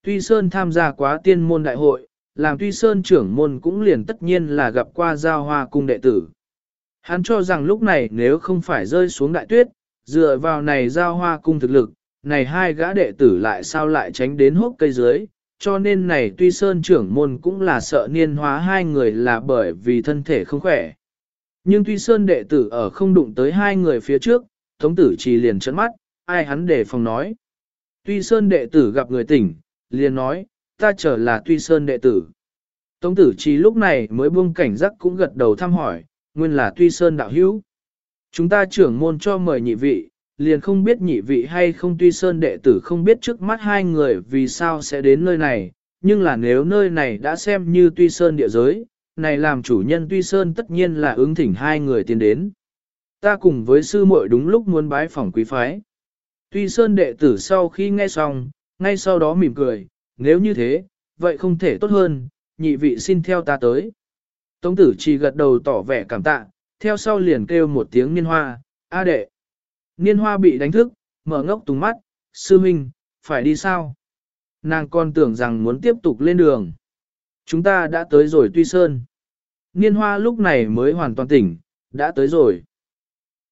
Tuy Sơn tham gia quá tiên môn đại hội, làm Tuy Sơn trưởng môn cũng liền tất nhiên là gặp qua giao hoa cung đệ tử. Hắn cho rằng lúc này nếu không phải rơi xuống đại tuyết, dựa vào này giao hoa cung thực lực, này hai gã đệ tử lại sao lại tránh đến hốc cây dưới, cho nên này tuy Sơn trưởng môn cũng là sợ niên hóa hai người là bởi vì thân thể không khỏe. Nhưng tuy Sơn đệ tử ở không đụng tới hai người phía trước, thống tử chỉ liền chấn mắt, ai hắn để phòng nói. Tuy Sơn đệ tử gặp người tỉnh, liền nói, ta trở là Tuy Sơn đệ tử. Tống tử trí lúc này mới buông cảnh giác cũng gật đầu thăm hỏi, nguyên là Tuy Sơn đạo hữu. Chúng ta trưởng môn cho mời nhị vị, liền không biết nhị vị hay không Tuy Sơn đệ tử không biết trước mắt hai người vì sao sẽ đến nơi này, nhưng là nếu nơi này đã xem như Tuy Sơn địa giới, này làm chủ nhân Tuy Sơn tất nhiên là ứng thỉnh hai người tiến đến. Ta cùng với sư muội đúng lúc muốn bái phỏng quý phái. Tuy Sơn đệ tử sau khi nghe xong, ngay sau đó mỉm cười, nếu như thế, vậy không thể tốt hơn, nhị vị xin theo ta tới. Tống tử chỉ gật đầu tỏ vẻ cảm tạ, theo sau liền kêu một tiếng niên hoa, a đệ. Niên hoa bị đánh thức, mở ngốc túng mắt, sư minh, phải đi sao? Nàng còn tưởng rằng muốn tiếp tục lên đường. Chúng ta đã tới rồi tuy sơn. Niên hoa lúc này mới hoàn toàn tỉnh, đã tới rồi.